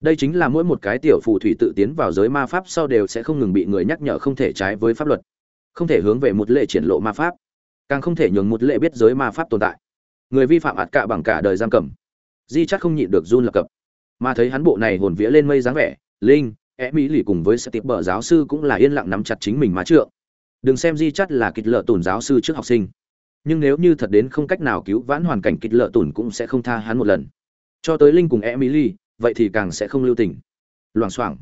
đây chính là mỗi một cái tiểu phù thủy tự tiến vào giới ma pháp sau đều sẽ không ngừng bị người nhắc nhở không thể trái với pháp luật, không thể hướng về một lệ triển lộ ma pháp, càng không thể nhường một lệ biết giới ma pháp tồn tại. Người vi phạm ạt cả bằng cả đời giam cầm, di chắc không nhịn được run lập cập. Mà thấy hắn bộ này hồn vía lên mây dáng vẻ, linh É mỹ lì cùng với sẽ tiếp bờ giáo sư cũng là yên lặng nắm chặt chính mình má trượng. Đừng xem di chắc là kịch lợ tồn giáo sư trước học sinh, nhưng nếu như thật đến không cách nào cứu vãn hoàn cảnh kịch lợ tồn cũng sẽ không tha hắn một lần. Cho tới linh cùng É mỹ lì vậy thì càng sẽ không lưu tình. Loảng xoảng.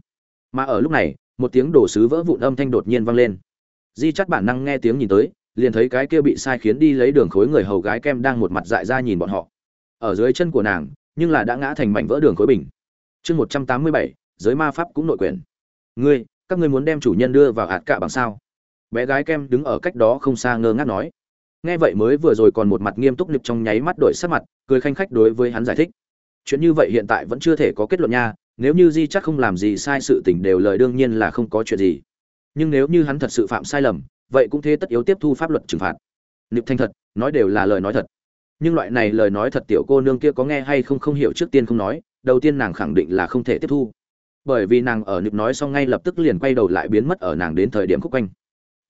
Mà ở lúc này, một tiếng đổ sứ vỡ vụn âm thanh đột nhiên vang lên. Di chắt bản năng nghe tiếng nhìn tới, liền thấy cái kia bị sai khiến đi lấy đường khối người hầu gái kem đang một mặt dại ra nhìn bọn họ. Ở dưới chân của nàng, nhưng là đã ngã thành mảnh vỡ đường khối bình. Chương một trăm tám mươi bảy, giới ma pháp cũng nội quyền. Ngươi, các ngươi muốn đem chủ nhân đưa vào hạt cạ bằng sao? Bé gái kem đứng ở cách đó không xa ngơ ngác nói. Nghe vậy mới vừa rồi còn một mặt nghiêm túc nịp trong nháy mắt đổi sắc mặt, cười khanh khách đối với hắn giải thích chuyện như vậy hiện tại vẫn chưa thể có kết luận nha, nếu như di chắc không làm gì sai sự tình đều lời đương nhiên là không có chuyện gì. Nhưng nếu như hắn thật sự phạm sai lầm, vậy cũng thế tất yếu tiếp thu pháp luật trừng phạt. Nịp thanh thật, nói đều là lời nói thật. Nhưng loại này lời nói thật tiểu cô nương kia có nghe hay không không hiểu trước tiên không nói, đầu tiên nàng khẳng định là không thể tiếp thu. Bởi vì nàng ở nịp nói xong ngay lập tức liền quay đầu lại biến mất ở nàng đến thời điểm khúc quanh.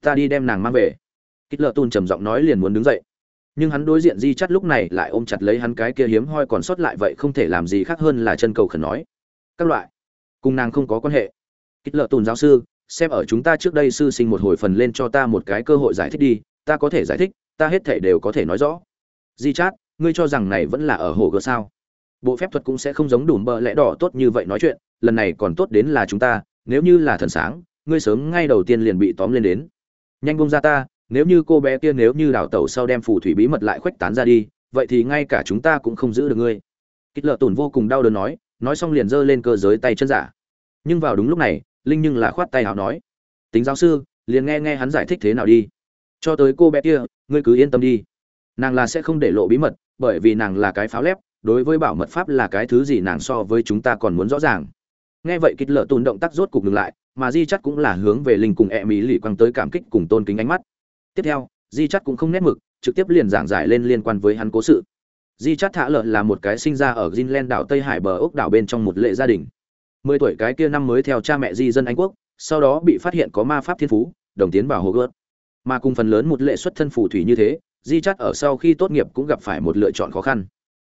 Ta đi đem nàng mang về. Kích lợ tôn trầm giọng nói liền muốn đứng dậy nhưng hắn đối diện di chắt lúc này lại ôm chặt lấy hắn cái kia hiếm hoi còn sót lại vậy không thể làm gì khác hơn là chân cầu khẩn nói. Các loại, cùng nàng không có quan hệ. Kích lợ tùn giáo sư, xem ở chúng ta trước đây sư sinh một hồi phần lên cho ta một cái cơ hội giải thích đi, ta có thể giải thích, ta hết thể đều có thể nói rõ. Di chát, ngươi cho rằng này vẫn là ở hồ gờ sao? Bộ phép thuật cũng sẽ không giống đủ bợ lẽ đỏ tốt như vậy nói chuyện, lần này còn tốt đến là chúng ta, nếu như là thần sáng, ngươi sớm ngay đầu tiên liền bị tóm lên đến. Nhanh bông ra ta nếu như cô bé kia nếu như đào tẩu sau đem phù thủy bí mật lại khuếch tán ra đi, vậy thì ngay cả chúng ta cũng không giữ được ngươi. Kích lợ tổn vô cùng đau đớn nói nói xong liền giơ lên cơ giới tay chân giả. Nhưng vào đúng lúc này, linh nhưng là khoát tay hào nói, tính giáo sư, liền nghe nghe hắn giải thích thế nào đi. Cho tới cô bé kia, ngươi cứ yên tâm đi. Nàng là sẽ không để lộ bí mật, bởi vì nàng là cái pháo lép, đối với bảo mật pháp là cái thứ gì nàng so với chúng ta còn muốn rõ ràng. Nghe vậy kích lợ tồn động tác rốt cục ngừng lại, mà di chắc cũng là hướng về linh cùng e mỹ lì quăng tới cảm kích cùng tôn kính ánh mắt tiếp theo, di chắt cũng không nét mực, trực tiếp liền giảng giải lên liên quan với hắn cố sự. Di chắt thả lợn là một cái sinh ra ở greenland đảo tây hải bờ ốc đảo bên trong một lệ gia đình. Mười tuổi cái kia năm mới theo cha mẹ di dân anh quốc, sau đó bị phát hiện có ma pháp thiên phú, đồng tiến vào hồ gớt mà cùng phần lớn một lệ xuất thân phù thủy như thế, di chắt ở sau khi tốt nghiệp cũng gặp phải một lựa chọn khó khăn.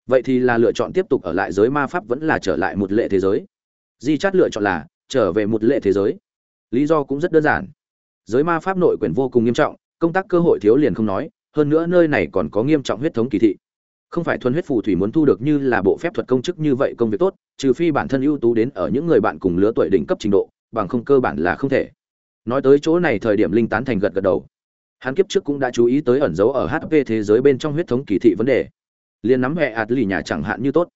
Vậy thì là lựa chọn tiếp tục ở lại giới ma pháp vẫn là trở lại một lệ thế giới? Di chắt lựa chọn là trở về một lệ thế giới. Lý do cũng rất đơn giản. Giới ma pháp nội quyền vô cùng nghiêm trọng công tác cơ hội thiếu liền không nói, hơn nữa nơi này còn có nghiêm trọng huyết thống kỳ thị. Không phải thuần huyết phù thủy muốn thu được như là bộ phép thuật công chức như vậy công việc tốt, trừ phi bản thân ưu tú đến ở những người bạn cùng lứa tuổi đỉnh cấp trình độ, bằng không cơ bản là không thể. Nói tới chỗ này thời điểm linh tán thành gật gật đầu. Hắn kiếp trước cũng đã chú ý tới ẩn dấu ở hp thế giới bên trong huyết thống kỳ thị vấn đề. Liền nắm hệ ạt lì nhà chẳng hạn như tốt.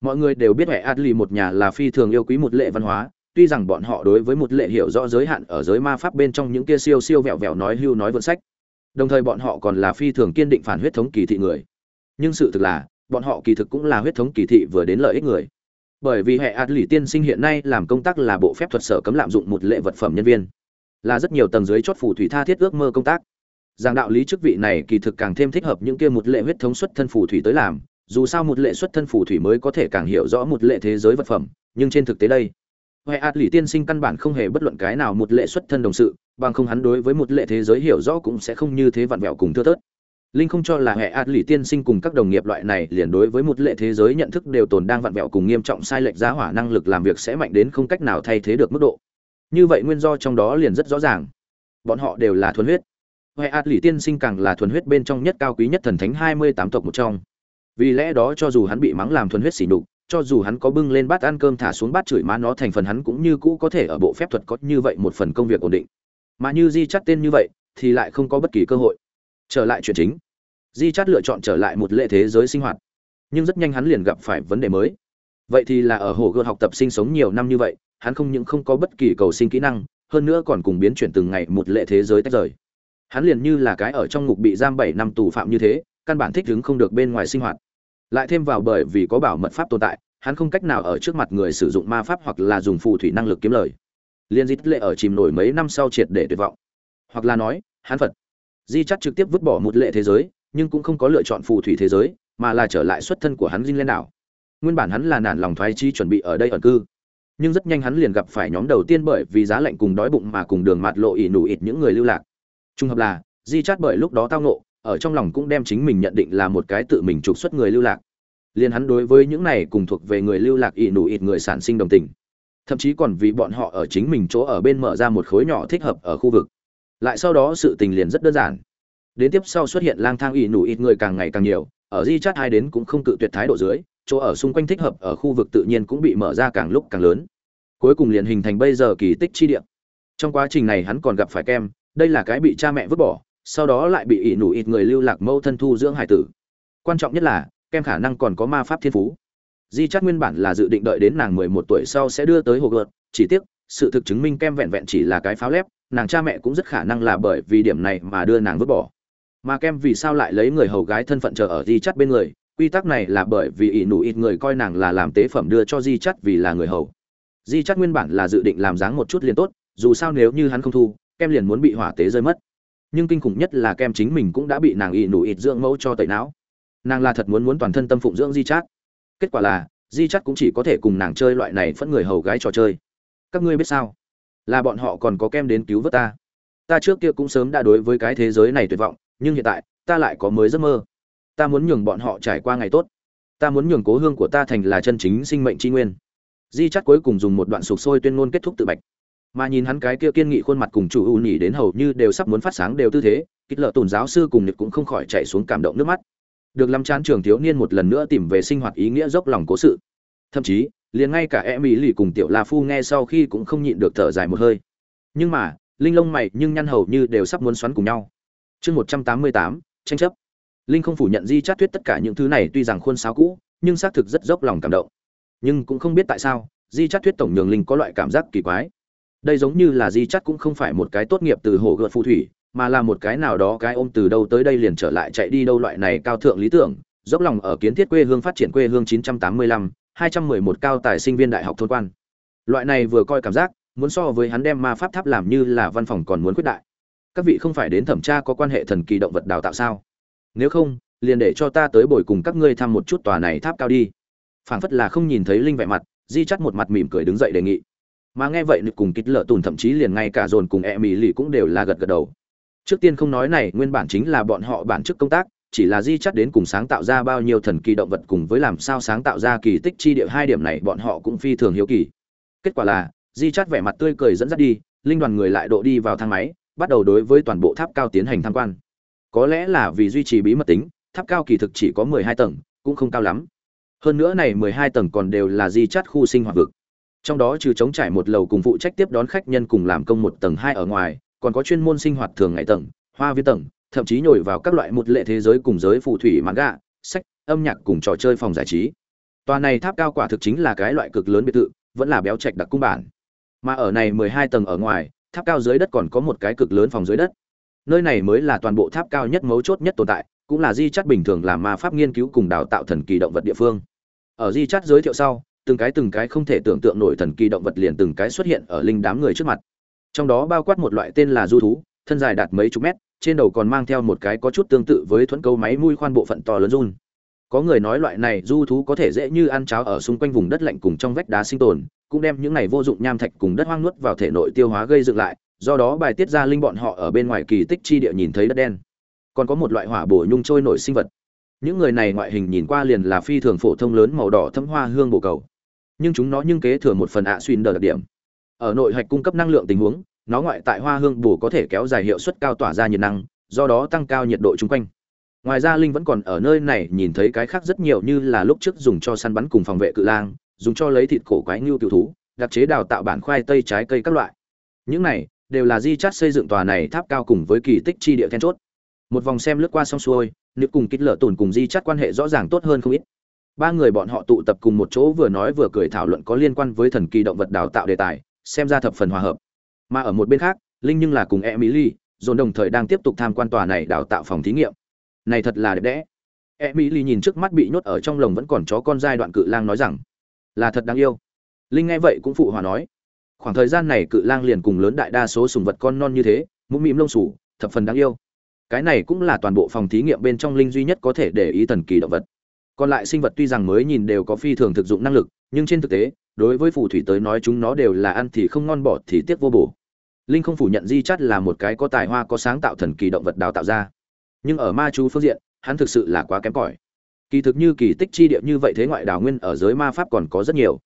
Mọi người đều biết hệ ạt lì một nhà là phi thường yêu quý một lệ văn hóa, tuy rằng bọn họ đối với một lệ hiểu rõ giới hạn ở giới ma pháp bên trong những kia siêu siêu vẹo vẹo nói hưu nói vượn sách đồng thời bọn họ còn là phi thường kiên định phản huyết thống kỳ thị người. Nhưng sự thực là, bọn họ kỳ thực cũng là huyết thống kỳ thị vừa đến lợi ích người. Bởi vì hệ ạt lì tiên sinh hiện nay làm công tác là bộ phép thuật sở cấm lạm dụng một lệ vật phẩm nhân viên. Là rất nhiều tầng dưới chót phù thủy tha thiết ước mơ công tác. Rằng đạo lý chức vị này kỳ thực càng thêm thích hợp những kia một lệ huyết thống xuất thân phù thủy tới làm. Dù sao một lệ xuất thân phù thủy mới có thể càng hiểu rõ một lệ thế giới vật phẩm, nhưng trên thực tế đây huệ ạt lì tiên sinh căn bản không hề bất luận cái nào một lệ xuất thân đồng sự, bằng không hắn đối với một lệ thế giới hiểu rõ cũng sẽ không như thế vặn vẹo cùng thưa thớt. Linh không cho là hệ ạt lì tiên sinh cùng các đồng nghiệp loại này liền đối với một lệ thế giới nhận thức đều tồn đang vặn vẹo cùng nghiêm trọng sai lệch giá hỏa năng lực làm việc sẽ mạnh đến không cách nào thay thế được mức độ. Như vậy nguyên do trong đó liền rất rõ ràng. Bọn họ đều là thuần huyết. Hệ ạt lì tiên sinh càng là thuần huyết bên trong nhất cao quý nhất thần thánh hai mươi tám tộc một trong. Vì lẽ đó cho dù hắn bị mắng làm thuần huyết xỉ nhục cho dù hắn có bưng lên bát ăn cơm thả xuống bát chửi má nó thành phần hắn cũng như cũ có thể ở bộ phép thuật có như vậy một phần công việc ổn định. Mà như di chắt tên như vậy, thì lại không có bất kỳ cơ hội. Trở lại chuyện chính. Di chắt lựa chọn trở lại một lệ thế giới sinh hoạt. Nhưng rất nhanh hắn liền gặp phải vấn đề mới. Vậy thì là ở hồ gươm học tập sinh sống nhiều năm như vậy, hắn không những không có bất kỳ cầu sinh kỹ năng, hơn nữa còn cùng biến chuyển từng ngày một lệ thế giới tách rời. Hắn liền như là cái ở trong ngục bị giam bảy năm tù phạm như thế, căn bản thích ứng không được bên ngoài sinh hoạt. Lại thêm vào bởi vì có bảo mật pháp tồn tại hắn không cách nào ở trước mặt người sử dụng ma pháp hoặc là dùng phù thủy năng lực kiếm lời. Liên dít lệ ở chìm nổi mấy năm sau triệt để tuyệt vọng. Hoặc là nói, hắn phật. Di chắt trực tiếp vứt bỏ một lệ thế giới, nhưng cũng không có lựa chọn phù thủy thế giới, mà là trở lại xuất thân của hắn dinh lên đảo. Nguyên bản hắn là nản lòng thoái chi chuẩn bị ở đây ẩn cư. Nhưng rất nhanh hắn liền gặp phải nhóm đầu tiên bởi vì giá lạnh cùng đói bụng mà cùng đường mạt lộ ỉ nụ ịt những người lưu lạc. Trung hợp là, di chát bởi lúc đó tao nộ ở trong lòng cũng đem chính mình nhận định là một cái tự mình trục xuất người lưu lạc liền hắn đối với những này cùng thuộc về người lưu lạc ỷ nụ ít người sản sinh đồng tình. Thậm chí còn vì bọn họ ở chính mình chỗ ở bên mở ra một khối nhỏ thích hợp ở khu vực. Lại sau đó sự tình liền rất đơn giản. Đến tiếp sau xuất hiện lang thang ỷ nụ ít người càng ngày càng nhiều, ở di chát hai đến cũng không cự tuyệt thái độ dưới, chỗ ở xung quanh thích hợp ở khu vực tự nhiên cũng bị mở ra càng lúc càng lớn. Cuối cùng liền hình thành bây giờ kỳ tích chi địa. Trong quá trình này hắn còn gặp phải kem, đây là cái bị cha mẹ vứt bỏ, sau đó lại bị ỷ nụ ít người lưu lạc mâu thân thu dưỡng hải tử. Quan trọng nhất là kem khả năng còn có ma pháp thiên phú. Di chắt nguyên bản là dự định đợi đến nàng mười một tuổi sau sẽ đưa tới hồ gợt chỉ tiếc, sự thực chứng minh kem vẹn vẹn chỉ là cái pháo lép, nàng cha mẹ cũng rất khả năng là bởi vì điểm này mà đưa nàng vứt bỏ. Mà kem vì sao lại lấy người hầu gái thân phận chờ ở di chắt bên người? Quy tắc này là bởi vì ỷ nụ ít người coi nàng là làm tế phẩm đưa cho di chắt vì là người hầu. Di chắt nguyên bản là dự định làm dáng một chút liền tốt, dù sao nếu như hắn không thu, kem liền muốn bị hỏa tế rơi mất. Nhưng kinh khủng nhất là kem chính mình cũng đã bị nàng ỷ nụ ít dưỡng mẫu cho tẩy não nàng là thật muốn muốn toàn thân tâm phụng dưỡng di chát. Kết quả là, di chát cũng chỉ có thể cùng nàng chơi loại này phẫn người hầu gái trò chơi. Các ngươi biết sao? Là bọn họ còn có kem đến cứu vớt ta. Ta trước kia cũng sớm đã đối với cái thế giới này tuyệt vọng, nhưng hiện tại, ta lại có mới giấc mơ. Ta muốn nhường bọn họ trải qua ngày tốt. Ta muốn nhường cố hương của ta thành là chân chính sinh mệnh tri nguyên. Di chắt cuối cùng dùng một đoạn sụp sôi tuyên ngôn kết thúc tự bạch. Mà nhìn hắn cái kia kiên nghị khuôn mặt cùng chủ ưu nhỉ đến hầu như đều sắp muốn phát sáng đều tư thế, kích lợ tổn giáo sư cùng nhật cũng không khỏi chạy xuống cảm động nước mắt được lắm chán trường thiếu niên một lần nữa tìm về sinh hoạt ý nghĩa dốc lòng cố sự. Thậm chí, liền ngay cả em ý lì cùng tiểu la phu nghe sau khi cũng không nhịn được thở dài một hơi. Nhưng mà, linh lông mày nhưng nhăn hầu như đều sắp muốn xoắn cùng nhau. Chương một trăm tám mươi tám, tranh chấp. Linh không phủ nhận di chát tuyết tất cả những thứ này tuy rằng khuôn sáo cũ, nhưng xác thực rất dốc lòng cảm động. Nhưng cũng không biết tại sao, di chát tuyết tổng nhường linh có loại cảm giác kỳ quái. Đây giống như là di chát cũng không phải một cái tốt nghiệp từ hồ gợt phù thủy mà là một cái nào đó cái ôm từ đâu tới đây liền trở lại chạy đi đâu loại này cao thượng lý tưởng dốc lòng ở kiến thiết quê hương phát triển quê hương 985, 211 cao tài sinh viên đại học thôn quan. Loại này vừa coi cảm giác muốn so với hắn đem ma pháp tháp làm như là văn phòng còn muốn quyết đại. Các vị không phải đến thẩm tra có quan hệ thần kỳ động vật đào tạo sao? Nếu không liền để cho ta tới bồi cùng các ngươi thăm một chút tòa này tháp cao đi. Phảng phất là không nhìn thấy linh vẻ mặt di chắt một mặt mỉm cười đứng dậy đề nghị. Mà nghe vậy nực cùng kích lợ tùn thậm chí liền ngay cả dồn cùng e mì lì cũng đều là gật gật đầu trước tiên không nói này, nguyên bản chính là bọn họ bản chức công tác, chỉ là di chắt đến cùng sáng tạo ra bao nhiêu thần kỳ động vật cùng với làm sao sáng tạo ra kỳ tích chi địa hai điểm này bọn họ cũng phi thường hiếu kỳ. Kết quả là, di chắt vẻ mặt tươi cười dẫn dắt đi, linh đoàn người lại độ đi vào thang máy, bắt đầu đối với toàn bộ tháp cao tiến hành tham quan. Có lẽ là vì duy trì bí mật tính, tháp cao kỳ thực chỉ có mười hai tầng, cũng không cao lắm. Hơn nữa này mười hai tầng còn đều là di chắt khu sinh hoạt vực. Trong đó trừ chống trải một lầu cùng phụ trách tiếp đón khách nhân cùng làm công một tầng hai ở ngoài còn có chuyên môn sinh hoạt thường ngày tầng, hoa viên tầng, thậm chí nhồi vào các loại một lệ thế giới cùng giới phù thủy mãn gạ sách, âm nhạc cùng trò chơi phòng giải trí. Tòa này tháp cao quả thực chính là cái loại cực lớn biệt thự, vẫn là béo trạch đặc cung bản. Mà ở này mười hai tầng ở ngoài, tháp cao dưới đất còn có một cái cực lớn phòng dưới đất. Nơi này mới là toàn bộ tháp cao nhất mấu chốt nhất tồn tại, cũng là di chắt bình thường làm ma pháp nghiên cứu cùng đào tạo thần kỳ động vật địa phương. Ở di chắt giới thiệu sau, từng cái từng cái không thể tưởng tượng nổi thần kỳ động vật liền từng cái xuất hiện ở linh đám người trước mặt trong đó bao quát một loại tên là du thú, thân dài đạt mấy chục mét, trên đầu còn mang theo một cái có chút tương tự với thuẫn câu máy mui khoan bộ phận to lớn run. Có người nói loại này du thú có thể dễ như ăn cháo ở xung quanh vùng đất lạnh cùng trong vách đá sinh tồn, cũng đem những này vô dụng nham thạch cùng đất hoang nuốt vào thể nội tiêu hóa gây dựng lại, do đó bài tiết ra linh bọn họ ở bên ngoài kỳ tích chi địa nhìn thấy đất đen. Còn có một loại hỏa bổ nhung trôi nổi sinh vật. Những người này ngoại hình nhìn qua liền là phi thường phổ thông lớn màu đỏ thâm hoa hương bổ cầu. Nhưng chúng nó nhưng kế thừa một phần ạ xuyên đờ đặc điểm ở nội hạch cung cấp năng lượng tình huống, nó ngoại tại hoa hương bù có thể kéo dài hiệu suất cao tỏa ra nhiệt năng, do đó tăng cao nhiệt độ chung quanh. Ngoài ra linh vẫn còn ở nơi này nhìn thấy cái khác rất nhiều như là lúc trước dùng cho săn bắn cùng phòng vệ cự lang, dùng cho lấy thịt cổ quái ngưu cựu thú, đặc chế đào tạo bản khoai tây trái cây các loại. Những này đều là di chát xây dựng tòa này tháp cao cùng với kỳ tích chi địa then chốt. Một vòng xem lướt qua xong xuôi nữ cùng kích lở tồn cùng di chát quan hệ rõ ràng tốt hơn không ít. Ba người bọn họ tụ tập cùng một chỗ vừa nói vừa cười thảo luận có liên quan với thần kỳ động vật đào tạo đề tài xem ra thập phần hòa hợp. Mà ở một bên khác, linh nhưng là cùng emily, dồn đồng thời đang tiếp tục tham quan tòa này đào tạo phòng thí nghiệm. Này thật là đẹp đẽ. Emily nhìn trước mắt bị nhốt ở trong lồng vẫn còn chó con giai đoạn cự lang nói rằng, là thật đáng yêu. Linh nghe vậy cũng phụ hòa nói, khoảng thời gian này cự lang liền cùng lớn đại đa số sùng vật con non như thế, mũm mĩm lông sủ thập phần đáng yêu. Cái này cũng là toàn bộ phòng thí nghiệm bên trong linh duy nhất có thể để ý thần kỳ động vật. Còn lại sinh vật tuy rằng mới nhìn đều có phi thường thực dụng năng lực, nhưng trên thực tế đối với phù thủy tới nói chúng nó đều là ăn thì không ngon, bỏ thì tiếc vô bổ. Linh không phủ nhận di chắt là một cái có tài hoa, có sáng tạo thần kỳ động vật đào tạo ra. Nhưng ở ma chú phương diện, hắn thực sự là quá kém cỏi. Kỳ thực như kỳ tích chi địa như vậy thế ngoại đào nguyên ở giới ma pháp còn có rất nhiều.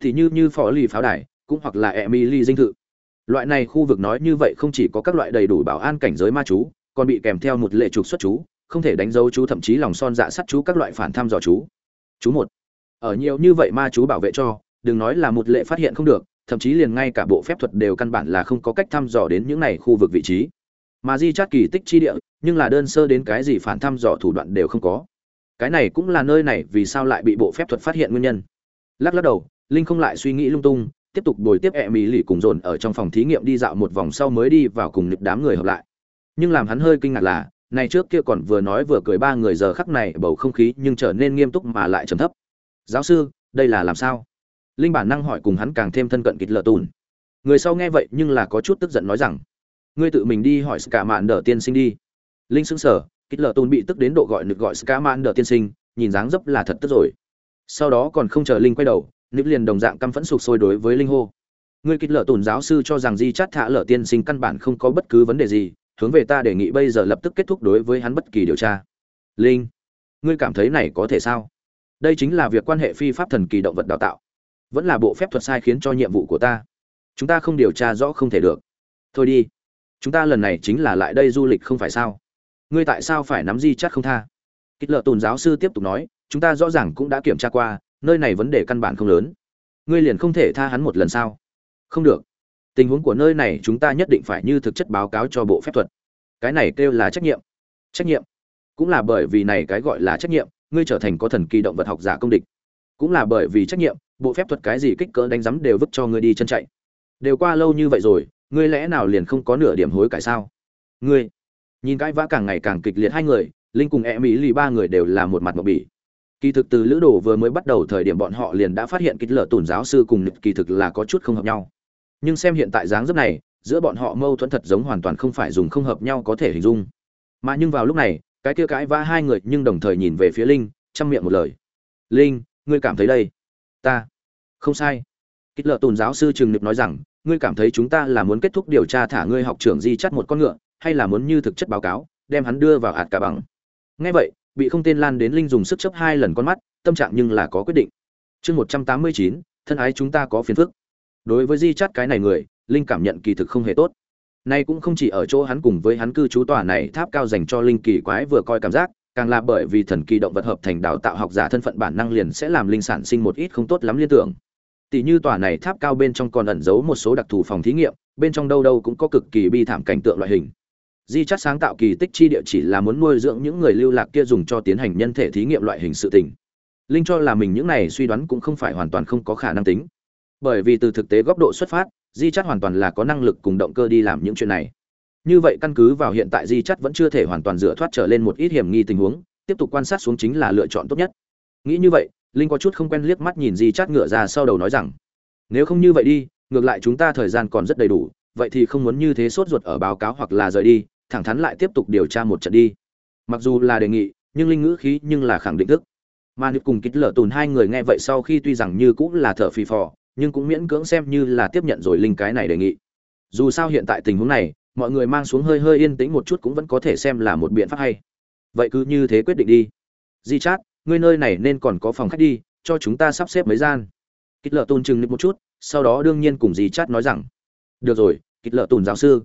Thì như như phó lì pháo đài, cũng hoặc là emily dinh thự. Loại này khu vực nói như vậy không chỉ có các loại đầy đủ bảo an cảnh giới ma chú, còn bị kèm theo một lệ trục xuất chú, không thể đánh dấu chú, thậm chí lòng son dạ sắt chú các loại phản tham dò chú. Chú một. Ở nhiều như vậy ma chú bảo vệ cho đừng nói là một lệ phát hiện không được, thậm chí liền ngay cả bộ phép thuật đều căn bản là không có cách thăm dò đến những này khu vực vị trí. Mà di chát kỳ tích chi địa, nhưng là đơn sơ đến cái gì phản thăm dò thủ đoạn đều không có. Cái này cũng là nơi này vì sao lại bị bộ phép thuật phát hiện nguyên nhân. Lắc lắc đầu, linh không lại suy nghĩ lung tung, tiếp tục bồi tiếp e mỹ lì cùng dồn ở trong phòng thí nghiệm đi dạo một vòng sau mới đi vào cùng nịp đám người hợp lại. Nhưng làm hắn hơi kinh ngạc là, này trước kia còn vừa nói vừa cười ba người giờ khắc này bầu không khí nhưng trở nên nghiêm túc mà lại trầm thấp. Giáo sư, đây là làm sao? Linh bản năng hỏi cùng hắn càng thêm thân cận kịch lợ tùn. Người sau nghe vậy nhưng là có chút tức giận nói rằng, ngươi tự mình đi hỏi cả mạn đờ tiên sinh đi. Linh sững sờ kịch lợ tùn bị tức đến độ gọi nực gọi cả mạn đờ tiên sinh, nhìn dáng dấp là thật tức rồi. Sau đó còn không chờ linh quay đầu nực liền đồng dạng căm phẫn sụp sôi đối với linh hô. Ngươi kịch lợ tùn giáo sư cho rằng di chát thả lợ tiên sinh căn bản không có bất cứ vấn đề gì, hướng về ta đề nghị bây giờ lập tức kết thúc đối với hắn bất kỳ điều tra. Linh, ngươi cảm thấy này có thể sao? Đây chính là việc quan hệ phi pháp thần kỳ động vật đào tạo vẫn là bộ phép thuật sai khiến cho nhiệm vụ của ta. Chúng ta không điều tra rõ không thể được. Thôi đi. Chúng ta lần này chính là lại đây du lịch không phải sao? Ngươi tại sao phải nắm di chắt không tha? Kích lợ tôn giáo sư tiếp tục nói, chúng ta rõ ràng cũng đã kiểm tra qua, nơi này vấn đề căn bản không lớn. Ngươi liền không thể tha hắn một lần sao? Không được. Tình huống của nơi này chúng ta nhất định phải như thực chất báo cáo cho bộ phép thuật. Cái này kêu là trách nhiệm. Trách nhiệm. Cũng là bởi vì này cái gọi là trách nhiệm, ngươi trở thành có thần kỳ động vật học giả công địch. Cũng là bởi vì trách nhiệm bộ phép thuật cái gì kích cỡ đánh rắm đều vứt cho ngươi đi chân chạy. Đều qua lâu như vậy rồi, ngươi lẽ nào liền không có nửa điểm hối cải sao? Ngươi, nhìn cái vã càng ngày càng kịch liệt hai người, linh cùng e mỹ lì ba người đều là một mặt mộc bỉ. Kỳ thực từ lữ đồ vừa mới bắt đầu thời điểm bọn họ liền đã phát hiện kích lở tùn giáo sư cùng kỳ thực là có chút không hợp nhau. Nhưng xem hiện tại dáng dấp này, giữa bọn họ mâu thuẫn thật giống hoàn toàn không phải dùng không hợp nhau có thể hình dung. Mà nhưng vào lúc này, cái kia cãi vã hai người nhưng đồng thời nhìn về phía linh, chăm miệng một lời. Linh, ngươi cảm thấy đây? Ta. Không sai. Kích lợ tùn giáo sư trừng nực nói rằng, ngươi cảm thấy chúng ta là muốn kết thúc điều tra thả ngươi học trưởng di chắt một con ngựa, hay là muốn như thực chất báo cáo, đem hắn đưa vào hạt cả bằng? Ngay vậy, bị không tên lan đến linh dùng sức chấp hai lần con mắt, tâm trạng nhưng là có quyết định. Chương một trăm tám mươi chín, thân ái chúng ta có phiền phức. Đối với di chắt cái này người, linh cảm nhận kỳ thực không hề tốt. Nay cũng không chỉ ở chỗ hắn cùng với hắn cư trú tòa này tháp cao dành cho linh kỳ quái vừa coi cảm giác càng là bởi vì thần kỳ động vật hợp thành đào tạo học giả thân phận bản năng liền sẽ làm linh sản sinh một ít không tốt lắm liên tưởng. Tỷ như tòa này tháp cao bên trong còn ẩn giấu một số đặc thù phòng thí nghiệm, bên trong đâu đâu cũng có cực kỳ bi thảm cảnh tượng loại hình. Di chắc sáng tạo kỳ tích chi địa chỉ là muốn nuôi dưỡng những người lưu lạc kia dùng cho tiến hành nhân thể thí nghiệm loại hình sự tình. Linh cho là mình những này suy đoán cũng không phải hoàn toàn không có khả năng tính. Bởi vì từ thực tế góc độ xuất phát, di chắc hoàn toàn là có năng lực cùng động cơ đi làm những chuyện này như vậy căn cứ vào hiện tại di chắt vẫn chưa thể hoàn toàn dựa thoát trở lên một ít hiểm nghi tình huống, tiếp tục quan sát xuống chính là lựa chọn tốt nhất. Nghĩ như vậy, linh có chút không quen liếc mắt nhìn di chắt ngựa ra sau đầu nói rằng, nếu không như vậy đi, ngược lại chúng ta thời gian còn rất đầy đủ, vậy thì không muốn như thế sốt ruột ở báo cáo hoặc là rời đi, thẳng thắn lại tiếp tục điều tra một trận đi. Mặc dù là đề nghị, nhưng linh ngữ khí nhưng là khẳng định thức. Mà nữ cùng kích lở tùn hai người nghe vậy sau khi tuy rằng như cũng là thở phì phò, nhưng cũng miễn cưỡng xem như là tiếp nhận rồi linh cái này đề nghị. Dù sao hiện tại tình huống này mọi người mang xuống hơi hơi yên tĩnh một chút cũng vẫn có thể xem là một biện pháp hay. Vậy cứ như thế quyết định đi. Di chát, ngươi nơi này nên còn có phòng khách đi, cho chúng ta sắp xếp mấy gian. Kích lợ tôn chừng nịp một chút, sau đó đương nhiên cùng di chát nói rằng, được rồi kích lợ tùn giáo sư.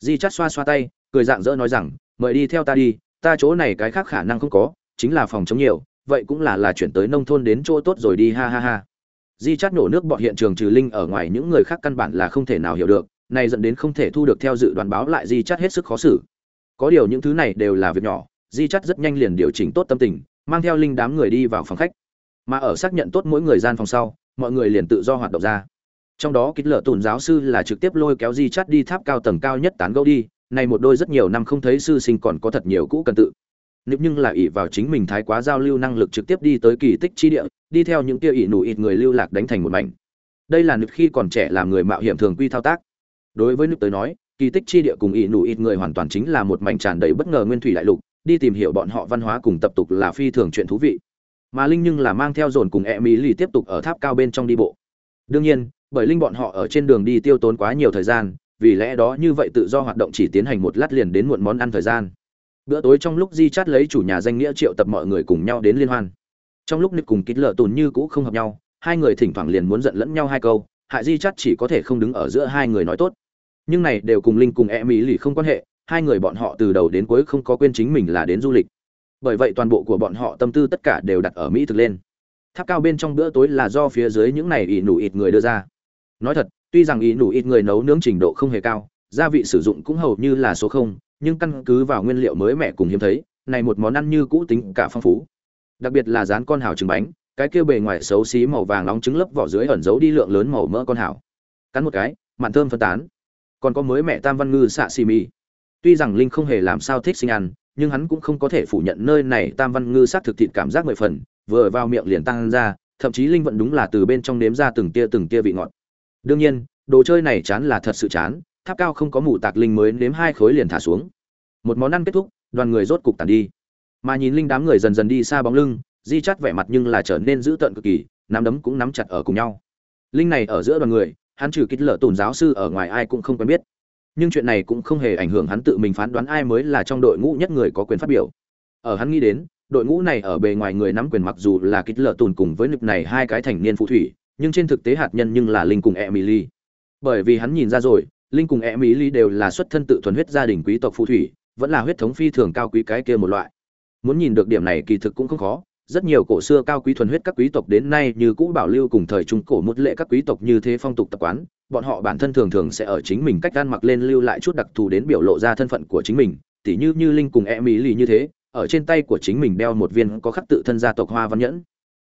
Di chát xoa xoa tay, cười dạng dỡ nói rằng, mời đi theo ta đi, ta chỗ này cái khác khả năng không có, chính là phòng chống nhiều, vậy cũng là là chuyển tới nông thôn đến chỗ tốt rồi đi, ha ha ha. Di chát nổ nước bọn hiện trường trừ linh ở ngoài, những người khác căn bản là không thể nào hiểu được này dẫn đến không thể thu được theo dự đoán báo lại di chắt hết sức khó xử. Có điều những thứ này đều là việc nhỏ, di chắt rất nhanh liền điều chỉnh tốt tâm tình, mang theo linh đám người đi vào phòng khách. Mà ở xác nhận tốt mỗi người gian phòng sau, mọi người liền tự do hoạt động ra. Trong đó kích lợ tùn giáo sư là trực tiếp lôi kéo di chắt đi tháp cao tầng cao nhất tán gẫu đi, này một đôi rất nhiều năm không thấy sư sinh còn có thật nhiều cũ cần tự. Nếu nhưng là ỷ vào chính mình thái quá giao lưu năng lực trực tiếp đi tới kỳ tích chi địa, đi theo những kia ỷ nụ ít người lưu lạc đánh thành một mảnh. Đây là nực khi còn trẻ làm người mạo hiểm thường quy thao tác đối với nước tới nói, kỳ tích chi địa cùng ỷ nụ ít người hoàn toàn chính là một mảnh tràn đầy bất ngờ nguyên thủy đại lục, đi tìm hiểu bọn họ văn hóa cùng tập tục là phi thường chuyện thú vị. Mà linh nhưng là mang theo dồn cùng e mỹ lì tiếp tục ở tháp cao bên trong đi bộ. Đương nhiên, bởi linh bọn họ ở trên đường đi tiêu tốn quá nhiều thời gian, vì lẽ đó như vậy tự do hoạt động chỉ tiến hành một lát liền đến muộn món ăn thời gian. Bữa tối trong lúc di chát lấy chủ nhà danh nghĩa triệu tập mọi người cùng nhau đến liên hoan. Trong lúc nick cùng kít lợ tồn như cũ không hợp nhau, hai người thỉnh thoảng liền muốn giận lẫn nhau hai câu, hại di chát chỉ có thể không đứng ở giữa hai người nói tốt nhưng này đều cùng linh cùng e mỹ lì không quan hệ, hai người bọn họ từ đầu đến cuối không có quên chính mình là đến du lịch. Bởi vậy toàn bộ của bọn họ tâm tư tất cả đều đặt ở mỹ thực lên. Tháp cao bên trong bữa tối là do phía dưới những này ỷ nủ ít người đưa ra. Nói thật, tuy rằng ỷ nủ ít người nấu nướng trình độ không hề cao, gia vị sử dụng cũng hầu như là số không, nhưng căn cứ vào nguyên liệu mới mẻ cùng hiếm thấy, này một món ăn như cũ tính cả phong phú. Đặc biệt là rán con hào trứng bánh, cái kia bề ngoài xấu xí màu vàng nóng trứng lấp vỏ dưới ẩn giấu đi lượng lớn màu mỡ con hào. Cắn một cái, mặn thơm phân tán còn có mới mẹ tam văn ngư xạ xì mì. Tuy rằng linh không hề làm sao thích sinh ăn, nhưng hắn cũng không có thể phủ nhận nơi này tam văn ngư sát thực thịt cảm giác mười phần, vừa vào miệng liền tăng ra, thậm chí linh vẫn đúng là từ bên trong nếm ra từng tia từng tia vị ngọt. Đương nhiên, đồ chơi này chán là thật sự chán, tháp cao không có mù tạc linh mới nếm hai khối liền thả xuống. Một món ăn kết thúc, đoàn người rốt cục tàn đi. Mà nhìn linh đám người dần dần đi xa bóng lưng, di chắt vẻ mặt nhưng là trở nên dữ tợn cực kỳ, nắm đấm cũng nắm chặt ở cùng nhau. Linh này ở giữa đoàn người hắn trừ kích lở tồn giáo sư ở ngoài ai cũng không quen biết. Nhưng chuyện này cũng không hề ảnh hưởng hắn tự mình phán đoán ai mới là trong đội ngũ nhất người có quyền phát biểu. Ở hắn nghĩ đến, đội ngũ này ở bề ngoài người nắm quyền mặc dù là kích lở tồn cùng với nực này hai cái thành niên phụ thủy, nhưng trên thực tế hạt nhân nhưng là linh cùng emily. Bởi vì hắn nhìn ra rồi, linh cùng emily đều là xuất thân tự thuần huyết gia đình quý tộc phụ thủy, vẫn là huyết thống phi thường cao quý cái kia một loại. Muốn nhìn được điểm này kỳ thực cũng không khó rất nhiều cổ xưa cao quý thuần huyết các quý tộc đến nay như cũ bảo lưu cùng thời trung cổ một lệ các quý tộc như thế phong tục tập quán, bọn họ bản thân thường thường sẽ ở chính mình cách gan mặc lên lưu lại chút đặc thù đến biểu lộ ra thân phận của chính mình, tỉ như như linh cùng e mỹ lì như thế, ở trên tay của chính mình đeo một viên có khắc tự thân gia tộc hoa văn nhẫn.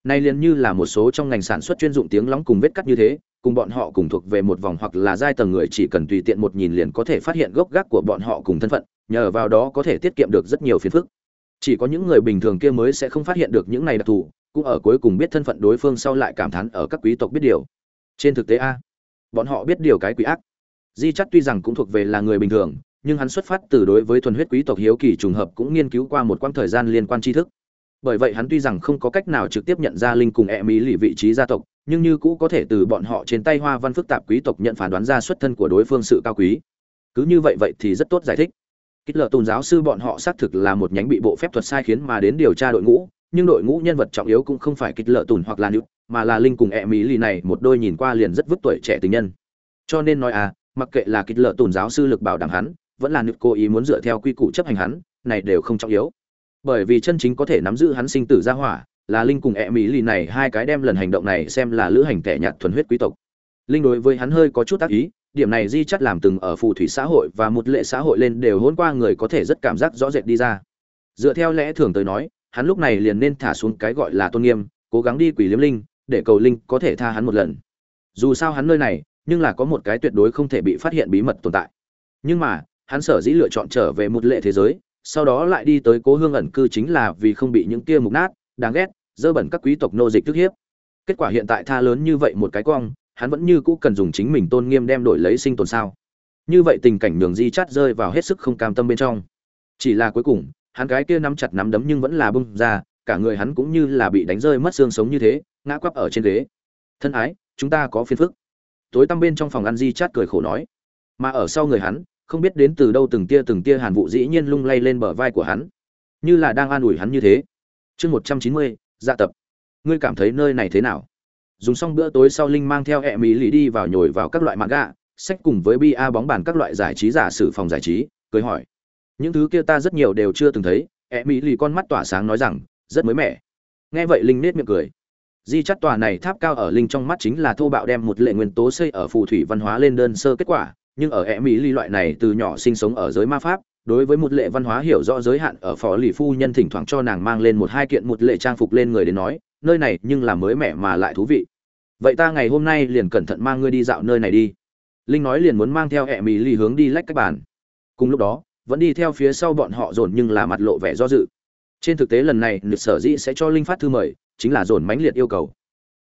Nay liền như là một số trong ngành sản xuất chuyên dụng tiếng lóng cùng vết cắt như thế, cùng bọn họ cùng thuộc về một vòng hoặc là giai tầng người chỉ cần tùy tiện một nhìn liền có thể phát hiện gốc gác của bọn họ cùng thân phận, nhờ vào đó có thể tiết kiệm được rất nhiều phiền phức chỉ có những người bình thường kia mới sẽ không phát hiện được những này đặc thù, cũng ở cuối cùng biết thân phận đối phương sau lại cảm thán ở các quý tộc biết điều. Trên thực tế a, bọn họ biết điều cái quý ác. Di chắc tuy rằng cũng thuộc về là người bình thường, nhưng hắn xuất phát từ đối với thuần huyết quý tộc hiếu kỳ trùng hợp cũng nghiên cứu qua một quãng thời gian liên quan tri thức. Bởi vậy hắn tuy rằng không có cách nào trực tiếp nhận ra linh cùng e mỹ lì vị trí gia tộc, nhưng như cũ có thể từ bọn họ trên tay hoa văn phức tạp quý tộc nhận phán đoán ra xuất thân của đối phương sự cao quý. Cứ như vậy vậy thì rất tốt giải thích kích lợ tôn giáo sư bọn họ xác thực là một nhánh bị bộ phép thuật sai khiến mà đến điều tra đội ngũ, nhưng đội ngũ nhân vật trọng yếu cũng không phải kích lợ tùn hoặc là nữ mà là linh cùng e mỹ lì này, một đôi nhìn qua liền rất vứt tuổi trẻ tình nhân. Cho nên nói à mặc kệ là kích lợ tùn giáo sư lực bảo đảm hắn, vẫn là nữ cố ý muốn dựa theo quy củ chấp hành hắn, này đều không trọng yếu. Bởi vì chân chính có thể nắm giữ hắn sinh tử gia hỏa, là linh cùng e mỹ lì này, hai cái đem lần hành động này xem là lữ hành tệ nhạt thuần huyết quý tộc. Linh đối với hắn hơi có chút tác ý điểm này di chắt làm từng ở phù thủy xã hội và một lệ xã hội lên đều hôn qua người có thể rất cảm giác rõ rệt đi ra. Dựa theo lẽ thường tới nói, hắn lúc này liền nên thả xuống cái gọi là tôn nghiêm, cố gắng đi quỷ liếm linh, để cầu linh có thể tha hắn một lần. Dù sao hắn nơi này, nhưng là có một cái tuyệt đối không thể bị phát hiện bí mật tồn tại. Nhưng mà, hắn sở dĩ lựa chọn trở về một lệ thế giới, sau đó lại đi tới cố hương ẩn cư chính là vì không bị những kia mục nát, đáng ghét, dơ bẩn các quý tộc nô dịch tức hiếp. Kết quả hiện tại tha lớn như vậy một cái cong hắn vẫn như cũ cần dùng chính mình tôn nghiêm đem đổi lấy sinh tồn sao. Như vậy tình cảnh nhường di Chát rơi vào hết sức không cam tâm bên trong. Chỉ là cuối cùng, hắn cái kia nắm chặt nắm đấm nhưng vẫn là bung ra, cả người hắn cũng như là bị đánh rơi mất xương sống như thế, ngã quắp ở trên ghế. Thân ái, chúng ta có phiền phức. Tối tăm bên trong phòng ăn di chát cười khổ nói. Mà ở sau người hắn, không biết đến từ đâu từng tia từng tia hàn vụ dĩ nhiên lung lay lên bờ vai của hắn. Như là đang an ủi hắn như thế. Chương một trăm chín mươi dạ tập. Ngươi cảm thấy nơi này thế nào? Dùng xong bữa tối sau linh mang theo hẹ mỹ lì đi vào nhồi vào các loại mạng gạ sách cùng với bia bóng bàn các loại giải trí giả sử phòng giải trí, cười hỏi. Những thứ kia ta rất nhiều đều chưa từng thấy hẹ mỹ lì con mắt tỏa sáng nói rằng, rất mới mẻ. Nghe vậy linh nết miệng cười. Di chắt tòa này tháp cao ở linh trong mắt chính là thô bạo đem một lệ nguyên tố xây ở phù thủy văn hóa lên đơn sơ kết quả, nhưng ở e mỹ ly loại này từ nhỏ sinh sống ở giới ma pháp, đối với một lệ văn hóa hiểu rõ giới hạn ở phó lì phu nhân thỉnh thoảng cho nàng mang lên một hai kiện một lệ trang phục lên người đến nói, nơi này nhưng là mới mẻ mà lại thú vị vậy ta ngày hôm nay liền cẩn thận mang ngươi đi dạo nơi này đi. Linh nói liền muốn mang theo hẹ mỹ ly hướng đi lách cách bàn. Cùng lúc đó, vẫn đi theo phía sau bọn họ dồn nhưng là mặt lộ vẻ do dự. Trên thực tế lần này, nực sở dĩ sẽ cho linh phát thư mời, chính là dồn mãnh liệt yêu cầu.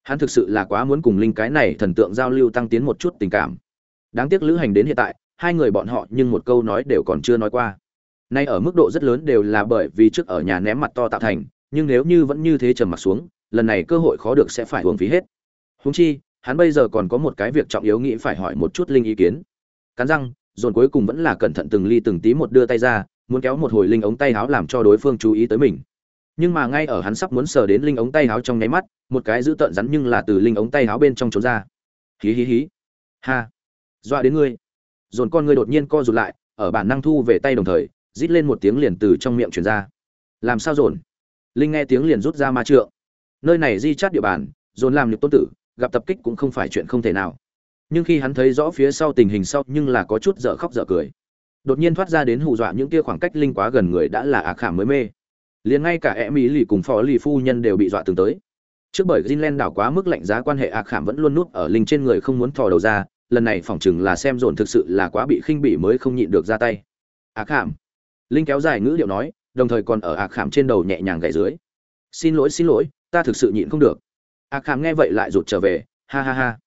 Hắn thực sự là quá muốn cùng linh cái này thần tượng giao lưu tăng tiến một chút tình cảm. Đáng tiếc lữ hành đến hiện tại, hai người bọn họ nhưng một câu nói đều còn chưa nói qua. Nay ở mức độ rất lớn đều là bởi vì trước ở nhà ném mặt to tạo thành, nhưng nếu như vẫn như thế trầm mặt xuống, lần này cơ hội khó được sẽ phải hưởng phí hết. Huống chi, hắn bây giờ còn có một cái việc trọng yếu nghĩ phải hỏi một chút linh ý kiến. Cắn răng, dồn cuối cùng vẫn là cẩn thận từng ly từng tí một đưa tay ra, muốn kéo một hồi linh ống tay áo làm cho đối phương chú ý tới mình. Nhưng mà ngay ở hắn sắp muốn sờ đến linh ống tay áo trong nháy mắt, một cái giữ tợn rắn nhưng là từ linh ống tay áo bên trong trốn ra. Hí hí hí. Ha. Dọa đến ngươi. Dồn con ngươi đột nhiên co rụt lại, ở bản năng thu về tay đồng thời, rít lên một tiếng liền từ trong miệng truyền ra. Làm sao dồn? Linh nghe tiếng liền rút ra ma trượng. Nơi này di chát địa bàn, dồn làm nhục tôn tử gặp tập kích cũng không phải chuyện không thể nào. Nhưng khi hắn thấy rõ phía sau tình hình sau nhưng là có chút dở khóc dở cười. Đột nhiên thoát ra đến hù dọa những kia khoảng cách linh quá gần người đã là ác khảm mới mê. Liền ngay cả e mỹ lì cùng phó lì phu nhân đều bị dọa từng tới. Trước bởi Greenland đảo quá mức lạnh giá quan hệ ác khảm vẫn luôn núp ở linh trên người không muốn thò đầu ra, lần này phỏng chừng là xem dồn thực sự là quá bị khinh bỉ mới không nhịn được ra tay. Ác khảm. Linh kéo dài ngữ điệu nói, đồng thời còn ở ác khảm trên đầu nhẹ nhàng gảy dưới. Xin lỗi xin lỗi, ta thực sự nhịn không được. A khảm nghe vậy lại rụt trở về, ha ha ha.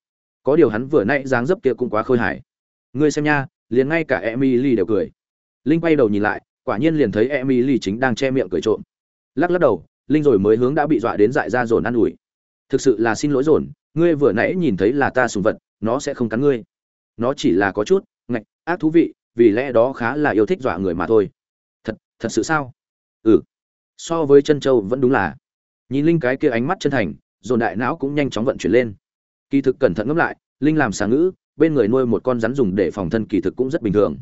Có điều hắn vừa nãy dáng dấp kia cũng quá khôi hài. Ngươi xem nha, liền ngay cả emily đều cười. Linh quay đầu nhìn lại, quả nhiên liền thấy emily chính đang che miệng cười trộm. Lắc lắc đầu, linh rồi mới hướng đã bị dọa đến dại ra dồn ăn ủi. Thực sự là xin lỗi dồn, ngươi vừa nãy nhìn thấy là ta sùng vật, nó sẽ không cắn ngươi. Nó chỉ là có chút ngạch, ác thú vị, vì lẽ đó khá là yêu thích dọa người mà thôi. Thật thật sự sao? Ừ. So với chân châu vẫn đúng là. Nhìn linh cái kia ánh mắt chân thành dồn đại não cũng nhanh chóng vận chuyển lên. Kỳ thực cẩn thận ngẫm lại, linh làm sáng ngữ, bên người nuôi một con rắn dùng để phòng thân kỳ thực cũng rất bình thường.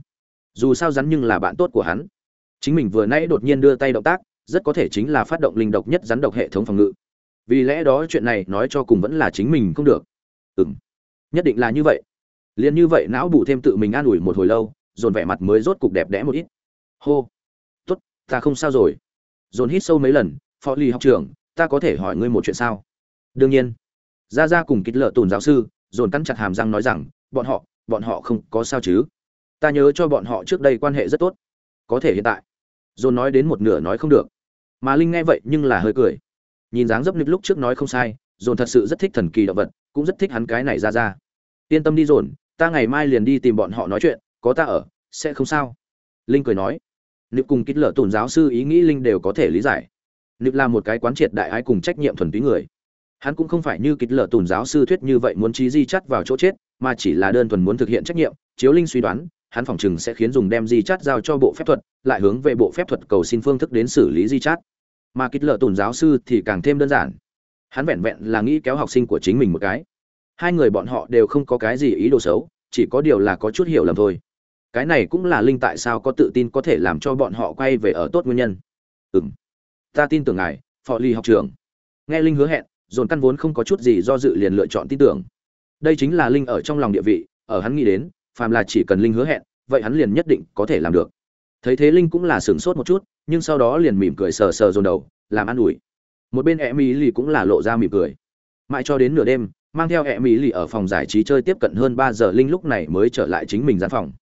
Dù sao rắn nhưng là bạn tốt của hắn. Chính mình vừa nãy đột nhiên đưa tay động tác, rất có thể chính là phát động linh độc nhất rắn độc hệ thống phòng ngự. Vì lẽ đó chuyện này nói cho cùng vẫn là chính mình không được. Ừ m nhất định là như vậy. Liền như vậy não bù thêm tự mình an ủi một hồi lâu, dồn vẻ mặt mới rốt cục đẹp đẽ một ít. Hô t ố t ta không sao rồi. Dồn hít sâu mấy lần, phó ly học trưởng, ta có thể hỏi ngươi một chuyện sao? Đương nhiên ra ra cùng kích lợ tồn giáo sư dồn cắn chặt hàm răng nói rằng, bọn họ bọn họ không có sao chứ? Ta nhớ cho bọn họ trước đây quan hệ rất tốt, có thể hiện tại. Dồn nói đến một nửa nói không được. Mà linh nghe vậy nhưng là hơi cười. Nhìn dáng dấp nịp lúc trước nói không sai, dồn thật sự rất thích thần kỳ động vật, cũng rất thích hắn cái này ra ra yên tâm đi dồn, ta ngày mai liền đi tìm bọn họ nói chuyện, có ta ở, sẽ không sao. Linh cười nói. Nịp cùng kích lợ tồn giáo sư ý nghĩ linh đều có thể lý giải. Nịp là một cái quán triệt đại ái cùng trách nhiệm thuần túy người hắn cũng không phải như kịch lợ tùn giáo sư thuyết như vậy muốn trí di chắt vào chỗ chết, mà chỉ là đơn thuần muốn thực hiện trách nhiệm, chiếu linh suy đoán, hắn phỏng chừng sẽ khiến dùng đem di chắt giao cho bộ phép thuật, lại hướng về bộ phép thuật cầu xin phương thức đến xử lý di chắt. Mà kịch lợ tùn giáo sư thì càng thêm đơn giản. Hắn vẹn vẹn là nghĩ kéo học sinh của chính mình một cái. Hai người bọn họ đều không có cái gì ý đồ xấu, chỉ có điều là có chút hiểu lầm thôi. Cái này cũng là linh tại sao có tự tin có thể làm cho bọn họ quay về ở tốt nguyên nhân. Ừ m ta tin tưởng ngài phò ly học trường nghe linh hứa hẹn dồn căn vốn không có chút gì do dự liền lựa chọn tin tưởng. Đây chính là linh ở trong lòng địa vị, ở hắn nghĩ đến, phàm là chỉ cần linh hứa hẹn, vậy hắn liền nhất định có thể làm được. Thấy thế linh cũng là sửng sốt một chút, nhưng sau đó liền mỉm cười sờ sờ dồn đầu, làm an ủi. Một bên e mỹ lì cũng là lộ ra mỉm cười. Mãi cho đến nửa đêm, mang theo e mỹ lì ở phòng giải trí chơi tiếp cận hơn ba giờ, linh lúc này mới trở lại chính mình gian phòng.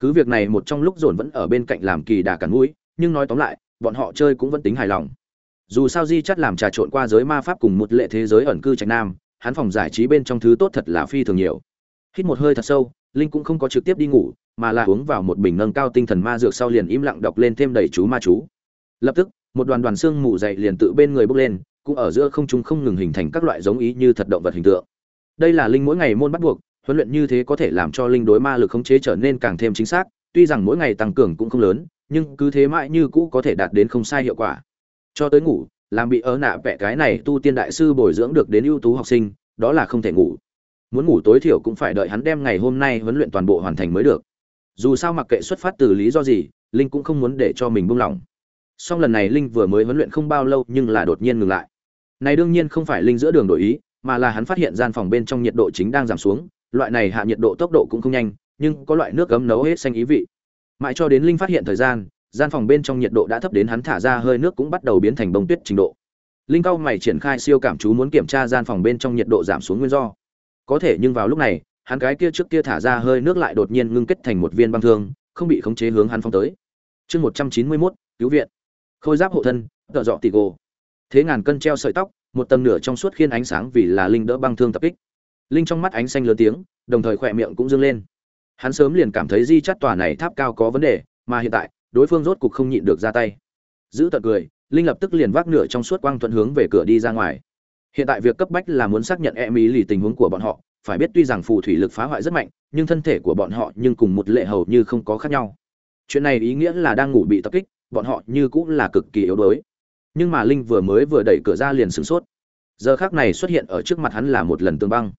Cứ việc này một trong lúc dồn vẫn ở bên cạnh làm kỳ đà cắn mũi, nhưng nói tóm lại, bọn họ chơi cũng vẫn tính hài lòng dù sao di chắt làm trà trộn qua giới ma pháp cùng một lệ thế giới ẩn cư trạch nam, hắn phòng giải trí bên trong thứ tốt thật là phi thường nhiều. Hít một hơi thật sâu, linh cũng không có trực tiếp đi ngủ, mà là uống vào một bình nâng cao tinh thần ma dược sau liền im lặng đọc lên thêm đầy chú ma chú. Lập tức, một đoàn đoàn xương mù dậy liền tự bên người bốc lên, cũng ở giữa không trung không ngừng hình thành các loại giống ý như thật động vật hình tượng. Đây là linh mỗi ngày môn bắt buộc, huấn luyện như thế có thể làm cho linh đối ma lực khống chế trở nên càng thêm chính xác, tuy rằng mỗi ngày tăng cường cũng không lớn, nhưng cứ thế mãi như cũ có thể đạt đến không sai hiệu quả cho tới ngủ, làm bị ớ nạ vẽ cái này tu tiên đại sư bồi dưỡng được đến ưu tú học sinh, đó là không thể ngủ. Muốn ngủ tối thiểu cũng phải đợi hắn đem ngày hôm nay huấn luyện toàn bộ hoàn thành mới được. Dù sao mặc kệ xuất phát từ lý do gì, linh cũng không muốn để cho mình buông lỏng. Song lần này linh vừa mới huấn luyện không bao lâu nhưng là đột nhiên ngừng lại. Này đương nhiên không phải linh giữa đường đổi ý, mà là hắn phát hiện gian phòng bên trong nhiệt độ chính đang giảm xuống, loại này hạ nhiệt độ tốc độ cũng không nhanh, nhưng có loại nước cấm nấu hết xanh ý vị. Mãi cho đến linh phát hiện thời gian gian phòng bên trong nhiệt độ đã thấp đến hắn thả ra hơi nước cũng bắt đầu biến thành bông tuyết trình độ. Linh cao mày triển khai siêu cảm chú muốn kiểm tra gian phòng bên trong nhiệt độ giảm xuống nguyên do. Có thể nhưng vào lúc này, hắn cái kia trước kia thả ra hơi nước lại đột nhiên ngưng kết thành một viên băng thương, không bị khống chế hướng hắn phong tới. Chương một trăm chín mươi mốt, cứu viện. Khôi giáp hộ thân, tợ dọ tị gồ. Thế ngàn cân treo sợi tóc, một tầng nửa trong suốt khiên ánh sáng vì là linh đỡ băng thương tập kích. Linh trong mắt ánh xanh lớn tiếng, đồng thời khỏe miệng cũng dâng lên. Hắn sớm liền cảm thấy di chắt tòa này tháp cao có vấn đề, mà hiện tại đối phương rốt cục không nhịn được ra tay. Giữ tận cười, linh lập tức liền vác nửa trong suốt quang thuận hướng về cửa đi ra ngoài. Hiện tại việc cấp bách là muốn xác nhận e mỹ lì tình huống của bọn họ, phải biết tuy rằng phù thủy lực phá hoại rất mạnh, nhưng thân thể của bọn họ nhưng cùng một lệ hầu như không có khác nhau. Chuyện này ý nghĩa là đang ngủ bị tập kích, bọn họ như cũng là cực kỳ yếu đuối. Nhưng mà linh vừa mới vừa đẩy cửa ra liền sửng sốt. Giờ khác này xuất hiện ở trước mặt hắn là một lần tương băng.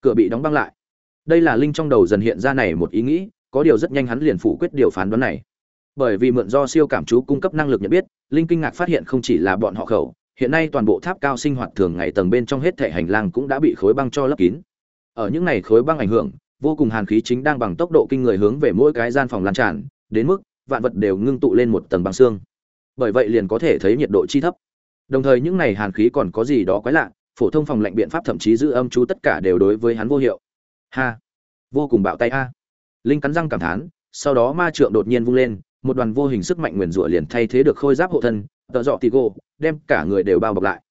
Cửa bị đóng băng lại. Đây là linh trong đầu dần hiện ra này một ý nghĩ, có điều rất nhanh hắn liền phủ quyết điều phán đoán này bởi vì mượn do siêu cảm chú cung cấp năng lực nhận biết, linh kinh ngạc phát hiện không chỉ là bọn họ khẩu, hiện nay toàn bộ tháp cao sinh hoạt thường ngày tầng bên trong hết thể hành lang cũng đã bị khối băng cho lấp kín. Ở những này khối băng ảnh hưởng, vô cùng hàn khí chính đang bằng tốc độ kinh người hướng về mỗi cái gian phòng lan tràn, đến mức vạn vật đều ngưng tụ lên một tầng băng xương. Bởi vậy liền có thể thấy nhiệt độ chi thấp. Đồng thời những này hàn khí còn có gì đó quái lạ, phổ thông phòng lạnh biện pháp thậm chí giữ âm chú tất cả đều đối với hắn vô hiệu. Ha! Vô cùng bạo tay a. Linh cắn răng cảm thán, sau đó ma trượng đột nhiên vung lên một đoàn vô hình sức mạnh nguyền rủa liền thay thế được khôi giáp hộ thân, tợ dọ tì gô đem cả người đều bao bọc lại.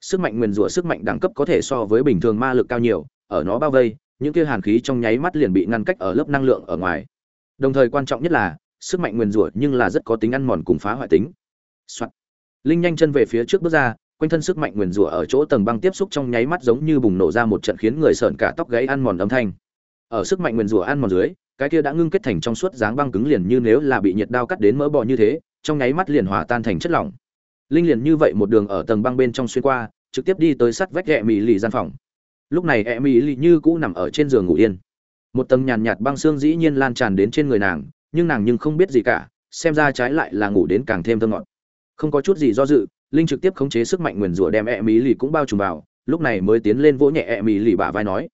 Sức mạnh nguyền rủa sức mạnh đẳng cấp có thể so với bình thường ma lực cao nhiều, ở nó bao vây, những kia hàn khí trong nháy mắt liền bị ngăn cách ở lớp năng lượng ở ngoài. Đồng thời quan trọng nhất là, sức mạnh nguyền rủa nhưng là rất có tính ăn mòn cùng phá hoại tính、Soạn. linh nhanh chân về phía trước bước ra, quanh thân sức mạnh nguyền rủa ở chỗ tầng băng tiếp xúc trong nháy mắt giống như bùng nổ ra một trận khiến người sợn cả tóc gáy ăn mòn âm thanh. Ở sức mạnh nguyền rủa ăn mòn dưới cái kia đã ngưng kết thành trong suốt dáng băng cứng liền như nếu là bị nhiệt đao cắt đến mỡ bò như thế, trong nháy mắt liền hòa tan thành chất lỏng. Linh liền như vậy một đường ở tầng băng bên trong xuyên qua, trực tiếp đi tới sắt vách ẹ mỹ lì gian phòng. Lúc này ẹ mỹ lì như cũ nằm ở trên giường ngủ yên. Một tầng nhàn nhạt băng xương dĩ nhiên lan tràn đến trên người nàng, nhưng nàng nhưng không biết gì cả, xem ra trái lại là ngủ đến càng thêm thơ ngọt. Không có chút gì do dự, linh trực tiếp khống chế sức mạnh nguyền rủa đem ẹ mỹ lì cũng bao trùm vào, lúc này mới tiến lên vỗ nhẹ ẹ mỹ lì bả vai nói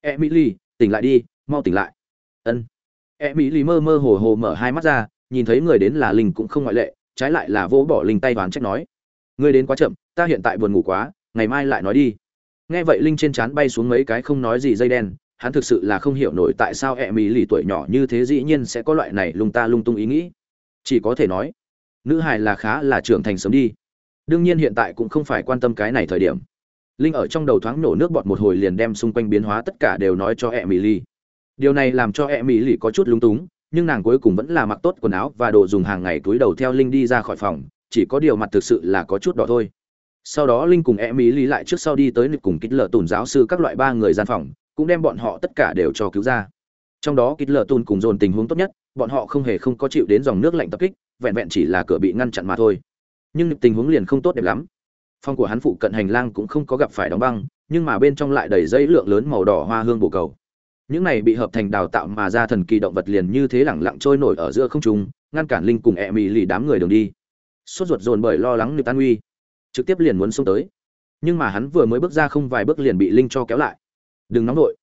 ẹ mỹ lì, tỉnh lại đi, mau tỉnh lại. Ân e mỹ lì mơ mơ hồ hồ mở hai mắt ra, nhìn thấy người đến là linh cũng không ngoại lệ, trái lại là vỗ bỏ linh tay đoán trách nói. Ngươi đến quá chậm, ta hiện tại buồn ngủ quá, ngày mai lại nói đi. Nghe vậy linh trên trán bay xuống mấy cái không nói gì dây đen, hắn thực sự là không hiểu nổi tại sao e mỹ lì tuổi nhỏ như thế dĩ nhiên sẽ có loại này lung ta lung tung ý nghĩ. Chỉ có thể nói, nữ hài là khá là trưởng thành sớm đi. Đương nhiên hiện tại cũng không phải quan tâm cái này thời điểm. Linh ở trong đầu thoáng nổ nước bọt một hồi liền đem xung quanh biến hóa tất cả đều nói cho e mỹ lì điều này làm cho e mỹ lì có chút lúng túng, nhưng nàng cuối cùng vẫn là mặc tốt quần áo và đồ dùng hàng ngày túi đầu theo linh đi ra khỏi phòng, chỉ có điều mặt thực sự là có chút đỏ thôi. Sau đó linh cùng e mỹ lì lại trước sau đi tới nịp cùng kích lợ tùn giáo sư các loại ba người gian phòng, cũng đem bọn họ tất cả đều cho cứu ra. Trong đó kích lợ tùn cùng dồn tình huống tốt nhất, bọn họ không hề không có chịu đến dòng nước lạnh tập kích, vẹn vẹn chỉ là cửa bị ngăn chặn mà thôi. Nhưng tình huống liền không tốt đẹp lắm. Phòng của hắn phụ cận hành lang cũng không có gặp phải đóng băng, nhưng mà bên trong lại đầy dây lượng lớn màu đỏ hoa hương bồ cầu những này bị hợp thành đào tạo mà ra thần kỳ động vật liền như thế lẳng lặng trôi nổi ở giữa không trung, ngăn cản linh cùng e mị lì đám người đường đi. Sốt ruột dồn bởi lo lắng nịp tan uy, trực tiếp liền muốn xông tới. Nhưng mà hắn vừa mới bước ra không vài bước liền bị linh cho kéo lại. Đừng nóng nổi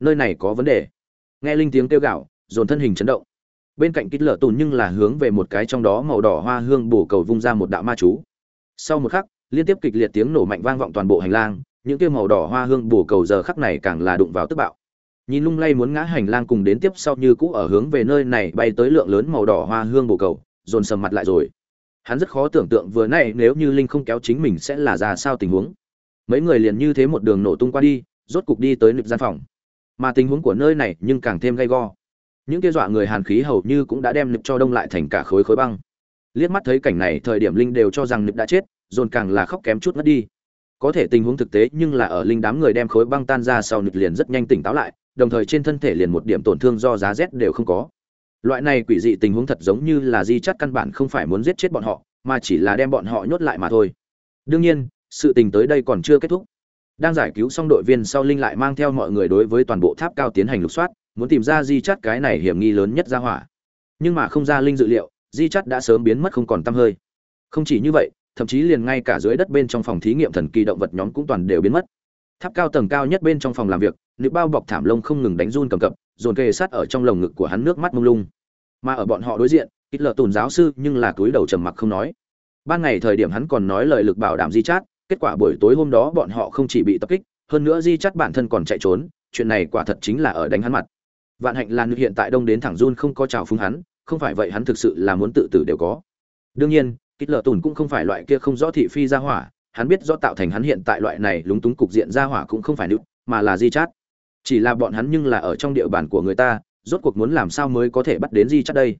nơi này có vấn đề. Nghe linh tiếng kêu gạo dồn thân hình chấn động. Bên cạnh kít lở tùn nhưng là hướng về một cái trong đó màu đỏ hoa hương bổ cầu vung ra một đạo ma chú. Sau một khắc, liên tiếp kịch liệt tiếng nổ mạnh vang vọng toàn bộ hành lang, những kia màu đỏ hoa hương bổ cầu giờ khắc này càng là đụng vào tức bạo nhìn lung lay muốn ngã hành lang cùng đến tiếp sau như cũ ở hướng về nơi này bay tới lượng lớn màu đỏ hoa hương bồ cầu, dồn sầm mặt lại rồi. Hắn rất khó tưởng tượng vừa nay nếu như linh không kéo chính mình sẽ là ra sao tình huống. Mấy người liền như thế một đường nổ tung qua đi, rốt cục đi tới nịp gian phòng. Mà tình huống của nơi này nhưng càng thêm gay go. Những kia dọa người hàn khí hầu như cũng đã đem nịp cho đông lại thành cả khối khối băng. Liếc mắt thấy cảnh này, thời điểm linh đều cho rằng nịp đã chết, dồn càng là khóc kém chút mất đi. Có thể tình huống thực tế nhưng là ở linh đám người đem khối băng tan ra sau nịp liền rất nhanh tỉnh táo lại đồng thời trên thân thể liền một điểm tổn thương do giá rét đều không có. Loại này quỷ dị tình huống thật giống như là di chắt căn bản không phải muốn giết chết bọn họ, mà chỉ là đem bọn họ nhốt lại mà thôi. Đương nhiên, sự tình tới đây còn chưa kết thúc. Đang giải cứu xong đội viên sau linh lại mang theo mọi người đối với toàn bộ tháp cao tiến hành lục soát, muốn tìm ra di chắt cái này hiểm nghi lớn nhất ra hỏa. Nhưng mà không ra linh dự liệu, di chắt đã sớm biến mất không còn t hơi. Không chỉ như vậy, thậm chí liền ngay cả dưới đất bên trong phòng thí nghiệm thần kỳ động vật nhóm cũng toàn đều biến mất tháp cao tầng cao nhất bên trong phòng làm việc, nữ bao bọc thảm lông không ngừng đánh run cầm cập, dồn kề sát ở trong lồng ngực của hắn nước mắt mông lung. Mà ở bọn họ đối diện ít lợ tùn giáo sư nhưng là túi đầu trầm mặc không nói. Ban ngày thời điểm hắn còn nói lời lực bảo đảm di chát, kết quả buổi tối hôm đó bọn họ không chỉ bị tập kích, hơn nữa di chát bản thân còn chạy trốn, chuyện này quả thật chính là ở đánh hắn mặt. Vạn hạnh lan hiện tại đông đến thẳng run không có trào phúng hắn, không phải vậy hắn thực sự là muốn tự tử đều có. Đương nhiên ít lợ tùn cũng không phải loại kia không rõ thị phi ra hỏa hắn biết do tạo thành hắn hiện tại loại này lúng túng cục diện ra hỏa cũng không phải nữ, mà là di chát. Chỉ là bọn hắn nhưng là ở trong địa bàn của người ta, rốt cuộc muốn làm sao mới có thể bắt đến di chát đây?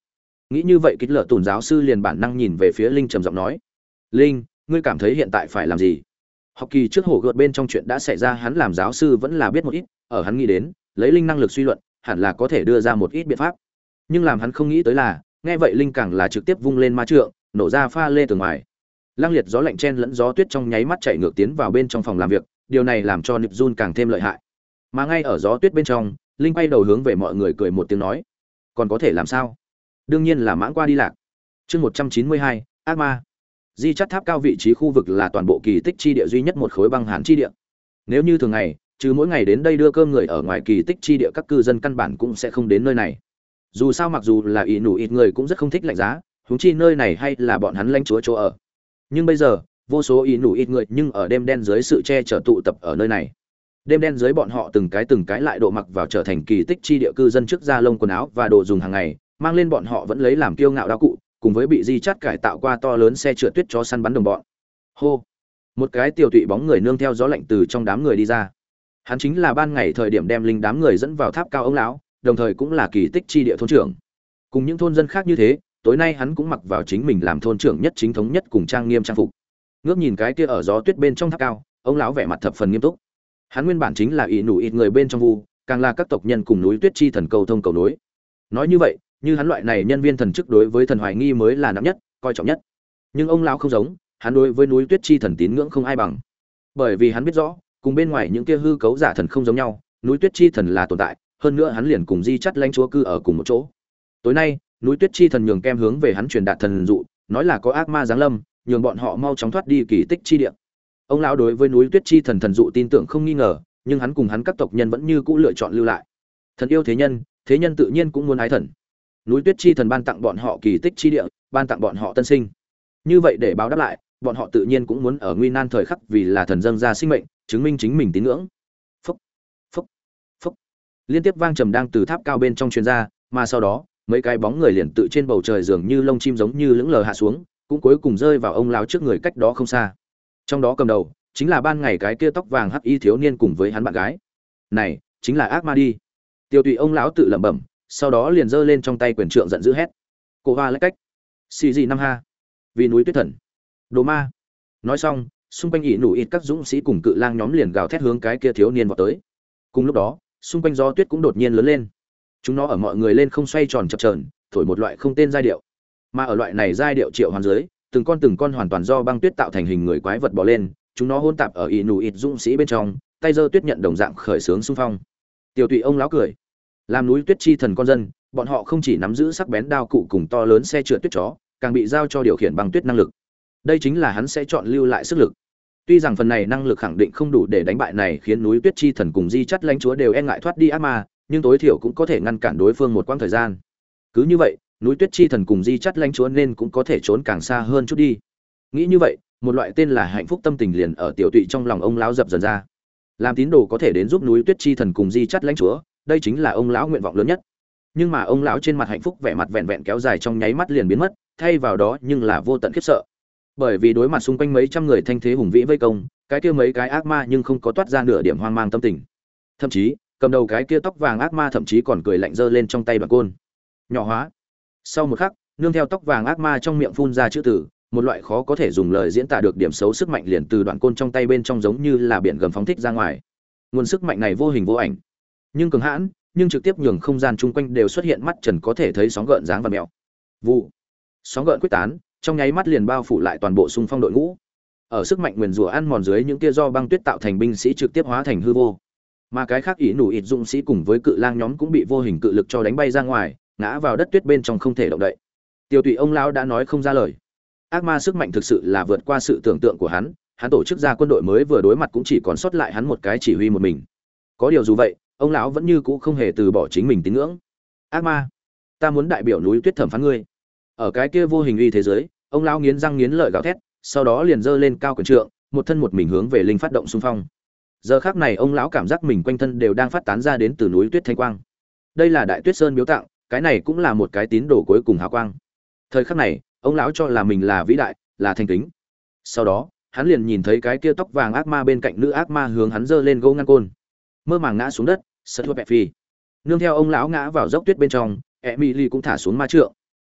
Nghĩ như vậy kích lở tùn giáo sư liền bản năng nhìn về phía linh trầm giọng nói, linh, ngươi cảm thấy hiện tại phải làm gì? Học kỳ trước hổ gợt bên trong chuyện đã xảy ra, hắn làm giáo sư vẫn là biết một ít, ở hắn nghĩ đến, lấy linh năng lực suy luận, hẳn là có thể đưa ra một ít biện pháp. Nhưng làm hắn không nghĩ tới là, nghe vậy linh càng là trực tiếp vung lên ma trượng, nổ ra pha lê từ ngoài. Lang liệt gió lạnh chen lẫn gió tuyết trong nháy mắt chạy ngược tiến vào bên trong phòng làm việc, điều này làm cho nịp Jun càng thêm lợi hại. Mà ngay ở gió tuyết bên trong, linh quay đầu hướng về mọi người cười một tiếng nói, còn có thể làm sao? Đương nhiên là mãng qua đi lạc. Chương một trăm chín mươi hai, ác ma. Di chắt tháp cao vị trí khu vực là toàn bộ kỳ tích chi địa duy nhất một khối băng hàn chi địa. Nếu như thường ngày, trừ mỗi ngày đến đây đưa cơm người ở ngoài kỳ tích chi địa, các cư dân căn bản cũng sẽ không đến nơi này. Dù sao mặc dù là ỷ nủ ít người cũng rất không thích lạnh giá, huống chi nơi này hay là bọn hắn lãnh chúa chỗ ở nhưng bây giờ, vô số ý nủ ít người nhưng ở đêm đen dưới sự che chở tụ tập ở nơi này. Đêm đen dưới bọn họ từng cái từng cái lại độ mặc vào trở thành kỳ tích chi địa cư dân trước da lông quần áo và đồ dùng hàng ngày, mang lên bọn họ vẫn lấy làm kiêu ngạo đao cụ, cùng với bị di chắt cải tạo qua to lớn xe trượt tuyết cho săn bắn đồng bọn. Hô! Một cái tiểu tụy bóng người nương theo gió lạnh từ trong đám người đi ra. Hắn chính là ban ngày thời điểm đem linh đám người dẫn vào tháp cao ông lão, đồng thời cũng là kỳ tích chi địa thôn trưởng. Cùng những thôn dân khác như thế tối nay hắn cũng mặc vào chính mình làm thôn trưởng nhất chính thống nhất cùng trang nghiêm trang phục. Ngước nhìn cái kia ở gió tuyết bên trong tháp cao, ông lão vẻ mặt thập phần nghiêm túc. Hắn nguyên bản chính là ỷ nụ ít người bên trong vu, càng là các tộc nhân cùng núi tuyết chi thần cầu thông cầu nối. Nói như vậy, như hắn loại này nhân viên thần chức đối với thần hoài nghi mới là nặng nhất, coi trọng nhất. Nhưng ông lão không giống, hắn đối với núi tuyết chi thần tín ngưỡng không ai bằng. Bởi vì hắn biết rõ, cùng bên ngoài những kia hư cấu giả thần không giống nhau, núi tuyết chi thần là tồn tại, hơn nữa hắn liền cùng di chắt lãnh chúa cư ở cùng một chỗ. Tối nay núi tuyết chi thần nhường kem hướng về hắn truyền đạt thần dụ, nói là có ác ma giáng lâm, nhường bọn họ mau chóng thoát đi kỳ tích chi địa. Ông lão đối với núi tuyết chi thần thần dụ tin tưởng không nghi ngờ, nhưng hắn cùng hắn các tộc nhân vẫn như cũ lựa chọn lưu lại. Thần yêu thế nhân thế nhân tự nhiên cũng muốn ái thần. Núi tuyết chi thần ban tặng bọn họ kỳ tích chi địa, ban tặng bọn họ tân sinh. Như vậy để báo đáp lại, bọn họ tự nhiên cũng muốn ở nguy nan thời khắc vì là thần dâng ra sinh mệnh, chứng minh chính mình tín ngưỡng. Phúc phúc phúc. Liên tiếp vang trầm đang từ tháp cao bên trong chuyên gia mà sau đó mấy cái bóng người liền tự trên bầu trời dường như lông chim giống như lững lờ hạ xuống, cũng cuối cùng rơi vào ông lão trước người cách đó không xa. Trong đó cầm đầu, chính là ban ngày cái kia tóc vàng hắc y thiếu niên cùng với hắn bạn gái. Này, chính là ác ma đi. Tiêu tụy ông lão tự lẩm bẩm, sau đó liền giơ lên trong tay quyền trượng giận dữ hét. Cổ hoa lấy cách. Xì gì năm ha. Vì núi tuyết thần. Đồ ma. Nói xong, xung quanh ỉ nụ ít các dũng sĩ cùng cự lang nhóm liền gào thét hướng cái kia thiếu niên vào tới. Cùng lúc đó, xung quanh gió tuyết cũng đột nhiên lớn lên chúng nó ở mọi người lên không xoay tròn chập trờn thổi một loại không tên giai điệu. Mà ở loại này giai điệu triệu hoàn dưới, từng con từng con hoàn toàn do băng tuyết tạo thành hình người quái vật bỏ lên, chúng nó hôn tạp ở ỷ nụ ít dũng sĩ bên trong, tay giơ tuyết nhận đồng dạng khởi sướng xung phong. Tiểu tụy ông láo cười. Làm núi tuyết chi thần con dân, bọn họ không chỉ nắm giữ sắc bén đao cụ cùng to lớn xe trượt tuyết chó, càng bị giao cho điều khiển băng tuyết năng lực. Đây chính là hắn sẽ chọn lưu lại sức lực. Tuy rằng phần này năng lực khẳng định không đủ để đánh bại này khiến núi tuyết chi thần cùng di chắt lãnh chúa đều e ngại thoát đi ác ma nhưng tối thiểu cũng có thể ngăn cản đối phương một quãng thời gian. Cứ như vậy, núi tuyết chi thần cùng di chắt lãnh chúa nên cũng có thể trốn càng xa hơn chút đi. Nghĩ như vậy, một loại tên là hạnh phúc tâm tình liền ở tiểu tụy trong lòng ông lão dập dần ra. Làm tín đồ có thể đến giúp núi tuyết chi thần cùng di chắt lãnh chúa, đây chính là ông lão nguyện vọng lớn nhất. Nhưng mà ông lão trên mặt hạnh phúc vẻ mặt vẹn vẹn kéo dài trong nháy mắt liền biến mất, thay vào đó nhưng là vô tận khiếp sợ. Bởi vì đối mặt xung quanh mấy trăm người thanh thế hùng vĩ vây công, cái kia mấy cái ác ma nhưng không có toát ra nửa điểm hoang mang tâm tình. Thậm chí cầm đầu cái kia tóc vàng ác ma thậm chí còn cười lạnh giơ lên trong tay đoạn côn. Nhỏ hóa. Sau một khắc, nương theo tóc vàng ác ma trong miệng phun ra chữ tử một loại khó có thể dùng lời diễn tả được điểm xấu sức mạnh liền từ đoạn côn trong tay bên trong giống như là biển gầm phóng thích ra ngoài. Nguồn sức mạnh này vô hình vô ảnh. Nhưng cường hãn, nhưng trực tiếp nhường không gian chung quanh đều xuất hiện mắt trần có thể thấy sóng gợn dáng và mèo. Vụ. Sóng gợn quyết tán, trong nháy mắt liền bao phủ lại toàn bộ xung phong đội ngũ. Ở sức mạnh nguyền rủa ăn mòn dưới những kia do băng tuyết tạo thành binh sĩ trực tiếp hóa thành hư vô mà cái khác ỷ nủ ít dũng sĩ cùng với cự lang nhóm cũng bị vô hình cự lực cho đánh bay ra ngoài, ngã vào đất tuyết bên trong không thể động đậy. Tiêu tụy ông lão đã nói không ra lời. Ác ma sức mạnh thực sự là vượt qua sự tưởng tượng của hắn hắn tổ chức ra quân đội mới vừa đối mặt cũng chỉ còn sót lại hắn một cái chỉ huy một mình. Có điều dù vậy, ông lão vẫn như cũ không hề từ bỏ chính mình tín ngưỡng. Ác ma, ta muốn đại biểu núi tuyết thẩm phán ngươi. Ở cái kia vô hình uy thế giới, ông lão nghiến răng nghiến lợi gào thét, sau đó liền giơ lên cao quyền trượng, một thân một mình hướng về linh phát động xung phong giờ khác này ông lão cảm giác mình quanh thân đều đang phát tán ra đến từ núi tuyết thanh quang. Đây là đại tuyết sơn biếu tặng cái này cũng là một cái tín đồ cuối cùng hào quang. Thời khắc này, ông lão cho là mình là vĩ đại, là thanh kính. Sau đó, hắn liền nhìn thấy cái kia tóc vàng ác ma bên cạnh nữ ác ma hướng hắn giơ lên gỗ ngăn côn. Mơ màng ngã xuống đất, sợ thua bẹp phi nương theo ông lão ngã vào dốc tuyết bên trong e mỹ ly cũng thả xuống ma trượng.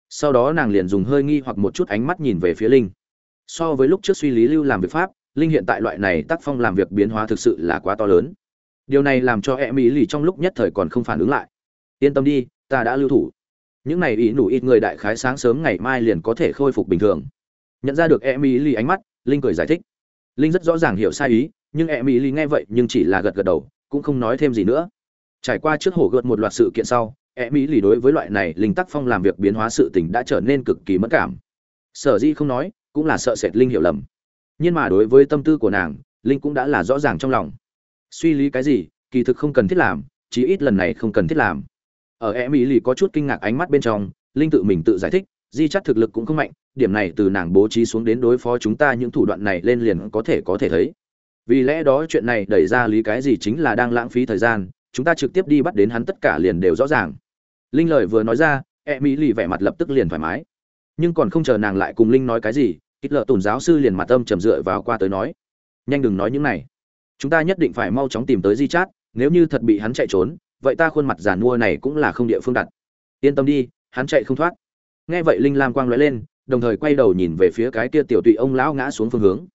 Sau đó nàng liền dùng hơi nghi hoặc một chút ánh mắt nhìn về phía linh. So với lúc trước suy lý lưu làm việc pháp linh hiện tại loại này tác phong làm việc biến hóa thực sự là quá to lớn. Điều này làm cho e mỹ lì trong lúc nhất thời còn không phản ứng lại. Yên tâm đi, ta đã lưu thủ. Những này ý nủ ít người đại khái sáng sớm ngày mai liền có thể khôi phục bình thường. Nhận ra được e mỹ lì ánh mắt, linh cười giải thích. Linh rất rõ ràng hiểu sai ý, nhưng e mỹ lì nghe vậy nhưng chỉ là gật gật đầu, cũng không nói thêm gì nữa. Trải qua trước hổ gợt một loạt sự kiện sau e mỹ lì đối với loại này linh tắc phong làm việc biến hóa sự tình đã trở nên cực kỳ mất cảm. Sở di không nói, cũng là sợ sệt linh hiểu lầm nhưng mà đối với tâm tư của nàng, linh cũng đã là rõ ràng trong lòng. Suy lý cái gì, kỳ thực không cần thiết làm, chí ít lần này không cần thiết làm. Ở e mỹ lì có chút kinh ngạc ánh mắt bên trong, linh tự mình tự giải thích, di chắc thực lực cũng không mạnh, điểm này từ nàng bố trí xuống đến đối phó chúng ta những thủ đoạn này lên liền có thể có thể thấy. Vì lẽ đó chuyện này đẩy ra lý cái gì chính là đang lãng phí thời gian, chúng ta trực tiếp đi bắt đến hắn tất cả liền đều rõ ràng. Linh lời vừa nói ra e mỹ lì vẻ mặt lập tức liền thoải mái. Nhưng còn không chờ nàng lại cùng linh nói cái gì kích lợ tùn giáo sư liền mặt âm trầm dựa vào qua tới nói, nhanh đừng nói những này. Chúng ta nhất định phải mau chóng tìm tới di chát nếu như thật bị hắn chạy trốn, vậy ta khuôn mặt giàn mua này cũng là không địa phương đặt. Yên tâm đi, hắn chạy không thoát. Nghe vậy linh lam quang lóe lên, đồng thời quay đầu nhìn về phía cái kia tiểu tụy ông lão ngã xuống phương hướng.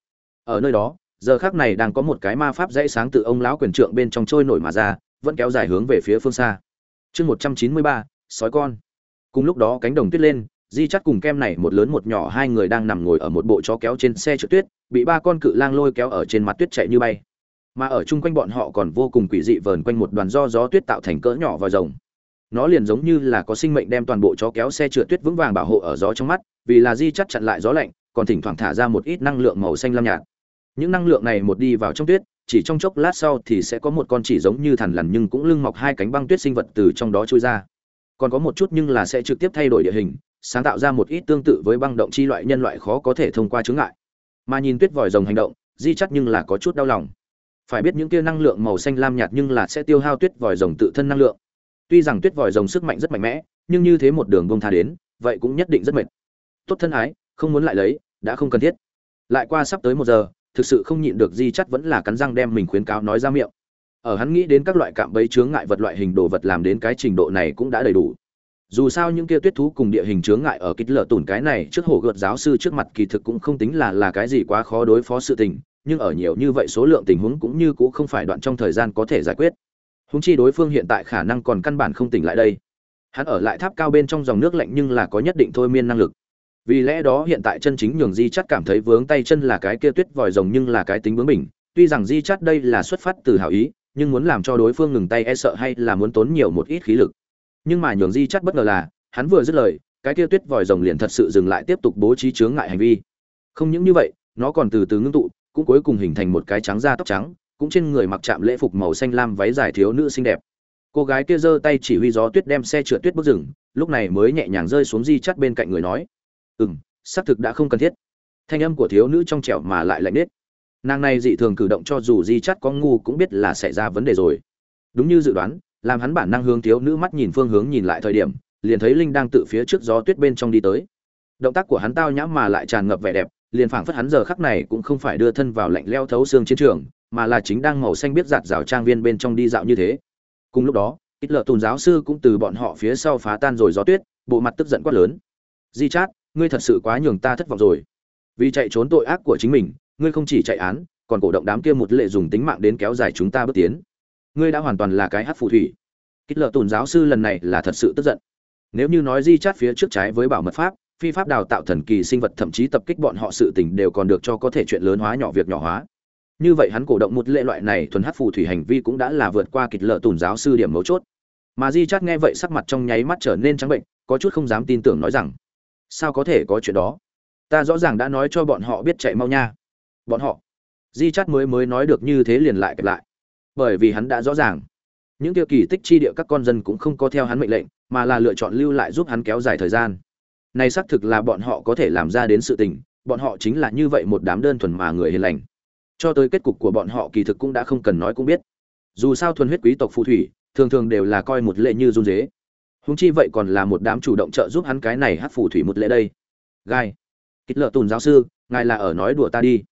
Ở nơi đó, giờ khác này đang có một cái ma pháp dãy sáng từ ông lão quyền trượng bên trong trôi nổi mà ra, vẫn kéo dài hướng về phía phương xa. Chương một trăm chín mươi ba, sói con. Cùng lúc đó cánh đồng tuyết lên di chắt cùng kem này, một lớn một nhỏ, hai người đang nằm ngồi ở một bộ chó kéo trên xe trượt tuyết, bị ba con cự lang lôi kéo ở trên mặt tuyết chạy như bay. Mà ở chung quanh bọn họ còn vô cùng quỷ dị vờn quanh một đoàn do gió tuyết tạo thành cỡ nhỏ vòi rồng. Nó liền giống như là có sinh mệnh đem toàn bộ chó kéo xe trượt tuyết vững vàng bảo hộ ở gió trong mắt, vì là di chắt chặn lại gió lạnh, còn thỉnh thoảng thả ra một ít năng lượng màu xanh lam nhạt. Những năng lượng này một đi vào trong tuyết, chỉ trong chốc lát sau thì sẽ có một con chỉ giống như thằn lằn nhưng cũng lưng mọc hai cánh băng tuyết sinh vật từ trong đó trôi ra. Còn có một chút nhưng là sẽ trực tiếp thay đổi địa hình sáng tạo ra một ít tương tự với băng động chi loại nhân loại khó có thể thông qua chướng ngại. Mà nhìn tuyết vòi rồng hành động, di chắc nhưng là có chút đau lòng. Phải biết những kia năng lượng màu xanh lam nhạt nhưng là sẽ tiêu hao tuyết vòi rồng tự thân năng lượng. Tuy rằng tuyết vòi rồng sức mạnh rất mạnh mẽ, nhưng như thế một đường bông tha đến, vậy cũng nhất định rất mệt. Tốt thân ái, không muốn lại lấy, đã không cần thiết. Lại qua sắp tới một giờ, thực sự không nhịn được di chắc vẫn là cắn răng đem mình khuyến cáo nói ra miệng. Ở hắn nghĩ đến các loại cạm bẫy chướng ngại vật loại hình đồ vật làm đến cái trình độ này cũng đã đầy đủ dù sao những kia tuyết thú cùng địa hình chướng ngại ở kích lở tủn cái này trước hổ gợt giáo sư trước mặt kỳ thực cũng không tính là là cái gì quá khó đối phó sự tình, nhưng ở nhiều như vậy số lượng tình huống cũng như cũng không phải đoạn trong thời gian có thể giải quyết. Húng chi đối phương hiện tại khả năng còn căn bản không tỉnh lại đây. Hắn ở lại tháp cao bên trong dòng nước lạnh nhưng là có nhất định thôi miên năng lực. Vì lẽ đó hiện tại chân chính nhường di chắt cảm thấy vướng tay chân là cái kia tuyết vòi rồng nhưng là cái tính bướng mình tuy rằng di chắt đây là xuất phát từ hảo ý, nhưng muốn làm cho đối phương ngừng tay e sợ hay là muốn tốn nhiều một ít khí lực nhưng mà nhường di chắt bất ngờ là, hắn vừa dứt lời, cái kia tuyết vòi rồng liền thật sự dừng lại tiếp tục bố trí chướng ngại hành vi. Không những như vậy, nó còn từ từ ngưng tụ, cũng cuối cùng hình thành một cái trắng da tóc trắng, cũng trên người mặc trạm lễ phục màu xanh lam váy dài thiếu nữ xinh đẹp. Cô gái kia giơ tay chỉ huy gió tuyết đem xe trượt tuyết bước rừng lúc này mới nhẹ nhàng rơi xuống di chắt bên cạnh người nói ừ m xác thực đã không cần thiết. Thanh âm của thiếu nữ trong trẻo mà lại lạnh nết. Nàng này dị thường cử động cho dù di chắt có ngu cũng biết là xảy ra vấn đề rồi. Đúng như dự đoán làm hắn bản năng hướng thiếu nữ mắt nhìn phương hướng nhìn lại thời điểm, liền thấy linh đang tự phía trước gió tuyết bên trong đi tới. Động tác của hắn tao nhãm mà lại tràn ngập vẻ đẹp, liền phảng phất hắn giờ khắc này cũng không phải đưa thân vào lạnh leo thấu xương chiến trường, mà là chính đang màu xanh biết giạt rào trang viên bên trong đi dạo như thế. Cùng lúc đó, ít lợ tùn giáo sư cũng từ bọn họ phía sau phá tan rồi gió tuyết, bộ mặt tức giận quát lớn. Di chát, ngươi thật sự quá nhường ta thất vọng rồi. Vì chạy trốn tội ác của chính mình, ngươi không chỉ chạy án, còn cổ động đám kia một lệ dùng tính mạng đến kéo dài chúng ta bước tiến ngươi đã hoàn toàn là cái hát phù thủy. Kích lợ tùn giáo sư lần này là thật sự tức giận. Nếu như nói di chát phía trước trái với bảo mật pháp, phi pháp đào tạo thần kỳ sinh vật thậm chí tập kích bọn họ sự tình đều còn được cho có thể chuyện lớn hóa nhỏ việc nhỏ hóa. Như vậy hắn cổ động một lệ loại này thuần hát phù thủy hành vi cũng đã là vượt qua kịch lợ tùn giáo sư điểm mấu chốt. Mà di chát nghe vậy sắc mặt trong nháy mắt trở nên trắng bệnh, có chút không dám tin tưởng nói rằng, sao có thể có chuyện đó? Ta rõ ràng đã nói cho bọn họ biết chạy mau nha. Bọn họ. Di chát mới mới nói được như thế liền lại kẹp lại bởi vì hắn đã rõ ràng. Những tiêu kỳ tích chi địa các con dân cũng không có theo hắn mệnh lệnh, mà là lựa chọn lưu lại giúp hắn kéo dài thời gian. Này xác thực là bọn họ có thể làm ra đến sự tình, bọn họ chính là như vậy một đám đơn thuần mà người hiền lành. Cho tới kết cục của bọn họ kỳ thực cũng đã không cần nói cũng biết. Dù sao thuần huyết quý tộc phù thủy, thường thường đều là coi một lệ như run dế. Húng chi vậy còn là một đám chủ động trợ giúp hắn cái này hát phù thủy một lệ đây. Gai, kích lợ tùn giáo sư, ngài là ở nói đùa ta đi.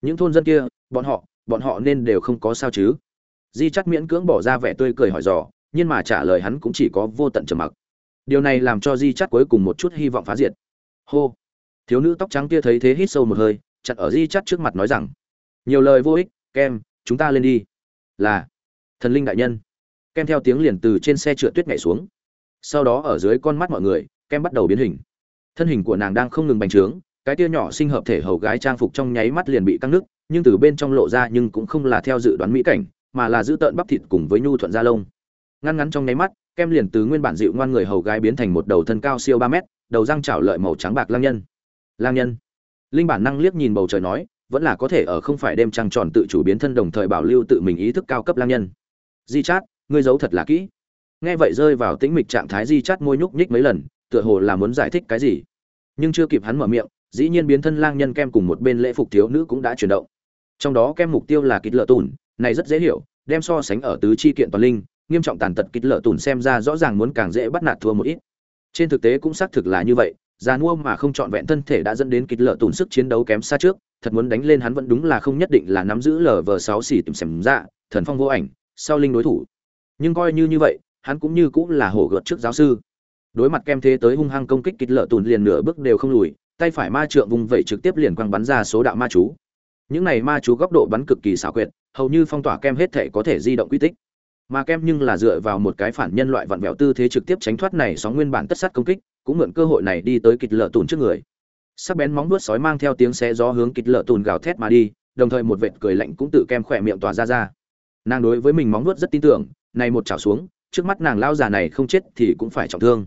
Những thôn dân kia, bọn họ bọn họ nên đều không có sao chứ di chắt miễn cưỡng bỏ ra vẻ tươi cười hỏi dò, nhưng mà trả lời hắn cũng chỉ có vô tận trầm mặc. Điều này làm cho di chắt cuối cùng một chút hy vọng phá diệt. Hô! Thiếu nữ tóc trắng kia thấy thế hít sâu một hơi chặt ở di chắt trước mặt nói rằng, nhiều lời vô ích, kem, chúng ta lên đi. Là, thần linh đại nhân. Kem theo tiếng liền từ trên xe trượt tuyết nhảy xuống. Sau đó ở dưới con mắt mọi người, kem bắt đầu biến hình. Thân hình của nàng đang không ngừng bành trướng, cái tia nhỏ sinh hợp thể hầu gái trang phục trong nháy mắt liền bị căng nứt, nhưng từ bên trong lộ ra nhưng cũng không là theo dự đoán mỹ cảnh mà là giữ tợn bắp thịt cùng với nhu thuận da lông. Ngăn ngắn trong nháy mắt, kem liền từ nguyên bản dịu ngoan người hầu gái biến thành một đầu thân cao siêu ba mét, đầu răng chảo lợi màu trắng bạc lang nhân. Lang nhân. Linh bản năng liếc nhìn bầu trời nói, vẫn là có thể ở không phải đêm trăng tròn tự chủ biến thân đồng thời bảo lưu tự mình ý thức cao cấp lang nhân. Di chát, ngươi giấu thật là kỹ. Nghe vậy rơi vào tĩnh mịch trạng thái di chát môi nhúc nhích mấy lần, tựa hồ là muốn giải thích cái gì. Nhưng chưa kịp hắn mở miệng, dĩ nhiên biến thân lang nhân kem cùng một bên lễ phục thiếu nữ cũng đã chuyển động. Trong đó kem mục tiêu là kịch lợ tùn này rất dễ hiểu, đem so sánh ở tứ chi kiện toàn linh, nghiêm trọng tàn tật kích lợ tùn xem ra rõ ràng muốn càng dễ bắt nạt thua một ít. Trên thực tế cũng xác thực là như vậy, già mua mà không chọn vẹn thân thể đã dẫn đến kịch lợ tùn sức chiến đấu kém xa trước, thật muốn đánh lên hắn vẫn đúng là không nhất định là nắm giữ lờ vờ sáu xỉ tìm xem ra, thần phong vô ảnh, sau linh đối thủ. Nhưng coi như như vậy, hắn cũng như cũng là hổ gợt trước giáo sư. Đối mặt kem thế tới hung hăng công kích kịch lợ tùn liền nửa bước đều không lùi, tay phải ma trượng vùng vẩy trực tiếp liền quăng bắn ra số đạo ma chú những này ma chú góc độ bắn cực kỳ xảo quyệt, hầu như phong tỏa kem hết thể có thể di động quy tích. Mà kem nhưng là dựa vào một cái phản nhân loại vặn vẹo tư thế trực tiếp tránh thoát này sóng nguyên bản tất sát công kích, cũng mượn cơ hội này đi tới kịch lợ tùn trước người. Sắc bén móng vuốt sói mang theo tiếng xé gió hướng kịch lợ tùn gào thét mà đi, đồng thời một vệt cười lạnh cũng tự kem khỏe miệng tỏa ra ra. Nàng đối với mình móng vuốt rất tin tưởng, này một chảo xuống, trước mắt nàng lao già này không chết thì cũng phải trọng thương.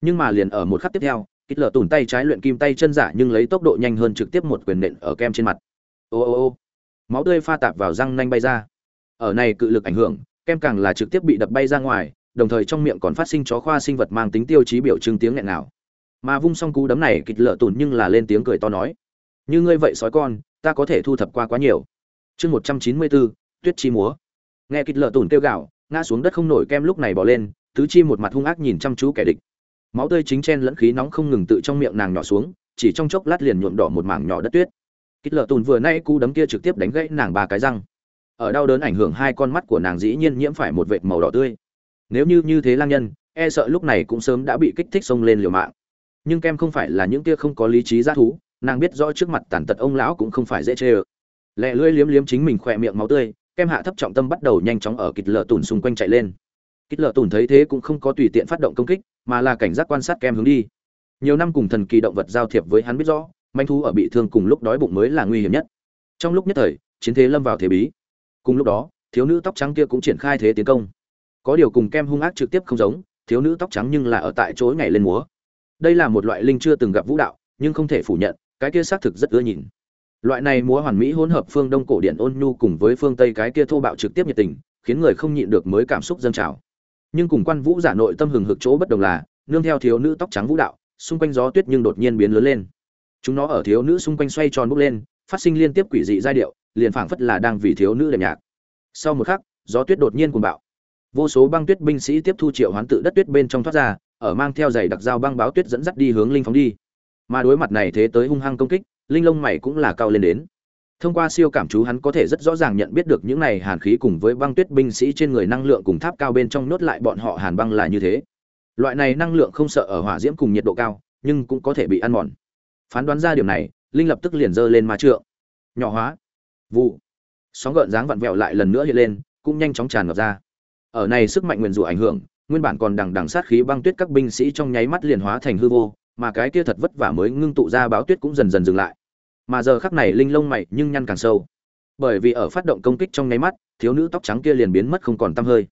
Nhưng mà liền ở một khắc tiếp theo, kịch lợ tùn tay trái luyện kim tay chân giả nhưng lấy tốc độ nhanh hơn trực tiếp một quyền nện ở kem trên mặt ô ô ô, máu tươi pha tạp vào răng nanh bay ra. Ở này cự lực ảnh hưởng, kem càng là trực tiếp bị đập bay ra ngoài, đồng thời trong miệng còn phát sinh chó khoa sinh vật mang tính tiêu chí biểu trưng tiếng nghẹn nào mà vung xong cú đấm này, kịch lợ tùn nhưng là lên tiếng cười to nói, như ngươi vậy sói con, ta có thể thu thập qua quá nhiều. Chương một trăm chín mươi bốn, tuyết chi múa. Nghe kịch lợ tùn kêu gạo ngã xuống đất không nổi kem lúc này bỏ lên, tứ chi một mặt hung ác nhìn chăm chú kẻ địch. Máu tươi chính chen lẫn khí nóng không ngừng tự trong miệng nàng nhỏ xuống, chỉ trong chốc lát liền nhuộm đỏ một mảng nhỏ đất tuyết kích lợ tùn vừa nay cú đấm kia trực tiếp đánh gãy nàng ba cái răng. Ở đau đớn ảnh hưởng hai con mắt của nàng dĩ nhiên nhiễm phải một vệt màu đỏ tươi. Nếu như như thế lang nhân e sợ lúc này cũng sớm đã bị kích thích xông lên liều mạng. Nhưng kem không phải là những kia không có lý trí g thú, nàng biết rõ trước mặt tàn tật ông lão cũng không phải dễ chê ơ. Lẹ lưỡi liếm liếm chính mình khỏe miệng máu tươi, kem hạ thấp trọng tâm bắt đầu nhanh chóng ở kịch lợ tùn xung quanh chạy lên. Kịch lợ tùn thấy thế cũng không có tùy tiện phát động công kích, mà là cảnh giác quan sát kem hướng đi. Nhiều năm cùng thần kỳ động vật giao thiệp với hắn biết rõ manh thú ở bị thương cùng lúc đói bụng mới là nguy hiểm nhất. Trong lúc nhất thời, chiến thế lâm vào thế bí. Cùng lúc đó, thiếu nữ tóc trắng kia cũng triển khai thế tiến công. Có điều cùng kem hung ác trực tiếp không giống, thiếu nữ tóc trắng nhưng là ở tại chỗ ngày lên múa. Đây là một loại linh chưa từng gặp vũ đạo, nhưng không thể phủ nhận, cái kia xác thực rất ưa nhìn. Loại này múa hoàn mỹ hỗn hợp phương đông cổ điển ôn nhu cùng với phương tây cái kia thô bạo trực tiếp nhiệt tình, khiến người không nhịn được mới cảm xúc dâng trào. Nhưng cùng quan vũ giả nội tâm hừng hực chỗ bất đồng là, nương theo thiếu nữ tóc trắng vũ đạo, xung quanh gió tuyết nhưng đột nhiên biến lớn lên chúng nó ở thiếu nữ xung quanh xoay tròn bốc lên, phát sinh liên tiếp quỷ dị giai điệu, liền phảng phất là đang vì thiếu nữ đẹp nhạc. Sau một khắc, gió tuyết đột nhiên cuồng bạo. Vô số băng tuyết binh sĩ tiếp thu triệu hoán tự đất tuyết bên trong thoát ra, ở mang theo giày đặc dao băng báo tuyết dẫn dắt đi hướng linh phóng đi. Mà đối mặt này thế tới hung hăng công kích, linh lông mày cũng là cao lên đến. Thông qua siêu cảm chú hắn có thể rất rõ ràng nhận biết được những này hàn khí cùng với băng tuyết binh sĩ trên người năng lượng cùng tháp cao bên trong nốt lại bọn họ hàn băng là như thế. Loại này năng lượng không sợ ở hỏa diễm cùng nhiệt độ cao, nhưng cũng có thể bị ăn mòn phán đoán ra điều này, linh lập tức liền giơ lên ma trượng. Nhỏ hóa. Vụ. Sóng gợn dáng vặn vẹo lại lần nữa hiện lên, cũng nhanh chóng tràn ngập ra. Ở này sức mạnh nguyền rủa ảnh hưởng, nguyên bản còn đằng đằng sát khí băng tuyết các binh sĩ trong nháy mắt liền hóa thành hư vô, mà cái kia thật vất vả mới ngưng tụ ra báo tuyết cũng dần dần dừng lại. Mà giờ khắc này linh lông mày nhưng nhăn càng sâu. Bởi vì ở phát động công kích trong nháy mắt, thiếu nữ tóc trắng kia liền biến mất không còn tăm hơi.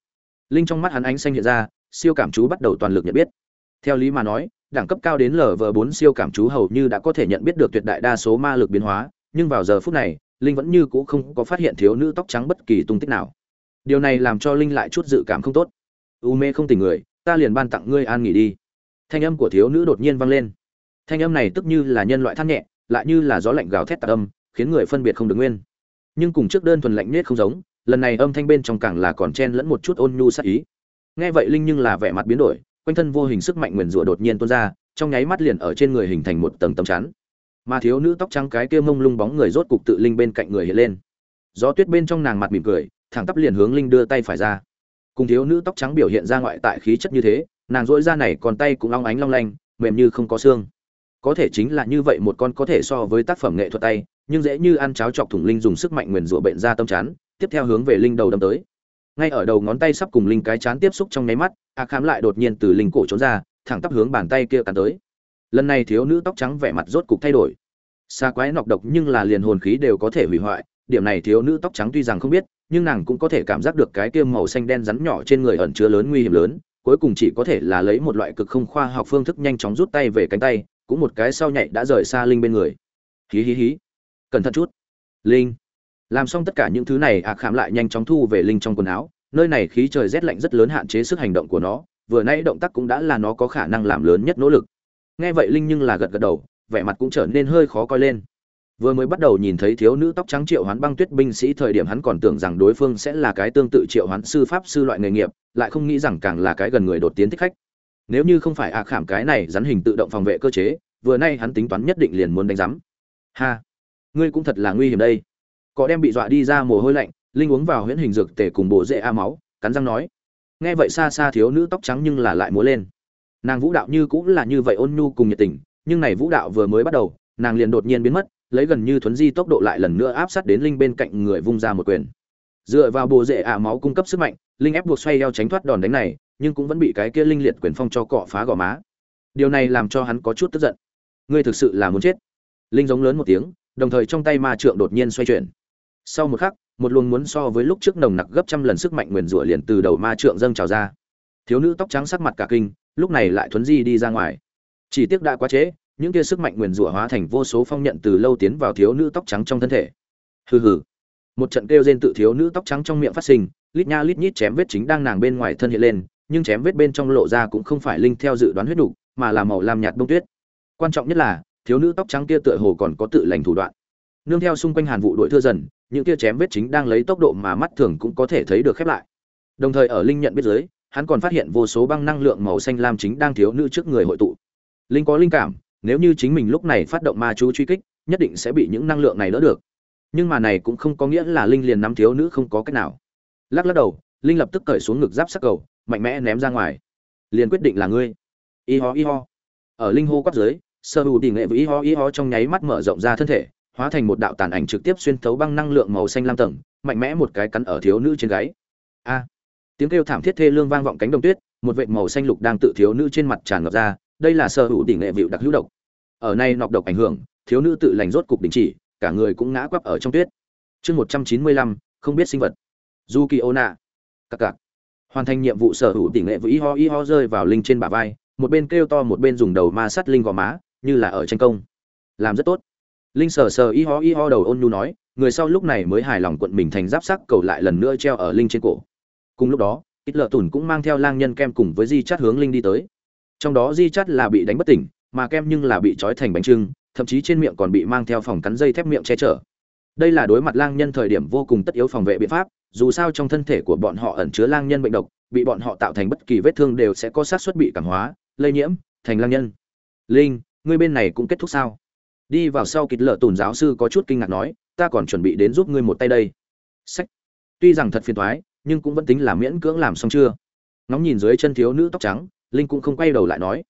Linh trong mắt hắn ánh xanh hiện ra, siêu cảm chú bắt đầu toàn lực nhận biết. Theo lý mà nói đẳng cấp cao đến lv bốn siêu cảm chú hầu như đã có thể nhận biết được tuyệt đại đa số ma lực biến hóa, nhưng vào giờ phút này, linh vẫn như cũ không có phát hiện thiếu nữ tóc trắng bất kỳ tung tích nào. Điều này làm cho linh lại chút dự cảm không tốt. U mê không tỉnh người, ta liền ban tặng ngươi an nghỉ đi. Thanh âm của thiếu nữ đột nhiên vang lên. Thanh âm này tức như là nhân loại than nhẹ, lại như là gió lạnh gào thét tạc âm, khiến người phân biệt không được nguyên. Nhưng cùng trước đơn thuần lạnh nết không giống, lần này âm thanh bên trong càng là còn chen lẫn một chút ôn nhu sát ý. Nghe vậy linh nhưng là vẻ mặt biến đổi quanh thân vô hình sức mạnh nguyền rủa đột nhiên tuôn ra, trong nháy mắt liền ở trên người hình thành một tầng tấm chắn. Mà thiếu nữ tóc trắng cái kia mông lung bóng người rốt cục tự linh bên cạnh người hiện lên. Gió tuyết bên trong nàng mặt mỉm cười, thẳng tắp liền hướng linh đưa tay phải ra. Cùng thiếu nữ tóc trắng biểu hiện ra ngoại tại khí chất như thế, nàng dỗi ra này còn tay cũng long ánh long lanh, mềm như không có xương. Có thể chính là như vậy một con có thể so với tác phẩm nghệ thuật tay, nhưng dễ như ăn cháo chọc thủng linh dùng sức mạnh nguyền rủa bệnh ra tâm chắn, tiếp theo hướng về linh đầu đâm tới ngay ở đầu ngón tay sắp cùng linh cái chán tiếp xúc trong nháy mắt, a khám lại đột nhiên từ linh cổ trốn ra, thẳng tắp hướng bàn tay kia cắn tới. Lần này thiếu nữ tóc trắng vẻ mặt rốt cục thay đổi. Xa quái nọc độc nhưng là liền hồn khí đều có thể hủy hoại, điểm này thiếu nữ tóc trắng tuy rằng không biết, nhưng nàng cũng có thể cảm giác được cái kia màu xanh đen rắn nhỏ trên người ẩn chứa lớn nguy hiểm lớn, cuối cùng chỉ có thể là lấy một loại cực không khoa học phương thức nhanh chóng rút tay về cánh tay, cũng một cái sau nhảy đã rời xa linh bên người. Hí hí hí. Cẩn thận chút. Linh làm xong tất cả những thứ này ạ khảm lại nhanh chóng thu về linh trong quần áo. Nơi này khí trời rét lạnh rất lớn hạn chế sức hành động của nó. Vừa nãy động tác cũng đã là nó có khả năng làm lớn nhất nỗ lực. Nghe vậy linh nhưng là gật gật đầu, vẻ mặt cũng trở nên hơi khó coi lên. Vừa mới bắt đầu nhìn thấy thiếu nữ tóc trắng triệu hoán băng tuyết binh sĩ thời điểm hắn còn tưởng rằng đối phương sẽ là cái tương tự triệu hoán sư pháp sư loại nghề nghiệp, lại không nghĩ rằng càng là cái gần người đột tiến thích khách. Nếu như không phải ạ khảm cái này rắn hình tự động phòng vệ cơ chế, vừa nay hắn tính toán nhất định liền muốn đánh giám. Ha! Ngươi cũng thật là nguy hiểm đây có đem bị dọa đi ra mồ hôi lạnh, linh uống vào huyễn hình dược tể cùng bộ dễ a máu, cắn răng nói. Nghe vậy xa xa thiếu nữ tóc trắng nhưng là lại múa lên. Nàng vũ đạo như cũng là như vậy ôn nhu cùng nhiệt tình, nhưng này vũ đạo vừa mới bắt đầu, nàng liền đột nhiên biến mất, lấy gần như thuấn di tốc độ lại lần nữa áp sát đến linh bên cạnh người vung ra một quyền. Dựa vào bộ rễ ạ máu cung cấp sức mạnh, linh ép buộc xoay eo tránh thoát đòn đánh này, nhưng cũng vẫn bị cái kia linh liệt quyền phong cho cọ phá gò má. Điều này làm cho hắn có chút tức giận. Ngươi thực sự là muốn chết. Linh giống lớn một tiếng, đồng thời trong tay ma trượng đột nhiên xoay chuyển sau một khắc một luồng muốn so với lúc trước nồng nặc gấp trăm lần sức mạnh nguyền rủa liền từ đầu ma trượng dâng trào ra. Thiếu nữ tóc trắng sắc mặt cả kinh lúc này lại thuấn di đi ra ngoài. Chỉ tiếc đã quá trễ những kia sức mạnh nguyền rủa hóa thành vô số phong nhận từ lâu tiến vào thiếu nữ tóc trắng trong thân thể. Hừ hừ. Một trận kêu rên tự thiếu nữ tóc trắng trong miệng phát sinh lít nha lít nhít chém vết chính đang nàng bên ngoài thân hiện lên nhưng chém vết bên trong lộ ra cũng không phải linh theo dự đoán huyết đủ, mà là màu lam nhạt bông tuyết. Quan trọng nhất là thiếu nữ tóc trắng kia tựa hồ còn có tự lành thủ đoạn nương theo xung quanh hàn vụ đội thưa dần, những kia chém vết chính đang lấy tốc độ mà mắt thường cũng có thể thấy được khép lại. Đồng thời ở linh nhận biết giới hắn còn phát hiện vô số băng năng lượng màu xanh lam chính đang thiếu nữ trước người hội tụ. Linh có linh cảm, nếu như chính mình lúc này phát động ma chú truy kích, nhất định sẽ bị những năng lượng này đỡ được. Nhưng mà này cũng không có nghĩa là linh liền nắm thiếu nữ không có cách nào. Lắc lắc đầu, linh lập tức cởi xuống ngực giáp sắc cầu, mạnh mẽ ném ra ngoài. Liền quyết định là ngươi. Y ho y ho. Ở linh hô quát dưới sơ hữu tỷ nghệ với y ho y ho trong nháy mắt mở rộng ra thân thể hóa thành một đạo tàn ảnh trực tiếp xuyên thấu băng năng lượng màu xanh lam tầng, mạnh mẽ một cái cắn ở thiếu nữ trên gáy. A! Tiếng kêu thảm thiết thê lương vang vọng cánh đồng tuyết, một vệt màu xanh lục đang tự thiếu nữ trên mặt tràn ngập ra, đây là sở hữu đỉnh nghệ vịu đặc hữu độc. Ở nay nọc độc ảnh hưởng, thiếu nữ tự lành rốt cục đình chỉ, cả người cũng ngã quắp ở trong tuyết. Chương một trăm chín mươi lăm, không biết sinh vật. Du kỳ ô nạ cặc cặc. Hoàn thành nhiệm vụ sở hữu tỷ lệ vĩ ho y ho rơi vào linh trên bả vai, một bên kêu to một bên dùng đầu ma sắt linh gò má, như là ở tranh công. Làm rất tốt linh sờ sờ y ho y ho đầu ôn nhu nói, người sau lúc này mới hài lòng quận mình thành giáp sắc cầu lại lần nữa treo ở linh trên cổ. Cùng lúc đó ít lợ tùn cũng mang theo lang nhân kem cùng với di chắt hướng linh đi tới. Trong đó di chắt là bị đánh bất tỉnh, mà kem nhưng là bị trói thành bánh trưng, thậm chí trên miệng còn bị mang theo phòng cắn dây thép miệng che chở. Đây là đối mặt lang nhân thời điểm vô cùng tất yếu phòng vệ biện pháp, dù sao trong thân thể của bọn họ ẩn chứa lang nhân bệnh độc, bị bọn họ tạo thành bất kỳ vết thương đều sẽ có xác suất bị cảm hóa, lây nhiễm, thành lang nhân. Linh, ngươi bên này cũng kết thúc sao? Đi vào sau kịch lợ tùn giáo sư có chút kinh ngạc nói, ta còn chuẩn bị đến giúp ngươi một tay đây. Sách. Tuy rằng thật phiền toái, nhưng cũng vẫn tính là miễn cưỡng làm xong chưa. Ngóng nhìn dưới chân thiếu nữ tóc trắng, linh cũng không quay đầu lại nói,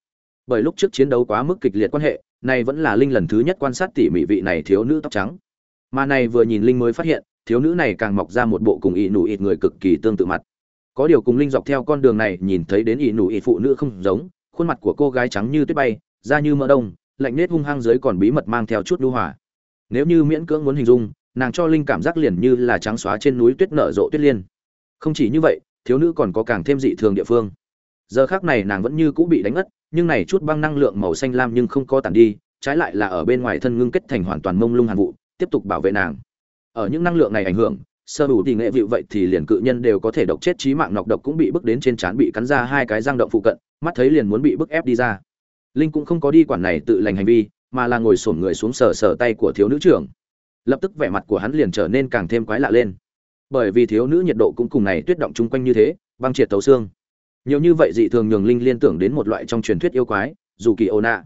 bởi lúc trước chiến đấu quá mức kịch liệt quan hệ này vẫn là linh lần thứ nhất quan sát tỉ mỉ vị này thiếu nữ tóc trắng. Mà này vừa nhìn linh mới phát hiện, thiếu nữ này càng mọc ra một bộ cùng ỷ nụ ịt người cực kỳ tương tự mặt. Có điều cùng linh dọc theo con đường này nhìn thấy đến ỷ nụ ịt phụ nữ không giống, khuôn mặt của cô gái trắng như tuyết bay, da như mỡ đông lạnh nết hung hăng dưới còn bí mật mang theo chút lưu hỏa nếu như miễn cưỡng muốn hình dung, nàng cho linh cảm giác liền như là trắng xóa trên núi tuyết nở rộ tuyết liên. Không chỉ như vậy, thiếu nữ còn có càng thêm dị thường địa phương. Giờ khác này nàng vẫn như cũ bị đánh ngất, nhưng này chút băng năng lượng màu xanh lam nhưng không có tản đi, trái lại là ở bên ngoài thân ngưng kết thành hoàn toàn mông lung hàn vụ, tiếp tục bảo vệ nàng. Ở những năng lượng này ảnh hưởng, sơ đủ thì nghệ vịu vậy thì liền cự nhân đều có thể độc chết trí mạng nọc độc cũng bị bức đến trên trán bị cắn ra hai cái răng động phụ cận, mắt thấy liền muốn bị bức ép đi ra linh cũng không có đi quản này tự lành hành vi, mà là ngồi sổm người xuống sờ sờ tay của thiếu nữ trưởng. Lập tức vẻ mặt của hắn liền trở nên càng thêm quái lạ lên. Bởi vì thiếu nữ nhiệt độ cũng cùng này tuyết động chung quanh như thế, băng triệt tấu xương. Nhiều như vậy dị thường nhường linh liên tưởng đến một loại trong truyền thuyết yêu quái, dù kỳ ô nạ.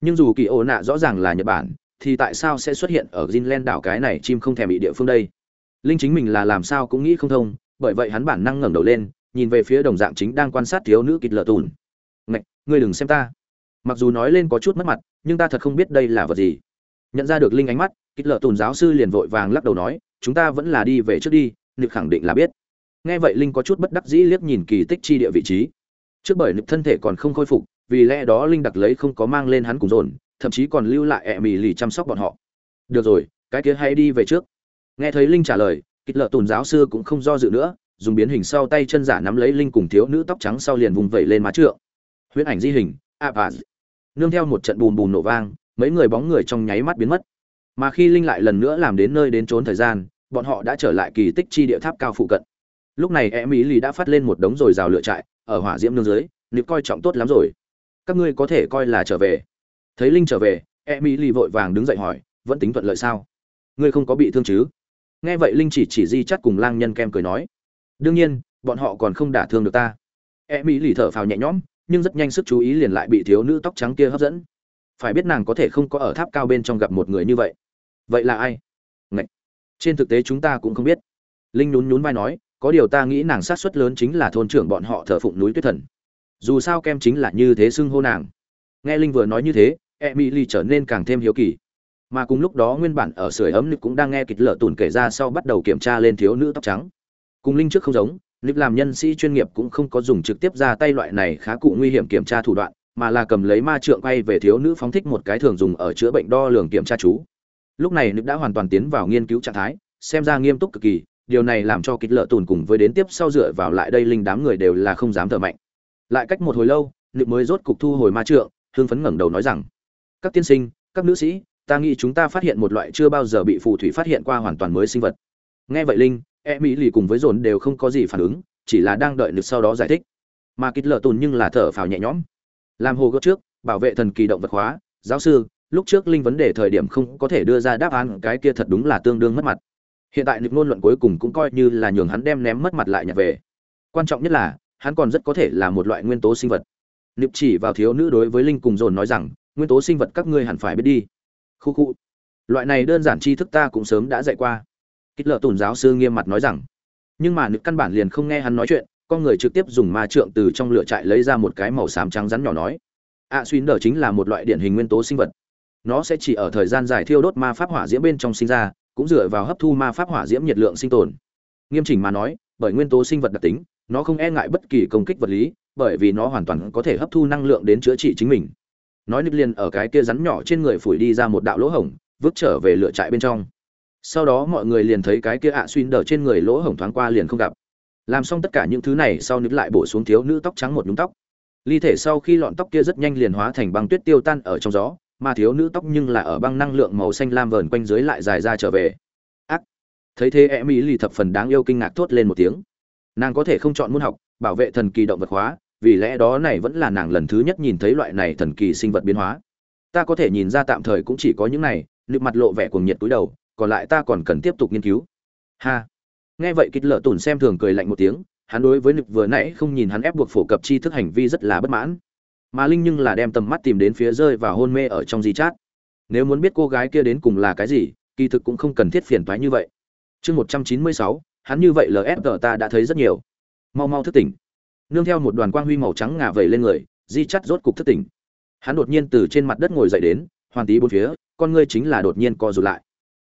Nhưng dù kỳ ô nạ rõ ràng là nhật bản, thì tại sao sẽ xuất hiện ở greenland đảo cái này chim không thèm bị địa phương đây? Linh chính mình là làm sao cũng nghĩ không thông, bởi vậy hắn bản năng ngẩng đầu lên, nhìn về phía đồng dạng chính đang quan sát thiếu nữ kịch lợ tùn. Ngạch, ngươi đừng xem ta mặc dù nói lên có chút mất mặt, nhưng ta thật không biết đây là vật gì. Nhận ra được linh ánh mắt, kích lợ tùn giáo sư liền vội vàng lắc đầu nói, chúng ta vẫn là đi về trước đi nực khẳng định là biết. Nghe vậy linh có chút bất đắc dĩ liếc nhìn kỳ tích chi địa vị trí. Trước bởi nực thân thể còn không khôi phục, vì lẽ đó linh đặc lấy không có mang lên hắn cùng dồn, thậm chí còn lưu lại ẹ mì lì chăm sóc bọn họ. Được rồi, cái kia hay đi về trước. Nghe thấy linh trả lời, kích lợ tùn giáo sư cũng không do dự nữa, dùng biến hình sau tay chân giả nắm lấy linh cùng thiếu nữ tóc trắng sau liền vùng vẩy lên má trượng. Huyễn ảnh di hình a bà nương theo một trận bùm bùm nổ vang, mấy người bóng người trong nháy mắt biến mất. Mà khi linh lại lần nữa làm đến nơi đến trốn thời gian, bọn họ đã trở lại kỳ tích chi địa tháp cao phụ cận. Lúc này, em ý lì đã phát lên một đống rồi rào lựa trại, ở hỏa diễm nương dưới nịp coi trọng tốt lắm rồi. Các ngươi có thể coi là trở về. Thấy linh trở về, em ý lì vội vàng đứng dậy hỏi, vẫn tính thuận lợi sao? Ngươi không có bị thương chứ? Nghe vậy, linh chỉ chỉ di chắt cùng lang nhân kem cười nói, đương nhiên, bọn họ còn không đả thương được ta. Em ý lì thở phào nhẹ nhõm nhưng rất nhanh sức chú ý liền lại bị thiếu nữ tóc trắng kia hấp dẫn. Phải biết nàng có thể không có ở tháp cao bên trong gặp một người như vậy. Vậy là ai? Ngậy! trên thực tế chúng ta cũng không biết. Linh nhún nhún vai nói, có điều ta nghĩ nàng sát suất lớn chính là thôn trưởng bọn họ thờ phụng núi tuyết thần. Dù sao kem chính là như thế xưng hô nàng. Nghe linh vừa nói như thế, emily trở nên càng thêm hiếu kỳ. Mà cùng lúc đó nguyên bản ở sưởi ấm cũng đang nghe kịch lợ tùn kể ra sau bắt đầu kiểm tra lên thiếu nữ tóc trắng. Cùng linh trước không giống nịp làm nhân sĩ chuyên nghiệp cũng không có dùng trực tiếp ra tay loại này khá cụ nguy hiểm kiểm tra thủ đoạn, mà là cầm lấy ma trượng quay về thiếu nữ phóng thích một cái thường dùng ở chữa bệnh đo lường kiểm tra chú. Lúc này nịp đã hoàn toàn tiến vào nghiên cứu trạng thái, xem ra nghiêm túc cực kỳ, điều này làm cho kịch lợ tùn cùng với đến tiếp sau dựa vào lại đây linh đám người đều là không dám thở mạnh. Lại cách một hồi lâu, nịp mới rốt cục thu hồi ma trượng, hưng phấn ngẩng đầu nói rằng, các tiên sinh, các nữ sĩ, ta nghĩ chúng ta phát hiện một loại chưa bao giờ bị phù thủy phát hiện qua hoàn toàn mới sinh vật. Nghe vậy linh e mỹ lì cùng với dồn đều không có gì phản ứng, chỉ là đang đợi được sau đó giải thích. Mà kịch lợ tùn nhưng là thở phào nhẹ nhõm. Làm hồ gấp trước, bảo vệ thần kỳ động vật hóa, giáo sư, lúc trước linh vấn đề thời điểm không có thể đưa ra đáp án, cái kia thật đúng là tương đương mất mặt. Hiện tại nịp ngôn luận cuối cùng cũng coi như là nhường hắn đem ném mất mặt lại nhặt về. Quan trọng nhất là, hắn còn rất có thể là một loại nguyên tố sinh vật. Nịp chỉ vào thiếu nữ đối với linh cùng dồn nói rằng, nguyên tố sinh vật các ngươi hẳn phải biết đi. Khu khu. Loại này đơn giản tri thức ta cũng sớm đã dạy qua kích lợ tùn giáo sư nghiêm mặt nói rằng, nhưng mà nữ căn bản liền không nghe hắn nói chuyện, con người trực tiếp dùng ma trượng từ trong lửa trại lấy ra một cái màu xám trắng rắn nhỏ nói, a xuyên đờ chính là một loại điển hình nguyên tố sinh vật. Nó sẽ chỉ ở thời gian dài thiêu đốt ma pháp hỏa diễm bên trong sinh ra, cũng dựa vào hấp thu ma pháp hỏa diễm nhiệt lượng sinh tồn. Nghiêm chỉnh mà nói, bởi nguyên tố sinh vật đặc tính, nó không e ngại bất kỳ công kích vật lý, bởi vì nó hoàn toàn có thể hấp thu năng lượng đến chữa trị chính mình. Nói nứt liền ở cái kia rắn nhỏ trên người phủi đi ra một đạo lỗ hổng, vứt trở về lửa trại bên trong sau đó mọi người liền thấy cái kia ạ à xuyên đờ trên người lỗ hổng thoáng qua liền không gặp. Làm xong tất cả những thứ này sau nít lại bổ xuống thiếu nữ tóc trắng một nhúng tóc. Ly thể sau khi lọn tóc kia rất nhanh liền hóa thành băng tuyết tiêu tan ở trong gió, mà thiếu nữ tóc nhưng là ở băng năng lượng màu xanh lam vờn quanh dưới lại dài ra trở về. Ác! Thấy thế em ý lì thập phần đáng yêu kinh ngạc thốt lên một tiếng. Nàng có thể không chọn môn học, bảo vệ thần kỳ động vật hóa, vì lẽ đó này vẫn là nàng lần thứ nhất nhìn thấy loại này thần kỳ sinh vật biến hóa. Ta có thể nhìn ra tạm thời cũng chỉ có những này nực mặt lộ vẻ cuồng nhiệt túi đầu còn lại ta còn cần tiếp tục nghiên cứu. Ha. Nghe vậy kịch lợ tùn xem thường cười lạnh một tiếng, hắn đối với nực vừa nãy không nhìn hắn ép buộc phổ cập tri thức hành vi rất là bất mãn. Mà linh nhưng là đem tầm mắt tìm đến phía rơi và hôn mê ở trong di chát. Nếu muốn biết cô gái kia đến cùng là cái gì, kỳ thực cũng không cần thiết phiền toái như vậy. Chương một trăm chín mươi sáu, hắn như vậy lfg ta đã thấy rất nhiều. Mau mau thức tỉnh. Nương theo một đoàn quang huy màu trắng ngả vẩy lên người, di chắt rốt cục thức tỉnh. Hắn đột nhiên từ trên mặt đất ngồi dậy đến, hoàn tí bốn phía, con ngươi chính là đột nhiên co rụt lại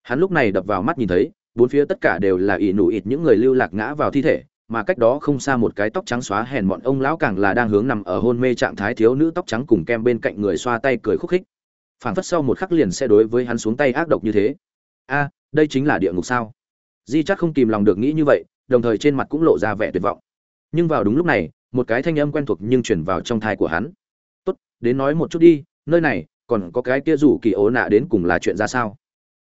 hắn lúc này đập vào mắt nhìn thấy, bốn phía tất cả đều là ỷ nụ ịt những người lưu lạc ngã vào thi thể, mà cách đó không xa một cái tóc trắng xóa hèn bọn ông lão càng là đang hướng nằm ở hôn mê trạng thái thiếu nữ tóc trắng cùng kem bên cạnh người xoa tay cười khúc khích. Phảng phất sau một khắc liền sẽ đối với hắn xuống tay ác độc như thế. A, đây chính là địa ngục sao? Di chắc không kìm lòng được nghĩ như vậy, đồng thời trên mặt cũng lộ ra vẻ tuyệt vọng. Nhưng vào đúng lúc này, một cái thanh âm quen thuộc nhưng chuyển vào trong thai của hắn. Tốt, đến nói một chút đi, nơi này còn có cái kia rủ kỳ ố nạ đến cùng là chuyện ra sao?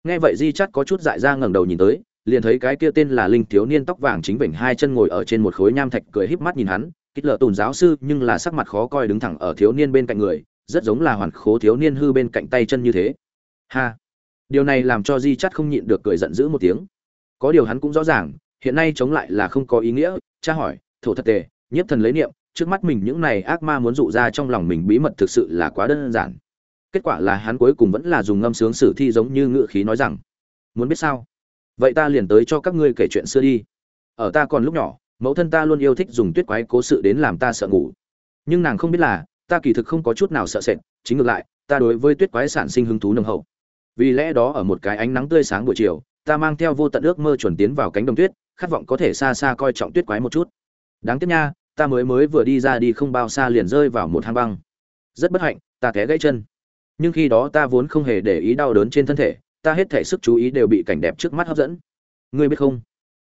Nghe vậy di chắt có chút dại ra ngẩng đầu nhìn tới, liền thấy cái kia tên là linh thiếu niên tóc vàng chính vểnh hai chân ngồi ở trên một khối nham thạch cười híp mắt nhìn hắn. Kích lợ tùn giáo sư, nhưng là sắc mặt khó coi đứng thẳng ở thiếu niên bên cạnh người, rất giống là hoàn khố thiếu niên hư bên cạnh tay chân như thế. Ha! Điều này làm cho di chắt không nhịn được cười giận dữ một tiếng. Có điều hắn cũng rõ ràng, hiện nay chống lại là không có ý nghĩa. Cha hỏi, thổ thật tề, nhiếp thần lấy niệm, trước mắt mình những này ác ma muốn dụ ra trong lòng mình bí mật thực sự là quá đơn giản kết quả là hắn cuối cùng vẫn là dùng ngâm sướng sử thi giống như ngự khí nói rằng, muốn biết sao? Vậy ta liền tới cho các ngươi kể chuyện xưa đi. Ở ta còn lúc nhỏ, mẫu thân ta luôn yêu thích dùng tuyết quái cố sự đến làm ta sợ ngủ. Nhưng nàng không biết là, ta kỳ thực không có chút nào sợ sệt, chính ngược lại, ta đối với tuyết quái sản sinh hứng thú nồng hậu. Vì lẽ đó ở một cái ánh nắng tươi sáng buổi chiều, ta mang theo vô tận ước mơ chuẩn tiến vào cánh đồng tuyết, khát vọng có thể xa xa coi trọng tuyết quái một chút. Đáng tiếc nha, ta mới mới vừa đi ra đi không bao xa liền rơi vào một hang băng. Rất bất hạnh, ta té gãy chân nhưng khi đó ta vốn không hề để ý đau đớn trên thân thể, ta hết thể sức chú ý đều bị cảnh đẹp trước mắt hấp dẫn. Ngươi biết không?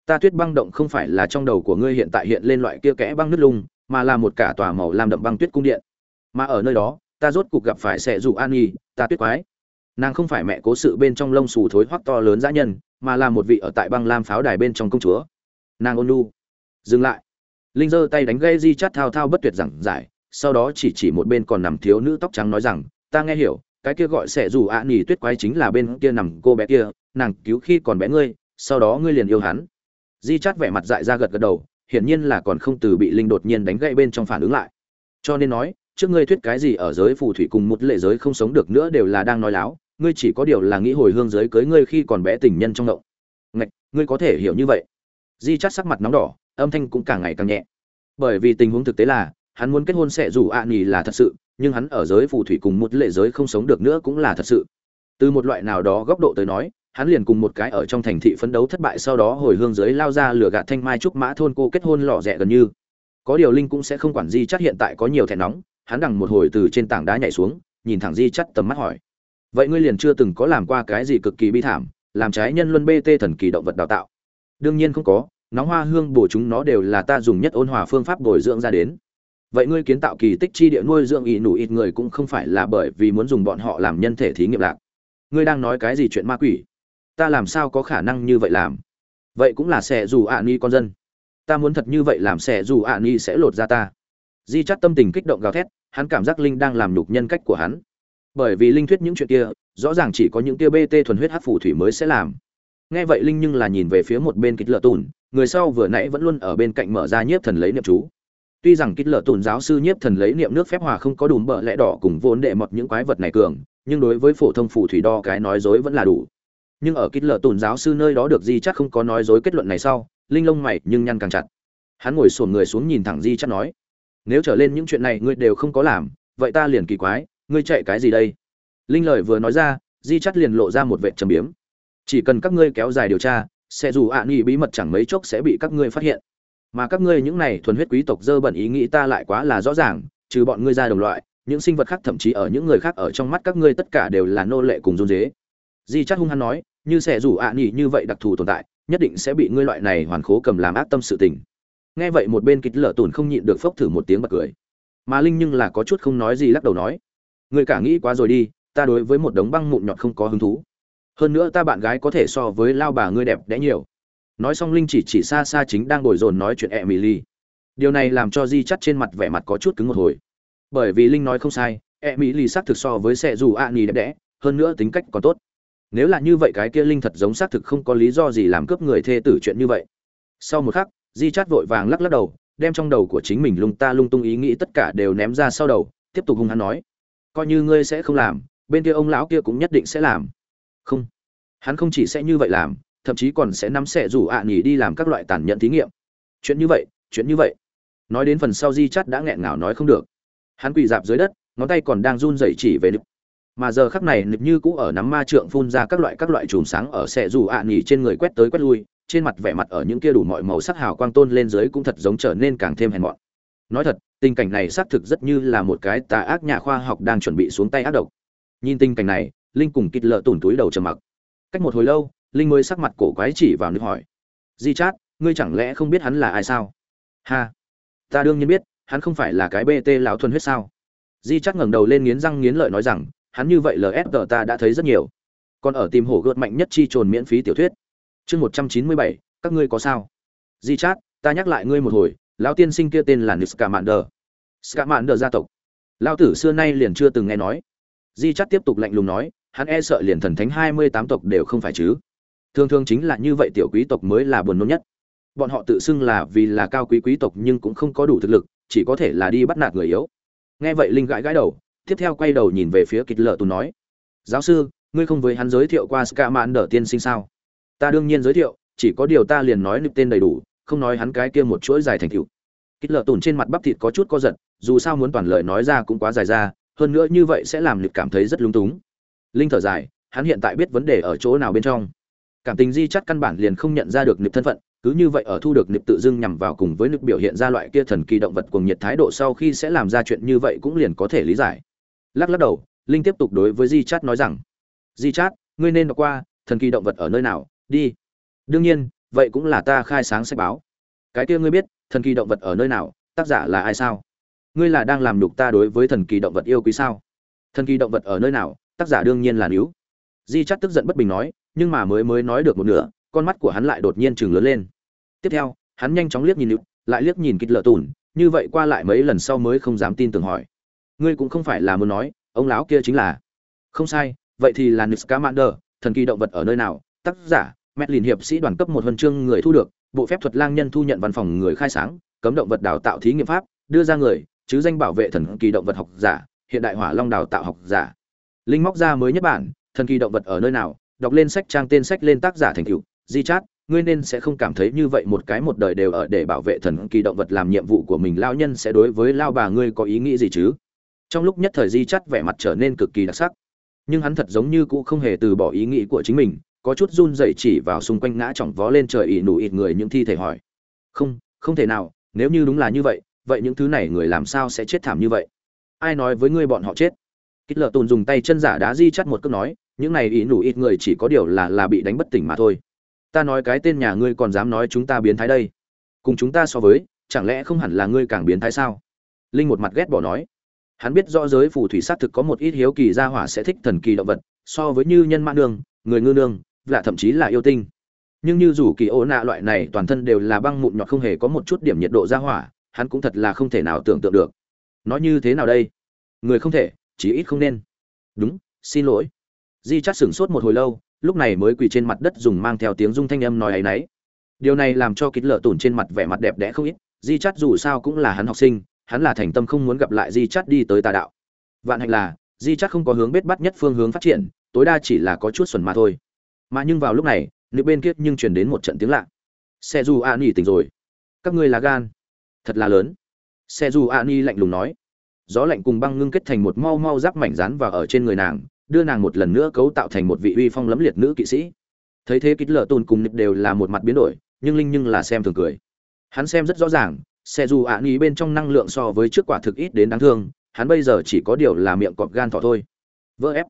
Ta tuyết băng động không phải là trong đầu của ngươi hiện tại hiện lên loại kia kẽ băng nứt lung mà là một cả tòa màu làm đậm băng tuyết cung điện. Mà ở nơi đó, ta rốt cục gặp phải sẽ dụ an nhi, ta tuyết quái. Nàng không phải mẹ cố sự bên trong lông xù thối hoắc to lớn dã nhân, mà là một vị ở tại băng lam pháo đài bên trong công chúa. Nàng ôn nu dừng lại. Linh giơ tay đánh gây di chát thao thao bất tuyệt giảng giải, sau đó chỉ chỉ một bên còn nằm thiếu nữ tóc trắng nói rằng ta nghe hiểu, cái kia gọi sẽ dù ạ nỉ tuyết quái chính là bên kia nằm cô bé kia, nàng cứu khi còn bé ngươi, sau đó ngươi liền yêu hắn. Di chát vẻ mặt dại ra gật gật đầu, hiển nhiên là còn không từ bị linh đột nhiên đánh gãy bên trong phản ứng lại. Cho nên nói, trước ngươi thuyết cái gì ở giới phù thủy cùng một lệ giới không sống được nữa đều là đang nói láo, ngươi chỉ có điều là nghĩ hồi hương giới cưới ngươi khi còn bé tình nhân trong ngộng ngạch, ngươi có thể hiểu như vậy. Di chát sắc mặt nóng đỏ, âm thanh cũng càng ngày càng nhẹ. Bởi vì tình huống thực tế là, hắn muốn kết hôn sẽ dù ạ à nhì là thật sự nhưng hắn ở giới phù thủy cùng một lệ giới không sống được nữa cũng là thật sự. Từ một loại nào đó góc độ tới nói, hắn liền cùng một cái ở trong thành thị phấn đấu thất bại sau đó hồi hương giới lao ra lửa gạt thanh mai trúc mã thôn cô kết hôn lò rẻ gần như. Có điều linh cũng sẽ không quản di chắc hiện tại có nhiều thẻ nóng, hắn đằng một hồi từ trên tảng đá nhảy xuống, nhìn thẳng di chắc tầm mắt hỏi. Vậy ngươi liền chưa từng có làm qua cái gì cực kỳ bi thảm, làm trái nhân luân bt thần kỳ động vật đào tạo? Đương nhiên không có nóng hoa hương bổ chúng nó đều là ta dùng nhất ôn hòa phương pháp bồi dưỡng ra đến vậy ngươi kiến tạo kỳ tích chi địa nuôi dưỡng ỷ nủ ít người cũng không phải là bởi vì muốn dùng bọn họ làm nhân thể thí nghiệm lạc. Ngươi đang nói cái gì chuyện ma quỷ? Ta làm sao có khả năng như vậy làm? Vậy cũng là sẽ dù ạ ni con dân. Ta muốn thật như vậy làm sẽ dù ạ ni sẽ lột ra ta. Di chắt tâm tình kích động gào thét, hắn cảm giác linh đang làm nhục nhân cách của hắn. Bởi vì linh thuyết những chuyện kia, rõ ràng chỉ có những tia bt thuần huyết hát phù thủy mới sẽ làm. Nghe vậy linh nhưng là nhìn về phía một bên kịch lợ tùn, người sau vừa nãy vẫn luôn ở bên cạnh mở ra nhiếp thần lấy niệm chú tuy rằng kích lợ tùn giáo sư nhiếp thần lấy niệm nước phép hòa không có đủ bợ lẽ đỏ cùng vốn đệ mọt những quái vật này cường, nhưng đối với phổ thông phù thủy đo cái nói dối vẫn là đủ. Nhưng ở kích lợ tùn giáo sư nơi đó được di chắc không có nói dối kết luận này sau, linh lông mày nhưng nhăn càng chặt. Hắn ngồi xổm người xuống nhìn thẳng di chắc nói, nếu trở lên những chuyện này ngươi đều không có làm, vậy ta liền kỳ quái, ngươi chạy cái gì đây? Linh lời vừa nói ra, di chắc liền lộ ra một vẻ trầm biếm. Chỉ cần các ngươi kéo dài điều tra, sẽ dù ạ à nghi bí mật chẳng mấy chốc sẽ bị các ngươi phát hiện mà các ngươi những này thuần huyết quý tộc dơ bẩn ý nghĩ ta lại quá là rõ ràng, trừ bọn ngươi ra đồng loại, những sinh vật khác thậm chí ở những người khác ở trong mắt các ngươi tất cả đều là nô lệ cùng run dế. Di chắc hung hăng nói, như sẽ rủ ạ à như vậy đặc thù tồn tại, nhất định sẽ bị ngươi loại này hoàn khố cầm làm ác tâm sự tình. Nghe vậy một bên kịch lở tùn không nhịn được phốc thử một tiếng bật cười. Mà linh nhưng là có chút không nói gì lắc đầu nói người cả nghĩ quá rồi đi, ta đối với một đống băng mụn nhọt không có hứng thú. Hơn nữa ta bạn gái có thể so với lao bà ngươi đẹp đẽ nhiều nói xong linh chỉ chỉ xa xa chính đang ngồi dồn nói chuyện e mỹ ly điều này làm cho di chắt trên mặt vẻ mặt có chút cứng một hồi. Bởi vì linh nói không sai e mỹ ly xác thực so với xe dù a nhì đẹp đẽ, hơn nữa tính cách còn tốt. Nếu là như vậy cái kia linh thật giống xác thực không có lý do gì làm cướp người thê tử chuyện như vậy. Sau một khắc, di chát vội vàng lắc lắc đầu, đem trong đầu của chính mình lung ta lung tung ý nghĩ tất cả đều ném ra sau đầu, tiếp tục hung hắn nói. Coi như ngươi sẽ không làm, bên kia ông lão kia cũng nhất định sẽ làm. Không. Hắn không chỉ sẽ như vậy làm thậm chí còn sẽ nắm sẽ rủ ạ à nghỉ đi làm các loại tàn nhẫn thí nghiệm chuyện như vậy chuyện như vậy nói đến phần sau di chắt đã nghẹn ngào nói không được hắn quỳ dạp dưới đất ngón tay còn đang run rẩy chỉ về nực mà giờ khắc này nực như cũ ở nắm ma trượng phun ra các loại các loại chùm sáng ở sẽ rủ ạ à nghỉ trên người quét tới quét lui trên mặt vẻ mặt ở những kia đủ mọi màu sắc hào quang tôn lên dưới cũng thật giống trở nên càng thêm hèn mọn. Nói thật, tình cảnh này xác thực rất như là một cái tà ác nhà khoa học đang chuẩn bị xuống tay ác độc. Nhìn tình cảnh này, Linh cùng kịt lợ tủn túi đầu trầm mặc. Cách một hồi lâu, Linh mới sắc mặt cổ quái chỉ vào nước hỏi: "Di Chát, ngươi chẳng lẽ không biết hắn là ai sao?" "Ha, ta đương nhiên biết, hắn không phải là cái BT lão thuần huyết sao?" Di Chát ngẩng đầu lên nghiến răng nghiến lợi nói rằng: "Hắn như vậy lsg ta đã thấy rất nhiều. Còn ở tìm hổ gợt mạnh nhất chi trồn miễn phí tiểu thuyết." chương một trăm chín mươi bảy các ngươi có sao di chát ta nhắc lại ngươi một hồi lão tiên sinh kia tên là niscamander scamander gia tộc lão tử xưa nay liền chưa từng nghe nói di chát tiếp tục lạnh lùng nói hắn e sợ liền thần thánh hai mươi tám tộc đều không phải chứ thường thường chính là như vậy tiểu quý tộc mới là buồn nôn nhất. Bọn họ tự xưng là vì là cao quý quý tộc nhưng cũng không có đủ thực lực, chỉ có thể là đi bắt nạt người yếu. Nghe vậy linh gãi gãi đầu, tiếp theo quay đầu nhìn về phía kịch lợ tù nói, giáo sư, ngươi không với hắn giới thiệu qua scamander tiên sinh sao? Ta đương nhiên giới thiệu, chỉ có điều ta liền nói nực tên đầy đủ, không nói hắn cái kia một chuỗi dài thành tựu. Kích lợ tùn trên mặt bắp thịt có chút co giật, dù sao muốn toàn lời nói ra cũng quá dài ra, hơn nữa như vậy sẽ làm nực cảm thấy rất lúng túng. Linh thở dài, hắn hiện tại biết vấn đề ở chỗ nào bên trong cảm tình di chắt căn bản liền không nhận ra được nịp thân phận, cứ như vậy ở thu được nịp tự dưng nhằm vào cùng với nịp biểu hiện ra loại kia thần kỳ động vật cùng nhiệt thái độ sau khi sẽ làm ra chuyện như vậy cũng liền có thể lý giải. Lắc lắc đầu, linh tiếp tục đối với di chát nói rằng, di chát, ngươi nên đọc qua, thần kỳ động vật ở nơi nào, đi. Đương nhiên, vậy cũng là ta khai sáng sách báo. Cái kia ngươi biết, thần kỳ động vật ở nơi nào, tác giả là ai sao? Ngươi là đang làm nhục ta đối với thần kỳ động vật yêu quý sao? Thần kỳ động vật ở nơi nào, tác giả đương nhiên là níu. Di chắt tức giận bất bình nói nhưng mà mới mới nói được một nửa con mắt của hắn lại đột nhiên chừng lớn lên. Tiếp theo hắn nhanh chóng liếc nhìn níu lại liếc nhìn kịch lợ tùn như vậy qua lại mấy lần sau mới không dám tin tưởng hỏi. Ngươi cũng không phải là muốn nói ông lão kia chính là. Không sai vậy thì là Niskamander, thần kỳ động vật ở nơi nào? Tác giả Medlin hiệp sĩ đoàn cấp một huân chương người thu được bộ phép thuật lang nhân thu nhận văn phòng người khai sáng cấm động vật đào tạo thí nghiệm pháp đưa ra người chứ danh bảo vệ thần kỳ động vật học giả hiện đại hỏa long đào tạo học giả. Linh móc ra mới nhất bản thần kỳ động vật ở nơi nào? Đọc lên sách trang tên sách lên tác giả thành tựu. Di chát, ngươi nên sẽ không cảm thấy như vậy một cái một đời đều ở để bảo vệ thần kỳ động vật làm nhiệm vụ của mình. Lao nhân sẽ đối với lao bà ngươi có ý nghĩ gì chứ? Trong lúc nhất thời di chắt vẻ mặt trở nên cực kỳ đặc sắc. Nhưng hắn thật giống như cũng không hề từ bỏ ý nghĩ của chính mình, có chút run rẩy chỉ vào xung quanh ngã chỏng vó lên trời ỉ nụ ịt người những thi thể hỏi. Không không thể nào, nếu như đúng là như vậy vậy những thứ này người làm sao sẽ chết thảm như vậy? Ai nói với ngươi bọn họ chết? Kích lợ tùn dùng tay chân giả đá di chắt một cước nói, những này ý nủ ít người chỉ có điều là là bị đánh bất tỉnh mà thôi. Ta nói cái tên nhà ngươi còn dám nói chúng ta biến thái đây? Cùng chúng ta so với, chẳng lẽ không hẳn là ngươi càng biến thái sao? Linh một mặt ghét bỏ nói. Hắn biết rõ giới phù thủy sát thực có một ít hiếu kỳ gia hỏa sẽ thích thần kỳ động vật, so với như nhân mã nương, người ngư nương và thậm chí là yêu tinh. Nhưng như dù kỳ ô nạ loại này toàn thân đều là băng mụn nhọt không hề có một chút điểm nhiệt độ gia hỏa, hắn cũng thật là không thể nào tưởng tượng được. Nó như thế nào đây? Người không thể chí ít không nên. Đúng, xin lỗi. Di chắt sửng sốt một hồi lâu, lúc này mới quỳ trên mặt đất dùng mang theo tiếng rung thanh âm nói ấy nấy. Điều này làm cho kít lợ tủn trên mặt vẻ mặt đẹp đẽ không ít, di chắt dù sao cũng là hắn học sinh, hắn là thành tâm không muốn gặp lại di chắt đi tới tà đạo. Vạn hạnh là, di chắt không có hướng bết bắt nhất phương hướng phát triển, tối đa chỉ là có chút xuẩn mà thôi. Mà nhưng vào lúc này, nữ bên kia nhưng truyền đến một trận tiếng lạ. Xe dù a ni tỉnh rồi. Các ngươi là gan. Thật là lớn. Xe dù a ni lạnh lùng nói gió lạnh cùng băng ngưng kết thành một mau mau giáp mảnh rán và ở trên người nàng, đưa nàng một lần nữa cấu tạo thành một vị uy phong lẫm liệt nữ kỵ sĩ. Thấy thế kích lợ tôn cùng nịp đều là một mặt biến đổi, nhưng linh nhưng là xem thường cười. Hắn xem rất rõ ràng, xe dù ạ nghĩ bên trong năng lượng so với trước quả thực ít đến đáng thương, hắn bây giờ chỉ có điều là miệng cọp gan thỏ thôi. Vỡ ép.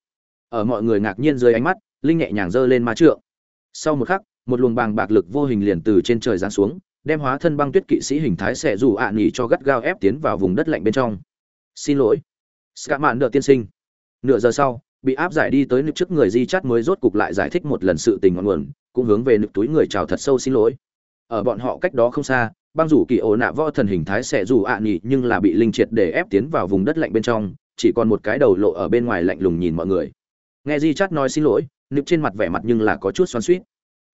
Ở mọi người ngạc nhiên dưới ánh mắt, linh nhẹ nhàng giơ lên ma trượng. Sau một khắc, một luồng bàng bạc lực vô hình liền từ trên trời giáng xuống, đem hóa thân băng tuyết kỵ sĩ hình thái xẻ dù ạ nghỉ cho gắt gao ép tiến vào vùng đất lạnh bên trong xin lỗi. Ska mạn đợi tiên sinh. Nửa giờ sau, bị áp giải đi tới nước trước người di chắt mới rốt cục lại giải thích một lần sự tình ngọn nguồn, cũng hướng về nước túi người chào thật sâu xin lỗi. Ở bọn họ cách đó không xa, băng rủ kỳ ổ nạ võ thần hình thái sẽ dù ạ à nhị nhưng là bị linh triệt để ép tiến vào vùng đất lạnh bên trong, chỉ còn một cái đầu lộ ở bên ngoài lạnh lùng nhìn mọi người. Nghe di chắt nói xin lỗi nịp trên mặt vẻ mặt nhưng là có chút xoắn suýt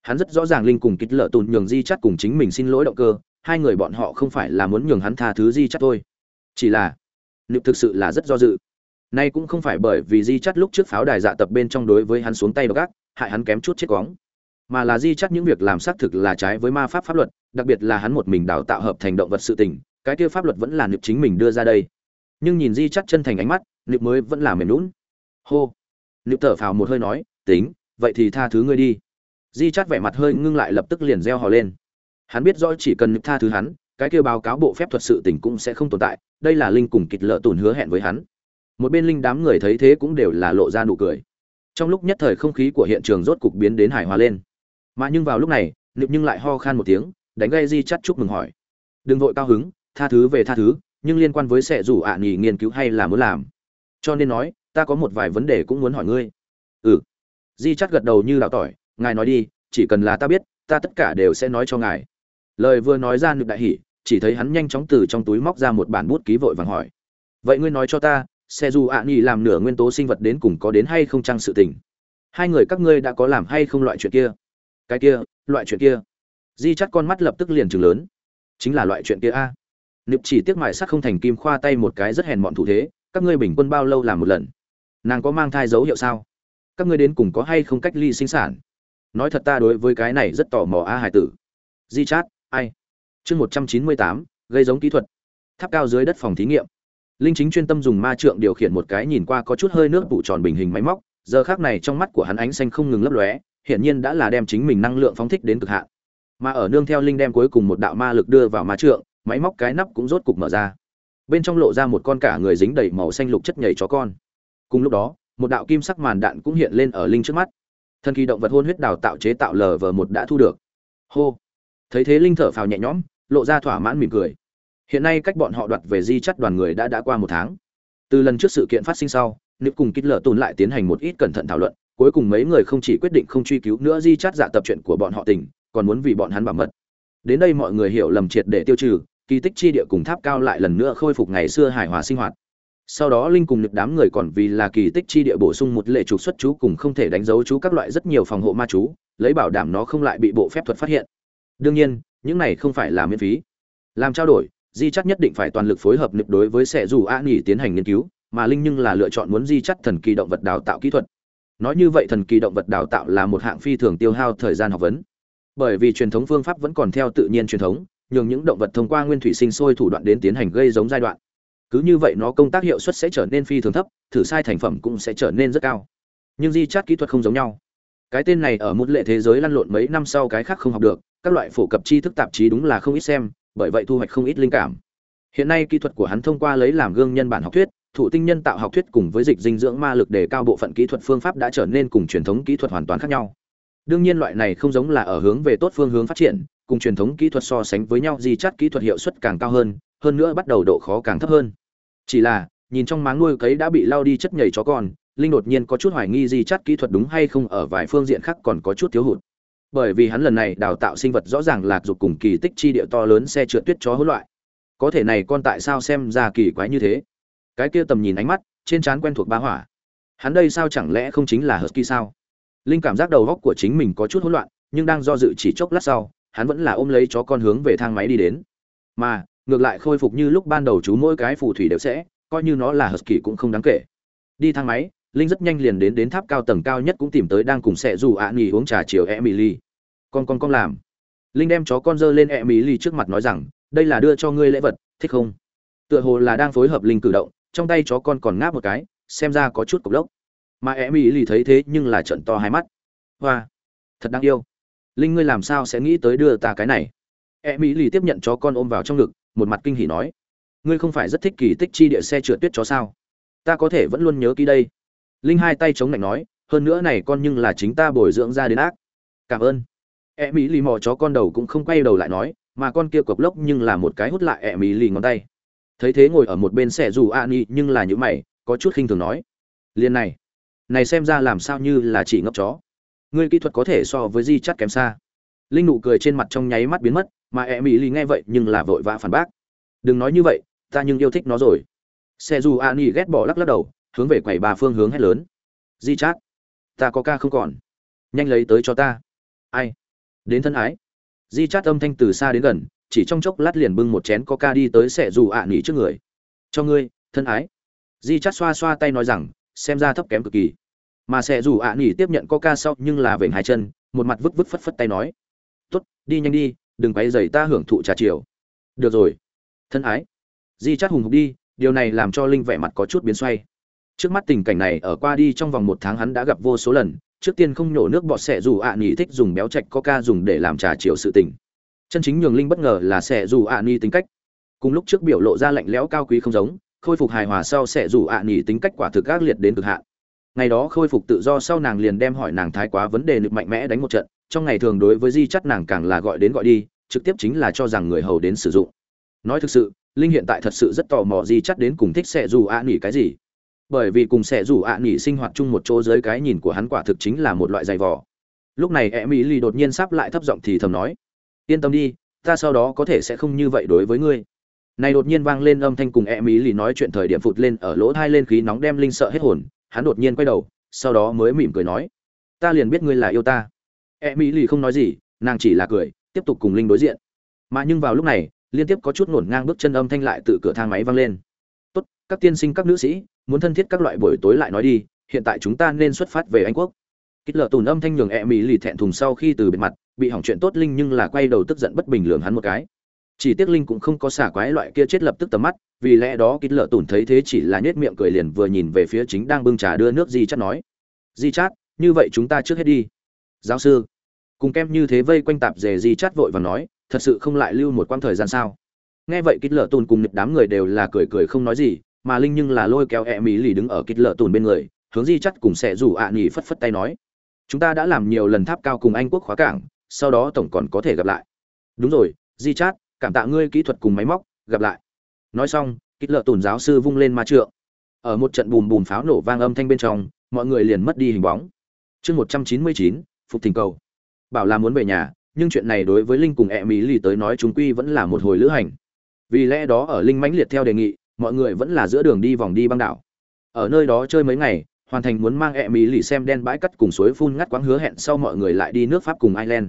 hắn rất rõ ràng linh cùng kích lợ tùn nhường di chắt cùng chính mình xin lỗi động cơ, hai người bọn họ không phải là muốn nhường hắn tha thứ di chắt thôi. Chỉ là nịp thực sự là rất do dự. Nay cũng không phải bởi vì di chắt lúc trước pháo đài dạ tập bên trong đối với hắn xuống tay gác hại hắn kém chút chết cóng mà là di chắt những việc làm xác thực là trái với ma pháp pháp luật, đặc biệt là hắn một mình đào tạo hợp thành động vật sự tình, cái kia pháp luật vẫn là nịp chính mình đưa ra đây. Nhưng nhìn di chắt chân thành ánh mắt nịp mới vẫn là mềm lún hô. Nịp thở phào một hơi nói, tính, vậy thì tha thứ ngươi đi. Di chắt vẻ mặt hơi ngưng lại lập tức liền reo hò lên. Hắn biết rõ chỉ cần nịp tha thứ hắn cái kia báo cáo bộ phép thuật sự tình cũng sẽ không tồn tại, đây là linh cùng kịch lợ tùn hứa hẹn với hắn. Một bên linh đám người thấy thế cũng đều là lộ ra nụ cười. Trong lúc nhất thời không khí của hiện trường rốt cục biến đến hài hòa lên. Mà nhưng vào lúc này, nịp nhưng lại ho khan một tiếng, đánh gây di chắt chúc mừng hỏi. Đừng vội cao hứng, tha thứ về tha thứ, nhưng liên quan với sẽ rủ ạ à nghỉ nghiên cứu hay là muốn làm? Cho nên nói, ta có một vài vấn đề cũng muốn hỏi ngươi. Ừ. Di chắt gật đầu như lão tỏi, ngài nói đi, chỉ cần là ta biết, ta tất cả đều sẽ nói cho ngài lời vừa nói ra nực đại hỉ, chỉ thấy hắn nhanh chóng từ trong túi móc ra một bản bút ký vội vàng hỏi. Vậy ngươi nói cho ta, xe dù ạ nghỉ làm nửa nguyên tố sinh vật đến cùng có đến hay không chăng sự tình? Hai người các ngươi đã có làm hay không loại chuyện kia? Cái kia, loại chuyện kia. Di chắt con mắt lập tức liền chừng lớn. Chính là loại chuyện kia a. Niệm chỉ tiếc mại sắc không thành kim khoa tay một cái rất hèn mọn thủ thế, các ngươi bình quân bao lâu làm một lần? Nàng có mang thai dấu hiệu sao? Các ngươi đến cùng có hay không cách ly sinh sản? Nói thật ta đối với cái này rất tò mò a hải tử. Di chát ai? Chương một trăm chín mươi tám, gây giống kỹ thuật. Tháp cao dưới đất phòng thí nghiệm. Linh chính chuyên tâm dùng ma trượng điều khiển một cái nhìn qua có chút hơi nước vụ tròn bình hình máy móc, giờ khác này trong mắt của hắn ánh xanh không ngừng lấp lóe, hiển nhiên đã là đem chính mình năng lượng phóng thích đến cực hạn. Mà ở nương theo linh đem cuối cùng một đạo ma lực đưa vào ma trượng, máy móc cái nắp cũng rốt cục mở ra. Bên trong lộ ra một con cả người dính đầy màu xanh lục chất nhảy chó con. Cùng lúc đó, một đạo kim sắc màn đạn cũng hiện lên ở linh trước mắt. Thần kỳ động vật hôn huyết đào tạo chế tạo lờ vờ một đã thu được. Hô! Thấy thế linh thở phào nhẹ nhõm, lộ ra thỏa mãn mỉm cười. Hiện nay cách bọn họ đoạt về di chắt đoàn người đã đã qua một tháng. Từ lần trước sự kiện phát sinh sau nữ cùng kích lợ tồn lại tiến hành một ít cẩn thận thảo luận, cuối cùng mấy người không chỉ quyết định không truy cứu nữa di chắt giả tập chuyện của bọn họ tỉnh còn muốn vì bọn hắn bảo mật. Đến đây mọi người hiểu lầm triệt để tiêu trừ, kỳ tích chi địa cùng tháp cao lại lần nữa khôi phục ngày xưa hài hòa sinh hoạt. Sau đó linh cùng được đám người còn vì là kỳ tích chi địa bổ sung một lệ trục xuất chú cùng không thể đánh dấu chú các loại rất nhiều phòng hộ ma chú, lấy bảo đảm nó không lại bị bộ phép thuật phát hiện đương nhiên, những này không phải là miễn phí. Làm trao đổi, di chắc nhất định phải toàn lực phối hợp nực đối với sẽ dù a nghỉ tiến hành nghiên cứu, mà linh nhưng là lựa chọn muốn di chắc thần kỳ động vật đào tạo kỹ thuật. Nói như vậy thần kỳ động vật đào tạo là một hạng phi thường tiêu hao thời gian học vấn. Bởi vì truyền thống phương pháp vẫn còn theo tự nhiên truyền thống, nhường những động vật thông qua nguyên thủy sinh sôi thủ đoạn đến tiến hành gây giống giai đoạn. Cứ như vậy nó công tác hiệu suất sẽ trở nên phi thường thấp, thử sai thành phẩm cũng sẽ trở nên rất cao. Nhưng di chát kỹ thuật không giống nhau. Cái tên này ở một lệ thế giới lăn lộn mấy năm sau cái khác không học được các loại phổ cập tri thức tạp chí đúng là không ít xem, bởi vậy thu hoạch không ít linh cảm. Hiện nay kỹ thuật của hắn thông qua lấy làm gương nhân bản học thuyết thụ tinh nhân tạo học thuyết cùng với dịch dinh dưỡng ma lực để cao bộ phận kỹ thuật phương pháp đã trở nên cùng truyền thống kỹ thuật hoàn toàn khác nhau. Đương nhiên loại này không giống là ở hướng về tốt phương hướng phát triển, cùng truyền thống kỹ thuật so sánh với nhau di chắt kỹ thuật hiệu suất càng cao hơn hơn nữa bắt đầu độ khó càng thấp hơn. Chỉ là, nhìn trong máng nuôi cấy đã bị lao đi chất nhảy chó con, linh đột nhiên có chút hoài nghi di chắt kỹ thuật đúng hay không ở vài phương diện khác còn có chút thiếu hụt bởi vì hắn lần này đào tạo sinh vật rõ ràng lạc dục cùng kỳ tích chi địa to lớn xe trượt tuyết chó hỗn loại có thể này con tại sao xem ra kỳ quái như thế? Cái kia tầm nhìn ánh mắt, trên trán quen thuộc ba hỏa. Hắn đây sao chẳng lẽ không chính là husky sao? Linh cảm giác đầu góc của chính mình có chút hỗn loạn, nhưng đang do dự chỉ chốc lát sau, hắn vẫn là ôm lấy chó con hướng về thang máy đi đến. Mà, ngược lại khôi phục như lúc ban đầu chú mỗi cái phù thủy đều sẽ, coi như nó là husky cũng không đáng kể. Đi thang máy linh rất nhanh liền đến đến tháp cao tầng cao nhất cũng tìm tới đang cùng sẽ dù ạ nghỉ uống trà chiều emily con con con làm. Linh đem chó con dơ lên emily trước mặt nói rằng, đây là đưa cho ngươi lễ vật, thích không? Tựa hồ là đang phối hợp linh cử động, trong tay chó con còn ngáp một cái, xem ra có chút cục lốc. Mà emily thấy thế nhưng là trận to hai mắt. Hoa, thật đáng yêu. Linh ngươi làm sao sẽ nghĩ tới đưa ta cái này? Emily tiếp nhận chó con ôm vào trong ngực, một mặt kinh hỉ nói, ngươi không phải rất thích kỳ tích chi địa xe trượt tuyết chó sao? Ta có thể vẫn luôn nhớ kỹ đây linh hai tay chống lạnh nói, hơn nữa này con nhưng là chính ta bồi dưỡng ra đến ác. Cảm ơn. E mỹ lì mò chó con đầu cũng không quay đầu lại nói, mà con kia cộc lốc nhưng là một cái hút lại e mỹ lì ngón tay. Thấy thế ngồi ở một bên xẻ dù a ni nhưng là những mày, có chút khinh thường nói liền này này xem ra làm sao như là chỉ ngốc chó. Ngươi kỹ thuật có thể so với di chắt kém xa. Linh nụ cười trên mặt trong nháy mắt biến mất, mà e mỹ lì nghe vậy nhưng là vội vã phản bác, đừng nói như vậy, ta nhưng yêu thích nó rồi. Xe dù a ni ghét bỏ lắc lắc đầu hướng về quầy bà phương hướng hét lớn. Di chát, ta có ca không còn. Nhanh lấy tới cho ta. Ai? Đến thân ái. Di chát âm thanh từ xa đến gần, chỉ trong chốc lát liền bưng một chén coca đi tới sẽ dù ạ à trước người. Cho ngươi, thân ái. Di chát xoa xoa tay nói rằng, xem ra thấp kém cực kỳ. Mà sẽ dù ạ à tiếp nhận coca sau nhưng là vểnh hai chân, một mặt vứt vứt phất phất tay nói. Tốt, đi nhanh đi, đừng quay dày ta hưởng thụ trà chiều. Được rồi. Thân ái. Di chát hùng hục đi, điều này làm cho linh vẻ mặt có chút biến xoay trước mắt tình cảnh này, ở qua đi trong vòng một tháng hắn đã gặp vô số lần, trước tiên không nhổ nước bọt xẻ dù ạ à nghỉ thích dùng béo chạch coca dùng để làm trà chiều sự tình. Chân chính nhường linh bất ngờ là xẻ dù ạ à nghỉ tính cách. Cùng lúc trước biểu lộ ra lạnh lẽo cao quý không giống, khôi phục hài hòa sau xẻ dù ạ à nghỉ tính cách quả thực ác liệt đến cực hạn. Ngày đó khôi phục tự do sau nàng liền đem hỏi nàng thái quá vấn đề lực mạnh mẽ đánh một trận, trong ngày thường đối với di chắt nàng càng là gọi đến gọi đi, trực tiếp chính là cho rằng người hầu đến sử dụng. Nói thực sự, linh hiện tại thật sự rất tò mò di chắt đến cùng thích xẻ dù ạ nghỉ cái gì bởi vì cùng sẽ rủ ạ à nghỉ sinh hoạt chung một chỗ dưới cái nhìn của hắn quả thực chính là một loại giày vò. Lúc này e mỹ lì đột nhiên sắp lại thấp giọng thì thầm nói, yên tâm đi, ta sau đó có thể sẽ không như vậy đối với ngươi. Này đột nhiên vang lên âm thanh cùng e mỹ lì nói chuyện thời điểm phụt lên ở lỗ thai lên khí nóng đem linh sợ hết hồn, hắn đột nhiên quay đầu, sau đó mới mỉm cười nói, ta liền biết ngươi là yêu ta. E mỹ lì không nói gì, nàng chỉ là cười, tiếp tục cùng linh đối diện. Mà nhưng vào lúc này, liên tiếp có chút ngổn ngang bước chân âm thanh lại từ cửa thang máy vang lên. Tốt, các tiên sinh, các nữ sĩ muốn thân thiết các loại buổi tối lại nói đi, hiện tại chúng ta nên xuất phát về anh quốc. Kích lợ tùn âm thanh nhường e mỹ lì thẹn thùng sau khi từ biệt mặt, bị hỏng chuyện tốt linh nhưng là quay đầu tức giận bất bình lường hắn một cái. Chỉ tiếc linh cũng không có xả quái loại kia chết lập tức tầm mắt, vì lẽ đó kích lợ tùn thấy thế chỉ là nhếch miệng cười liền vừa nhìn về phía chính đang bưng trà đưa nước di chát nói, di chát, như vậy chúng ta trước hết đi. Giáo sư. Cùng kem như thế vây quanh tạp dề di chát vội và nói, thật sự không lại lưu một quãng thời gian sao? Nghe vậy kích lợ tùn cùng đám người đều là cười cười không nói gì mà linh nhưng là lôi kéo e mỹ lì đứng ở kít lợ tùn bên người, hướng di chắt cùng sẽ rủ ạ à phất phất tay nói, chúng ta đã làm nhiều lần tháp cao cùng anh quốc khóa cảng, sau đó tổng còn có thể gặp lại. Đúng rồi, di chát cảm tạ ngươi kỹ thuật cùng máy móc, gặp lại. Nói xong kít lợ tùn giáo sư vung lên ma trượng. Ở một trận bùm bùm pháo nổ vang âm thanh bên trong, mọi người liền mất đi hình bóng. Chương một trăm chín mươi chín, phục thỉnh cầu. Bảo là muốn về nhà, nhưng chuyện này đối với linh cùng e mỹ lì tới nói chúng quy vẫn là một hồi lữ hành. Vì lẽ đó ở linh mãnh liệt theo đề nghị mọi người vẫn là giữa đường đi vòng đi băng đảo. Ở nơi đó chơi mấy ngày, hoàn thành muốn mang e mỹ lì xem đen bãi cắt cùng suối phun ngắt quãng hứa hẹn sau mọi người lại đi nước pháp cùng ireland.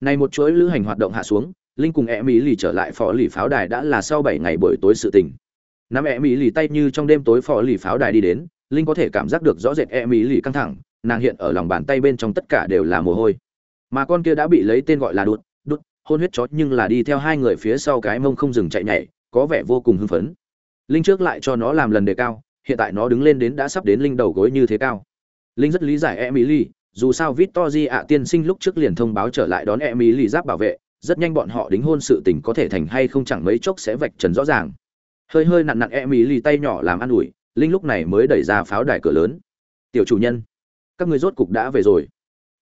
Này một chuỗi lữ hành hoạt động hạ xuống, linh cùng e mỹ lì trở lại phò lì pháo đài đã là sau bảy ngày buổi tối sự tình. Nắm e mỹ lì tay như trong đêm tối phò lì pháo đài đi đến, linh có thể cảm giác được rõ rệt e mỹ lì căng thẳng, nàng hiện ở lòng bàn tay bên trong tất cả đều là mồ hôi. Mà con kia đã bị lấy tên gọi là đút đút hôn huyết chó nhưng là đi theo hai người phía sau cái mông không dừng chạy nhảy, có vẻ vô cùng hưng phấn linh trước lại cho nó làm lần đề cao, hiện tại nó đứng lên đến đã sắp đến linh đầu gối như thế cao. Linh rất lý giải emily, dù sao victory ạ tiên sinh lúc trước liền thông báo trở lại đón emily giáp bảo vệ, rất nhanh bọn họ đính hôn sự tình có thể thành hay không chẳng mấy chốc sẽ vạch trần rõ ràng. Hơi hơi nặn nặn emily tay nhỏ làm ăn ủi, linh lúc này mới đẩy ra pháo đài cửa lớn. Tiểu chủ nhân, các người rốt cục đã về rồi.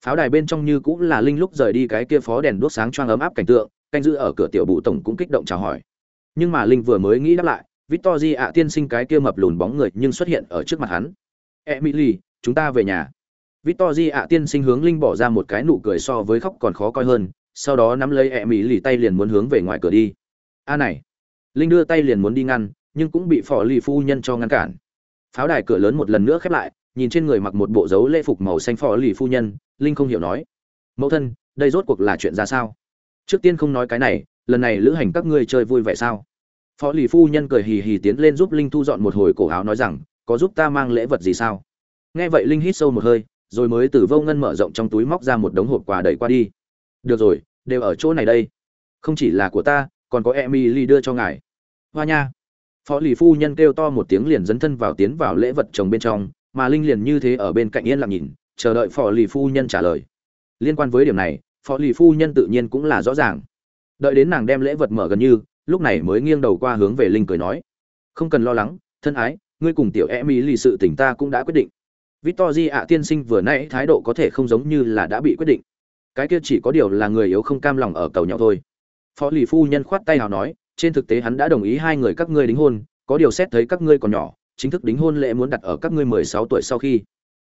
Pháo đài bên trong như cũng là linh lúc rời đi cái kia phó đèn đốt sáng choang ấm áp cảnh tượng, canh giữ ở cửa tiểu bụ tổng cũng kích động chào hỏi. Nhưng mà linh vừa mới nghĩ đáp lại Victory ạ tiên sinh cái kia mập lùn bóng người nhưng xuất hiện ở trước mặt hắn. Emily, chúng ta về nhà. Victory ạ tiên sinh hướng linh bỏ ra một cái nụ cười so với khóc còn khó coi hơn, sau đó nắm lấy emily tay liền muốn hướng về ngoài cửa đi. A à này. Linh đưa tay liền muốn đi ngăn, nhưng cũng bị phò lì phu nhân cho ngăn cản. Pháo đài cửa lớn một lần nữa khép lại, nhìn trên người mặc một bộ dấu lễ phục màu xanh phò lì phu nhân, linh không hiểu nói. Mẫu thân, đây rốt cuộc là chuyện ra sao? Trước tiên không nói cái này, lần này lữ hành các ngươi chơi vui vẻ sao? Phó lì phu nhân cười hì hì tiến lên giúp linh thu dọn một hồi cổ áo nói rằng, có giúp ta mang lễ vật gì sao? Nghe vậy linh hít sâu một hơi, rồi mới từ vô ngân mở rộng trong túi móc ra một đống hộp quà đẩy qua đi. Được rồi, đều ở chỗ này đây. Không chỉ là của ta, còn có emily đưa cho ngài. Hoa nha. Phó lì phu nhân kêu to một tiếng liền dấn thân vào tiến vào lễ vật chồng bên trong, mà linh liền như thế ở bên cạnh yên lặng nhìn, chờ đợi phó lì phu nhân trả lời. Liên quan với điểm này, phó lì phu nhân tự nhiên cũng là rõ ràng. Đợi đến nàng đem lễ vật mở gần như lúc này mới nghiêng đầu qua hướng về linh cười nói, không cần lo lắng, thân ái, ngươi cùng tiểu e mỹ lì sự tỉnh ta cũng đã quyết định. Victor ạ, tiên sinh vừa nãy thái độ có thể không giống như là đã bị quyết định. Cái kia chỉ có điều là người yếu không cam lòng ở cầu nhau thôi. Phó lì phu nhân khoát tay nào nói, trên thực tế hắn đã đồng ý hai người các ngươi đính hôn, có điều xét thấy các ngươi còn nhỏ, chính thức đính hôn lễ muốn đặt ở các ngươi mười sáu tuổi sau khi.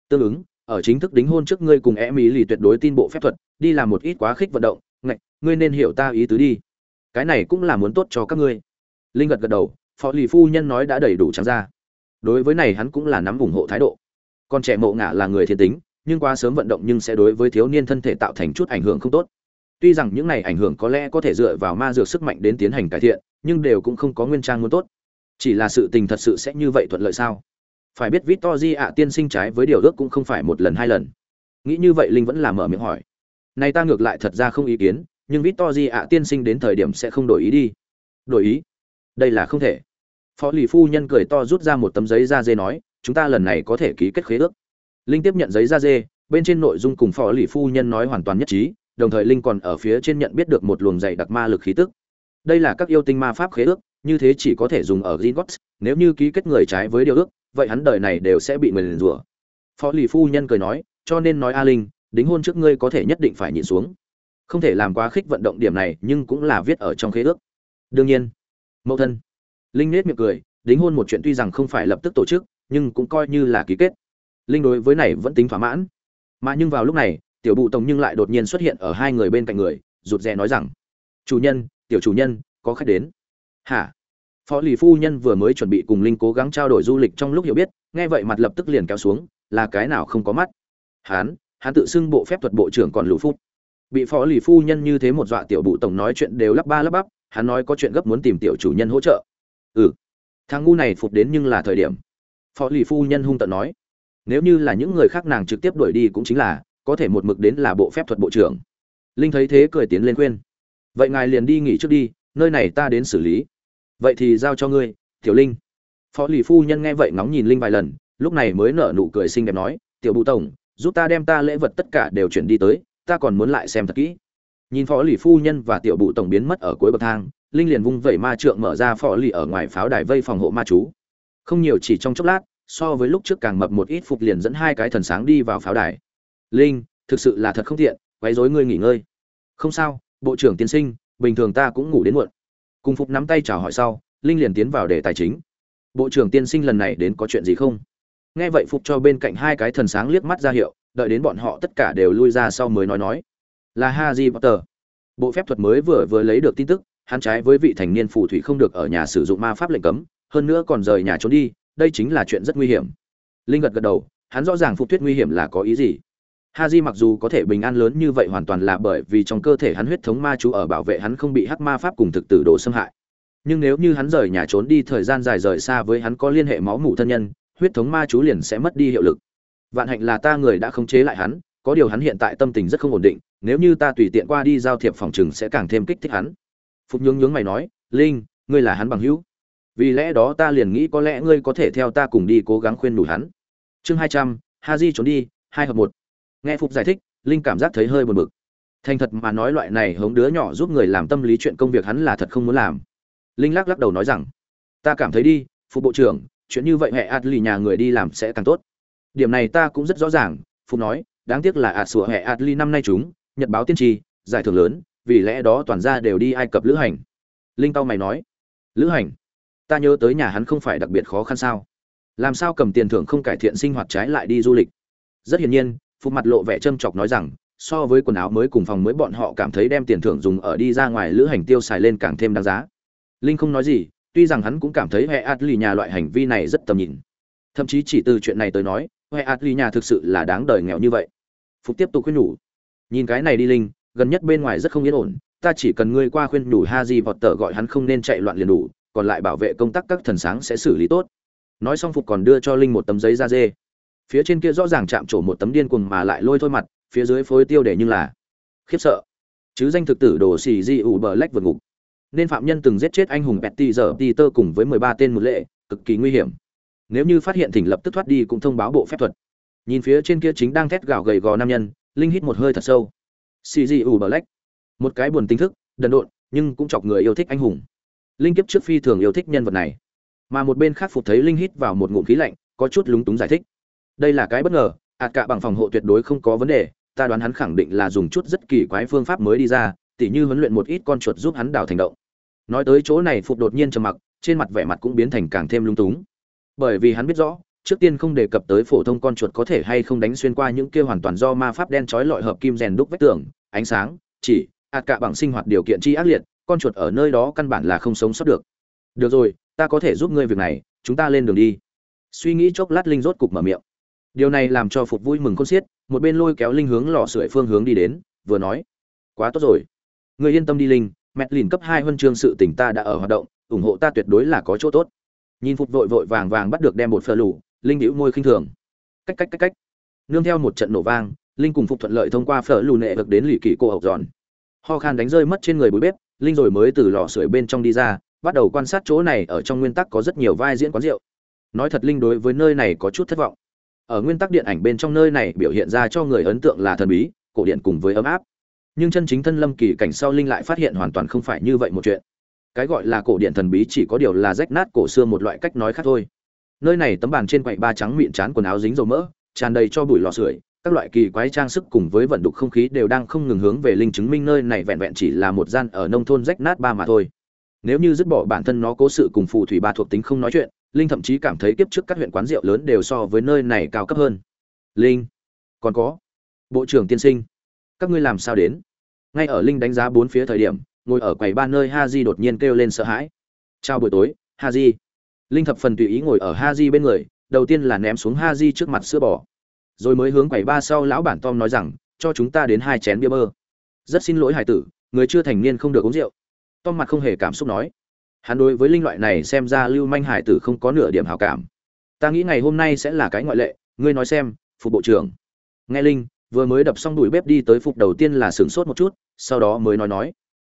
Tương ứng, ở chính thức đính hôn trước ngươi cùng e mỹ lì tuyệt đối tin bộ phép thuật, đi làm một ít quá khích vận động, ngạch, ngươi nên hiểu ta ý tứ đi cái này cũng là muốn tốt cho các ngươi. Linh gật gật đầu, phó lì phu nhân nói đã đầy đủ trắng ra. Đối với này hắn cũng là nắm ủng hộ thái độ. Còn trẻ mộ ngả là người thiên tính, nhưng quá sớm vận động nhưng sẽ đối với thiếu niên thân thể tạo thành chút ảnh hưởng không tốt. Tuy rằng những này ảnh hưởng có lẽ có thể dựa vào ma dược sức mạnh đến tiến hành cải thiện, nhưng đều cũng không có nguyên trang muốn tốt. Chỉ là sự tình thật sự sẽ như vậy thuận lợi sao? Phải biết victor di ạ, tiên sinh trái với điều ước cũng không phải một lần hai lần. Nghĩ như vậy linh vẫn là mở miệng hỏi. Này ta ngược lại thật ra không ý kiến nhưng Victory ạ tiên sinh đến thời điểm sẽ không đổi ý đi. Đổi ý? Đây là không thể. Phó lì phu nhân cười to rút ra một tấm giấy da dê nói, chúng ta lần này có thể ký kết khế ước. Linh tiếp nhận giấy da dê, bên trên nội dung cùng phó lì phu nhân nói hoàn toàn nhất trí, đồng thời Linh còn ở phía trên nhận biết được một luồng dày đặc ma lực khí tức. Đây là các yêu tinh ma pháp khế ước, như thế chỉ có thể dùng ở Gringotts, nếu như ký kết người trái với điều ước, vậy hắn đời này đều sẽ bị người nguyền rủa. Phó lì phu nhân cười nói, cho nên nói A Linh, đính hôn trước ngươi có thể nhất định phải nhịn xuống không thể làm quá khích vận động điểm này, nhưng cũng là viết ở trong khế ước. Đương nhiên, mẫu thân. Linh nết miệng cười, đính hôn một chuyện tuy rằng không phải lập tức tổ chức, nhưng cũng coi như là ký kết. Linh đối với này vẫn tính thỏa mãn. Mà nhưng vào lúc này, tiểu bụ tổng nhưng lại đột nhiên xuất hiện ở hai người bên cạnh người, rụt rè nói rằng, chủ nhân, tiểu chủ nhân, có khách đến. Hả? Phó lì phu nhân vừa mới chuẩn bị cùng linh cố gắng trao đổi du lịch trong lúc hiểu biết, nghe vậy mặt lập tức liền kéo xuống, là cái nào không có mắt. Hán hắn tự xưng bộ phép thuật bộ trưởng còn lũ phút bị phó lì phu nhân như thế một dọa tiểu bụ tổng nói chuyện đều lắp ba lắp bắp, hắn nói có chuyện gấp muốn tìm tiểu chủ nhân hỗ trợ. Ừ thằng ngu này phục đến nhưng là thời điểm. Phó lì phu nhân hung tận nói, nếu như là những người khác nàng trực tiếp đuổi đi cũng chính là, có thể một mực đến là bộ phép thuật bộ trưởng. Linh thấy thế cười tiến lên khuyên, vậy ngài liền đi nghỉ trước đi, nơi này ta đến xử lý. Vậy thì giao cho ngươi, tiểu linh. Phó lì phu nhân nghe vậy ngóng nhìn linh vài lần, lúc này mới nở nụ cười xinh đẹp nói, tiểu bụ tổng, giúp ta đem ta lễ vật tất cả đều chuyển đi tới ta còn muốn lại xem thật kỹ. Nhìn phó lì phu nhân và tiểu bụ tổng biến mất ở cuối bậc thang, linh liền vung vẩy ma trượng mở ra phó lì ở ngoài pháo đài vây phòng hộ ma chú. Không nhiều chỉ trong chốc lát, so với lúc trước càng mập một ít phục liền dẫn hai cái thần sáng đi vào pháo đài. Linh, thực sự là thật không tiện, quấy rối ngươi nghỉ ngơi. Không sao, bộ trưởng tiên sinh, bình thường ta cũng ngủ đến muộn. Cùng phục nắm tay chào hỏi sau, linh liền tiến vào đề tài chính. Bộ trưởng tiên sinh lần này đến có chuyện gì không? Nghe vậy phục cho bên cạnh hai cái thần sáng liếc mắt ra hiệu đợi đến bọn họ tất cả đều lui ra sau mới nói nói là Harry Potter. Bộ phép thuật mới vừa vừa lấy được tin tức, hắn trái với vị thành niên phù thủy không được ở nhà sử dụng ma pháp lệnh cấm, hơn nữa còn rời nhà trốn đi, đây chính là chuyện rất nguy hiểm. Linh gật gật đầu, hắn rõ ràng phục thuyết nguy hiểm là có ý gì. Haji mặc dù có thể bình an lớn như vậy hoàn toàn là bởi vì trong cơ thể hắn huyết thống ma chú ở bảo vệ hắn không bị hắc ma pháp cùng thực tử đồ xâm hại. Nhưng nếu như hắn rời nhà trốn đi thời gian dài rời xa với hắn có liên hệ máu mủ thân nhân, huyết thống ma chú liền sẽ mất đi hiệu lực. Vạn hạnh là ta người đã khống chế lại hắn, có điều hắn hiện tại tâm tình rất không ổn định, nếu như ta tùy tiện qua đi giao thiệp phòng chừng sẽ càng thêm kích thích hắn. Phục nhướng nhướng mày nói, "Linh, ngươi là hắn bằng hữu. Vì lẽ đó ta liền nghĩ có lẽ ngươi có thể theo ta cùng đi cố gắng khuyên đủ hắn." Chương hai trăm, Di trốn đi, hai hợp một. Nghe Phục giải thích, Linh cảm giác thấy hơi buồn bực. Thành thật mà nói loại này hống đứa nhỏ giúp người làm tâm lý chuyện công việc hắn là thật không muốn làm. Linh lắc lắc đầu nói rằng, "Ta cảm thấy đi, Phục bộ trưởng, chuyện như vậy hệ lì nhà người đi làm sẽ càng tốt." Điểm này ta cũng rất rõ ràng, Phục nói, đáng tiếc là ạt sủa hệ ly năm nay chúng, nhật báo tiên tri giải thưởng lớn vì lẽ đó toàn ra đều đi ai cập lữ hành. Linh tao mày nói lữ hành? Ta nhớ tới nhà hắn không phải đặc biệt khó khăn sao? Làm sao cầm tiền thưởng không cải thiện sinh hoạt trái lại đi du lịch? Rất hiển nhiên phục mặt lộ vẻ châm chọc nói rằng so với quần áo mới cùng phòng mới bọn họ cảm thấy đem tiền thưởng dùng ở đi ra ngoài lữ hành tiêu xài lên càng thêm đáng giá. Linh không nói gì tuy rằng hắn cũng cảm thấy hệ adli nhà loại hành vi này rất tầm nhìn. Thậm chí chỉ từ chuyện này tới nói huệ ạt ly nhà thực sự là đáng đời nghèo như vậy. Phục tiếp tục khuyên nhủ. Nhìn cái này đi linh gần nhất bên ngoài rất không yên ổn ta chỉ cần ngươi qua khuyên nhủ ha di vọt tờ gọi hắn không nên chạy loạn liền đủ còn lại bảo vệ công tác các thần sáng sẽ xử lý tốt. Nói xong phục còn đưa cho linh một tấm giấy da dê. Phía trên kia rõ ràng chạm trổ một tấm điên cuồng mà lại lôi thôi mặt phía dưới phối tiêu để nhưng là khiếp sợ. Chứ danh thực tử đồ xì di ủ bờ lách vượt ngục. Nên phạm nhân từng giết chết anh hùng Betty giờ Peter cùng với 13 tên một lệ, cực kỳ nguy hiểm. Nếu như phát hiện thỉnh lập tức thoát đi cũng thông báo bộ phép thuật. Nhìn phía trên kia chính đang thét gào gầy gò nam nhân, linh hít một hơi thật sâu. Cgu black một cái buồn tính thức đần độn nhưng cũng chọc người yêu thích anh hùng. Linh kiếp trước phi thường yêu thích nhân vật này. Mà một bên khác phục thấy linh hít vào một ngụm khí lạnh có chút lúng túng giải thích. Đây là cái bất ngờ ạt cả bằng phòng hộ tuyệt đối không có vấn đề ta đoán hắn khẳng định là dùng chút rất kỳ quái phương pháp mới đi ra tỉ như huấn luyện một ít con chuột giúp hắn đào thành động. Nói tới chỗ này phục đột nhiên trầm mặc trên mặt vẻ mặt cũng biến thành càng thêm lung túng bởi vì hắn biết rõ, trước tiên không đề cập tới phổ thông con chuột có thể hay không đánh xuyên qua những kia hoàn toàn do ma pháp đen trói lọi hợp kim rèn đúc vách tường, ánh sáng, chỉ ạt cả bằng sinh hoạt điều kiện chi ác liệt, con chuột ở nơi đó căn bản là không sống sót được. Được rồi, ta có thể giúp ngươi việc này, chúng ta lên đường đi. Suy nghĩ chốc lát linh rốt cục mở miệng. Điều này làm cho phục vui mừng con xiết, một bên lôi kéo linh hướng lò sưởi phương hướng đi đến, vừa nói, quá tốt rồi. Người yên tâm đi linh mẹ lìn cấp hai huân chương sự tỉnh ta đã ở hoạt động, ủng hộ ta tuyệt đối là có chỗ tốt nhìn phục vội vội vàng vàng bắt được đem bột phơ lủ, linh hữu môi khinh thường. Cách cách cách cách. Nương theo một trận nổ vang, linh cùng phục thuận lợi thông qua phở lù nệ được đến lì kỳ cô học giòn. Ho khan đánh rơi mất trên người bụi bếp, linh rồi mới từ lò sưởi bên trong đi ra, bắt đầu quan sát chỗ này ở trong nguyên tắc có rất nhiều vai diễn quán rượu. Nói thật linh đối với nơi này có chút thất vọng. Ở nguyên tắc điện ảnh bên trong nơi này biểu hiện ra cho người ấn tượng là thần bí, cổ điện cùng với ấm áp. Nhưng chân chính thân lâm kỳ cảnh sau linh lại phát hiện hoàn toàn không phải như vậy một chuyện cái gọi là cổ điện thần bí chỉ có điều là rách nát cổ xưa một loại cách nói khác thôi. Nơi này tấm bàn trên quậy ba trắng miệng chán quần áo dính dầu mỡ, tràn đầy cho bụi lò sưởi, các loại kỳ quái trang sức cùng với vận đục không khí đều đang không ngừng hướng về linh chứng minh nơi này vẹn vẹn chỉ là một gian ở nông thôn rách nát ba mà thôi. Nếu như dứt bỏ bản thân nó cố sự cùng phù thủy ba thuộc tính không nói chuyện, linh thậm chí cảm thấy kiếp trước các huyện quán rượu lớn đều so với nơi này cao cấp hơn. Linh, còn có. Bộ trưởng tiên sinh, các ngươi làm sao đến? Ngay ở linh đánh giá bốn phía thời điểm ngồi ở quầy ba nơi ha di đột nhiên kêu lên sợ hãi. Chào buổi tối ha di linh thập phần tùy ý ngồi ở ha di bên người, đầu tiên là ném xuống ha di trước mặt sữa bò. Rồi mới hướng quầy ba sau lão bản tom nói rằng, cho chúng ta đến hai chén bia bơ. Rất xin lỗi, hải tử, người chưa thành niên không được uống rượu. Tom mặt không hề cảm xúc nói. Hắn đối với linh loại này xem ra lưu manh hải tử không có nửa điểm hảo cảm. Ta nghĩ ngày hôm nay sẽ là cái ngoại lệ, ngươi nói xem, phục bộ trưởng. Nghe linh, vừa mới đập xong đùi bếp đi tới phục đầu tiên là sửng sốt một chút, sau đó mới nói nói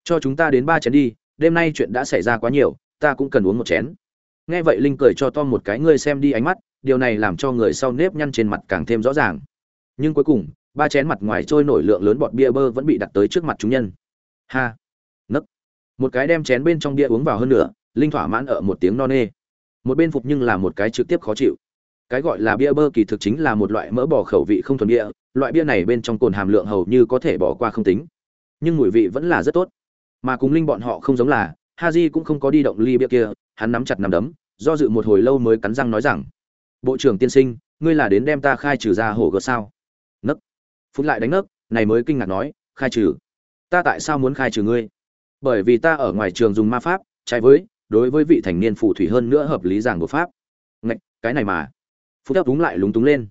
cho chúng ta đến ba chén đi, đêm nay chuyện đã xảy ra quá nhiều, ta cũng cần uống một chén. Nghe vậy linh cười cho tom một cái, ngươi xem đi ánh mắt, điều này làm cho người sau nếp nhăn trên mặt càng thêm rõ ràng. Nhưng cuối cùng, ba chén mặt ngoài trôi nổi lượng lớn bọt bia bơ vẫn bị đặt tới trước mặt chúng nhân. Ha! Nấc! Một cái đem chén bên trong bia uống vào hơn nữa linh thỏa mãn ở một tiếng no nê. Một bên phục nhưng là một cái trực tiếp khó chịu. Cái gọi là bia bơ kỳ thực chính là một loại mỡ bò khẩu vị không thuần bia, loại bia này bên trong cồn hàm lượng hầu như có thể bỏ qua không tính. Nhưng mùi vị vẫn là rất tốt mà cùng linh bọn họ không giống là Ha haji cũng không có đi động ly bia kia, hắn nắm chặt nằm đấm, do dự một hồi lâu mới cắn răng nói rằng, bộ trưởng tiên sinh, ngươi là đến đem ta khai trừ ra hổ gợt sao? Nấc. Phút lại đánh nấc, này mới kinh ngạc nói, khai trừ? Ta tại sao muốn khai trừ ngươi? Bởi vì ta ở ngoài trường dùng ma pháp, trái với, đối với vị thành niên phù thủy hơn nữa hợp lý giảng của pháp. Ngạch, cái này mà. Phút đáp đúng lại lúng túng lên.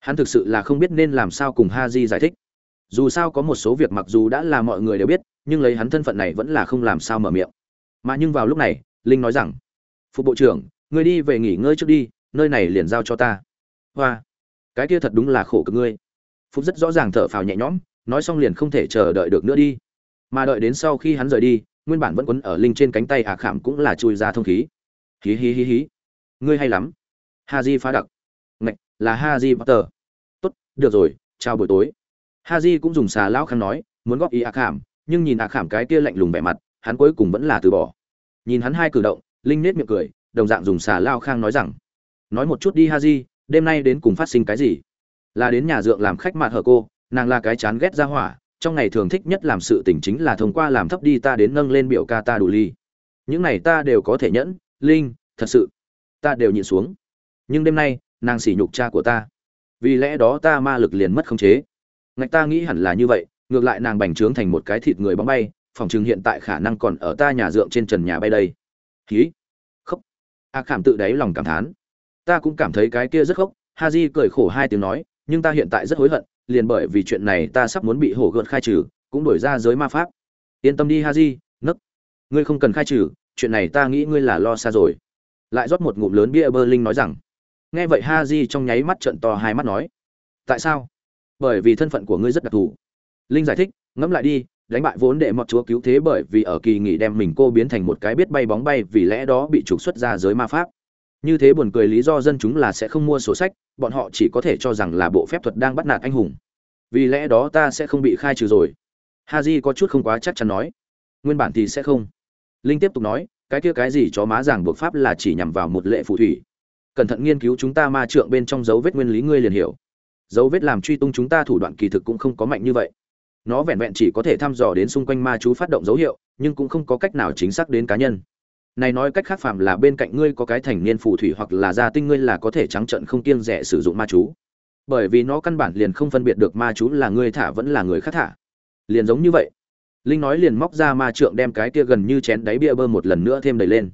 Hắn thực sự là không biết nên làm sao cùng ha di giải thích. Dù sao có một số việc mặc dù đã là mọi người đều biết nhưng lấy hắn thân phận này vẫn là không làm sao mở miệng. Mà nhưng vào lúc này, linh nói rằng phụ bộ trưởng, ngươi đi về nghỉ ngơi trước đi, nơi này liền giao cho ta. Hoa, cái kia thật đúng là khổ cực ngươi. Phúc rất rõ ràng thở phào nhẹ nhõm, nói xong liền không thể chờ đợi được nữa đi. Mà đợi đến sau khi hắn rời đi, nguyên bản vẫn quấn ở linh trên cánh tay hạ khảm cũng là chui ra thông khí. Hí hí hí hí, ngươi hay lắm. Ha di phá đặc. Ngạch, là ha di potter. Tốt, được rồi, chào buổi tối. Ha di cũng dùng xà lão khăn nói, muốn góp ý hạ khảm nhưng nhìn a khảm cái kia lạnh lùng vẻ mặt, hắn cuối cùng vẫn là từ bỏ. Nhìn hắn hai cử động, linh nết miệng cười, đồng dạng dùng xà lao khang nói rằng, nói một chút đi ha di đêm nay đến cùng phát sinh cái gì? Là đến nhà dượng làm khách mạt hở cô, nàng là cái chán ghét ra hỏa, trong ngày thường thích nhất làm sự tình chính là thông qua làm thấp đi ta đến nâng lên biểu ca ta đủ ly. Những này ta đều có thể nhẫn, linh, thật sự, ta đều nhịn xuống. Nhưng đêm nay, nàng sỉ nhục cha của ta. Vì lẽ đó ta ma lực liền mất khống chế. Ngạch ta nghĩ hẳn là như vậy ngược lại nàng bành trướng thành một cái thịt người bóng bay, phòng chừng hiện tại khả năng còn ở ta nhà dượng trên trần nhà bay đây. Hí. Khóc. A khảm tự đáy lòng cảm thán. Ta cũng cảm thấy cái kia rất khóc, ha di cười khổ hai tiếng nói, nhưng ta hiện tại rất hối hận, liền bởi vì chuyện này ta sắp muốn bị hổ gợt khai trừ, cũng đổi ra giới ma pháp. Yên tâm đi ha di, nấc. Ngươi không cần khai trừ, chuyện này ta nghĩ ngươi là lo xa rồi. Lại rót một ngụm lớn bia berlin nói rằng. Nghe vậy ha di trong nháy mắt trận to hai mắt nói. Tại sao? Bởi vì thân phận của ngươi rất đặc thù linh giải thích, ngẫm lại đi, đánh bại vốn đệ mọt chúa cứu thế bởi vì ở kỳ nghỉ đem mình cô biến thành một cái biết bay bóng bay vì lẽ đó bị trục xuất ra giới ma pháp. Như thế buồn cười lý do dân chúng là sẽ không mua sổ sách, bọn họ chỉ có thể cho rằng là bộ phép thuật đang bắt nạt anh hùng. Vì lẽ đó ta sẽ không bị khai trừ rồi. Ha j có chút không quá chắc chắn nói. Nguyên bản thì sẽ không. Linh tiếp tục nói, cái kia cái gì chó má giảng buộc pháp là chỉ nhằm vào một lệ phù thủy. Cẩn thận nghiên cứu chúng ta ma trượng bên trong dấu vết nguyên lý ngươi liền hiểu. Dấu vết làm truy tung chúng ta thủ đoạn kỳ thực cũng không có mạnh như vậy nó vẹn vẹn chỉ có thể thăm dò đến xung quanh ma chú phát động dấu hiệu, nhưng cũng không có cách nào chính xác đến cá nhân. Này nói cách khác phạm là bên cạnh ngươi có cái thành niên phù thủy hoặc là gia tinh ngươi là có thể trắng trận không kiêng rẻ sử dụng ma chú. Bởi vì nó căn bản liền không phân biệt được ma chú là ngươi thả vẫn là người khác thả. Liền giống như vậy. Linh nói liền móc ra ma trượng đem cái kia gần như chén đáy bia bơ một lần nữa thêm đầy lên.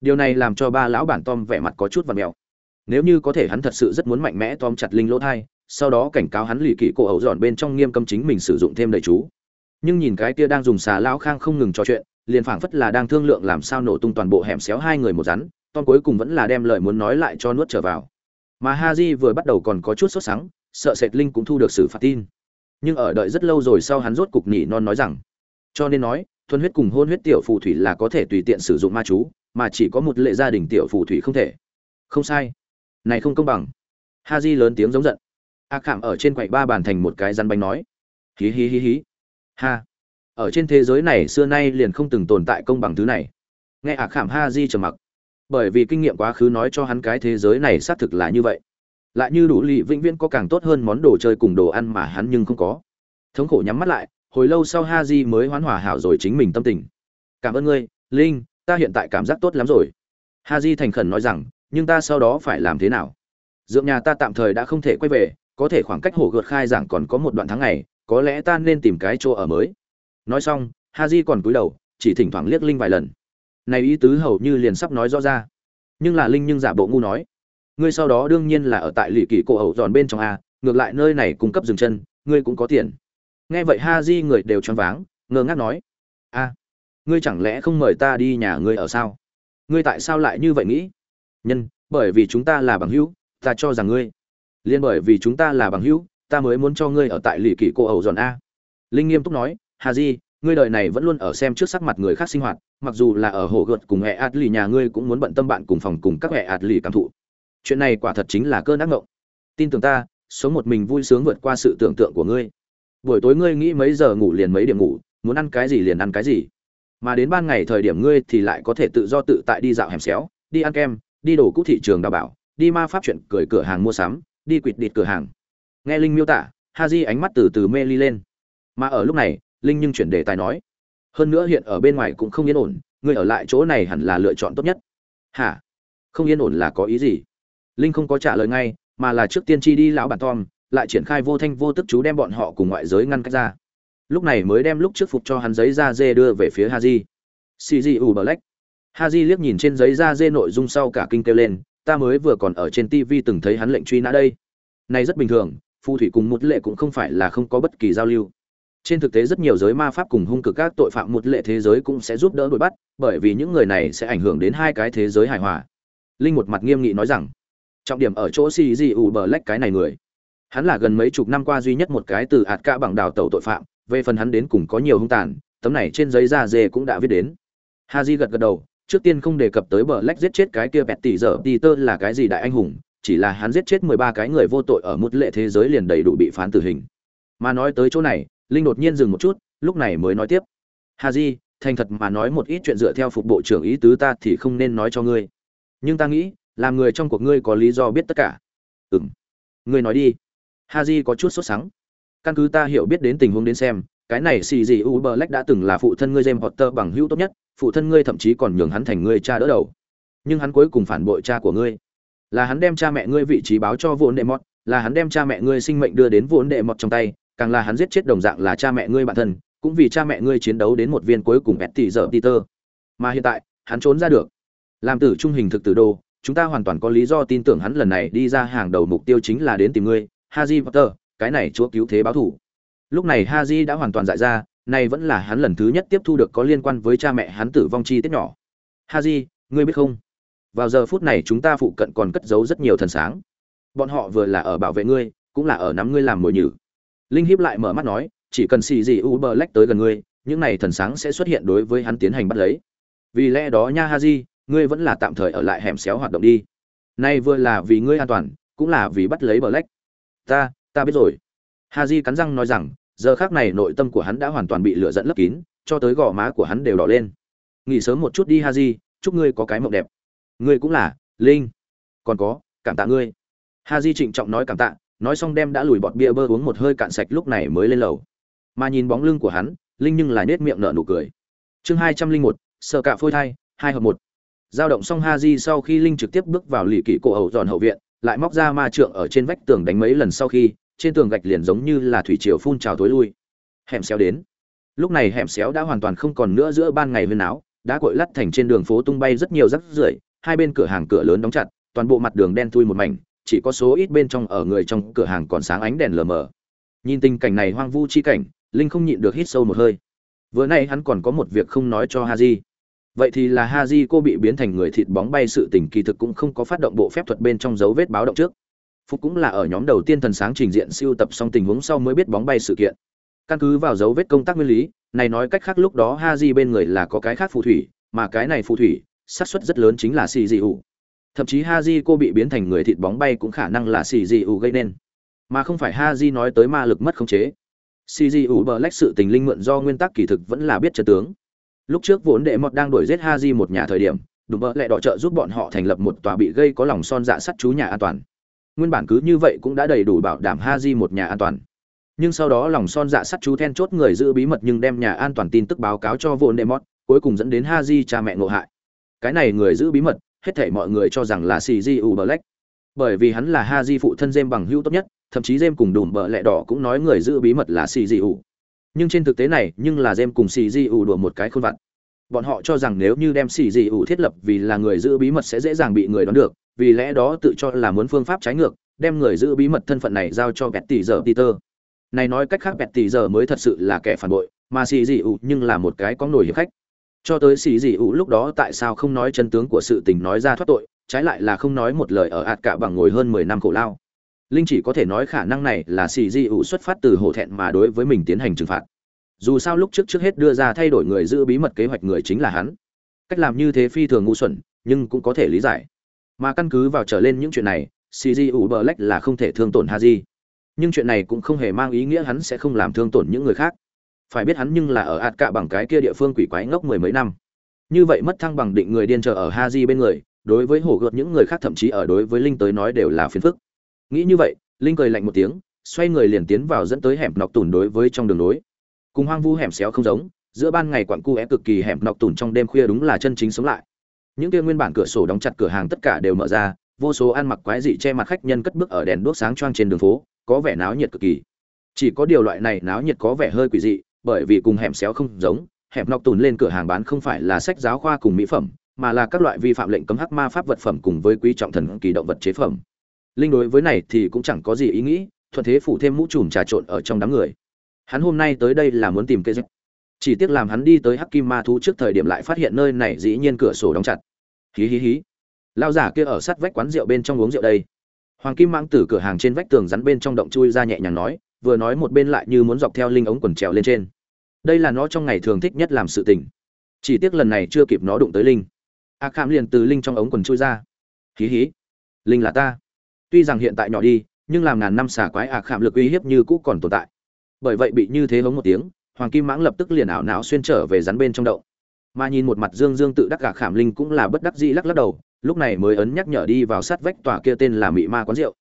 Điều này làm cho ba lão bản tom vẻ mặt có chút và mèo. Nếu như có thể hắn thật sự rất muốn mạnh mẽ tom chặt linh lỗ thai sau đó cảnh cáo hắn lì kỳ cổ ẩu dọn bên trong nghiêm cấm chính mình sử dụng thêm đầy chú. Nhưng nhìn cái kia đang dùng xà lão khang không ngừng trò chuyện, liền phảng phất là đang thương lượng làm sao nổ tung toàn bộ hẻm xéo hai người một rắn, tom cuối cùng vẫn là đem lời muốn nói lại cho nuốt trở vào. Mà haji vừa bắt đầu còn có chút sốt sắng, sợ sệt linh cũng thu được sự phạt tin. Nhưng ở đợi rất lâu rồi sau hắn rốt cục nhỉ non nói rằng, cho nên nói, thuần huyết cùng hôn huyết tiểu phù thủy là có thể tùy tiện sử dụng ma chú, mà chỉ có một lệ gia đình tiểu phù thủy không thể. Không sai. Này không công bằng. Haji lớn tiếng giống giận a khảm ở trên quầy ba bàn thành một cái rắn bánh nói. Hí hí hí hí. Ha. Ở trên thế giới này xưa nay liền không từng tồn tại công bằng thứ này. Nghe a khảm ha di trầm mặc. Bởi vì kinh nghiệm quá khứ nói cho hắn cái thế giới này xác thực là như vậy. Lại như đủ lì vĩnh viễn có càng tốt hơn món đồ chơi cùng đồ ăn mà hắn nhưng không có. Thống khổ nhắm mắt lại, hồi lâu sau ha di mới hoán hòa hảo rồi chính mình tâm tình. Cảm ơn ngươi, linh, ta hiện tại cảm giác tốt lắm rồi. Ha di thành khẩn nói rằng, nhưng ta sau đó phải làm thế nào? Dượng nhà ta tạm thời đã không thể quay về có thể khoảng cách hổ gợt khai giảng còn có một đoạn tháng ngày, có lẽ ta nên tìm cái chỗ ở mới. Nói xong ha j còn cúi đầu, chỉ thỉnh thoảng liếc linh vài lần. Này ý tứ hầu như liền sắp nói rõ ra. Nhưng là linh nhưng giả bộ ngu nói. Ngươi sau đó đương nhiên là ở tại lì kỳ cổ ẩu giòn bên trong a, ngược lại nơi này cung cấp dừng chân, ngươi cũng có tiền. Nghe vậy ha di người đều choáng váng, ngơ ngác nói. A, ngươi chẳng lẽ không mời ta đi nhà ngươi ở sao? Ngươi tại sao lại như vậy nghĩ? Nhân, bởi vì chúng ta là bằng hữu, ta cho rằng ngươi liên bởi vì chúng ta là bằng hữu, ta mới muốn cho ngươi ở tại lì kỳ cô ẩu giòn a. Linh nghiêm túc nói, hà di, ngươi đời này vẫn luôn ở xem trước sắc mặt người khác sinh hoạt, mặc dù là ở hồ gợt cùng hệ ạt lì nhà ngươi cũng muốn bận tâm bạn cùng phòng cùng các hệ ạt lì cảm thụ. Chuyện này quả thật chính là cơn ác ngộng. Tin tưởng ta, sống một mình vui sướng vượt qua sự tưởng tượng của ngươi. Buổi tối ngươi nghĩ mấy giờ ngủ liền mấy điểm ngủ, muốn ăn cái gì liền ăn cái gì. Mà đến ban ngày thời điểm ngươi thì lại có thể tự do tự tại đi dạo hẻm xéo, đi ăn kem, đi đổ cũ thị trường đào bảo, đi ma pháp chuyện cười cửa hàng mua sắm đi quỵt địt cửa hàng. Nghe linh miêu tả ha di ánh mắt từ từ mê ly lên. Mà ở lúc này, linh nhưng chuyển đề tài nói, hơn nữa hiện ở bên ngoài cũng không yên ổn ngươi ở lại chỗ này hẳn là lựa chọn tốt nhất. Hả? Không yên ổn là có ý gì? Linh không có trả lời ngay, mà là trước tiên chi đi lão bản tom, lại triển khai vô thanh vô tức chú đem bọn họ cùng ngoại giới ngăn cách ra. Lúc này mới đem lúc trước phục cho hắn giấy da dê đưa về phía haji. Cg u black haji liếc nhìn trên giấy da dê nội dung sau cả kinh kêu lên ta mới vừa còn ở trên tv từng thấy hắn lệnh truy nã đây. Này rất bình thường, phù thủy cùng một lệ cũng không phải là không có bất kỳ giao lưu. Trên thực tế rất nhiều giới ma pháp cùng hung cực các tội phạm một lệ thế giới cũng sẽ giúp đỡ đuổi bắt, bởi vì những người này sẽ ảnh hưởng đến hai cái thế giới hài hòa. Linh một mặt nghiêm nghị nói rằng, trọng điểm ở chỗ cg u black cái này người. Hắn là gần mấy chục năm qua duy nhất một cái từ ạt ca bằng đào tẩu tội phạm, về phần hắn đến cùng có nhiều hung tàn, tấm này trên giấy da dê cũng đã viết đến. Haji gật gật đầu trước tiên không đề cập tới bờ lách giết chết cái kia bẹt tỷ dở tỷ tơ là cái gì đại anh hùng, chỉ là hắn giết chết mười ba cái người vô tội ở một lệ thế giới liền đầy đủ bị phán tử hình. Mà nói tới chỗ này, linh đột nhiên dừng một chút, lúc này mới nói tiếp. Haji thành thật mà nói một ít chuyện dựa theo phục bộ trưởng ý tứ ta thì không nên nói cho ngươi. Nhưng ta nghĩ, làm người trong cuộc ngươi có lý do biết tất cả. Ừm. Ngươi nói đi. Haji có chút sốt sắng. Căn cứ ta hiểu biết đến tình huống đến xem, cái này xì gì u black đã từng là phụ thân ngươi james potter bằng hữu tốt nhất phụ thân ngươi thậm chí còn nhường hắn thành ngươi cha đỡ đầu. Nhưng hắn cuối cùng phản bội cha của ngươi. Là hắn đem cha mẹ ngươi vị trí báo cho vốn đệ mọt, là hắn đem cha mẹ ngươi sinh mệnh đưa đến vốn đệ mọt trong tay, càng là hắn giết chết đồng dạng là cha mẹ ngươi bản thân, cũng vì cha mẹ ngươi chiến đấu đến một viên cuối cùng bẹt tỷ giờ peter mà hiện tại, hắn trốn ra được. Làm tử trung hình thực tử đồ, chúng ta hoàn toàn có lý do tin tưởng hắn lần này đi ra hàng đầu mục tiêu chính là đến tìm ngươi haji potter, cái này chúa cứu thế báo thủ. Lúc này haji đã hoàn toàn dại ra này vẫn là hắn lần thứ nhất tiếp thu được có liên quan với cha mẹ hắn tử vong chi tiết nhỏ. Haji ngươi biết không? Vào giờ phút này chúng ta phụ cận còn cất giấu rất nhiều thần sáng. Bọn họ vừa là ở bảo vệ ngươi, cũng là ở nắm ngươi làm mồi nhử. Linh hiếp lại mở mắt nói, chỉ cần xì gì u bờ lách tới gần ngươi, những này thần sáng sẽ xuất hiện đối với hắn tiến hành bắt lấy. Vì lẽ đó nha haji ngươi vẫn là tạm thời ở lại hẻm xéo hoạt động đi. Nay vừa là vì ngươi an toàn, cũng là vì bắt lấy bờ lách. Ta ta biết rồi. Haji cắn răng nói rằng giờ khác này nội tâm của hắn đã hoàn toàn bị lửa dẫn lấp kín, cho tới gò má của hắn đều đỏ lên. Nghỉ sớm một chút đi ha di chúc ngươi có cái mộng đẹp. Ngươi cũng là, linh. Còn có, cảm tạ ngươi. Ha di trịnh trọng nói cảm tạ, nói xong đem đã lùi bọt bia bơ uống một hơi cạn sạch lúc này mới lên lầu. Mà nhìn bóng lưng của hắn, linh nhưng lại nết miệng nở nụ cười. Chương hai trăm linh một sợ cạ phôi thai, hai hợp một. Giao động xong ha di sau khi linh trực tiếp bước vào lì kỵ cổ hậu dọn hậu viện, lại móc ra ma trượng ở trên vách tường đánh mấy lần sau khi trên tường gạch liền giống như là thủy triều phun trào tối lui. Hẻm xéo đến. Lúc này hẻm xéo đã hoàn toàn không còn nữa giữa ban ngày huyên áo đã cội lắt thành trên đường phố tung bay rất nhiều rắc rưởi, hai bên cửa hàng cửa lớn đóng chặt, toàn bộ mặt đường đen thui một mảnh, chỉ có số ít bên trong ở người trong cửa hàng còn sáng ánh đèn lờ mờ. Nhìn tình cảnh này hoang vu chi cảnh, linh không nhịn được hít sâu một hơi. Vừa nay hắn còn có một việc không nói cho ha di vậy thì là ha di cô bị biến thành người thịt bóng bay sự tình kỳ thực cũng không có phát động bộ phép thuật bên trong dấu vết báo động trước phúc cũng là ở nhóm đầu tiên thần sáng trình diện siêu tập xong tình huống sau mới biết bóng bay sự kiện. Căn cứ vào dấu vết công tác nguyên lý, này nói cách khác lúc đó ha di bên người là có cái khác phù thủy, mà cái này phù thủy, xác suất rất lớn chính là xì dị ủ. Thậm chí ha di cô bị biến thành người thịt bóng bay cũng khả năng là xì dị ủ gây nên. Mà không phải ha di nói tới ma lực mất khống chế. Xì dị ủ bờ lách sự tình linh mượn do nguyên tắc kỳ thực vẫn là biết trật tướng. Lúc trước vốn đệ mọt đang đuổi giết ha di một nhà thời điểm, đùm bợ lại đỏ trợ giúp bọn họ thành lập một tòa bị gây có lòng son dạ sắt chú nhà an toàn nguyên bản cứ như vậy cũng đã đầy đủ bảo đảm haji một nhà an toàn. Nhưng sau đó lòng son dạ sắt chú then chốt người giữ bí mật nhưng đem nhà an toàn tin tức báo cáo cho vốn đệ mót cuối cùng dẫn đến haji cha mẹ ngộ hại. Cái này người giữ bí mật, hết thảy mọi người cho rằng là cgu black bởi vì hắn là haji phụ thân jem bằng hữu tốt nhất, thậm chí jem cùng đùm bợ lẹ đỏ cũng nói người giữ bí mật là cgu nhưng trên thực tế này, nhưng là jem cùng cgu đùa một cái khôn vặt. Bọn họ cho rằng nếu như đem cgu thiết lập vì là người giữ bí mật sẽ dễ dàng bị người đoán được vì lẽ đó tự cho là muốn phương pháp trái ngược, đem người giữ bí mật thân phận này giao cho bẹt tỷ giờ peter. Này nói cách khác, bẹt tỷ giờ mới thật sự là kẻ phản bội, mà cgu nhưng là một cái có nổi hiệp khách. Cho tới xì dị ủ lúc đó tại sao không nói chân tướng của sự tình nói ra thoát tội, trái lại là không nói một lời ở ạt cả bằng ngồi hơn mười năm khổ lao. Linh chỉ có thể nói khả năng này là xì dị ủ xuất phát từ hổ thẹn mà đối với mình tiến hành trừng phạt. Dù sao lúc trước trước hết đưa ra thay đổi người giữ bí mật kế hoạch người chính là hắn. Cách làm như thế phi thường ngu xuẩn, nhưng cũng có thể lý giải mà căn cứ vào trở lên những chuyện này cg ủ bờ lách là không thể thương tổn haji. Nhưng chuyện này cũng không hề mang ý nghĩa hắn sẽ không làm thương tổn những người khác. Phải biết hắn nhưng là ở ạt cạ bằng cái kia địa phương quỷ quái ngốc mười mấy năm. Như vậy mất thăng bằng định người điên chờ ở Haji bên người, đối với hổ gợt những người khác thậm chí ở đối với linh tới nói đều là phiền phức. Nghĩ như vậy, linh cười lạnh một tiếng, xoay người liền tiến vào dẫn tới hẻm nọc tùn đối với trong đường nối cùng hoang vu hẻm xéo không giống, giữa ban ngày quặn cu é cực kỳ hẻm nọc tùn trong đêm khuya đúng là chân chính sống lại những kia nguyên bản cửa sổ đóng chặt cửa hàng tất cả đều mở ra, vô số ăn mặc quái dị che mặt khách nhân cất bước ở đèn đuốc sáng choang trên đường phố, có vẻ náo nhiệt cực kỳ. Chỉ có điều loại này náo nhiệt có vẻ hơi quỷ dị, bởi vì cùng hẻm xéo không giống, hẻm nọc tùn lên cửa hàng bán không phải là sách giáo khoa cùng mỹ phẩm, mà là các loại vi phạm lệnh cấm hắc ma pháp vật phẩm cùng với quý trọng thần kỳ động vật chế phẩm. Linh đối với này thì cũng chẳng có gì ý nghĩ, thuận thế phủ thêm mũ trùm trà trộn ở trong đám người. Hắn hôm nay tới đây là muốn tìm cây dịch chỉ tiếc làm hắn đi tới hắc kim ma thú trước thời điểm lại phát hiện nơi này dĩ nhiên cửa sổ đóng chặt. Hí hí hí. Lao giả kia ở sát vách quán rượu bên trong uống rượu đây. Hoàng kim mang từ cửa hàng trên vách tường rắn bên trong động chui ra nhẹ nhàng nói, vừa nói một bên lại như muốn dọc theo linh ống quần trèo lên trên. Đây là nó trong ngày thường thích nhất làm sự tình. Chỉ tiếc lần này chưa kịp nó đụng tới linh. A à kham liền từ linh trong ống quần chui ra. Hí hí. Linh là ta. Tuy rằng hiện tại nhỏ đi, nhưng làm ngàn năm xà quái a kham lực uy hiếp như cũ còn tồn tại. Bởi vậy bị như thế hống một tiếng hoàng kim mãng lập tức liền ảo não xuyên trở về rắn bên trong đậu mà nhìn một mặt dương dương tự đắc gạ khảm linh cũng là bất đắc dĩ lắc lắc đầu, lúc này mới ấn nhắc nhở đi vào sát vách tòa kia tên là mị ma quán rượu.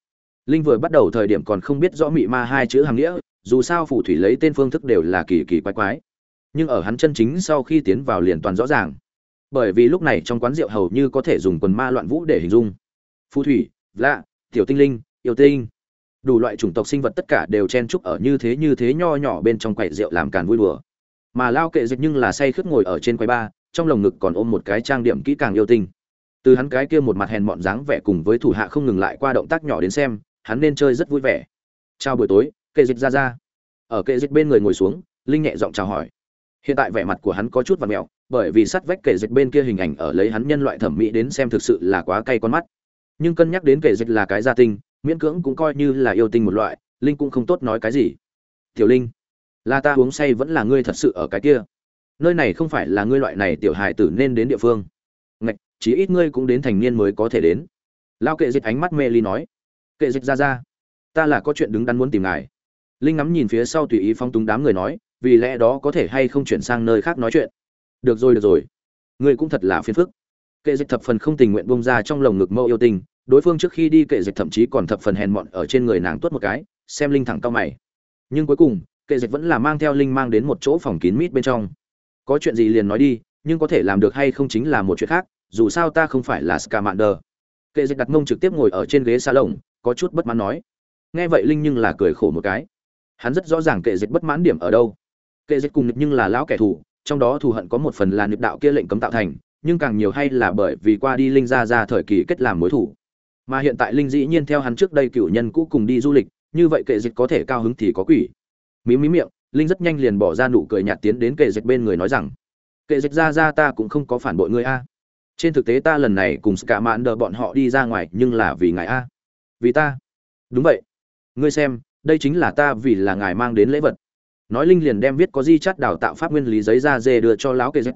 Linh vừa bắt đầu thời điểm còn không biết rõ mị ma hai chữ hàng nghĩa, dù sao phù thủy lấy tên phương thức đều là kỳ kỳ quái quái. Nhưng ở hắn chân chính sau khi tiến vào liền toàn rõ ràng. Bởi vì lúc này trong quán rượu hầu như có thể dùng quần ma loạn vũ để hình dung. Phù thủy lạ tiểu tinh linh, yêu tinh đủ loại chủng tộc sinh vật tất cả đều chen chúc ở như thế như thế nho nhỏ bên trong quầy rượu làm càn vui đùa. Mà lao kệ dịch nhưng là say khướt ngồi ở trên quầy ba, trong lồng ngực còn ôm một cái trang điểm kỹ càng yêu tinh. Từ hắn cái kia một mặt hèn mọn dáng vẻ cùng với thủ hạ không ngừng lại qua động tác nhỏ đến xem, hắn nên chơi rất vui vẻ. Chào buổi tối, kệ dịch ra ra. Ở kệ dịch bên người ngồi xuống, linh nhẹ giọng chào hỏi. Hiện tại vẻ mặt của hắn có chút và mẹo, bởi vì sắt vách kệ dịch bên kia hình ảnh ở lấy hắn nhân loại thẩm mỹ đến xem thực sự là quá cay con mắt. Nhưng cân nhắc đến kệ dịch là cái gia tinh miễn cưỡng cũng coi như là yêu tinh một loại, linh cũng không tốt nói cái gì. Tiểu linh, là ta uống say vẫn là ngươi thật sự ở cái kia. Nơi này không phải là ngươi loại này tiểu hài tử nên đến địa phương. Ngạch chỉ ít ngươi cũng đến thành niên mới có thể đến. Lao kệ dịch ánh mắt mê ly nói. Kệ dịch ra ra, ta là có chuyện đứng đắn muốn tìm ngài. Linh ngắm nhìn phía sau tùy ý phong túng đám người nói, vì lẽ đó có thể hay không chuyển sang nơi khác nói chuyện. Được rồi được rồi. Ngươi cũng thật là phiền phức. Kệ dịch thập phần không tình nguyện bông ra trong lồng ngực mâu yêu tình đối phương trước khi đi kệ dịch thậm chí còn thập phần hèn mọn ở trên người nàng tuốt một cái, xem linh thẳng cao mày. Nhưng cuối cùng, kệ dịch vẫn là mang theo linh mang đến một chỗ phòng kín mít bên trong. Có chuyện gì liền nói đi, nhưng có thể làm được hay không chính là một chuyện khác, dù sao ta không phải là scamander. Kệ dịch đặt mông trực tiếp ngồi ở trên ghế xa lồng có chút bất mãn nói. Nghe vậy linh nhưng là cười khổ một cái. Hắn rất rõ ràng kệ dịch bất mãn điểm ở đâu. Kệ dịch cùng nịp nhưng là lão kẻ thù, trong đó thù hận có một phần là nịp đạo kia lệnh cấm tạo thành, nhưng càng nhiều hay là bởi vì qua đi linh ra ra thời kỳ kết làm mối thủ mà hiện tại linh dĩ nhiên theo hắn trước đây cựu nhân cũ cùng đi du lịch, như vậy kệ dịch có thể cao hứng thì có quỷ. Mí mí miệng, linh rất nhanh liền bỏ ra nụ cười nhạt tiến đến kệ dịch bên người nói rằng, kệ dịch ra ra ta cũng không có phản bội ngươi a. Trên thực tế ta lần này cùng cả mạn đờ bọn họ đi ra ngoài nhưng là vì ngài a. Vì ta? Đúng vậy. Ngươi xem, đây chính là ta vì là ngài mang đến lễ vật. Nói linh liền đem viết có di chắt đào tạo pháp nguyên lý giấy ra dê đưa cho lão kệ dịch.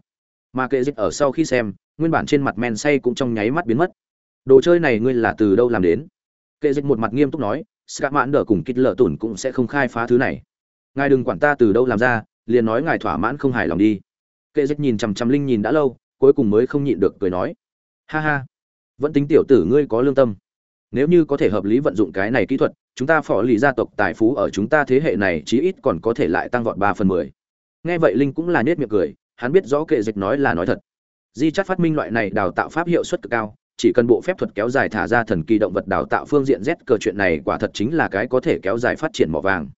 Mà kệ dịch ở sau khi xem, nguyên bản trên mặt men say cũng trong nháy mắt biến mất đồ chơi này ngươi là từ đâu làm đến? Kệ dịch một mặt nghiêm túc nói scott mãn đờ cùng kít lợ tủn cũng sẽ không khai phá thứ này. Ngài đừng quản ta từ đâu làm ra, liền nói ngài thỏa mãn không hài lòng đi. Kệ dịch nhìn chằm chằm linh nhìn đã lâu, cuối cùng mới không nhịn được cười nói, ha ha, vẫn tính tiểu tử ngươi có lương tâm. Nếu như có thể hợp lý vận dụng cái này kỹ thuật, chúng ta phỏ lì gia tộc tài phú ở chúng ta thế hệ này chí ít còn có thể lại tăng vọt ba phần mười. Nghe vậy linh cũng là nết miệng cười, hắn biết rõ kệ dịch nói là nói thật. Di chắc phát minh loại này đào tạo pháp hiệu suất cực cao chỉ cần bộ phép thuật kéo dài thả ra thần kỳ động vật đào tạo phương diện Z cờ chuyện này quả thật chính là cái có thể kéo dài phát triển mỏ vàng.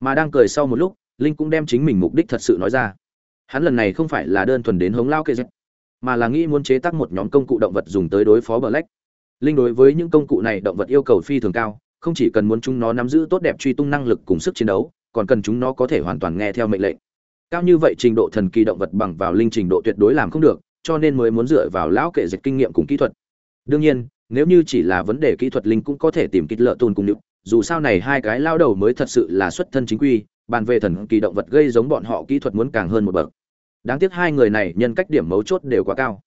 Mà đang cười sau một lúc, Linh cũng đem chính mình mục đích thật sự nói ra. Hắn lần này không phải là đơn thuần đến hống lao kê Z, mà là nghĩ muốn chế tác một nhóm công cụ động vật dùng tới đối phó Black. Linh đối với những công cụ này động vật yêu cầu phi thường cao, không chỉ cần muốn chúng nó nắm giữ tốt đẹp truy tung năng lực cùng sức chiến đấu, còn cần chúng nó có thể hoàn toàn nghe theo mệnh lệnh. Cao như vậy trình độ thần kỳ động vật bằng vào linh trình độ tuyệt đối làm không được, cho nên mới muốn dựa vào lão kệ dịch kinh nghiệm cùng kỹ thuật đương nhiên, nếu như chỉ là vấn đề kỹ thuật linh cũng có thể tìm kích lợ tồn cùng nữ dù sao này hai cái lao đầu mới thật sự là xuất thân chính quy, bàn về thần kỳ động vật gây giống bọn họ kỹ thuật muốn càng hơn một bậc. Đáng tiếc hai người này nhân cách điểm mấu chốt đều quá cao.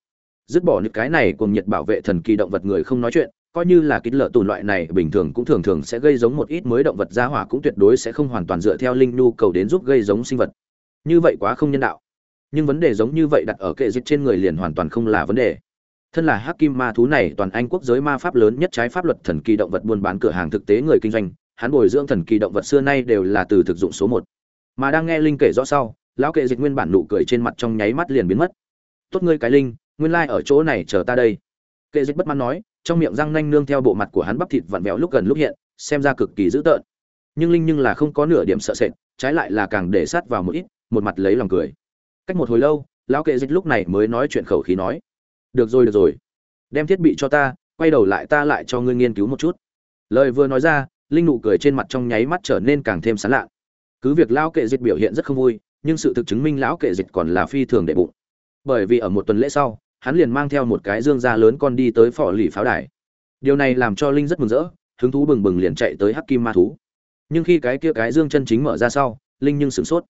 Dứt bỏ những cái này cùng nhiệt bảo vệ thần kỳ động vật người không nói chuyện, coi như là kích lợ tồn loại này, bình thường cũng thường thường sẽ gây giống một ít mới động vật gia hỏa cũng tuyệt đối sẽ không hoàn toàn dựa theo linh nhu cầu đến giúp gây giống sinh vật. Như vậy quá không nhân đạo. Nhưng vấn đề giống như vậy đặt ở kệ dịch trên người liền hoàn toàn không là vấn đề thân là hắc kim ma thú này, toàn anh quốc giới ma pháp lớn nhất trái pháp luật thần kỳ động vật buôn bán cửa hàng thực tế người kinh doanh, hắn bồi dưỡng thần kỳ động vật xưa nay đều là từ thực dụng số một. Mà đang nghe linh kể rõ sau, lão kệ dịch nguyên bản nụ cười trên mặt trong nháy mắt liền biến mất. Tốt ngươi cái linh, nguyên lai ở chỗ này chờ ta đây. Kệ dịch bất mãn nói, trong miệng răng nanh nương theo bộ mặt của hắn bắp thịt vặn vẹo lúc gần lúc hiện, xem ra cực kỳ dữ tợn. Nhưng linh nhưng là không có nửa điểm sợ sệt, trái lại là càng để sát vào một ít, một mặt lấy lòng cười. Cách một hồi lâu, lão kệ dịch lúc này mới nói chuyện khẩu khí nói được rồi được rồi. Đem thiết bị cho ta, quay đầu lại ta lại cho ngươi nghiên cứu một chút. Lời vừa nói ra, linh nụ cười trên mặt trong nháy mắt trở nên càng thêm sán lạ cứ việc lão kệ dịch biểu hiện rất không vui, nhưng sự thực chứng minh lão kệ dịch còn là phi thường đệ bụng. Bởi vì ở một tuần lễ sau, hắn liền mang theo một cái dương da lớn con đi tới phò lì pháo đài. Điều này làm cho linh rất mừng rỡ, hứng thú bừng bừng liền chạy tới hắc kim ma thú. Nhưng khi cái kia cái dương chân chính mở ra sau, linh nhưng sửng sốt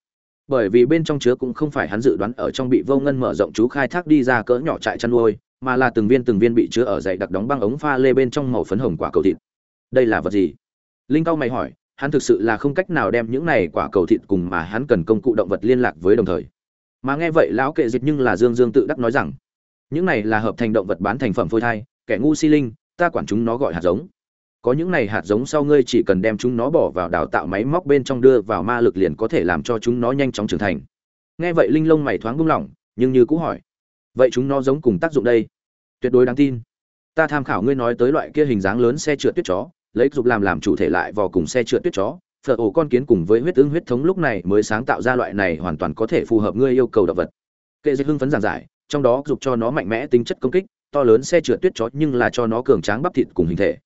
bởi vì bên trong chứa cũng không phải hắn dự đoán ở trong bị vô ngân mở rộng chú khai thác đi ra cỡ nhỏ trại chăn nuôi, mà là từng viên từng viên bị chứa ở dày đặc đóng băng ống pha lê bên trong màu phấn hồng quả cầu thịt. Đây là vật gì? Linh cao mày hỏi, hắn thực sự là không cách nào đem những này quả cầu thịt cùng mà hắn cần công cụ động vật liên lạc với đồng thời. Mà nghe vậy lão kệ dịch nhưng là dương dương tự đắc nói rằng, những này là hợp thành động vật bán thành phẩm phôi thai, kẻ ngu si linh, ta quản chúng nó gọi hạt giống có những này hạt giống sau ngươi chỉ cần đem chúng nó bỏ vào đào tạo máy móc bên trong đưa vào ma lực liền có thể làm cho chúng nó nhanh chóng trưởng thành. Nghe vậy linh lông mày thoáng buông lỏng, nhưng như cũ hỏi, vậy chúng nó giống cùng tác dụng đây? Tuyệt đối đáng tin. Ta tham khảo ngươi nói tới loại kia hình dáng lớn xe trượt tuyết chó, lấy dục làm làm chủ thể lại vào cùng xe trượt tuyết chó, phở ổ con kiến cùng với huyết ứng huyết thống lúc này mới sáng tạo ra loại này hoàn toàn có thể phù hợp ngươi yêu cầu động vật. Kệ dịch hưng phấn giảng giải, trong đó dục cho nó mạnh mẽ tính chất công kích, to lớn xe trượt tuyết chó nhưng là cho nó cường tráng bắp thịt cùng hình thể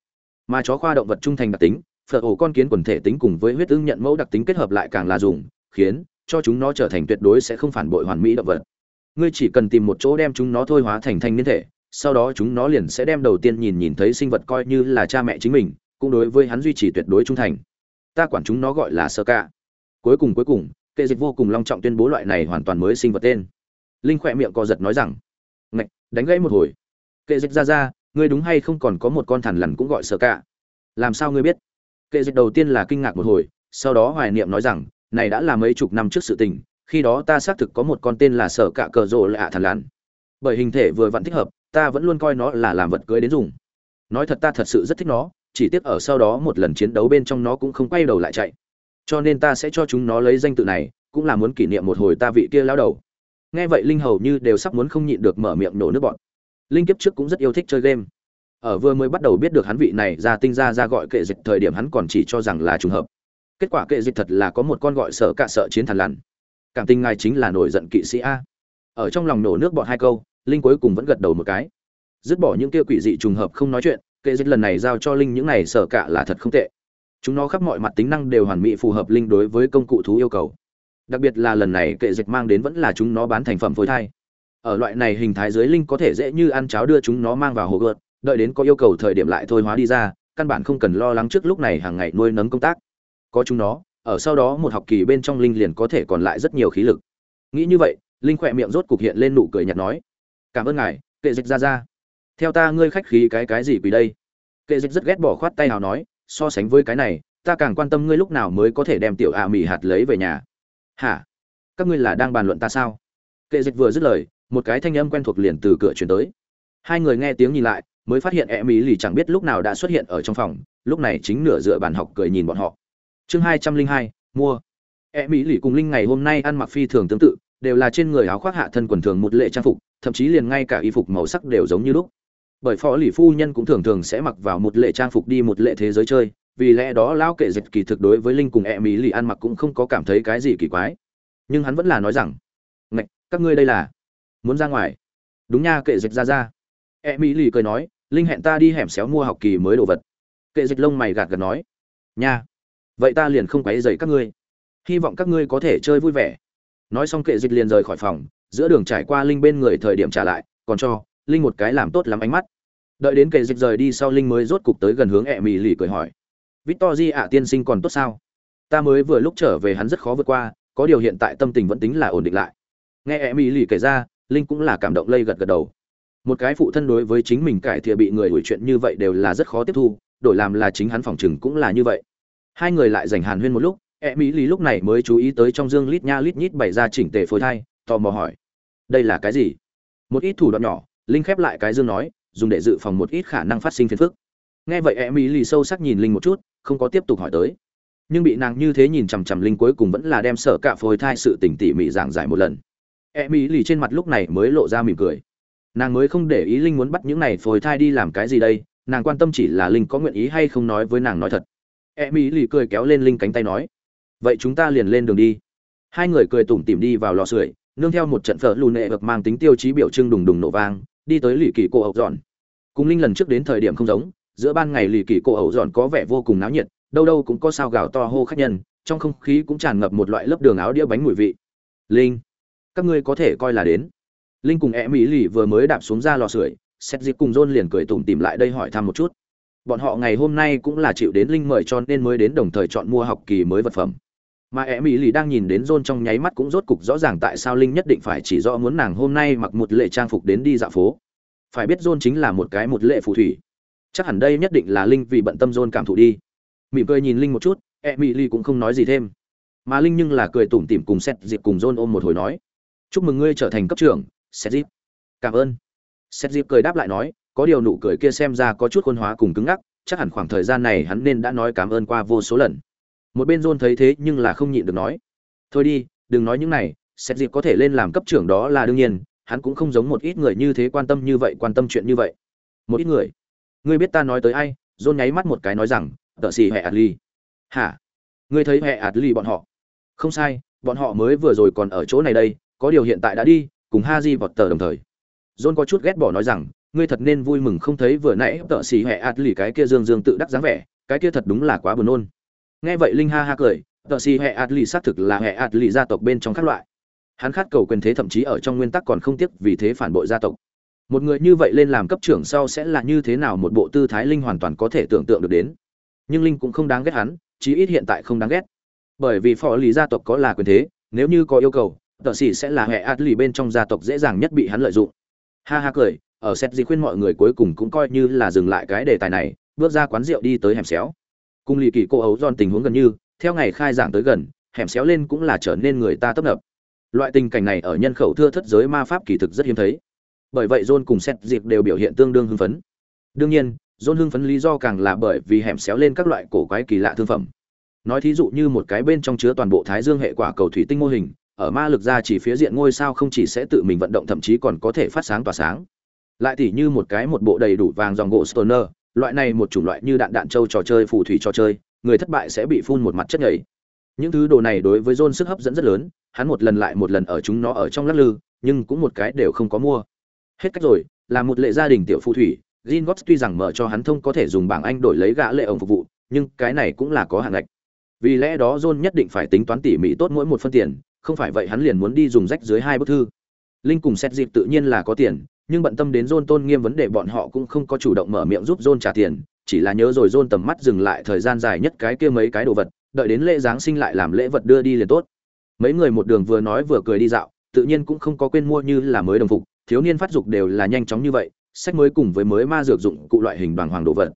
mà chó khoa động vật trung thành đặc tính, phở ổ con kiến quần thể tính cùng với huyết ưng nhận mẫu đặc tính kết hợp lại càng là dùng, khiến cho chúng nó trở thành tuyệt đối sẽ không phản bội hoàn mỹ động vật. Ngươi chỉ cần tìm một chỗ đem chúng nó thôi hóa thành thanh niên thể, sau đó chúng nó liền sẽ đem đầu tiên nhìn nhìn thấy sinh vật coi như là cha mẹ chính mình, cũng đối với hắn duy trì tuyệt đối trung thành. Ta quản chúng nó gọi là sơ ca. Cuối cùng cuối cùng, kệ dịch vô cùng long trọng tuyên bố loại này hoàn toàn mới sinh vật tên. Linh khỏe miệng co giật nói rằng, ngạch, đánh gãy một hồi. Kệ dịch ra ra ngươi đúng hay không còn có một con thằn lằn cũng gọi sở cả? Làm sao ngươi biết? Kệ dịch đầu tiên là kinh ngạc một hồi, sau đó hoài niệm nói rằng, này đã là mấy chục năm trước sự tình, khi đó ta xác thực có một con tên là sở cả cờ rộ lạ thằn lằn. Bởi hình thể vừa vặn thích hợp, ta vẫn luôn coi nó là làm vật cưới đến dùng. Nói thật ta thật sự rất thích nó, chỉ tiếc ở sau đó một lần chiến đấu bên trong nó cũng không quay đầu lại chạy. Cho nên ta sẽ cho chúng nó lấy danh tự này, cũng là muốn kỷ niệm một hồi ta vị kia lao đầu. Nghe vậy linh hầu như đều sắp muốn không nhịn được mở miệng nổ nước bọn linh kiếp trước cũng rất yêu thích chơi game. Ở vừa mới bắt đầu biết được hắn vị này ra tinh ra ra gọi kệ dịch thời điểm hắn còn chỉ cho rằng là trùng hợp. Kết quả kệ dịch thật là có một con gọi sợ cả sợ chiến thần lằn cảm tình ngài chính là nổi giận kỵ sĩ a. Ở trong lòng nổ nước bọn hai câu, linh cuối cùng vẫn gật đầu một cái. Dứt bỏ những kia quỷ dị trùng hợp không nói chuyện, kệ dịch lần này giao cho linh những này sợ cả là thật không tệ. Chúng nó khắp mọi mặt tính năng đều hoàn mỹ phù hợp linh đối với công cụ thú yêu cầu. Đặc biệt là lần này kệ dịch mang đến vẫn là chúng nó bán thành phẩm phôi thai ở loại này hình thái dưới linh có thể dễ như ăn cháo đưa chúng nó mang vào hồ gợt, đợi đến có yêu cầu thời điểm lại thôi hóa đi ra, căn bản không cần lo lắng trước lúc này hàng ngày nuôi nấng công tác. Có chúng nó, ở sau đó một học kỳ bên trong linh liền có thể còn lại rất nhiều khí lực. Nghĩ như vậy, linh khỏe miệng rốt cục hiện lên nụ cười nhạt nói, cảm ơn ngài, kệ dịch ra ra. Theo ta ngươi khách khí cái cái gì quỳ đây? Kệ dịch rất ghét bỏ khoát tay nào nói, so sánh với cái này, ta càng quan tâm ngươi lúc nào mới có thể đem tiểu ạ à mì hạt lấy về nhà. Hả? Các ngươi là đang bàn luận ta sao? Kệ dịch vừa dứt lời một cái thanh âm quen thuộc liền từ cửa chuyển tới. Hai người nghe tiếng nhìn lại, mới phát hiện e mỹ lì chẳng biết lúc nào đã xuất hiện ở trong phòng, lúc này chính nửa dựa bàn học cười nhìn bọn họ. Chương hai trăm linh hai, mua. E mỹ lì cùng linh ngày hôm nay ăn mặc phi thường tương tự, đều là trên người áo khoác hạ thân quần thường một lệ trang phục, thậm chí liền ngay cả y phục màu sắc đều giống như lúc. Bởi phó lì phu nhân cũng thường thường sẽ mặc vào một lệ trang phục đi một lệ thế giới chơi, vì lẽ đó lão kệ dịch kỳ thực đối với linh cùng e mỹ lì ăn mặc cũng không có cảm thấy cái gì kỳ quái. Nhưng hắn vẫn là nói rằng, ngạch, các ngươi đây là muốn ra ngoài. Đúng nha, kệ dịch ra ra. E mỹ lì cười nói, linh hẹn ta đi hẻm xéo mua học kỳ mới đồ vật. Kệ dịch lông mày gạt gạt nói, nha, vậy ta liền không quấy dậy các ngươi. Hy vọng các ngươi có thể chơi vui vẻ. Nói xong kệ dịch liền rời khỏi phòng, giữa đường trải qua linh bên người thời điểm trả lại, còn cho linh một cái làm tốt lắm ánh mắt. Đợi đến kệ dịch rời đi sau linh mới rốt cục tới gần hướng e mỹ lì cười hỏi victor di ạ, tiên sinh còn tốt sao? Ta mới vừa lúc trở về hắn rất khó vượt qua, có điều hiện tại tâm tình vẫn tính là ổn định lại. Nghe e mỹ lì kể ra linh cũng là cảm động lây gật gật đầu. Một cái phụ thân đối với chính mình cải thiện bị người đuổi chuyện như vậy đều là rất khó tiếp thu, đổi làm là chính hắn phòng chừng cũng là như vậy. Hai người lại dành hàn huyên một lúc e mỹ lý lúc này mới chú ý tới trong dương lít nha lít nhít bày ra chỉnh tề phôi thai, tò mò hỏi, đây là cái gì? Một ít thủ đoạn nhỏ, linh khép lại cái dương nói, dùng để dự phòng một ít khả năng phát sinh phiền phức. Nghe vậy e mỹ lì sâu sắc nhìn linh một chút, không có tiếp tục hỏi tới. Nhưng bị nàng như thế nhìn chằm chằm linh cuối cùng vẫn là đem sở cả phôi thai sự tình tỉ mỉ giảng giải một lần e mỹ lì trên mặt lúc này mới lộ ra mỉm cười. Nàng mới không để ý linh muốn bắt những này phôi thai đi làm cái gì đây, nàng quan tâm chỉ là linh có nguyện ý hay không nói với nàng nói thật. E mỹ lì cười kéo lên linh cánh tay nói, vậy chúng ta liền lên đường đi. Hai người cười tủm tỉm đi vào lò sưởi, nương theo một trận phở lù nệ vực mang tính tiêu chí biểu trưng đùng đùng nổ vang, đi tới lì kỳ cổ ẩu dọn. Cùng linh lần trước đến thời điểm không giống, giữa ban ngày lì kỳ cổ ẩu dọn có vẻ vô cùng náo nhiệt, đâu đâu cũng có sao gào to hô khách nhân, trong không khí cũng tràn ngập một loại lớp đường áo đĩa bánh mùi vị. Linh các ngươi có thể coi là đến. Linh cùng e mỹ lì vừa mới đạp xuống ra lò sưởi xét dịp cùng john liền cười tủm tìm lại đây hỏi thăm một chút. Bọn họ ngày hôm nay cũng là chịu đến linh mời cho nên mới đến đồng thời chọn mua học kỳ mới vật phẩm. Mà e mỹ lì đang nhìn đến john trong nháy mắt cũng rốt cục rõ ràng tại sao linh nhất định phải chỉ rõ muốn nàng hôm nay mặc một lệ trang phục đến đi dạo phố. Phải biết john chính là một cái một lệ phù thủy. Chắc hẳn đây nhất định là linh vì bận tâm john cảm thụ đi. Mỉm cười nhìn linh một chút e mỹ lì cũng không nói gì thêm. Mà linh nhưng là cười tủm tỉm cùng xét dịp cùng john ôm một hồi nói chúc mừng ngươi trở thành cấp trưởng xét dịp cảm ơn. Xét dịp cười đáp lại nói, có điều nụ cười kia xem ra có chút khuôn hóa cùng cứng ngắc, chắc hẳn khoảng thời gian này hắn nên đã nói cảm ơn qua vô số lần. Một bên john thấy thế nhưng là không nhịn được nói, thôi đi, đừng nói những này xét dịp có thể lên làm cấp trưởng đó là đương nhiên, hắn cũng không giống một ít người như thế quan tâm như vậy, quan tâm chuyện như vậy. Một ít người? Ngươi biết ta nói tới ai? John nháy mắt một cái nói rằng, tợ xì hệ adli hả? Ngươi thấy hệ adli bọn họ? Không sai, bọn họ mới vừa rồi còn ở chỗ này đây có điều hiện tại đã đi, cùng ha di vọt tờ đồng thời. John có chút ghét bỏ nói rằng, ngươi thật nên vui mừng không thấy vừa nãy tợ xì Hệt Lì cái kia dương dương tự đắc dáng vẻ, cái kia thật đúng là quá buồn nôn. Nghe vậy linh ha ha cười, tợ xì Hệt Lì xác thực là Hệt Lì gia tộc bên trong các loại. Hắn khát cầu quyền thế thậm chí ở trong nguyên tắc còn không tiếc vì thế phản bội gia tộc. Một người như vậy lên làm cấp trưởng sau sẽ là như thế nào một bộ tư thái linh hoàn toàn có thể tưởng tượng được đến. Nhưng linh cũng không đáng ghét hắn, chí ít hiện tại không đáng ghét. Bởi vì phò lý gia tộc có là quyền thế, nếu như có yêu cầu tợ xỉ sẽ là hệ át lì bên trong gia tộc dễ dàng nhất bị hắn lợi dụng. Ha ha cười, ở xét gì khuyên mọi người cuối cùng cũng coi như là dừng lại cái đề tài này, bước ra quán rượu đi tới hẻm xéo. Cùng lì kỳ cô ấu giòn tình huống gần như, theo ngày khai giảng tới gần, hẻm xéo lên cũng là trở nên người ta tấp nập. Loại tình cảnh này ở nhân khẩu thưa thất giới ma pháp kỳ thực rất hiếm thấy. Bởi vậy john cùng xét dịp đều biểu hiện tương đương hưng phấn. Đương nhiên, john hưng phấn lý do càng là bởi vì hẻm xéo lên các loại cổ quái kỳ lạ thương phẩm. Nói thí dụ như một cái bên trong chứa toàn bộ thái dương hệ quả cầu thủy tinh mô hình ở ma lực ra chỉ phía diện ngôi sao không chỉ sẽ tự mình vận động thậm chí còn có thể phát sáng tỏa sáng. Lại tỉ như một cái một bộ đầy đủ vàng dòng gỗ stoner loại này một chủng loại như đạn đạn châu trò chơi phù thủy trò chơi người thất bại sẽ bị phun một mặt chất nhảy những thứ đồ này đối với john sức hấp dẫn rất lớn hắn một lần lại một lần ở chúng nó ở trong lắc lư nhưng cũng một cái đều không có mua. Hết cách rồi là một lệ gia đình tiểu phù thủy Gringotts tuy rằng mở cho hắn thông có thể dùng bảng Anh đổi lấy gã lệ ổng phục vụ, nhưng cái này cũng là có hạn ngạch. Vì lẽ đó John nhất định phải tính toán tỉ mỉ tốt mỗi một phân tiền, không phải vậy hắn liền muốn đi dùng rách dưới hai bức thư. Linh cùng xét dịp tự nhiên là có tiền, nhưng bận tâm đến John tôn nghiêm vấn đề bọn họ cũng không có chủ động mở miệng giúp John trả tiền, chỉ là nhớ rồi John tầm mắt dừng lại thời gian dài nhất cái kia mấy cái đồ vật, đợi đến lễ giáng sinh lại làm lễ vật đưa đi liền tốt. Mấy người một đường vừa nói vừa cười đi dạo, tự nhiên cũng không có quên mua như là mới đồng phục, thiếu niên phát dục đều là nhanh chóng như vậy, sách mới cùng với mới ma dược dụng cụ loại hình đoàn hoàng đồ vật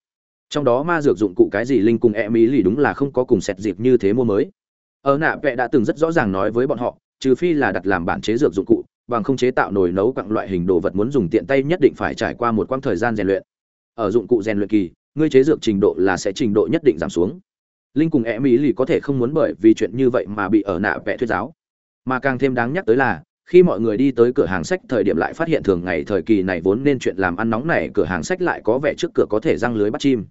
trong đó ma dược dụng cụ cái gì linh cùng e mỹ lì đúng là không có cùng sẹt dịp như thế mua mới ở nạ vẽ đã từng rất rõ ràng nói với bọn họ, trừ phi là đặt làm bản chế dược dụng cụ, bằng không chế tạo nồi nấu quặng loại hình đồ vật muốn dùng tiện tay nhất định phải trải qua một quãng thời gian rèn luyện. Ở dụng cụ rèn luyện kỳ, ngươi chế dược trình độ là sẽ trình độ nhất định giảm xuống. Linh cùng e mỹ lì có thể không muốn bởi vì chuyện như vậy mà bị ở nạ vẽ thuyết giáo. Mà càng thêm đáng nhắc tới là, khi mọi người đi tới cửa hàng sách thời điểm lại phát hiện thường ngày thời kỳ này vốn nên chuyện làm ăn nóng này, cửa hàng sách lại có vẻ trước cửa có thể răng lưới bắt chim.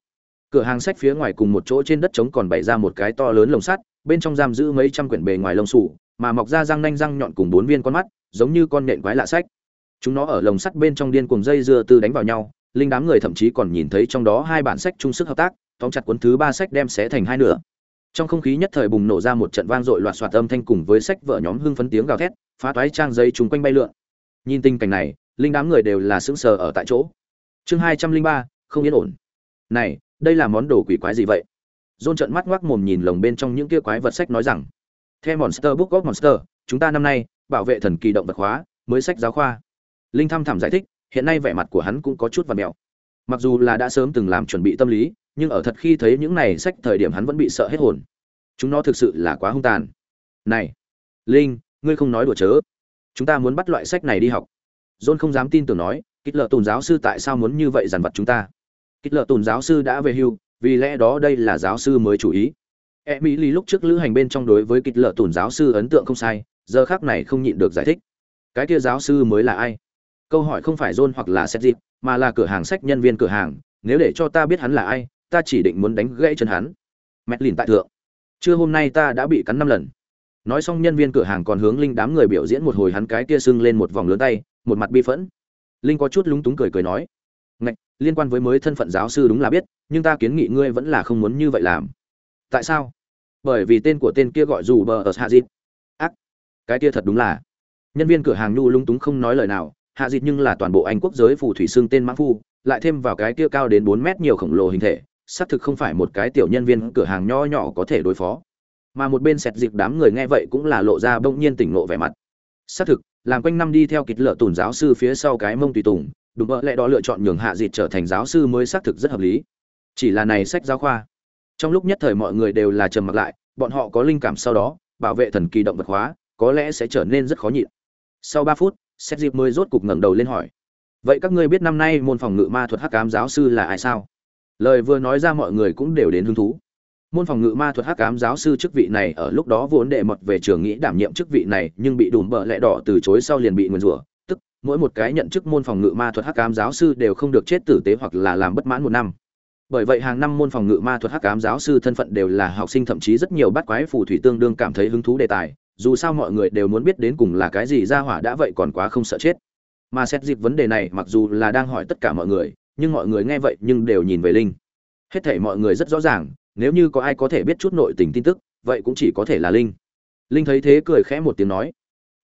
Cửa hàng sách phía ngoài cùng một chỗ trên đất trống còn bày ra một cái to lớn lồng sắt bên trong giam giữ mấy trăm quyển bề ngoài lông sủ mà mọc ra răng nanh răng nhọn cùng bốn viên con mắt, giống như con nện quái lạ sách. Chúng nó ở lồng sắt bên trong điên cùng dây dưa tư đánh vào nhau, linh đám người thậm chí còn nhìn thấy trong đó hai bản sách chung sức hợp tác, tóm chặt cuốn thứ ba sách đem xé thành hai nửa. Trong không khí nhất thời bùng nổ ra một trận vang dội loạt soạt âm thanh cùng với sách vợ nhóm hưng phấn tiếng gào thét, phá toái trang giấy chúng quanh bay lượn. Nhìn tình cảnh này, linh đám người đều là sững sờ ở tại chỗ. Chương hai trăm linh ba, không yên ổn. Này, đây là món đồ quỷ quái gì vậy? John trợn mắt ngoác mồm nhìn lồng bên trong những kia quái vật sách nói rằng, theo monster book of monster, chúng ta năm nay bảo vệ thần kỳ động vật hóa mới sách giáo khoa. Linh Tham thảm giải thích, hiện nay vẻ mặt của hắn cũng có chút vằn mèo mặc dù là đã sớm từng làm chuẩn bị tâm lý, nhưng ở thật khi thấy những này sách thời điểm hắn vẫn bị sợ hết hồn. Chúng nó thực sự là quá hung tàn. Này, linh, ngươi không nói đùa chớ. Chúng ta muốn bắt loại sách này đi học. John không dám tin tưởng nói, kích lợ tùn giáo sư tại sao muốn như vậy dằn vặt chúng ta? Kích lợ tùn giáo sư đã về hưu vì lẽ đó đây là giáo sư mới chủ ý. E mỹ lý lúc trước lữ hành bên trong đối với kịch lợ tùn giáo sư ấn tượng không sai, giờ khác này không nhịn được giải thích. Cái kia giáo sư mới là ai? Câu hỏi không phải john hoặc là xét dịp mà là cửa hàng sách nhân viên cửa hàng, nếu để cho ta biết hắn là ai, ta chỉ định muốn đánh gãy chân hắn. Mét lìn tại thượng. Trưa hôm nay ta đã bị cắn năm lần. Nói xong nhân viên cửa hàng còn hướng linh đám người biểu diễn một hồi hắn cái kia sưng lên một vòng lớn tay, một mặt bi phẫn. Linh có chút lúng túng cười cười nói liên quan với mới thân phận giáo sư đúng là biết, nhưng ta kiến nghị ngươi vẫn là không muốn như vậy làm. Tại sao? Bởi vì tên của tên kia gọi dù bờ ở hạ dịt. Ác! Cái kia thật đúng là. Nhân viên cửa hàng nhu lung túng không nói lời nào, hạ dịt nhưng là toàn bộ anh quốc giới phù thủy xương tên mãn phu, lại thêm vào cái kia cao đến bốn mét nhiều khổng lồ hình thể, xác thực không phải một cái tiểu nhân viên cửa hàng nho nhỏ có thể đối phó. Mà một bên sẹt dịp đám người nghe vậy cũng là lộ ra bỗng nhiên tỉnh lộ vẻ mặt. Xác thực, làm quanh năm đi theo kịch lợ tùn giáo sư phía sau cái mông tùy tùng đúng vợ lẽ đó lựa chọn nhường hạ dịt trở thành giáo sư mới xác thực rất hợp lý. Chỉ là này sách giáo khoa. Trong lúc nhất thời mọi người đều là trầm mặc lại, bọn họ có linh cảm sau đó, bảo vệ thần kỳ động vật hóa, có lẽ sẽ trở nên rất khó nhịn. Sau ba phút xét dịp mới rốt cục ngẩng đầu lên hỏi. Vậy các ngươi biết năm nay môn phòng ngự ma thuật hắc cám giáo sư là ai sao? Lời vừa nói ra mọi người cũng đều đến hứng thú. Môn phòng ngự ma thuật hắc cám giáo sư chức vị này ở lúc đó vốn đệ mật về trường nghĩ đảm nhiệm chức vị này, nhưng bị đùm bợ lẽ đỏ từ chối sau liền bị nguyền rủa mỗi một cái nhận chức môn phòng ngự ma thuật hắc ám giáo sư đều không được chết tử tế hoặc là làm bất mãn một năm. Bởi vậy hàng năm môn phòng ngự ma thuật hắc ám giáo sư thân phận đều là học sinh, thậm chí rất nhiều bắt quái phù thủy tương đương cảm thấy hứng thú đề tài, dù sao mọi người đều muốn biết đến cùng là cái gì ra hỏa đã vậy còn quá không sợ chết. Mà xét dịp vấn đề này, mặc dù là đang hỏi tất cả mọi người, nhưng mọi người nghe vậy nhưng đều nhìn về linh. Hết thảy mọi người rất rõ ràng, nếu như có ai có thể biết chút nội tình tin tức, vậy cũng chỉ có thể là linh. Linh thấy thế cười khẽ một tiếng nói,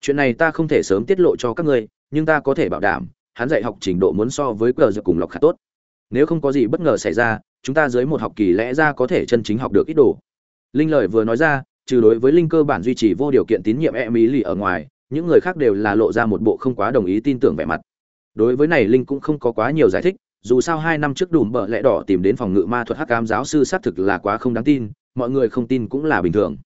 chuyện này ta không thể sớm tiết lộ cho các ngươi nhưng ta có thể bảo đảm, hắn dạy học trình độ muốn so với cờ dược cùng lọc khá tốt. Nếu không có gì bất ngờ xảy ra, chúng ta dưới một học kỳ lẽ ra có thể chân chính học được ít đồ. Linh lời vừa nói ra, trừ đối với linh cơ bản duy trì vô điều kiện tín nhiệm e mỹ lì ở ngoài, những người khác đều là lộ ra một bộ không quá đồng ý tin tưởng vẻ mặt. Đối với này, linh cũng không có quá nhiều giải thích, dù sao hai năm trước đùm bợ lẽ đỏ tìm đến phòng ngự ma thuật hắc cam giáo sư xác thực là quá không đáng tin, mọi người không tin cũng là bình thường.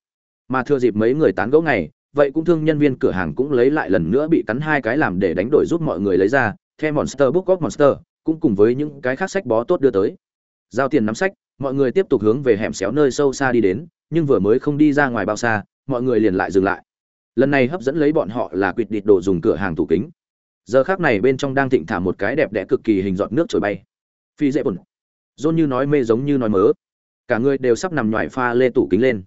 Mà thừa dịp mấy người tán gẫu ngày vậy cũng thương nhân viên cửa hàng cũng lấy lại lần nữa bị cắn hai cái làm để đánh đổi giúp mọi người lấy ra theo monster book of monster, cũng cùng với những cái khác sách bó tốt đưa tới. Giao tiền nắm sách, mọi người tiếp tục hướng về hẻm xéo nơi sâu xa đi đến, nhưng vừa mới không đi ra ngoài bao xa, mọi người liền lại dừng lại. Lần này hấp dẫn lấy bọn họ là quỵt địt đồ dùng cửa hàng tủ kính. Giờ khác này bên trong đang thịnh thả một cái đẹp đẽ cực kỳ hình giọt nước trồi bay. Phi dễ bùn dôn như nói mê giống như nói mớ. Cả người đều sắp nằm nhoài pha lê tủ kính lên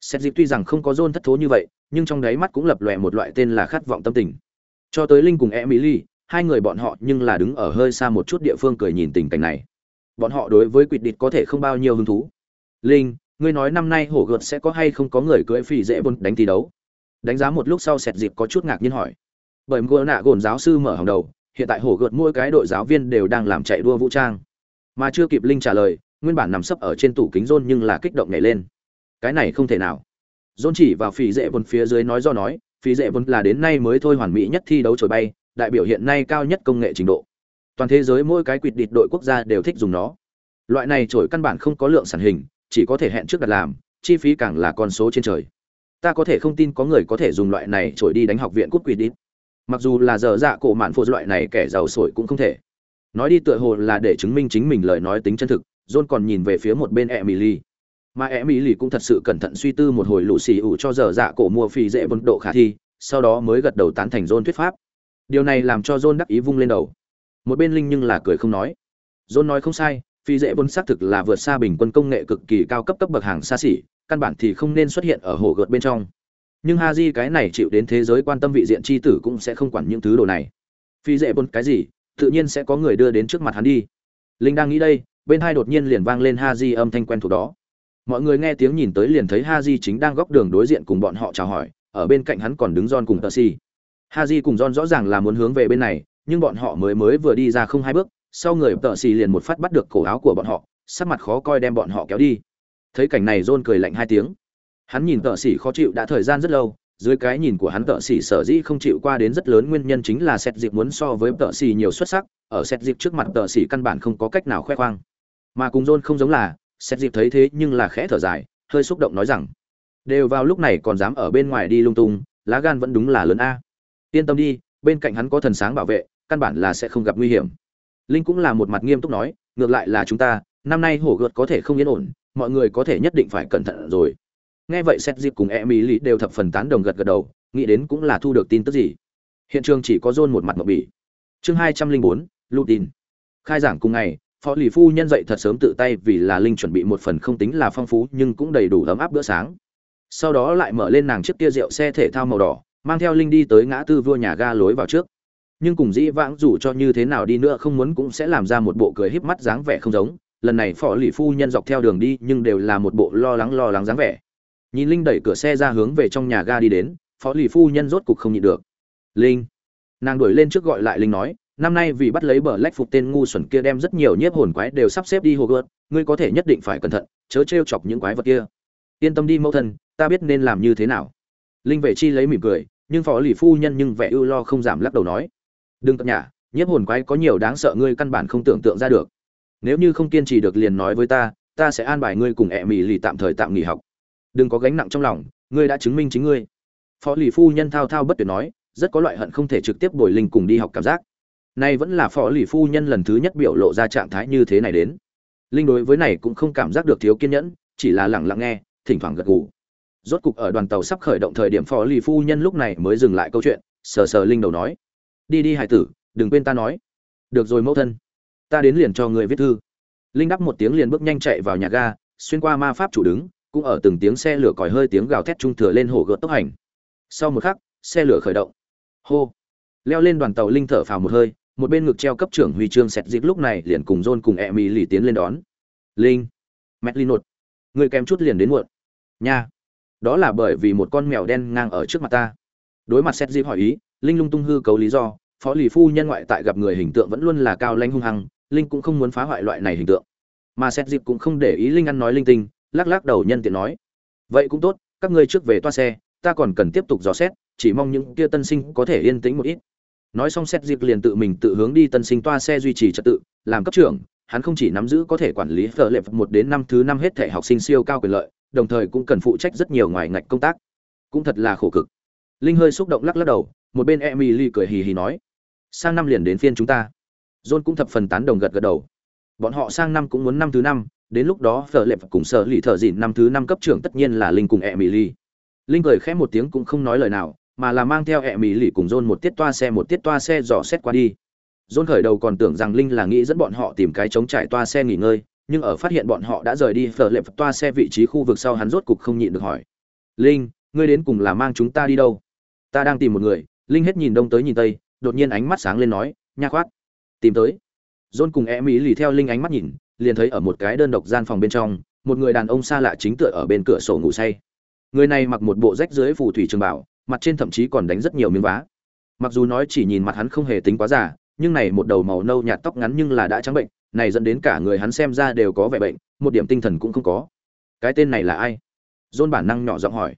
xét dịp tuy rằng không có dôn thất thố như vậy, nhưng trong đáy mắt cũng lập lòe một loại tên là khát vọng tâm tình. Cho tới linh cùng emily, hai người bọn họ nhưng là đứng ở hơi xa một chút địa phương cười nhìn tình cảnh này. Bọn họ đối với quỵt địch có thể không bao nhiêu hứng thú. Linh, ngươi nói năm nay hổ gợt sẽ có hay không có người cưỡi phi dễ bôn đánh thi đấu? Đánh giá một lúc sau sẹt dịp có chút ngạc nhiên hỏi. Bởi ngô nạ gồn giáo sư mở hàng đầu, hiện tại hổ gợt mỗi cái đội giáo viên đều đang làm chạy đua vũ trang. Mà chưa kịp linh trả lời, nguyên bản nằm sấp ở trên tủ kính rôn nhưng là kích động nhảy lên cái này không thể nào. Dôn chỉ vào phì dễ vốn phía dưới nói do nói phì dễ vốn là đến nay mới thôi hoàn mỹ nhất thi đấu trồi bay, đại biểu hiện nay cao nhất công nghệ trình độ. Toàn thế giới mỗi cái quỵt địt đội quốc gia đều thích dùng nó. Loại này trổi căn bản không có lượng sản hình, chỉ có thể hẹn trước đặt làm, chi phí càng là con số trên trời. Ta có thể không tin có người có thể dùng loại này trổi đi đánh học viện cút quỵt đít mặc dù là giờ dạ cổ mạn phụ loại này kẻ giàu sổi cũng không thể. Nói đi tựa hồ là để chứng minh chính mình lời nói tính chân thực john còn nhìn về phía một bên emily mà em ý lì cũng thật sự cẩn thận suy tư một hồi lũ xì ủ cho giờ dạ cổ mua phì dễ vốn độ khả thi, sau đó mới gật đầu tán thành john thuyết pháp. Điều này làm cho john đắc ý vung lên đầu. Một bên linh nhưng là cười không nói. John nói không sai phi dễ vốn xác thực là vượt xa bình quân công nghệ cực kỳ cao cấp cấp bậc hàng xa xỉ, căn bản thì không nên xuất hiện ở hồ gợt bên trong. Nhưng ha di cái này chịu đến thế giới quan tâm vị diện c h i tử cũng sẽ không quản những thứ đồ này. Phi dễ vốn cái gì? Tự nhiên sẽ có người đưa đến trước mặt hắn đi. Linh đang nghĩ đây, bên hai đột nhiên liền vang lên ha di âm thanh quen thuộc đó mọi người nghe tiếng nhìn tới liền thấy ha di chính đang góc đường đối diện cùng bọn họ chào hỏi, ở bên cạnh hắn còn đứng John cùng tờ si ha di cùng John rõ ràng là muốn hướng về bên này, nhưng bọn họ mới mới vừa đi ra không hai bước, sau người tờ si liền một phát bắt được cổ áo của bọn họ, sắc mặt khó coi đem bọn họ kéo đi. Thấy cảnh này john cười lạnh hai tiếng. Hắn nhìn tờ si khó chịu đã thời gian rất lâu, dưới cái nhìn của hắn tợ xỉ sở dĩ không chịu qua đến rất lớn nguyên nhân chính là xét dịp muốn so với tợ xỉ nhiều xuất sắc, ở xét dịp trước mặt tợ xỉ căn bản không có cách nào khoe khoang. Mà cùng john không giống là xét dịp thấy thế nhưng là khẽ thở dài, hơi xúc động nói rằng, đều vào lúc này còn dám ở bên ngoài đi lung tung, lá gan vẫn đúng là lớn a. Yên tâm đi, bên cạnh hắn có thần sáng bảo vệ, căn bản là sẽ không gặp nguy hiểm. Linh cũng là một mặt nghiêm túc nói, ngược lại là chúng ta, năm nay hổ gợt có thể không yên ổn, mọi người có thể nhất định phải cẩn thận rồi. Nghe vậy xét dịp cùng e mỹ lý đều thập phần tán đồng gật gật đầu, nghĩ đến cũng là thu được tin tức gì. Hiện trường chỉ có john một mặt mộng bỉ chương hai trăm linh bốn lutin khai giảng cùng ngày phó lì phu nhân dậy thật sớm tự tay vì là linh chuẩn bị một phần không tính là phong phú nhưng cũng đầy đủ ấm áp bữa sáng. Sau đó lại mở lên nàng chiếc tia rượu xe thể thao màu đỏ, mang theo linh đi tới ngã tư vua nhà ga lối vào trước. Nhưng cùng dĩ vãng dù cho như thế nào đi nữa không muốn cũng sẽ làm ra một bộ cười híp mắt dáng vẻ không giống. Lần này phó lì phu nhân dọc theo đường đi nhưng đều là một bộ lo lắng lo lắng dáng vẻ. Nhìn linh đẩy cửa xe ra hướng về trong nhà ga đi đến, phó lì phu nhân rốt cục không nhịn được. Linh. Nàng đuổi lên trước gọi lại linh nói năm nay vì bắt lấy bờ lách phục tên ngu xuẩn kia đem rất nhiều nhiếp hồn quái đều sắp xếp đi hồ gươm ngươi có thể nhất định phải cẩn thận, chớ t chọc những quái vật kia. Yên tâm đi mẫu thân, ta biết nên làm như thế nào. Linh vệ chi lấy mỉm cười, nhưng phó lì phu nhân nhưng vẻ ưu lo không giảm lắc đầu nói. Đừng cập nhả, nhiếp hồn quái có nhiều đáng sợ ngươi căn bản không tưởng tượng ra được. Nếu như không kiên trì được liền nói với ta ta sẽ an bài ngươi cùng ẹ mỉ lì tạm thời tạm nghỉ học. Đừng có gánh nặng trong lòng, ngươi đã chứng minh chính ngươi. Phó lì phu nhân thao thao bất tuyệt nói, rất có loại hận không thể trực tiếp bồi linh cùng đi học cảm giác nay vẫn là phó lì phu nhân lần thứ nhất biểu lộ ra trạng thái như thế này đến. Linh đối với này cũng không cảm giác được thiếu kiên nhẫn, chỉ là lặng lặng nghe, thỉnh thoảng gật gù. Rốt cục ở đoàn tàu sắp khởi động thời điểm phó lì phu nhân lúc này mới dừng lại câu chuyện, sờ sờ linh đầu nói. Đi đi hải tử, đừng quên ta nói. Được rồi mẫu thân. Ta đến liền cho người viết thư. Linh đáp một tiếng liền bước nhanh chạy vào nhà ga, xuyên qua ma pháp chủ đứng, cũng ở từng tiếng xe lửa còi hơi tiếng gào thét trung thừa lên hồ gợt tốc hành. Sau một khắc, xe lửa khởi động. Hô. Leo lên đoàn tàu linh thở phào một hơi một bên ngực treo cấp trưởng huy chương sẹt dịp lúc này liền cùng john cùng Emmy lì tiến lên đón. Linh mẹ linh nột người kèm chút liền đến muộn. Nha, đó là bởi vì một con mèo đen ngang ở trước mặt ta. Đối mặt sẹt dịp hỏi ý, linh lung tung hư cấu lý do, phó lì phu nhân ngoại tại gặp người hình tượng vẫn luôn là cao lanh hung hăng, linh cũng không muốn phá hoại loại này hình tượng. Mà sẹt dịp cũng không để ý linh ăn nói linh tinh, lắc lắc đầu nhân tiện nói, vậy cũng tốt, các ngươi trước về toa xe, ta còn cần tiếp tục dò xét, chỉ mong những kia tân sinh có thể yên tĩnh một ít nói xong xét dịp liền tự mình tự hướng đi tân sinh toa xe duy trì trật tự, làm cấp trưởng, hắn không chỉ nắm giữ có thể quản lý phở lệ một đến năm thứ năm hết thể học sinh siêu cao quyền lợi, đồng thời cũng cần phụ trách rất nhiều ngoài ngạch công tác. Cũng thật là khổ cực. Linh hơi xúc động lắc lắc đầu, một bên emily cười hì hì nói, sang năm liền đến phiên chúng ta. John cũng thập phần tán đồng gật gật đầu. Bọn họ sang năm cũng muốn năm thứ năm, đến lúc đó phở lệ cùng sở lì thợ dịn năm thứ năm cấp trưởng tất nhiên là linh cùng emily. Linh cười khẽ một tiếng cũng không nói lời nào mà là mang theo e mỹ lì cùng john một tiết toa xe, một tiết toa xe dò xét qua đi. John khởi đầu còn tưởng rằng linh là nghĩ dẫn bọn họ tìm cái chống trải toa xe nghỉ ngơi, nhưng ở phát hiện bọn họ đã rời đi phở lệ toa xe vị trí khu vực sau hắn rốt cục không nhịn được hỏi. Linh, ngươi đến cùng là mang chúng ta đi đâu? Ta đang tìm một người. Linh hết nhìn đông tới nhìn tây, đột nhiên ánh mắt sáng lên nói, nha khoát, tìm tới. John cùng e mỹ lì theo linh ánh mắt nhìn, liền thấy ở một cái đơn độc gian phòng bên trong, một người đàn ông xa lạ chính tựa ở bên cửa sổ ngủ say. Người này mặc một bộ rách dưới phù thủy trường bảo mặt trên thậm chí còn đánh rất nhiều miếng vá. Mặc dù nói chỉ nhìn mặt hắn không hề tính quá già, nhưng này một đầu màu nâu nhạt tóc ngắn nhưng là đã trắng bệnh, này dẫn đến cả người hắn xem ra đều có vẻ bệnh, một điểm tinh thần cũng không có. Cái tên này là ai? John bản năng nhỏ giọng hỏi.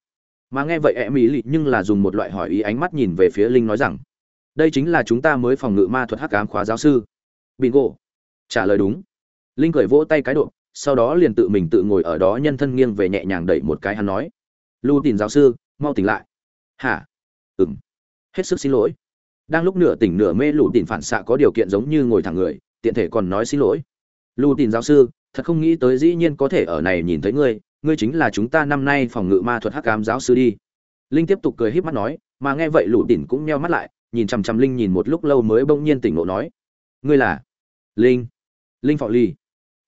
Mà nghe vậy e mỹ lì nhưng là dùng một loại hỏi ý ánh mắt nhìn về phía linh nói rằng, đây chính là chúng ta mới phòng ngự ma thuật hắc ám khóa giáo sư. Bingo. Trả lời đúng. Linh cười vỗ tay cái độ, sau đó liền tự mình tự ngồi ở đó nhân thân nghiêng về nhẹ nhàng đẩy một cái hắn nói. Lưu tìm giáo sư, mau tỉnh lại hả? Ừng hết sức xin lỗi. Đang lúc nửa tỉnh nửa mê lù tìm phản xạ có điều kiện giống như ngồi thẳng người, tiện thể còn nói xin lỗi. Lù tìm giáo sư, thật không nghĩ tới dĩ nhiên có thể ở này nhìn thấy ngươi ngươi chính là chúng ta năm nay phòng ngự ma thuật hắc cám giáo sư đi. Linh tiếp tục cười híp mắt nói, mà nghe vậy lù tìm cũng meo mắt lại, nhìn chằm chằm linh nhìn một lúc lâu mới bỗng nhiên tỉnh ngộ nói. Ngươi là? Linh. Linh phọ ly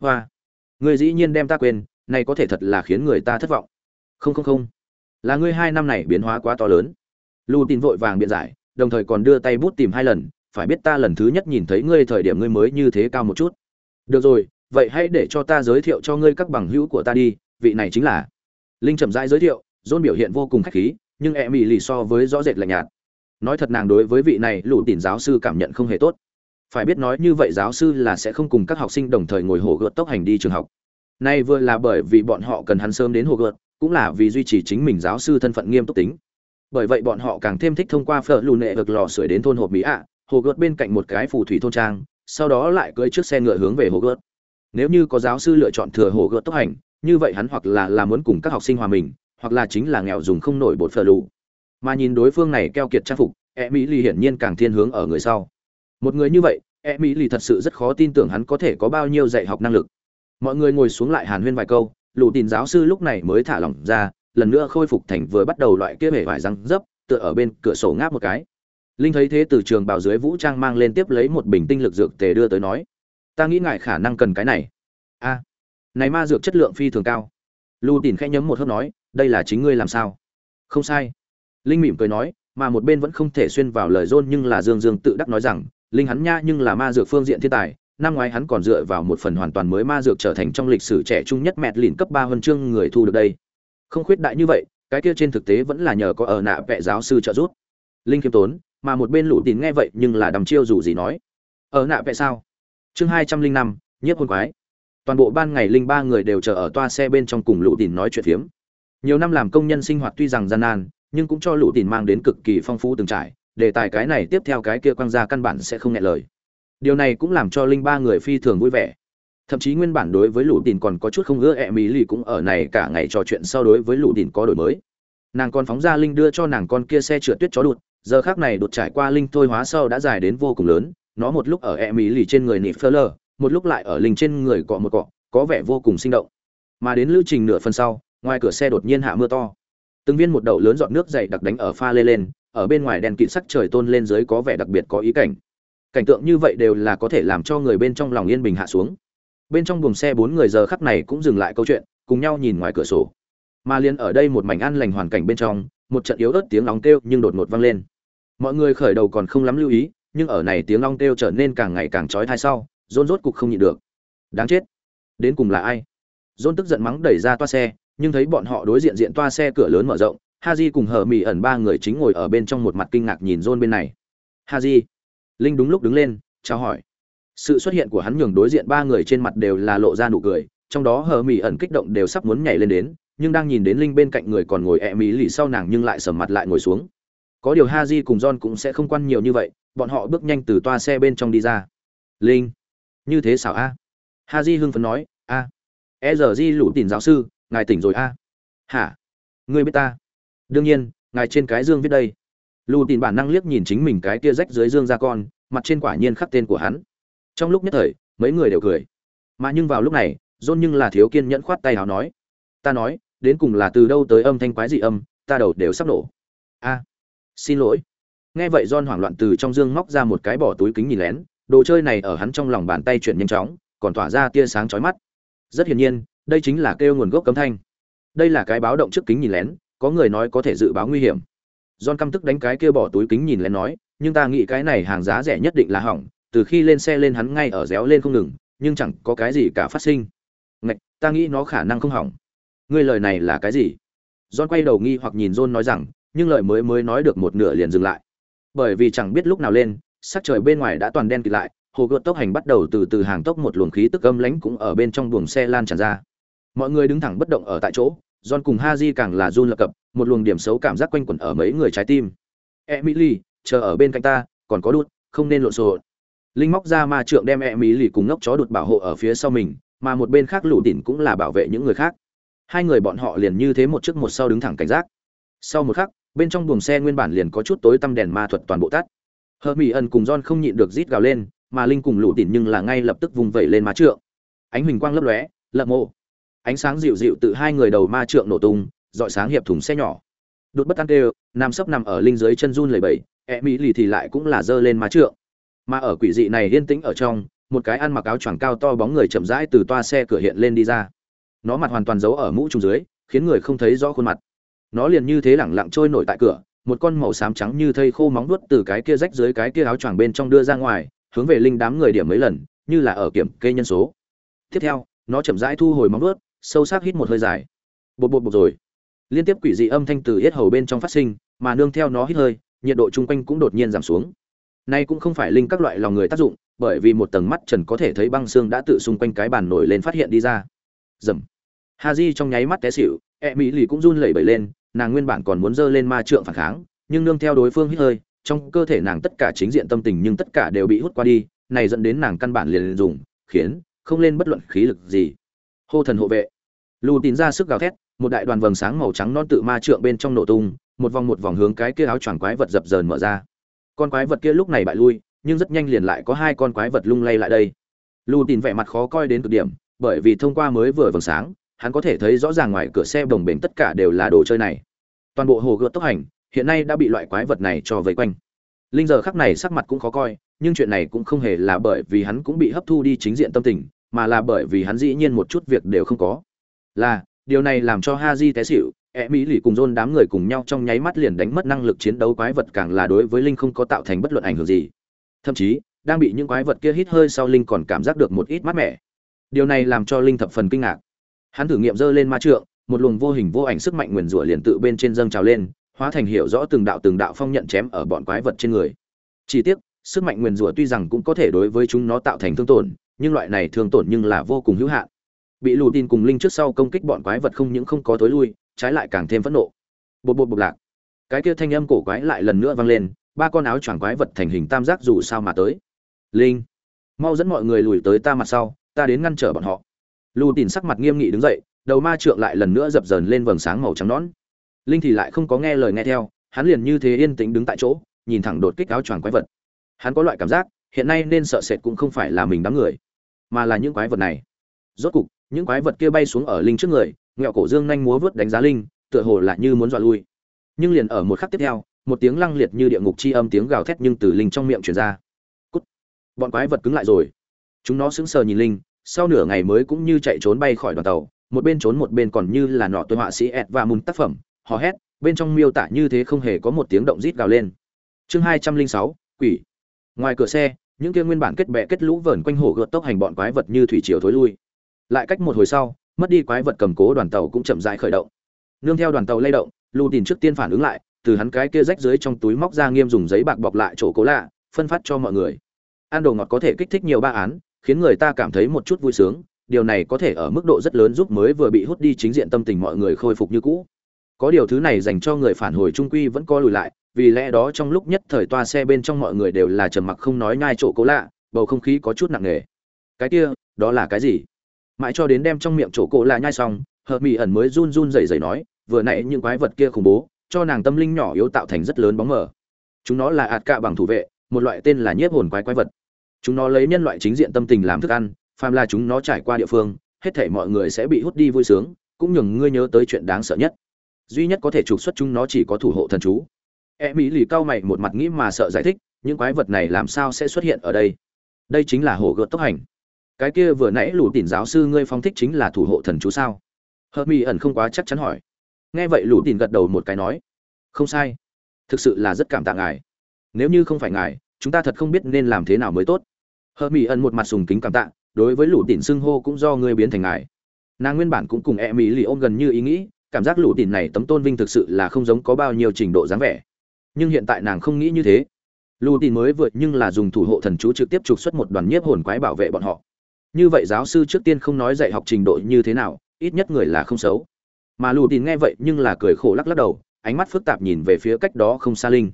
hoa. Ngươi dĩ nhiên đem ta quên, này có thể thật là khiến người ta thất vọng. Không không không là ngươi hai năm này biến hóa quá to lớn. Lưu tin vội vàng biện giải, đồng thời còn đưa tay bút tìm hai lần, phải biết ta lần thứ nhất nhìn thấy ngươi thời điểm ngươi mới như thế cao một chút. Được rồi, vậy hãy để cho ta giới thiệu cho ngươi các bằng hữu của ta đi, vị này chính là. Linh chậm rãi giới thiệu dôn biểu hiện vô cùng khách khí, nhưng e mỹ lì so với rõ rệt lạnh nhạt. Nói thật nàng đối với vị này, lù tỉn giáo sư cảm nhận không hề tốt. Phải biết nói như vậy giáo sư là sẽ không cùng các học sinh đồng thời ngồi hồ gợt tốc hành đi trường học. Nay vừa là bởi vì bọn họ cần hắn sớm đến hồ gợt cũng là vì duy trì chính mình giáo sư thân phận nghiêm túc tính. Bởi vậy bọn họ càng thêm thích thông qua phở lù nệ vực lò sưởi đến thôn hộp mỹ ạ, hồ gợt bên cạnh một cái phù thủy thôn trang, sau đó lại cưỡi chiếc xe ngựa hướng về hồ gợt. Nếu như có giáo sư lựa chọn thừa hồ gợt tốc hành, như vậy hắn hoặc là là muốn cùng các học sinh hòa mình, hoặc là chính là nghèo dùng không nổi bột phở lù. Mà nhìn đối phương này keo kiệt trang phục e mỹ lì hiển nhiên càng thiên hướng ở người sau. Một người như vậy e mỹ lì thật sự rất khó tin tưởng hắn có thể có bao nhiêu dạy học năng lực. Mọi người ngồi xuống lại hàn huyên vài câu lù tin giáo sư lúc này mới thả lỏng ra, lần nữa khôi phục thành vừa bắt đầu loại kia bể vải răng dấp, tựa ở bên cửa sổ ngáp một cái. Linh thấy thế từ trường bảo dưới vũ trang mang lên tiếp lấy một bình tinh lực dược tề đưa tới nói, ta nghĩ ngại khả năng cần cái này. A, này ma dược chất lượng phi thường cao. Lù tìn khẽ nhấm một hớp nói, đây là chính ngươi làm sao? Không sai. Linh mỉm cười nói, mà một bên vẫn không thể xuyên vào lời dôn nhưng là dương dương tự đắc nói rằng, linh hắn nha nhưng là ma dược phương diện thiên tài năm ngoái hắn còn dựa vào một phần hoàn toàn mới ma dược trở thành trong lịch sử trẻ trung nhất mẹt lìn cấp ba huân chương người thu được đây. Không khuyết đại như vậy, cái kia trên thực tế vẫn là nhờ có ở nạ vệ giáo sư trợ giúp. Linh khiêm tốn, mà một bên lũ tín nghe vậy nhưng là đầm chiêu dù gì nói. Ở nạ vệ sao? Chương hai trăm linh năm, nhiếp hôn quái. Toàn bộ ban ngày linh ba người đều chờ ở toa xe bên trong cùng lũ tín nói chuyện phiếm. Nhiều năm làm công nhân sinh hoạt tuy rằng gian nan, nhưng cũng cho lũ tín mang đến cực kỳ phong phú từng trải, đề tài cái này tiếp theo cái kia quăng ra căn bản sẽ không nghe lời điều này cũng làm cho linh ba người phi thường vui vẻ. Thậm chí nguyên bản đối với lũ tín còn có chút không ưa ẹ mỹ lì cũng ở này cả ngày trò chuyện so đối với lũ tín có đổi mới. Nàng còn phóng ra linh đưa cho nàng con kia xe trượt tuyết chó đụt, giờ khác này đột trải qua linh thôi hóa sau đã dài đến vô cùng lớn, nó một lúc ở ẹ mỹ lì trên người nịp phơ lơ một lúc lại ở linh trên người cọ một cọ, có vẻ vô cùng sinh động. Mà đến lưu trình nửa phần sau, ngoài cửa xe đột nhiên hạ mưa to. Từng viên một đậu lớn giọt nước dày đặc đánh ở pha lê lên, ở bên ngoài đèn kịt sắc trời tôn lên dưới có vẻ đặc biệt có ý cảnh cảnh tượng như vậy đều là có thể làm cho người bên trong lòng yên bình hạ xuống. Bên trong buồng xe bốn người giờ khắc này cũng dừng lại câu chuyện, cùng nhau nhìn ngoài cửa sổ. Mà liền ở đây một mảnh an lành hoàn cảnh bên trong, một trận yếu ớt tiếng long kêu nhưng đột ngột vang lên. Mọi người khởi đầu còn không lắm lưu ý, nhưng ở này tiếng long kêu trở nên càng ngày càng trói thai sau rôn rốt cục không nhịn được. Đáng chết. Đến cùng là ai? Rôn tức giận mắng đẩy ra toa xe, nhưng thấy bọn họ đối diện diện toa xe cửa lớn mở rộng, haji cùng hờ mỹ ẩn ba người chính ngồi ở bên trong một mặt kinh ngạc nhìn rôn bên này. Haji linh đúng lúc đứng lên, chào hỏi. Sự xuất hiện của hắn nhường đối diện ba người trên mặt đều là lộ ra nụ cười, trong đó hờ mỹ ẩn kích động đều sắp muốn nhảy lên đến, nhưng đang nhìn đến linh bên cạnh người còn ngồi ẹ mỹ lì sau nàng nhưng lại sầm mặt lại ngồi xuống. Có điều ha di cùng john cũng sẽ không quan nhiều như vậy, bọn họ bước nhanh từ toa xe bên trong đi ra. Linh, như thế xảo a. Ha di hưng phấn nói, a e giờ di lũ tìm giáo sư, ngài tỉnh rồi a. Hả? Ngươi biết ta? Đương nhiên, ngài trên cái dương viết đây lù tìm bản năng liếc nhìn chính mình cái kia rách dưới dương ra con, mặt trên quả nhiên khắc tên của hắn. Trong lúc nhất thời, mấy người đều cười. Mà nhưng vào lúc này dôn nhưng là thiếu kiên nhẫn khoát tay hào nói, ta nói, đến cùng là từ đâu tới âm thanh quái dị âm, ta đầu đều sắp nổ. A, xin lỗi. Nghe vậy john hoảng loạn từ trong dương móc ra một cái bỏ túi kính nhìn lén, đồ chơi này ở hắn trong lòng bàn tay chuyển nhanh chóng, còn tỏa ra tia sáng chói mắt. Rất hiển nhiên, đây chính là kêu nguồn gốc cấm thanh. Đây là cái báo động trước kính nhìn lén, có người nói có thể dự báo nguy hiểm john căm tức đánh cái kia bỏ túi kính nhìn lén nói, nhưng ta nghĩ cái này hàng giá rẻ nhất định là hỏng, từ khi lên xe lên hắn ngay ở réo lên không ngừng, nhưng chẳng có cái gì cả phát sinh. Ngạch, ta nghĩ nó khả năng không hỏng. Ngươi lời này là cái gì? John quay đầu nghi hoặc nhìn john nói rằng, nhưng lời mới mới nói được một nửa liền dừng lại. Bởi vì chẳng biết lúc nào lên, sắc trời bên ngoài đã toàn đen kịt lại, hồ gợt tốc hành bắt đầu từ từ hàng tốc một luồng khí tức âm lãnh cũng ở bên trong buồng xe lan tràn ra. Mọi người đứng thẳng bất động ở tại chỗ john cùng haji càng là run lập cập, một luồng điểm xấu cảm giác quanh quẩn ở mấy người trái tim. Emily, chờ ở bên cạnh ta, còn có đút, không nên lộn xộn. Linh móc ra ma trượng đem emily cùng ngốc chó đụt bảo hộ ở phía sau mình, mà một bên khác lũ đỉnh cũng là bảo vệ những người khác. Hai người bọn họ liền như thế một trước một sau đứng thẳng cảnh giác. Sau một khắc, bên trong buồng xe nguyên bản liền có chút tối tăm đèn ma thuật toàn bộ tắt. Hermione mỹ cùng john không nhịn được rít gào lên, mà linh cùng lũ tỉn nhưng là ngay lập tức vùng vẩy lên má trượng. Ánh huỳnh quang lấp lóe lợm mộ ánh sáng dịu dịu từ hai người đầu ma trượng nổ tung dọi sáng hiệp thùng xe nhỏ. Đột bất ăn kêu nam sấp nằm ở linh dưới chân run lẩy bẩy, e mỹ lì thì lại cũng là giơ lên ma trượng. Mà ở quỷ dị này yên tĩnh ở trong một cái ăn mặc áo choàng cao to bóng người chậm rãi từ toa xe cửa hiện lên đi ra. Nó mặt hoàn toàn giấu ở mũ trùng dưới khiến người không thấy rõ khuôn mặt. Nó liền như thế lẳng lặng trôi nổi tại cửa một con màu xám trắng như thây khô móng nuốt từ cái kia rách dưới cái kia áo choàng bên trong đưa ra ngoài hướng về linh đám người điểm mấy lần như là ở kiểm kê nhân số. Tiếp theo nó chậm rãi thu hồi móng nuốt sâu sắc hít một hơi dài. Bột bột bột rồi. Liên tiếp quỷ dị âm thanh từ yết hầu bên trong phát sinh, mà nương theo nó hít hơi, nhiệt độ chung quanh cũng đột nhiên giảm xuống. Nay cũng không phải linh các loại lòng người tác dụng, bởi vì một tầng mắt trần có thể thấy băng xương đã tự xung quanh cái bàn nổi lên phát hiện đi ra. Dầm. Ha di trong nháy mắt té xịu e mỹ lì cũng run lẩy bẩy lên, nàng nguyên bản còn muốn dơ lên ma trượng phản kháng, nhưng nương theo đối phương hít hơi, trong cơ thể nàng tất cả chính diện tâm tình nhưng tất cả đều bị hút qua đi, này dẫn đến nàng căn bản liền dùng, khiến, không lên bất luận khí lực gì. Hô thần hộ vệ lù tín ra sức gào thét, một đại đoàn vầng sáng màu trắng non tự ma trượng bên trong nổ tung, một vòng một vòng hướng cái kia áo choàng quái vật dập dờn mở ra. Con quái vật kia lúc này bại lui, nhưng rất nhanh liền lại có hai con quái vật lung lay lại đây. Lù tín vẻ mặt khó coi đến cực điểm, bởi vì thông qua mới vừa vầng sáng, hắn có thể thấy rõ ràng ngoài cửa xe đồng bềnh tất cả đều là đồ chơi này. Toàn bộ hồ gợt tốc hành, hiện nay đã bị loại quái vật này cho vây quanh. Linh giờ khắc này sắc mặt cũng khó coi, nhưng chuyện này cũng không hề là bởi vì hắn cũng bị hấp thu đi chính diện tâm tình, mà là bởi vì hắn dĩ nhiên một chút việc đều không có là điều này làm cho ha di té xịu e mỹ lì cùng John đám người cùng nhau trong nháy mắt liền đánh mất năng lực chiến đấu quái vật càng là đối với linh không có tạo thành bất luận ảnh hưởng gì. Thậm chí, đang bị những quái vật kia hít hơi sau linh còn cảm giác được một ít mát mẻ. Điều này làm cho linh thập phần kinh ngạc. Hắn thử nghiệm giơ lên ma trượng, một luồng vô hình vô ảnh sức mạnh nguyền rủa liền tự bên trên dâng trào lên, hóa thành hiểu rõ từng đạo từng đạo phong nhận chém ở bọn quái vật trên người. Chỉ tiếc, sức mạnh nguyền rủa tuy rằng cũng có thể đối với chúng nó tạo thành thương tổn, nhưng loại này thương tổn nhưng là vô cùng hữu hạn bị lù tin cùng linh trước sau công kích bọn quái vật không những không có tối lui, trái lại càng thêm phẫn nộ. Bột bột bột lạc. Cái kia thanh âm cổ quái lại lần nữa vang lên, ba con áo choàng quái vật thành hình tam giác dù sao mà tới. Linh. Mau dẫn mọi người lùi tới ta mặt sau, ta đến ngăn trở bọn họ. Lù tin sắc mặt nghiêm nghị đứng dậy, đầu ma trượng lại lần nữa dập dờn lên vầng sáng màu trắng nón linh thì lại không có nghe lời nghe theo, hắn liền như thế yên tĩnh đứng tại chỗ, nhìn thẳng đột kích áo choàng quái vật. Hắn có loại cảm giác, hiện nay nên sợ sệt cũng không phải là mình đám người, mà là những quái vật này. Rốt cục những quái vật kia bay xuống ở linh trước người ngẹo cổ dương nhanh múa vớt đánh giá linh, tựa hồ lại như muốn dọa lui. Nhưng liền ở một khắc tiếp theo, một tiếng lăng liệt như địa ngục chi âm tiếng gào thét nhưng từ linh trong miệng truyền ra. Cút! Bọn quái vật cứng lại rồi. Chúng nó sững sờ nhìn linh, sau nửa ngày mới cũng như chạy trốn bay khỏi đoàn tàu, một bên trốn một bên còn như là nọ tôi họa sĩ ed và mùn tác phẩm, hò hét, bên trong miêu tả như thế không hề có một tiếng động rít gào lên. Chương hai trăm linh sáu, quỷ. Ngoài cửa xe, những kia nguyên bản kết bè kết lũ vờn quanh hồ gợt tốc hành bọn quái vật như thủy triều thối lui lại cách một hồi sau, mất đi quái vật cầm cố đoàn tàu cũng chậm rãi khởi động. Nương theo đoàn tàu lay động, lưu tìm trước tiên phản ứng lại, từ hắn cái kia rách dưới trong túi móc ra nghiêm dùng giấy bạc bọc lại chỗ cố lạ, phân phát cho mọi người. Ăn đồ ngọt có thể kích thích nhiều ba án, khiến người ta cảm thấy một chút vui sướng, điều này có thể ở mức độ rất lớn giúp mới vừa bị hút đi chính diện tâm tình mọi người khôi phục như cũ. Có điều thứ này dành cho người phản hồi trung quy vẫn co lùi lại, vì lẽ đó trong lúc nhất thời toa xe bên trong mọi người đều là trầm mặc không nói nhai chỗ cố lạ, bầu không khí có chút nặng nề. Cái kia, đó là cái gì? Mãi cho đến đem trong miệng chỗ cổ là nhai xong, hợp mỹ ẩn mới run run rẩy rẩy nói, vừa nãy những quái vật kia khủng bố, cho nàng tâm linh nhỏ yếu tạo thành rất lớn bóng mờ. Chúng nó là ạt cạ bằng thủ vệ, một loại tên là nhiếp hồn quái quái vật. Chúng nó lấy nhân loại chính diện tâm tình làm thức ăn, phàm là chúng nó trải qua địa phương, hết thảy mọi người sẽ bị hút đi vui sướng, cũng nhường ngươi nhớ tới chuyện đáng sợ nhất. Duy nhất có thể trục xuất chúng nó chỉ có thủ hộ thần chú. E mỹ lì cao mày một mặt nghĩ mà sợ giải thích, những quái vật này làm sao sẽ xuất hiện ở đây? Đây chính là hổ gợt tốc hành cái kia vừa nãy lũ tỉn giáo sư ngươi phong thích chính là thủ hộ thần chú sao? Hợp mi ẩn không quá chắc chắn hỏi. Nghe vậy lũ tỉn gật đầu một cái nói, không sai. Thực sự là rất cảm tạ ngài. Nếu như không phải ngài, chúng ta thật không biết nên làm thế nào mới tốt. Hợp mi ẩn một mặt sùng kính cảm tạ, đối với lũ tỉn xưng hô cũng do ngươi biến thành ngài. Nàng nguyên bản cũng cùng e mỹ lì ôm gần như ý nghĩ, cảm giác lũ tỉn này tấm tôn vinh thực sự là không giống có bao nhiêu trình độ dáng vẻ. Nhưng hiện tại nàng không nghĩ như thế. Lũ tỉn mới vượt nhưng là dùng thủ hộ thần chú trực tiếp trục xuất một đoàn nhiếp hồn quái bảo vệ bọn họ như vậy giáo sư trước tiên không nói dạy học trình độ như thế nào, ít nhất người là không xấu. Mà lù tin nghe vậy nhưng là cười khổ lắc lắc đầu, ánh mắt phức tạp nhìn về phía cách đó không xa linh.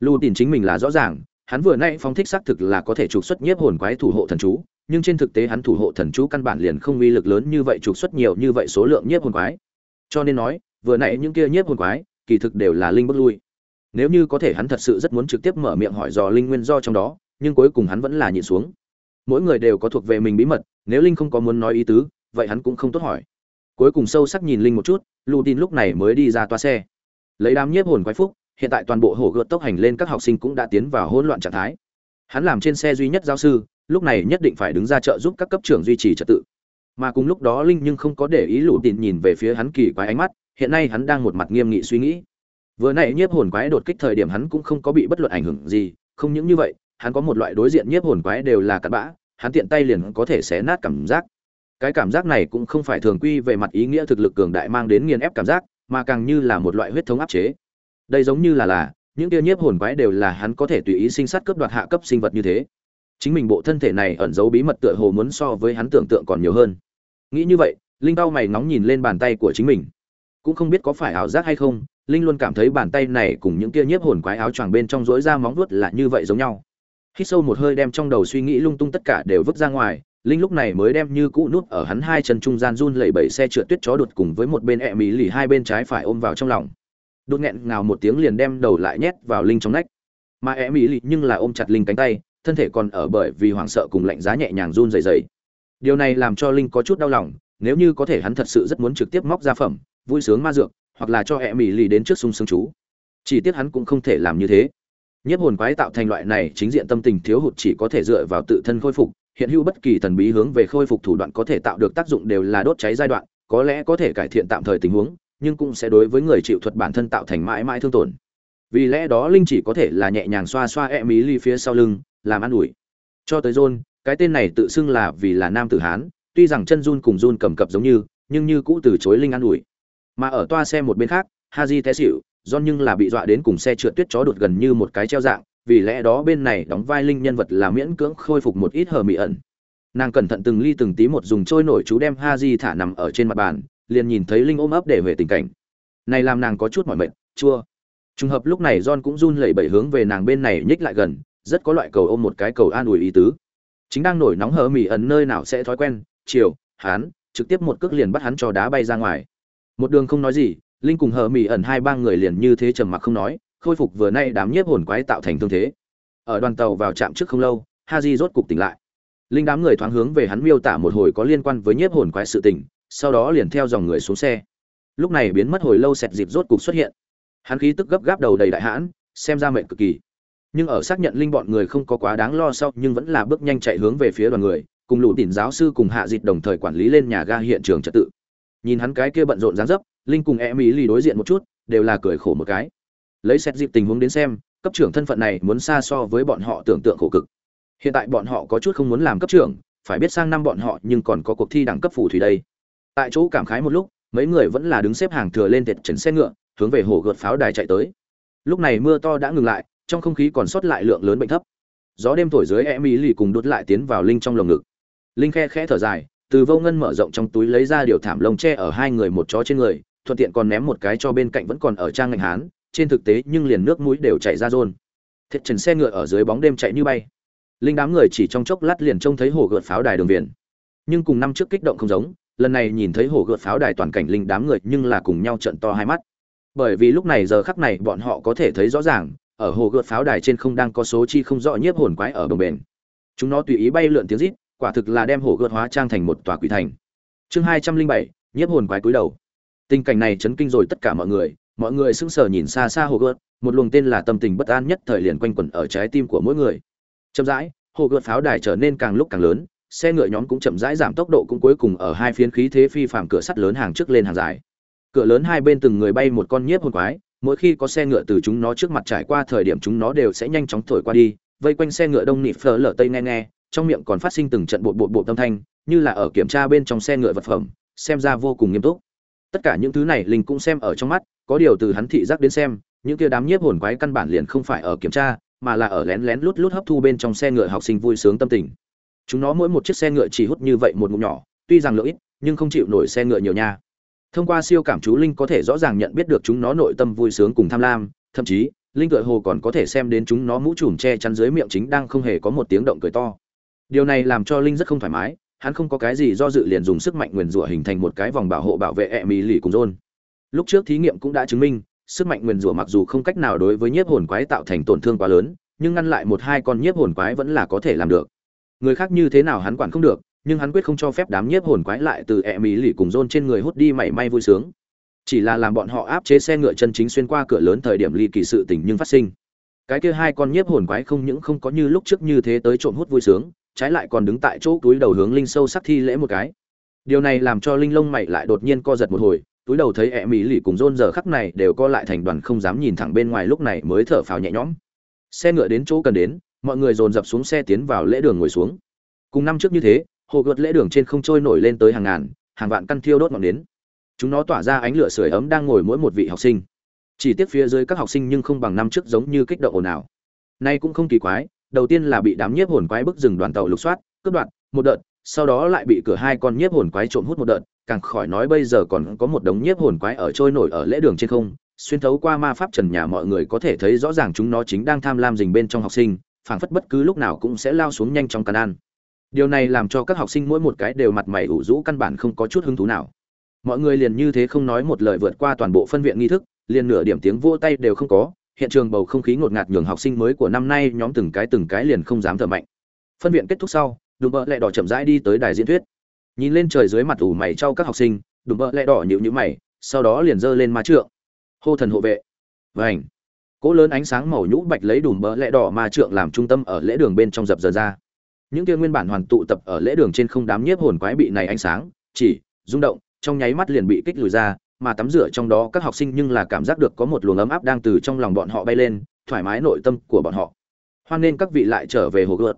Lù tin chính mình là rõ ràng, hắn vừa nay phóng thích xác thực là có thể trục xuất nhiếp hồn quái thủ hộ thần chú, nhưng trên thực tế hắn thủ hộ thần chú căn bản liền không uy lực lớn như vậy trục xuất nhiều như vậy số lượng nhiếp hồn quái. Cho nên nói, vừa nãy những kia nhiếp hồn quái, kỳ thực đều là linh bất lui. Nếu như có thể hắn thật sự rất muốn trực tiếp mở miệng hỏi dò linh nguyên do trong đó, nhưng cuối cùng hắn vẫn là nhịn xuống mỗi người đều có thuộc về mình bí mật, nếu linh không có muốn nói ý tứ, vậy hắn cũng không tốt hỏi. Cuối cùng sâu sắc nhìn linh một chút, lù tin lúc này mới đi ra toa xe. Lấy đám nhiếp hồn quái phúc, hiện tại toàn bộ hổ gợt tốc hành lên các học sinh cũng đã tiến vào hỗn loạn trạng thái. Hắn làm trên xe duy nhất giáo sư, lúc này nhất định phải đứng ra trợ giúp các cấp trưởng duy trì trật tự. Mà cùng lúc đó linh nhưng không có để ý lù tin nhìn về phía hắn kỳ quái ánh mắt, hiện nay hắn đang một mặt nghiêm nghị suy nghĩ. Vừa nãy nhiếp hồn quái đột kích thời điểm hắn cũng không có bị bất luận ảnh hưởng gì, không những như vậy hắn có một loại đối diện nhiếp hồn quái đều là cặn bã, hắn tiện tay liền có thể xé nát cảm giác. Cái cảm giác này cũng không phải thường quy về mặt ý nghĩa thực lực cường đại mang đến nghiền ép cảm giác, mà càng như là một loại huyết thống áp chế. Đây giống như là là, những kia nhiếp hồn quái đều là hắn có thể tùy ý sinh sát cướp đoạt hạ cấp sinh vật như thế. Chính mình bộ thân thể này ẩn giấu bí mật tựa hồ muốn so với hắn tưởng tượng còn nhiều hơn. Nghĩ như vậy, linh cao mày nóng nhìn lên bàn tay của chính mình. Cũng không biết có phải ảo giác hay không, linh luôn cảm thấy bàn tay này cùng những kia nhiếp hồn quái áo choàng bên trong rỗi ra móng vuốt là như vậy giống nhau hít sâu một hơi đem trong đầu suy nghĩ lung tung tất cả đều vứt ra ngoài, linh lúc này mới đem như cũ nút ở hắn hai chân trung gian run lẩy bẩy xe trượt tuyết chó đột cùng với một bên ẹ mỹ lì hai bên trái phải ôm vào trong lòng. Đột nghẹn ngào một tiếng liền đem đầu lại nhét vào linh trong nách. Mà ẹ mỹ lì nhưng là ôm chặt linh cánh tay, thân thể còn ở bởi vì hoảng sợ cùng lạnh giá nhẹ nhàng run rẩy rẩy. Điều này làm cho linh có chút đau lòng, nếu như có thể hắn thật sự rất muốn trực tiếp móc ra phẩm, vui sướng ma dược, hoặc là cho ẹ mỹ lì đến trước sung sướng chú. Chỉ tiếc hắn cũng không thể làm như thế nhiếp hồn quái tạo thành loại này chính diện tâm tình thiếu hụt chỉ có thể dựa vào tự thân khôi phục hiện hữu bất kỳ thần bí hướng về khôi phục thủ đoạn có thể tạo được tác dụng đều là đốt cháy giai đoạn có lẽ có thể cải thiện tạm thời tình huống nhưng cũng sẽ đối với người chịu thuật bản thân tạo thành mãi mãi thương tổn. Vì lẽ đó linh chỉ có thể là nhẹ nhàng xoa xoa e mí ly phía sau lưng làm ăn ủi. Cho tới john cái tên này tự xưng là vì là nam tử hán tuy rằng chân Jun cùng Jun cầm cập giống như nhưng như cũ từ chối linh ăn ủi. Mà ở toa xe một bên khác haji té xỉu, John nhưng là bị dọa đến cùng xe trượt tuyết chó đột gần như một cái treo dạng, vì lẽ đó bên này đóng vai linh nhân vật là miễn cưỡng khôi phục một ít hờ mị ẩn. Nàng cẩn thận từng ly từng tí một dùng trôi nổi chú đem Haji thả nằm ở trên mặt bàn, liền nhìn thấy linh ôm ấp để về tình cảnh. Này làm nàng có chút mỏi mệt, chua. Trùng hợp lúc này John cũng run lẩy bẩy hướng về nàng bên này nhích lại gần, rất có loại cầu ôm một cái cầu an ủi ý tứ. Chính đang nổi nóng hờ mị ẩn nơi nào sẽ thói quen, chiều, hắn trực tiếp một cước liền bắt hắn cho đá bay ra ngoài. Một đường không nói gì, linh cùng hờ mỹ ẩn hai ba người liền như thế trầm mặc không nói, khôi phục vừa nay đám nhiếp hồn quái tạo thành thương thế. Ở đoàn tàu vào trạm trước không lâu ha di rốt cục tỉnh lại. Linh đám người thoáng hướng về hắn miêu tả một hồi có liên quan với nhiếp hồn quái sự tình, sau đó liền theo dòng người xuống xe. Lúc này biến mất hồi lâu sẹt dịp rốt cục xuất hiện. Hắn khí tức gấp gáp đầu đầy đại hãn, xem ra mệnh cực kỳ. Nhưng ở xác nhận linh bọn người không có quá đáng lo sau, nhưng vẫn là bước nhanh chạy hướng về phía đoàn người, cùng lũ tỉn giáo sư cùng hạ dịt đồng thời quản lý lên nhà ga hiện trường trật tự nhìn hắn cái kia bận rộn dáng dấp, linh cùng e mỹ lì đối diện một chút, đều là cười khổ một cái. Lấy xét dịp tình huống đến xem, cấp trưởng thân phận này muốn xa so với bọn họ tưởng tượng khổ cực. Hiện tại bọn họ có chút không muốn làm cấp trưởng, phải biết sang năm bọn họ nhưng còn có cuộc thi đẳng cấp phù thủy đây. Tại chỗ cảm khái một lúc, mấy người vẫn là đứng xếp hàng thừa lên thiệt trần xe ngựa, hướng về hồ gợt pháo đài chạy tới. Lúc này mưa to đã ngừng lại, trong không khí còn sót lại lượng lớn bệnh thấp. Gió đêm thổi dưới e mỹ lì cùng đốt lại tiến vào linh trong lồng ngực. Linh khe khẽ thở dài từ vô ngân mở rộng trong túi lấy ra điều thảm lông tre ở hai người một chó trên người, thuận tiện còn ném một cái cho bên cạnh vẫn còn ở trang ngành hán, trên thực tế nhưng liền nước mũi đều chảy ra rôn. Thiệt trần xe ngựa ở dưới bóng đêm chạy như bay. Linh đám người chỉ trong chốc lát liền trông thấy hồ gợt pháo đài đường viền nhưng cùng năm trước kích động không giống, lần này nhìn thấy hồ gợt pháo đài toàn cảnh linh đám người nhưng là cùng nhau trận to hai mắt. Bởi vì lúc này giờ khắc này bọn họ có thể thấy rõ ràng, ở hồ gợt pháo đài trên không đang có số chi không rõ nhiếp hồn quái ở bồng bền chúng nó tùy ý bay lượn tiếng rít quả thực là đem hồ gợt hóa trang thành một tòa quỷ thành. Chương hai trăm linh bảy, nhiếp hồn quái cúi đầu. Tình cảnh này chấn kinh rồi tất cả mọi người mọi người sững sờ nhìn xa xa hồ gợt, một luồng tên là tâm tình bất an nhất thời liền quanh quẩn ở trái tim của mỗi người. Chậm rãi hồ gợt pháo đài trở nên càng lúc càng lớn, xe ngựa nhóm cũng chậm rãi giảm tốc độ cũng cuối cùng ở hai phiến khí thế phi phạm cửa sắt lớn hàng trước lên hàng dài. Cửa lớn hai bên từng người bay một con nhiếp hồn quái, mỗi khi có xe ngựa từ chúng nó trước mặt trải qua thời điểm chúng nó đều sẽ nhanh chóng thổi qua đi, vây quanh xe ngựa đông nị phở lở tây nghe nghe trong miệng còn phát sinh từng trận bột bột bột âm thanh, như là ở kiểm tra bên trong xe ngựa vật phẩm, xem ra vô cùng nghiêm túc. Tất cả những thứ này linh cũng xem ở trong mắt, có điều từ hắn thị giác đến xem, những kia đám nhiếp hồn quái căn bản liền không phải ở kiểm tra, mà là ở lén lén lút lút hấp thu bên trong xe ngựa học sinh vui sướng tâm tình. Chúng nó mỗi một chiếc xe ngựa chỉ hút như vậy một ngụm nhỏ, tuy rằng lỗi nhưng không chịu nổi xe ngựa nhiều nha. Thông qua siêu cảm chú linh có thể rõ ràng nhận biết được chúng nó nội tâm vui sướng cùng tham lam, thậm chí, linh tựa hồ còn có thể xem đến chúng nó mũ trùm che chắn dưới miệng chính đang không hề có một tiếng động cười to điều này làm cho linh rất không thoải mái, hắn không có cái gì do dự liền dùng sức mạnh nguyền rủa hình thành một cái vòng bảo hộ bảo vệ e mỹ lì cùng rôn lúc trước thí nghiệm cũng đã chứng minh, sức mạnh nguyền rủa mặc dù không cách nào đối với nhiếp hồn quái tạo thành tổn thương quá lớn, nhưng ngăn lại một hai con nhiếp hồn quái vẫn là có thể làm được. Người khác như thế nào hắn quản không được, nhưng hắn quyết không cho phép đám nhiếp hồn quái lại từ e mỹ lì cùng rôn trên người hút đi mảy may vui sướng. Chỉ là làm bọn họ áp chế xe ngựa chân chính xuyên qua cửa lớn thời điểm ly kỳ sự tình nhưng phát sinh. Cái kia hai con nhiếp hồn quái không những không có như lúc trước như thế tới trộm hút vui sướng trái lại còn đứng tại chỗ túi đầu hướng linh sâu sắc thi lễ một cái. Điều này làm cho linh lông mày lại đột nhiên co giật một hồi, túi đầu thấy ẹ mỹ lì cùng rôn giờ khắc này đều co lại thành đoàn không dám nhìn thẳng bên ngoài lúc này mới thở phào nhẹ nhõm. Xe ngựa đến chỗ cần đến, mọi người dồn dập xuống xe tiến vào lễ đường ngồi xuống. Cùng năm trước như thế, hồ gợt lễ đường trên không trôi nổi lên tới hàng ngàn, hàng vạn căn thiêu đốt ngọn đến chúng nó tỏa ra ánh lửa sưởi ấm đang ngồi mỗi một vị học sinh. Chỉ tiếc phía dưới các học sinh nhưng không bằng năm trước giống như kích động ồn ào. Nay cũng không kỳ quái đầu tiên là bị đám nhiếp hồn quái bức rừng đoàn tàu lục soát, cướp đoạt, một đợt, sau đó lại bị cửa hai con nhiếp hồn quái trộm hút một đợt, càng khỏi nói bây giờ còn có một đống nhiếp hồn quái ở trôi nổi ở lễ đường trên không, xuyên thấu qua ma pháp trần nhà mọi người có thể thấy rõ ràng chúng nó chính đang tham lam dình bên trong học sinh, phảng phất bất cứ lúc nào cũng sẽ lao xuống nhanh trong căn ăn điều này làm cho các học sinh mỗi một cái đều mặt mày ủ rũ căn bản không có chút hứng thú nào. Mọi người liền như thế không nói một lời vượt qua toàn bộ phân viện nghi thức, liền nửa điểm tiếng vỗ tay đều không có hiện trường bầu không khí ngột ngạt nhường học sinh mới của năm nay nhóm từng cái từng cái liền không dám thở mạnh. Phân viện kết thúc sau, đùm bợ lẹ đỏ chậm rãi đi tới đài diễn thuyết. Nhìn lên trời dưới mặt ủ mày trao các học sinh, đùm bợ lẹ đỏ nhịu nhữ mày, sau đó liền giơ lên ma trượng. Hô thần hộ vệ. Vảnh cỗ lớn ánh sáng màu nhũ bạch lấy đùm bợ lẹ đỏ ma trượng làm trung tâm ở lễ đường bên trong dập dờ ra. Những kia nguyên bản hoàn tụ tập ở lễ đường trên không đám nhiếp hồn quái bị này ánh sáng, chỉ, rung động, trong nháy mắt liền bị kích lùi ra mà tắm rửa trong đó các học sinh nhưng là cảm giác được có một luồng ấm áp đang từ trong lòng bọn họ bay lên, thoải mái nội tâm của bọn họ. Hoan nên các vị lại trở về hồ gợt.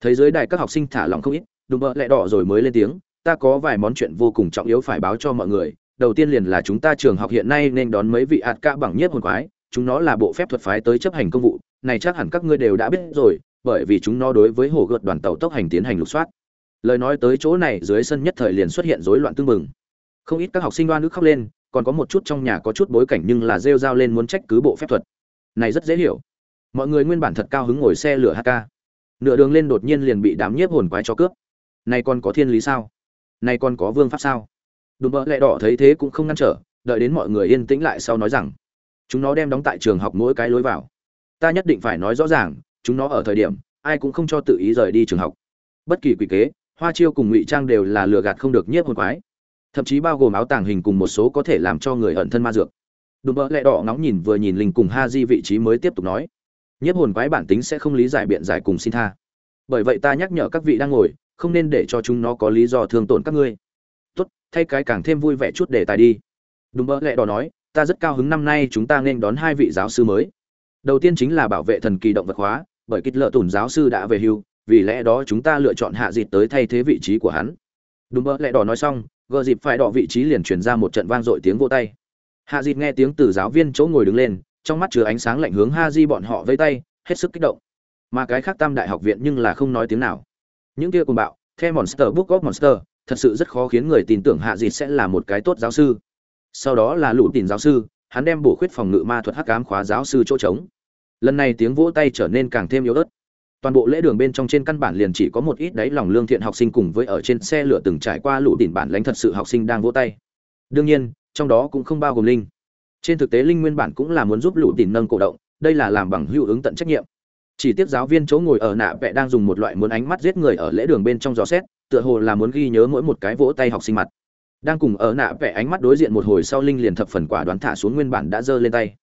Thấy dưới đài các học sinh thả lòng không ít, đùm bợ lẹ đỏ rồi mới lên tiếng, ta có vài món chuyện vô cùng trọng yếu phải báo cho mọi người. Đầu tiên liền là chúng ta trường học hiện nay nên đón mấy vị ạt ca bằng nhất hồn quái, chúng nó là bộ phép thuật phái tới chấp hành công vụ. Này chắc hẳn các ngươi đều đã biết rồi, bởi vì chúng nó đối với hồ gợt đoàn tàu tốc hành tiến hành lục soát. Lời nói tới chỗ này, dưới sân nhất thời liền xuất hiện rối loạn tương mừng không ít các học sinh đoan nước khóc lên còn có một chút trong nhà có chút bối cảnh nhưng là rêu rao lên muốn trách cứ bộ phép thuật. Này rất dễ hiểu. Mọi người nguyên bản thật cao hứng ngồi xe lửa hk nửa đường lên đột nhiên liền bị đám nhiếp hồn quái cho cướp. Này còn có thiên lý sao? Này còn có vương pháp sao? Đùm bỡ lẹ đỏ thấy thế cũng không ngăn trở, đợi đến mọi người yên tĩnh lại sau nói rằng, chúng nó đem đóng tại trường học mỗi cái lối vào. Ta nhất định phải nói rõ ràng, chúng nó ở thời điểm, ai cũng không cho tự ý rời đi trường học. Bất kỳ quỷ kế, hoa chiêu cùng ngụy trang đều là lừa gạt không được nhiếp hồn quái thậm chí bao gồm áo tàng hình cùng một số có thể làm cho người ẩn thân ma dược. Đùm bỡ lẹ đỏ ngóng nhìn vừa nhìn linh cùng ha di vị trí mới tiếp tục nói nhiếp hồn quái bản tính sẽ không lý giải biện giải cùng xin tha. Bởi vậy ta nhắc nhở các vị đang ngồi, không nên để cho chúng nó có lý do thương tổn các ngươi. Tốt, thay cái càng thêm vui vẻ chút để tài đi. Đùm bỡ lẹ đỏ nói, ta rất cao hứng năm nay chúng ta nên đón hai vị giáo sư mới. Đầu tiên chính là bảo vệ thần kỳ động vật hóa, bởi kích lợ tùn giáo sư đã về hưu, vì lẽ đó chúng ta lựa chọn hạ dịt tới thay thế vị trí của hắn. Đùm bỡ lẹ đỏ nói xong gờ dịp phải đỏ vị trí liền truyền ra một trận vang dội tiếng vô tay. Hạ dịp nghe tiếng từ giáo viên chỗ ngồi đứng lên, trong mắt chứa ánh sáng lạnh hướng ha di bọn họ vây tay, hết sức kích động. Mà cái khác tam đại học viện nhưng là không nói tiếng nào. Những kia cùng bạo, the monster, book of monster, thật sự rất khó khiến người tin tưởng hạ dịp sẽ là một cái tốt giáo sư. Sau đó là lũ tìm giáo sư, hắn đem bổ khuyết phòng ngự ma thuật hắc ám khóa giáo sư chỗ trống. Lần này tiếng vỗ tay trở nên càng thêm yếu ớt toàn bộ lễ đường bên trong trên căn bản liền chỉ có một ít đáy lòng lương thiện học sinh cùng với ở trên xe lửa từng trải qua lũ đỉnh bản lãnh thật sự học sinh đang vỗ tay. Đương nhiên, trong đó cũng không bao gồm linh. Trên thực tế linh nguyên bản cũng là muốn giúp lũ đỉnh nâng cổ động, đây là làm bằng hữu ứng tận trách nhiệm. Chỉ tiếc giáo viên chỗ ngồi ở nạ vẽ đang dùng một loại muốn ánh mắt giết người ở lễ đường bên trong gió xét, tựa hồ là muốn ghi nhớ mỗi một cái vỗ tay học sinh mặt. Đang cùng ở nạ vẽ ánh mắt đối diện một hồi sau linh liền thập phần quả đoán thả xuống nguyên bản đã giơ lên tay.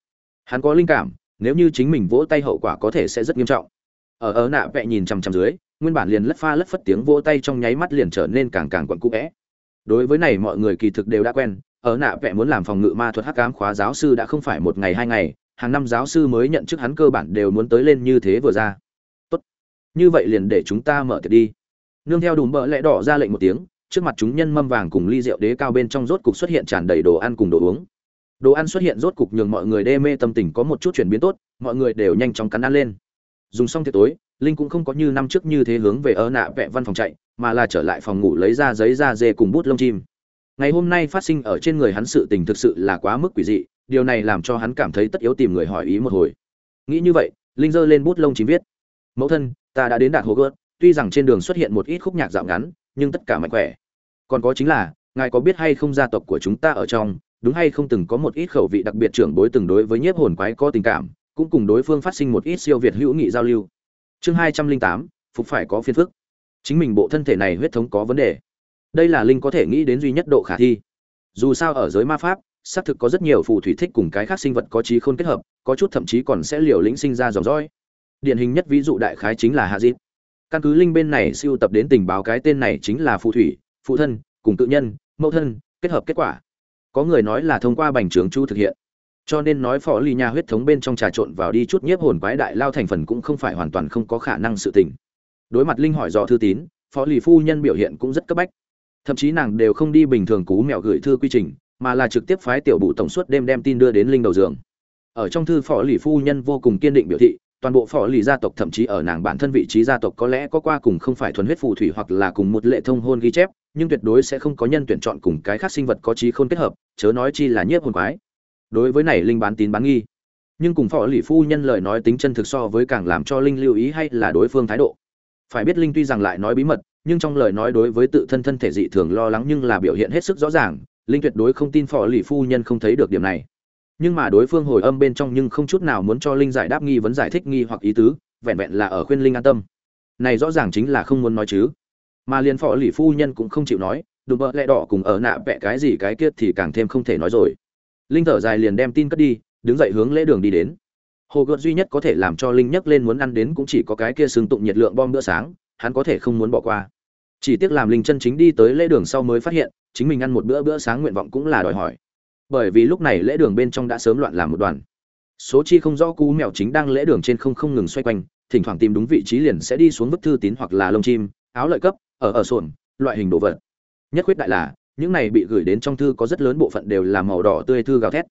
Hắn có linh cảm, nếu như chính mình vỗ tay hậu quả có thể sẽ rất nghiêm trọng ở ở nạ vẽ nhìn chằm chằm dưới, nguyên bản liền lất pha lất phất tiếng vỗ tay trong nháy mắt liền trở nên càng càng quặn cũ vẽ đối với này mọi người kỳ thực đều đã quen, ở nạ vẽ muốn làm phòng ngự ma thuật hắc ám khóa giáo sư đã không phải một ngày hai ngày, hàng năm giáo sư mới nhận chức hắn cơ bản đều muốn tới lên như thế vừa ra. Tốt. Như vậy liền để chúng ta mở tiệc đi. Nương theo đùm bợ lẽ đỏ ra lệnh một tiếng, trước mặt chúng nhân mâm vàng cùng ly rượu đế cao bên trong rốt cục xuất hiện tràn đầy đồ ăn cùng đồ uống. Đồ ăn xuất hiện rốt cục nhường mọi người đê mê tâm tình có một chút chuyển biến tốt, mọi người đều nhanh chóng cắn ăn lên dùng xong tiệc tối, linh cũng không có như năm trước như thế hướng về ở nạ vẹ văn phòng chạy, mà là trở lại phòng ngủ lấy ra giấy da dê cùng bút lông chim. Ngày hôm nay phát sinh ở trên người hắn sự tình thực sự là quá mức quỷ dị, điều này làm cho hắn cảm thấy tất yếu tìm người hỏi ý một hồi. Nghĩ như vậy, linh giơ lên bút lông chim viết. Mẫu thân, ta đã đến đạt hồ gớt tuy rằng trên đường xuất hiện một ít khúc nhạc dạo ngắn, nhưng tất cả mạnh khỏe. Còn có chính là, ngài có biết hay không gia tộc của chúng ta ở trong, đúng hay không từng có một ít khẩu vị đặc biệt trưởng bối từng đối với nhiếp hồn quái có tình cảm cũng cùng đối phương phát sinh một ít siêu việt hữu nghị giao lưu. Chương hai trăm linh tám, phục phải có phiền phức. Chính mình bộ thân thể này huyết thống có vấn đề. Đây là linh có thể nghĩ đến duy nhất độ khả thi. Dù sao ở giới ma pháp, xác thực có rất nhiều phù thủy thích cùng cái khác sinh vật có trí khôn kết hợp, có chút thậm chí còn sẽ liều lĩnh sinh ra dòng dõi. Điển hình nhất ví dụ đại khái chính là hạ dịp căn cứ linh bên này siêu tập đến tình báo cái tên này chính là phù thủy, phụ thân, cùng tự nhân, mẫu thân, kết hợp kết quả. Có người nói là thông qua bành trướng chu thực hiện cho nên nói phó lì nha huyết thống bên trong trà trộn vào đi chút nhiếp hồn quái đại lao thành phần cũng không phải hoàn toàn không có khả năng sự tình. Đối mặt linh hỏi dò thư tín phó lì phu nhân biểu hiện cũng rất cấp bách. Thậm chí nàng đều không đi bình thường cú mẹo gửi thư quy trình, mà là trực tiếp phái tiểu bụ tổng suất đêm đem tin đưa đến linh đầu giường. Ở trong thư phó lì phu nhân vô cùng kiên định biểu thị, toàn bộ phó lì gia tộc thậm chí ở nàng bản thân vị trí gia tộc có lẽ có qua cùng không phải thuần huyết phù thủy hoặc là cùng một lệ thông hôn ghi chép, nhưng tuyệt đối sẽ không có nhân tuyển chọn cùng cái khác sinh vật có trí không kết hợp, chớ nói chi là nhiếp hồn quái đối với này linh bán tín bán nghi. Nhưng cùng phó lì phu nhân lời nói tính chân thực so với càng làm cho linh lưu ý hay là đối phương thái độ. Phải biết linh tuy rằng lại nói bí mật, nhưng trong lời nói đối với tự thân thân thể dị thường lo lắng nhưng là biểu hiện hết sức rõ ràng, linh tuyệt đối không tin phò lì phu nhân không thấy được điểm này. Nhưng mà đối phương hồi âm bên trong nhưng không chút nào muốn cho linh giải đáp nghi vấn giải thích nghi hoặc ý tứ, vẹn vẹn là ở khuyên linh an tâm. Này rõ ràng chính là không muốn nói chứ. Mà liền phò lì phu nhân cũng không chịu nói, đùm bợ lẹ đỏ cùng ở nạ vẽ cái gì cái kia thì càng thêm không thể nói rồi linh thở dài liền đem tin cất đi, đứng dậy hướng lễ đường đi đến. Hồ gợt duy nhất có thể làm cho linh nhấc lên muốn ăn đến cũng chỉ có cái kia xương tụng nhiệt lượng bom bữa sáng, hắn có thể không muốn bỏ qua. Chỉ tiếc làm linh chân chính đi tới lễ đường sau mới phát hiện, chính mình ăn một bữa bữa sáng nguyện vọng cũng là đòi hỏi. Bởi vì lúc này lễ đường bên trong đã sớm loạn làm một đoàn. Số chi không rõ cú mèo chính đang lễ đường trên không không ngừng xoay quanh, thỉnh thoảng tìm đúng vị trí liền sẽ đi xuống vứt thư tín hoặc là lông chim, áo lợi cấp, ở ở sồn loại hình đồ vật. Nhất quyết đại là những này bị gửi đến trong thư có rất lớn bộ phận đều là màu đỏ tươi thư gào thét.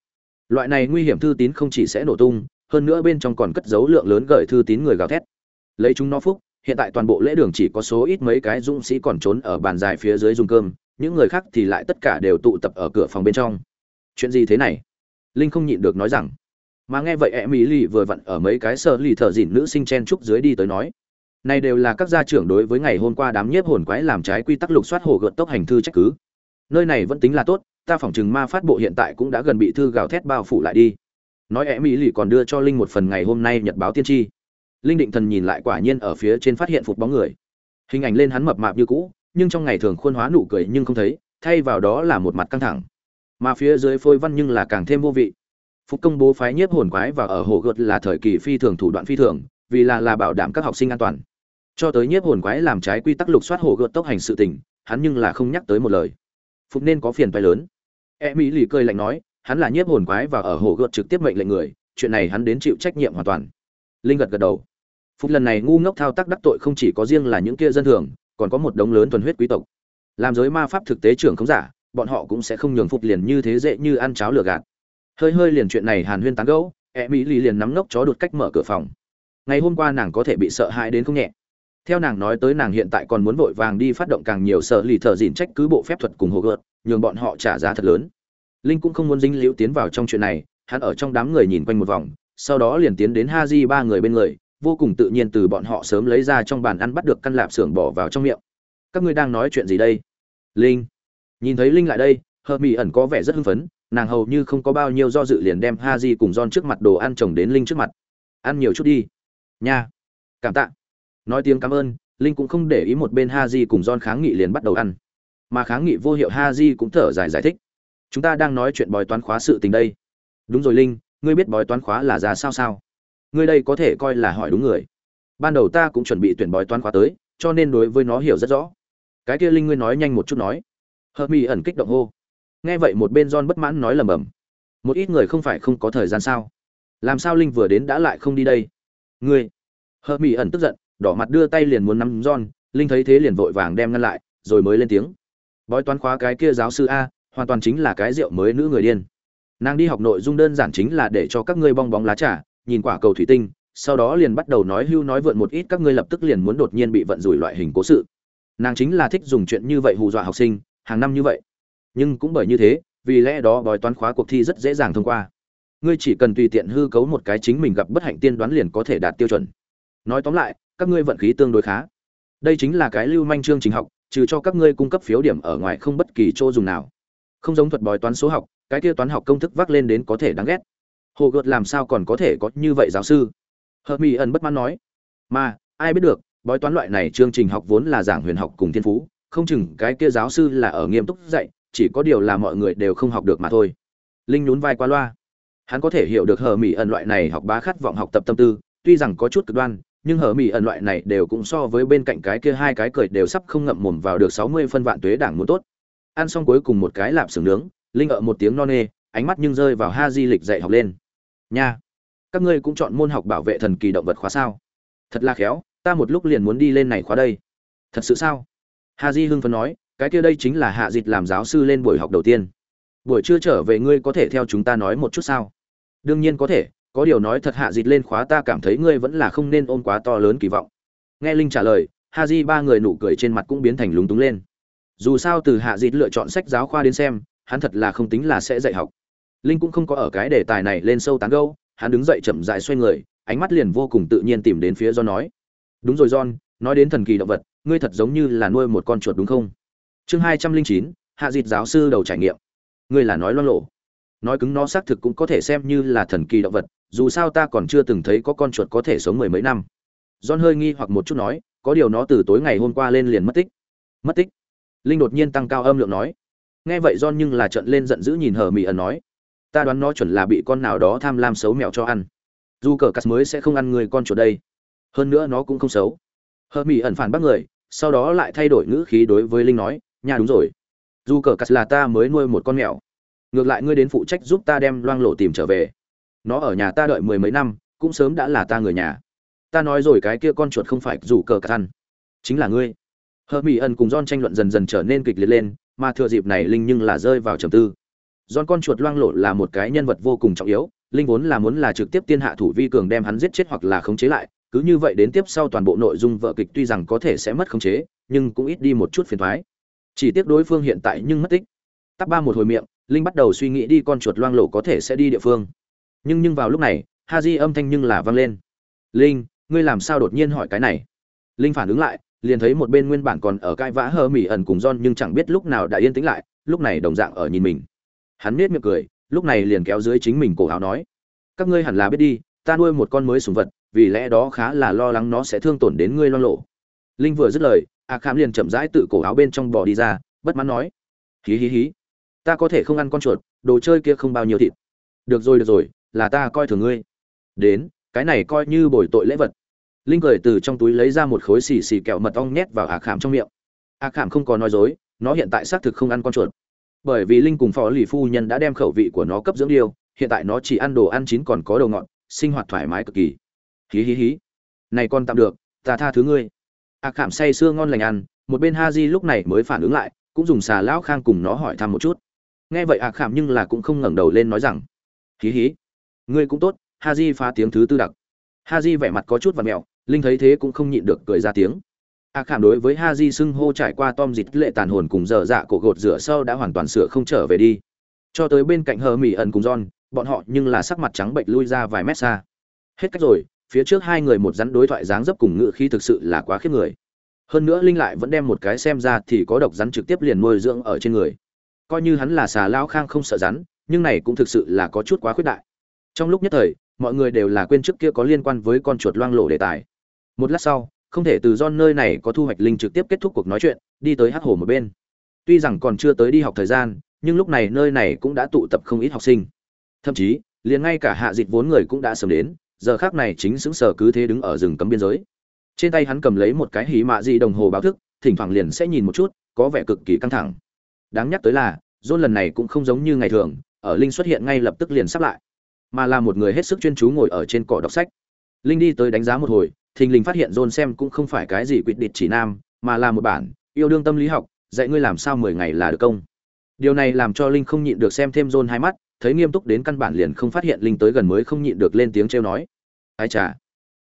Loại này nguy hiểm thư tín không chỉ sẽ nổ tung, hơn nữa bên trong còn cất dấu lượng lớn gửi thư tín người gào thét. Lấy chúng nó phúc, hiện tại toàn bộ lễ đường chỉ có số ít mấy cái dũng sĩ còn trốn ở bàn dài phía dưới dùng cơm, những người khác thì lại tất cả đều tụ tập ở cửa phòng bên trong. Chuyện gì thế này? Linh không nhịn được nói rằng. Mà nghe vậy em mỹ lì vừa vặn ở mấy cái sợ lì thợ dịn nữ sinh chen trúc dưới đi tới nói. Này đều là các gia trưởng đối với ngày hôm qua đám nhiếp hồn quái làm trái quy tắc lục soát hồ gợt tốc hành thư trách cứ nơi này vẫn tính là tốt, ta phỏng chừng ma phát bộ hiện tại cũng đã gần bị thư gào thét bao phủ lại đi. Nói e mỹ lì còn đưa cho linh một phần ngày hôm nay nhật báo tiên tri. Linh định thần nhìn lại quả nhiên ở phía trên phát hiện phục bóng người. Hình ảnh lên hắn mập mạp như cũ, nhưng trong ngày thường khuôn hóa nụ cười nhưng không thấy, thay vào đó là một mặt căng thẳng. Mà phía dưới phôi văn nhưng là càng thêm vô vị. Phục công bố phái nhiếp hồn quái và ở hồ gợt là thời kỳ phi thường thủ đoạn phi thường, vì là là bảo đảm các học sinh an toàn. Cho tới nhiếp hồn quái làm trái quy tắc lục soát hồ gợt tốc hành sự tình, hắn nhưng là không nhắc tới một lời phục nên có phiền phải lớn. E mỹ lì cười lạnh nói, hắn là nhiếp hồn quái và ở hồ gợt trực tiếp mệnh lệnh người, chuyện này hắn đến chịu trách nhiệm hoàn toàn. Linh gật gật đầu. Phục lần này ngu ngốc thao tác đắc tội không chỉ có riêng là những kia dân thường, còn có một đống lớn thuần huyết quý tộc. Làm giới ma pháp thực tế trưởng không giả, bọn họ cũng sẽ không nhường phục liền như thế dễ như ăn cháo lừa gạt. Hơi hơi liền chuyện này hàn huyên tán gẫu e mỹ lì liền nắm ngốc chó đột cách mở cửa phòng. Ngày hôm qua nàng có thể bị sợ hãi đến không nhẹ. Theo nàng nói tới nàng hiện tại còn muốn vội vàng đi phát động càng nhiều sợ lì thợ dìn trách cứ bộ phép thuật cùng hồ gợt nhường bọn họ trả giá thật lớn. Linh cũng không muốn dính liễu tiến vào trong chuyện này, hắn ở trong đám người nhìn quanh một vòng, sau đó liền tiến đến ha di ba người bên người, vô cùng tự nhiên từ bọn họ sớm lấy ra trong bàn ăn bắt được căn lạp xưởng bỏ vào trong miệng. Các ngươi đang nói chuyện gì đây? Linh nhìn thấy linh lại đây, hợp mỹ ẩn có vẻ rất hưng phấn, nàng hầu như không có bao nhiêu do dự liền đem ha di cùng don trước mặt đồ ăn chồng đến linh trước mặt. Ăn nhiều chút đi. Nha. Cảm tạ. Nói tiếng cảm ơn, linh cũng không để ý một bên ha di cùng don kháng nghị liền bắt đầu ăn mà kháng nghị vô hiệu ha di cũng thở dài giải thích. Chúng ta đang nói chuyện bói toán khóa sự tình đây. Đúng rồi linh, ngươi biết bói toán khóa là ra sao sao? Ngươi đây có thể coi là hỏi đúng người. Ban đầu ta cũng chuẩn bị tuyển bói toán khóa tới, cho nên đối với nó hiểu rất rõ. Cái kia linh ngươi nói nhanh một chút nói. Hợp mỹ ẩn kích động hô. Nghe vậy một bên john bất mãn nói lầm bầm. Một ít người không phải không có thời gian sao? Làm sao linh vừa đến đã lại không đi đây? Ngươi. Hợp mỹ ẩn tức giận, đỏ mặt đưa tay liền muốn nắm john. Linh thấy thế liền vội vàng đem ngăn lại, rồi mới lên tiếng bói toán khóa cái kia giáo sư a, hoàn toàn chính là cái rượu mới nữ người điên. Nàng đi học nội dung đơn giản chính là để cho các ngươi bong bóng lá trà, nhìn quả cầu thủy tinh, sau đó liền bắt đầu nói hưu nói vượn một ít, các ngươi lập tức liền muốn đột nhiên bị vận rủi loại hình cố sự. Nàng chính là thích dùng chuyện như vậy hù dọa học sinh, hàng năm như vậy. Nhưng cũng bởi như thế, vì lẽ đó bói toán khóa cuộc thi rất dễ dàng thông qua. Ngươi chỉ cần tùy tiện hư cấu một cái chính mình gặp bất hạnh tiên đoán liền có thể đạt tiêu chuẩn. Nói tóm lại, các ngươi vận khí tương đối khá. Đây chính là cái lưu manh chương trình học trừ cho các ngươi cung cấp phiếu điểm ở ngoài không bất kỳ chỗ dùng nào. Không giống thuật bói toán số học, cái kia toán học công thức vác lên đến có thể đáng ghét. Hồ gợt làm sao còn có thể có như vậy giáo sư? Hợp mỹ ẩn bất mãn nói. Mà, ai biết được, bói toán loại này chương trình học vốn là giảng huyền học cùng thiên phú, không chừng cái kia giáo sư là ở nghiêm túc dạy, chỉ có điều là mọi người đều không học được mà thôi. Linh nhún vai qua loa. Hắn có thể hiểu được hờ mỹ ẩn loại này học bá khát vọng học tập tâm tư, tuy rằng có chút cực đoan nhưng hở mỹ ẩn loại này đều cũng so với bên cạnh cái kia hai cái cười đều sắp không ngậm mồm vào được sáu mươi phân vạn tuế đảng muốn tốt. Ăn xong cuối cùng một cái lạp xưởng nướng, linh ở một tiếng no nê, ánh mắt nhưng rơi vào ha di lịch dạy học lên. Nha, các ngươi cũng chọn môn học bảo vệ thần kỳ động vật khóa sao? Thật là khéo, ta một lúc liền muốn đi lên này khóa đây. Thật sự sao? Ha di hưng phấn nói, cái kia đây chính là hạ dịch làm giáo sư lên buổi học đầu tiên. Buổi trưa trở về ngươi có thể theo chúng ta nói một chút sao? Đương nhiên có thể có điều nói thật hạ dịt lên khóa ta cảm thấy ngươi vẫn là không nên ôm quá to lớn kỳ vọng nghe linh trả lời ha di ba người nụ cười trên mặt cũng biến thành lúng túng lên dù sao từ hạ dịt lựa chọn sách giáo khoa đến xem hắn thật là không tính là sẽ dạy học linh cũng không có ở cái đề tài này lên sâu tán gâu hắn đứng dậy chậm dại xoay người ánh mắt liền vô cùng tự nhiên tìm đến phía John nói. "Đúng rồi John, nói đến thần kỳ động vật, ngươi thật giống như là nuôi một con chuột đúng không?" Chương hai trăm linh chín, hạ dịt giáo sư đầu trải nghiệm. Ngươi là nói loan lộ. Nói cứng nó xác thực cũng có thể xem như là thần kỳ động vật, dù sao ta còn chưa từng thấy có con chuột có thể sống mười mấy năm. John hơi nghi hoặc một chút nói, có điều nó từ tối ngày hôm qua lên liền mất tích. Mất tích? Linh đột nhiên tăng cao âm lượng nói. Nghe vậy John nhưng là trận lên giận dữ nhìn hờ mỹ ẩn nói, ta đoán nó chuẩn là bị con nào đó tham lam xấu mèo cho ăn dù cờ cắt mới sẽ không ăn người con chuột đây hơn nữa nó cũng không xấu hờ mỹ ẩn phản bác người sau đó lại thay đổi ngữ khí đối với linh nói nhà đúng rồi dù cờ cắt là ta mới nuôi một con mèo ngược lại ngươi đến phụ trách giúp ta đem loang lộ tìm trở về nó ở nhà ta đợi mười mấy năm, cũng sớm đã là ta người nhà. Ta nói rồi cái kia con chuột không phải rủ cờ cả ăn chính là ngươi. Hờ mỹ ẩn cùng don tranh luận dần dần trở nên kịch liệt lên, mà thừa dịp này linh nhưng là rơi vào trầm tư. Don con chuột loang lộ là một cái nhân vật vô cùng trọng yếu, linh vốn là muốn là trực tiếp tiên hạ thủ vi cường đem hắn giết chết hoặc là khống chế lại, cứ như vậy đến tiếp sau toàn bộ nội dung vợ kịch tuy rằng có thể sẽ mất khống chế, nhưng cũng ít đi một chút phiền thoái chỉ tiếc đối phương hiện tại nhưng mất tích. Tắp ba một hồi miệng, linh bắt đầu suy nghĩ đi con chuột loang lộ có thể sẽ đi địa phương nhưng nhưng vào lúc này, ha di âm thanh nhưng là vang lên. Linh, ngươi làm sao đột nhiên hỏi cái này? Linh phản ứng lại, liền thấy một bên nguyên bản còn ở cãi vã hơ mỉ ẩn cùng don nhưng chẳng biết lúc nào đã yên tĩnh lại, lúc này đồng dạng ở nhìn mình. Hắn nết miệng cười, lúc này liền kéo dưới chính mình cổ áo nói, các ngươi hẳn là biết đi, ta nuôi một con mới sùng vật, vì lẽ đó khá là lo lắng nó sẽ thương tổn đến ngươi loan lộ. Linh vừa dứt lời, a kham liền chậm rãi tự cổ áo bên trong bò đi ra, bất mãn nói, hí hí hí, ta có thể không ăn con chuột, đồ chơi kia không bao nhiêu thịt. Được rồi được rồi là ta coi thường ngươi. Đến, cái này coi như bồi tội lễ vật. Linh cười từ trong túi lấy ra một khối xì xì kẹo mật ong nhét vào ạ khảm trong miệng. Ạ khảm không có nói dối, nó hiện tại xác thực không ăn con chuột. Bởi vì linh cùng phó lì phu nhân đã đem khẩu vị của nó cấp dưỡng điêu, hiện tại nó chỉ ăn đồ ăn chín còn có đồ ngọt, sinh hoạt thoải mái cực kỳ. Hí hí hí. Này con tạm được, ta tha thứ ngươi. Ạ khảm say sưa ngon lành ăn, một bên ha di lúc này mới phản ứng lại, cũng dùng xà lão khang cùng nó hỏi thăm một chút. Nghe vậy ạ khảm nhưng là cũng không ngẩng đầu lên nói rằng, hí hí ngươi cũng tốt ha di phá tiếng thứ tư đặc. Ha di vẻ mặt có chút và mẹo, linh thấy thế cũng không nhịn được cười ra tiếng. A khảm đối với ha di xưng hô trải qua tom dịt lệ tàn hồn cùng dở dạ cổ gột rửa sau đã hoàn toàn sửa không trở về đi. Cho tới bên cạnh hờ mỹ ẩn cùng john, bọn họ nhưng là sắc mặt trắng bệnh lui ra vài mét xa. Hết cách rồi, phía trước hai người một rắn đối thoại dáng dấp cùng ngự khi thực sự là quá khiếp người. Hơn nữa linh lại vẫn đem một cái xem ra thì có độc rắn trực tiếp liền nuôi dưỡng ở trên người. Coi như hắn là xà lao khang không sợ rắn, nhưng này cũng thực sự là có chút quá khuyết đại trong lúc nhất thời mọi người đều là quên trước kia có liên quan với con chuột loang lộ đề tài một lát sau không thể từ John nơi này có thu hoạch linh trực tiếp kết thúc cuộc nói chuyện, đi tới hát hồ một bên. Tuy rằng còn chưa tới đi học thời gian, nhưng lúc này nơi này cũng đã tụ tập không ít học sinh. Thậm chí, liền ngay cả hạ dịch vốn người cũng đã sớm đến, giờ khác này chính xứng sở cứ thế đứng ở rừng cấm biên giới. Trên tay hắn cầm lấy một cái hí mạ di đồng hồ báo thức, thỉnh thoảng liền sẽ nhìn một chút, có vẻ cực kỳ căng thẳng. Đáng nhắc tới là, John lần này cũng không giống như ngày thường, ở linh xuất hiện ngay lập tức liền sắp lại, mà là một người hết sức chuyên chú ngồi ở trên cỏ đọc sách. Linh đi tới đánh giá một hồi, thình lình phát hiện John xem cũng không phải cái gì quyết định chỉ nam, mà là một bản yêu đương tâm lý học, dạy ngươi làm sao 10 ngày là được công. Điều này làm cho Linh không nhịn được xem thêm John hai mắt, thấy nghiêm túc đến căn bản liền không phát hiện Linh tới gần mới không nhịn được lên tiếng trêu nói. "Ai chà,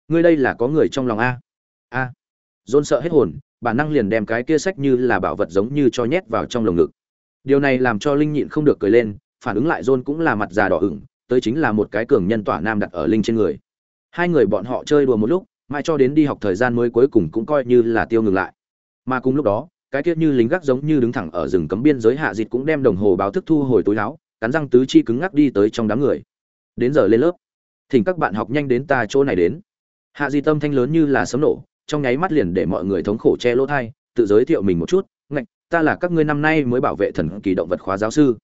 ngươi đây là có người trong lòng a?" "A." John sợ hết hồn, bản năng liền đem cái kia sách như là bảo vật giống như cho nhét vào trong lồng ngực. Điều này làm cho Linh nhịn không được cười lên, phản ứng lại John cũng là mặt già đỏ ửng, tới chính là một cái cường nhân tỏa nam đặt ở Linh trên người. Hai người bọn họ chơi đùa một lúc, mãi cho đến đi học thời gian mới cuối cùng cũng coi như là tiêu ngừng lại. Mà cùng lúc đó cái tiết như lính gác giống như đứng thẳng ở rừng cấm biên giới hạ dịch cũng đem đồng hồ báo thức thu hồi túi áo cắn răng tứ chi cứng ngắc đi tới trong đám người. Đến giờ lên lớp thỉnh các bạn học nhanh đến ta chỗ này đến. Hạ di tâm thanh lớn như là sấm nổ trong nháy mắt liền để mọi người thống khổ che lỗ thai tự giới thiệu mình một chút ngạch ta là các ngươi năm nay mới bảo vệ thần kỳ động vật khóa giáo sư.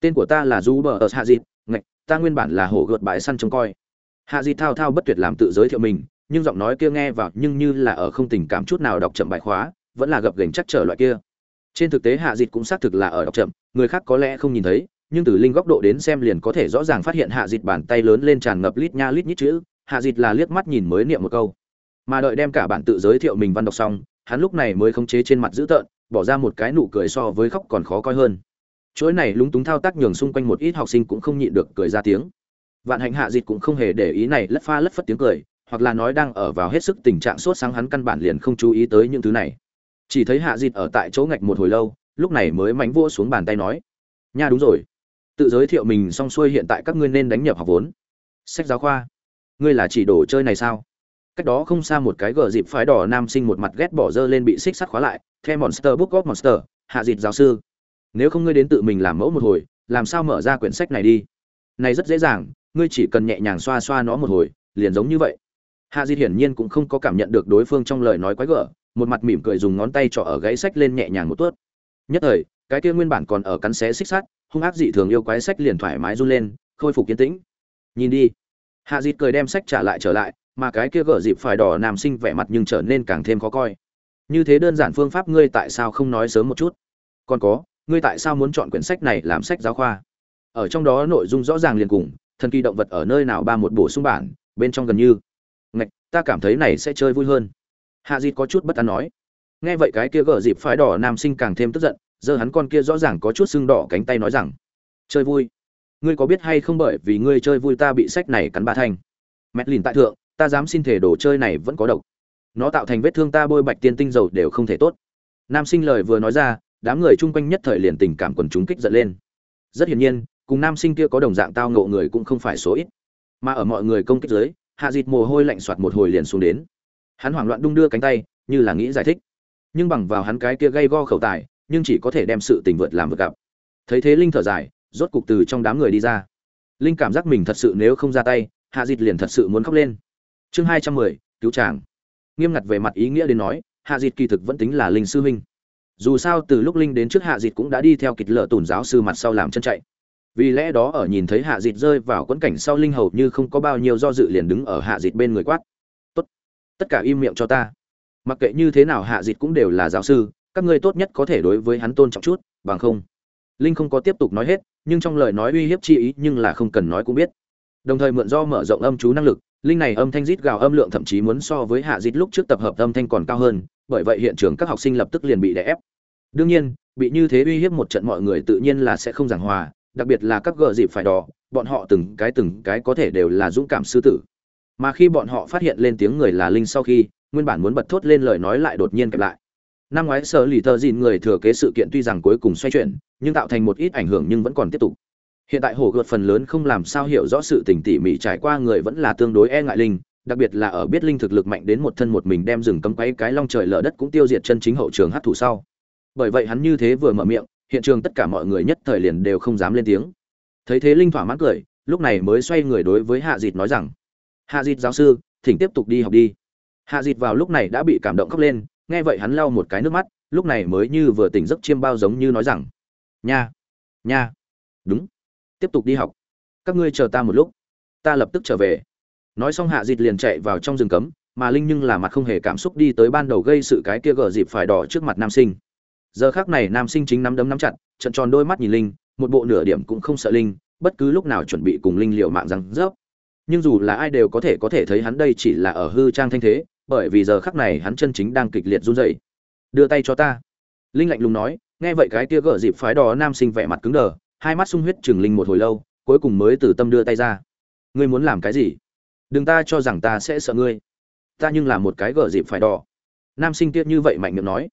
Tên của ta là du bờ ở hạ di ngạch, ta nguyên bản là hổ gợt bãi săn trông coi. Hạ di thao thao bất tuyệt làm tự giới thiệu mình, nhưng giọng nói kia nghe vào nhưng như là ở không tình cảm chút nào đọc chậm bài khóa, vẫn là gập gành chắc trở loại kia. Trên thực tế hạ dịt cũng xác thực là ở đọc chậm, người khác có lẽ không nhìn thấy, nhưng từ linh góc độ đến xem liền có thể rõ ràng phát hiện hạ dịt bàn tay lớn lên tràn ngập lít nha lít nhít chữ, hạ dịt là liếc mắt nhìn mới niệm một câu. Mà đợi đem cả bản tự giới thiệu mình văn đọc xong, hắn lúc này mới khống chế trên mặt dữ tợn, bỏ ra một cái nụ cười so với khóc còn khó coi hơn chuỗi này lúng túng thao tác nhường xung quanh một ít học sinh cũng không nhịn được cười ra tiếng. Vạn hạnh hạ dịch cũng không hề để ý này lất pha lất phất tiếng cười, hoặc là nói đang ở vào hết sức tình trạng sốt sáng hắn căn bản liền không chú ý tới những thứ này. Chỉ thấy hạ dịt ở tại chỗ ngạch một hồi lâu, lúc này mới mánh vua xuống bàn tay nói, nha đúng rồi. Tự giới thiệu mình xong xuôi hiện tại các ngươi nên đánh nhập học vốn. Sách giáo khoa. Ngươi là chỉ đồ chơi này sao? Cách đó không xa một cái gờ dịp phái đỏ nam sinh một mặt ghét bỏ dơ lên bị xích sắt khóa lại theo monster book of monster, hạ dịt giáo sư nếu không ngươi đến tự mình làm mẫu một hồi, làm sao mở ra quyển sách này đi? Này rất dễ dàng, ngươi chỉ cần nhẹ nhàng xoa xoa nó một hồi, liền giống như vậy. Hạ Di hiển nhiên cũng không có cảm nhận được đối phương trong lời nói quái gở, một mặt mỉm cười dùng ngón tay trỏ ở gãy sách lên nhẹ nhàng một tuốt. Nhất thời, cái kia nguyên bản còn ở cắn xé xích sắt, hung ác dị thường yêu quái sách liền thoải mái run lên, khôi phục kiến tĩnh. Nhìn đi. Hạ dịt cười đem sách trả lại trở lại, mà cái kia gở dịp phải đỏ nam sinh vẻ mặt nhưng trở nên càng thêm khó coi. Như thế đơn giản phương pháp ngươi tại sao không nói sớm một chút? Còn có ngươi tại sao muốn chọn quyển sách này làm sách giáo khoa? Ở trong đó nội dung rõ ràng liền cùng, thần kỳ động vật ở nơi nào ba một bổ sung bản, bên trong gần như. Ngạch, ta cảm thấy này sẽ chơi vui hơn. Hạ dịt có chút bất an nói. Nghe vậy cái kia gở dịp phái đỏ nam sinh càng thêm tức giận giờ hắn con kia rõ ràng có chút sưng đỏ cánh tay nói rằng, chơi vui. Ngươi có biết hay không bởi vì ngươi chơi vui ta bị sách này cắn ba thanh? Mẹt lìn tại thượng, ta dám xin thể đồ chơi này vẫn có độc. Nó tạo thành vết thương ta bôi bạch tiên tinh dầu đều không thể tốt. Nam sinh lời vừa nói ra đám người chung quanh nhất thời liền tình cảm quần chúng kích giận lên. Rất hiển nhiên, cùng nam sinh kia có đồng dạng tao ngộ người cũng không phải số ít. Mà ở mọi người công kích dưới, hạ dịt mồ hôi lạnh soạt một hồi liền xuống đến. Hắn hoảng loạn đung đưa cánh tay, như là nghĩ giải thích. Nhưng bằng vào hắn cái kia gây go khẩu tài, nhưng chỉ có thể đem sự tình vượt làm vượt gặp. Thấy thế linh thở dài, rốt cục từ trong đám người đi ra. Linh cảm giác mình thật sự nếu không ra tay, hạ dịt liền thật sự muốn khóc lên. Chương hai trăm mười, cứu chàng. Nghiêm ngặt về mặt ý nghĩa đến nói, hạ dịt kỳ thực vẫn tính là linh sư huynh dù sao từ lúc linh đến trước hạ dịt cũng đã đi theo kịch lợ tùn giáo sư mặt sau làm chân chạy. Vì lẽ đó ở nhìn thấy hạ dịt rơi vào quẫn cảnh sau linh hầu như không có bao nhiêu do dự liền đứng ở hạ dịt bên người quát. Tốt, tất cả im miệng cho ta. Mặc kệ như thế nào hạ dịt cũng đều là giáo sư, các ngươi tốt nhất có thể đối với hắn tôn trọng chút, bằng không. Linh không có tiếp tục nói hết, nhưng trong lời nói uy hiếp chi ý nhưng là không cần nói cũng biết. Đồng thời mượn do mở rộng âm chú năng lực, linh này âm thanh rít gào âm lượng thậm chí muốn so với hạ rít lúc trước tập hợp âm thanh còn cao hơn, bởi vậy hiện trường các học sinh lập tức liền bị đè ép đương nhiên, bị như thế uy hiếp một trận mọi người tự nhiên là sẽ không giảng hòa, đặc biệt là các gờ dịp phải đỏ, bọn họ từng cái từng cái có thể đều là dũng cảm sư tử. Mà khi bọn họ phát hiện lên tiếng người là linh sau khi, nguyên bản muốn bật thốt lên lời nói lại đột nhiên kẹp lại. Năm ngoái sở lì thơ dìn người thừa kế sự kiện tuy rằng cuối cùng xoay chuyển, nhưng tạo thành một ít ảnh hưởng nhưng vẫn còn tiếp tục. Hiện tại hồ gợt phần lớn không làm sao hiểu rõ sự tình tỉ mỉ trải qua người vẫn là tương đối e ngại linh, đặc biệt là ở biết linh thực lực mạnh đến một thân một mình đem rừng cấm quấy cái long trời lở đất cũng tiêu diệt chân chính hậu trường hát thủ sau bởi vậy hắn như thế vừa mở miệng, hiện trường tất cả mọi người nhất thời liền đều không dám lên tiếng. Thấy thế linh thỏa mãn cười, lúc này mới xoay người đối với hạ dịt nói rằng, hạ dịt giáo sư, thỉnh tiếp tục đi học đi. Hạ dịt vào lúc này đã bị cảm động khóc lên, nghe vậy hắn lau một cái nước mắt, lúc này mới như vừa tỉnh giấc chiêm bao giống như nói rằng, nha nha, đúng, tiếp tục đi học, các ngươi chờ ta một lúc, ta lập tức trở về. Nói xong hạ dịt liền chạy vào trong rừng cấm, mà linh nhưng là mặt không hề cảm xúc đi tới ban đầu gây sự cái kia gờ dịp phải đỏ trước mặt nam sinh giờ khác này nam sinh chính nắm đấm nắm chặt, trận tròn đôi mắt nhìn linh, một bộ nửa điểm cũng không sợ linh, bất cứ lúc nào chuẩn bị cùng linh liệu mạng rằng rớp. Nhưng dù là ai đều có thể có thể thấy hắn đây chỉ là ở hư trang thanh thế, bởi vì giờ khắc này hắn chân chính đang kịch liệt run rẩy. Đưa tay cho ta. Linh lạnh lùng nói, nghe vậy cái tia gở dịp phái đỏ nam sinh vẻ mặt cứng đờ, hai mắt sung huyết chừng linh một hồi lâu, cuối cùng mới từ tâm đưa tay ra. Ngươi muốn làm cái gì? Đừng ta cho rằng ta sẽ sợ ngươi. Ta nhưng là một cái gở dịp phải đỏ. Nam sinh tiết như vậy mạnh miệng nói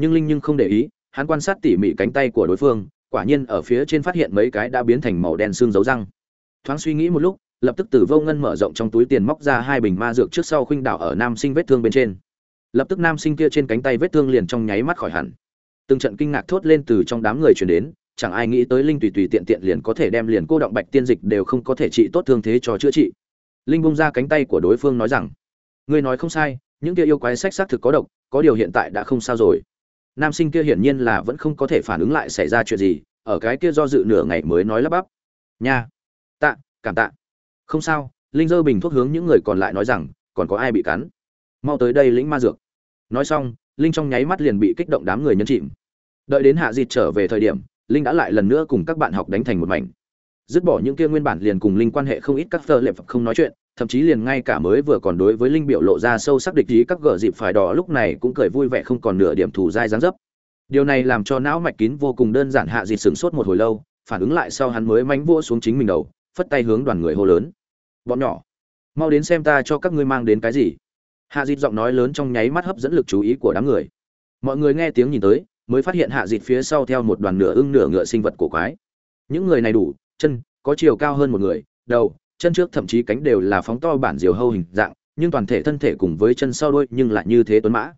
nhưng linh nhưng không để ý, hắn quan sát tỉ mỉ cánh tay của đối phương, quả nhiên ở phía trên phát hiện mấy cái đã biến thành màu đen xương dấu răng. Thoáng suy nghĩ một lúc, lập tức từ vô ngân mở rộng trong túi tiền móc ra hai bình ma dược trước sau khuynh đảo ở nam sinh vết thương bên trên. Lập tức nam sinh kia trên cánh tay vết thương liền trong nháy mắt khỏi hẳn. Từng trận kinh ngạc thốt lên từ trong đám người truyền đến, chẳng ai nghĩ tới linh tùy tùy tiện tiện liền có thể đem liền cô động bạch tiên dịch đều không có thể trị tốt thương thế cho chữa trị. Linh bung ra cánh tay của đối phương nói rằng, ngươi nói không sai, những kia yêu quái sách xác thực có độc, có điều hiện tại đã không sao rồi nam sinh kia hiển nhiên là vẫn không có thể phản ứng lại xảy ra chuyện gì, ở cái kia do dự nửa ngày mới nói lắp bắp. Nha. Tạ, cảm tạ. Không sao, linh dơ bình thuốc hướng những người còn lại nói rằng, còn có ai bị cắn? Mau tới đây lĩnh ma dược. Nói xong, linh trong nháy mắt liền bị kích động đám người nhấn chìm. Đợi đến hạ dịt trở về thời điểm, linh đã lại lần nữa cùng các bạn học đánh thành một mảnh. Dứt bỏ những kia nguyên bản liền cùng linh quan hệ không ít các thơ lệp không nói chuyện thậm chí liền ngay cả mới vừa còn đối với linh biểu lộ ra sâu sắc địch ý các gở dịp phải đỏ lúc này cũng cười vui vẻ không còn nửa điểm thủ dai dáng dấp. Điều này làm cho não mạch kín vô cùng đơn giản hạ dịt sửng sốt một hồi lâu, phản ứng lại sau hắn mới mánh vua xuống chính mình đầu, phất tay hướng đoàn người hô lớn. Bọn nhỏ, mau đến xem ta cho các ngươi mang đến cái gì. Hạ dịt giọng nói lớn trong nháy mắt hấp dẫn lực chú ý của đám người. Mọi người nghe tiếng nhìn tới, mới phát hiện hạ dịt phía sau theo một đoàn nửa ưng nửa ngựa sinh vật cổ quái. Những người này đủ, chân, có chiều cao hơn một người, đầu chân trước thậm chí cánh đều là phóng to bản diều hâu hình dạng, nhưng toàn thể thân thể cùng với chân sau đuôi nhưng lại như thế tuấn mã.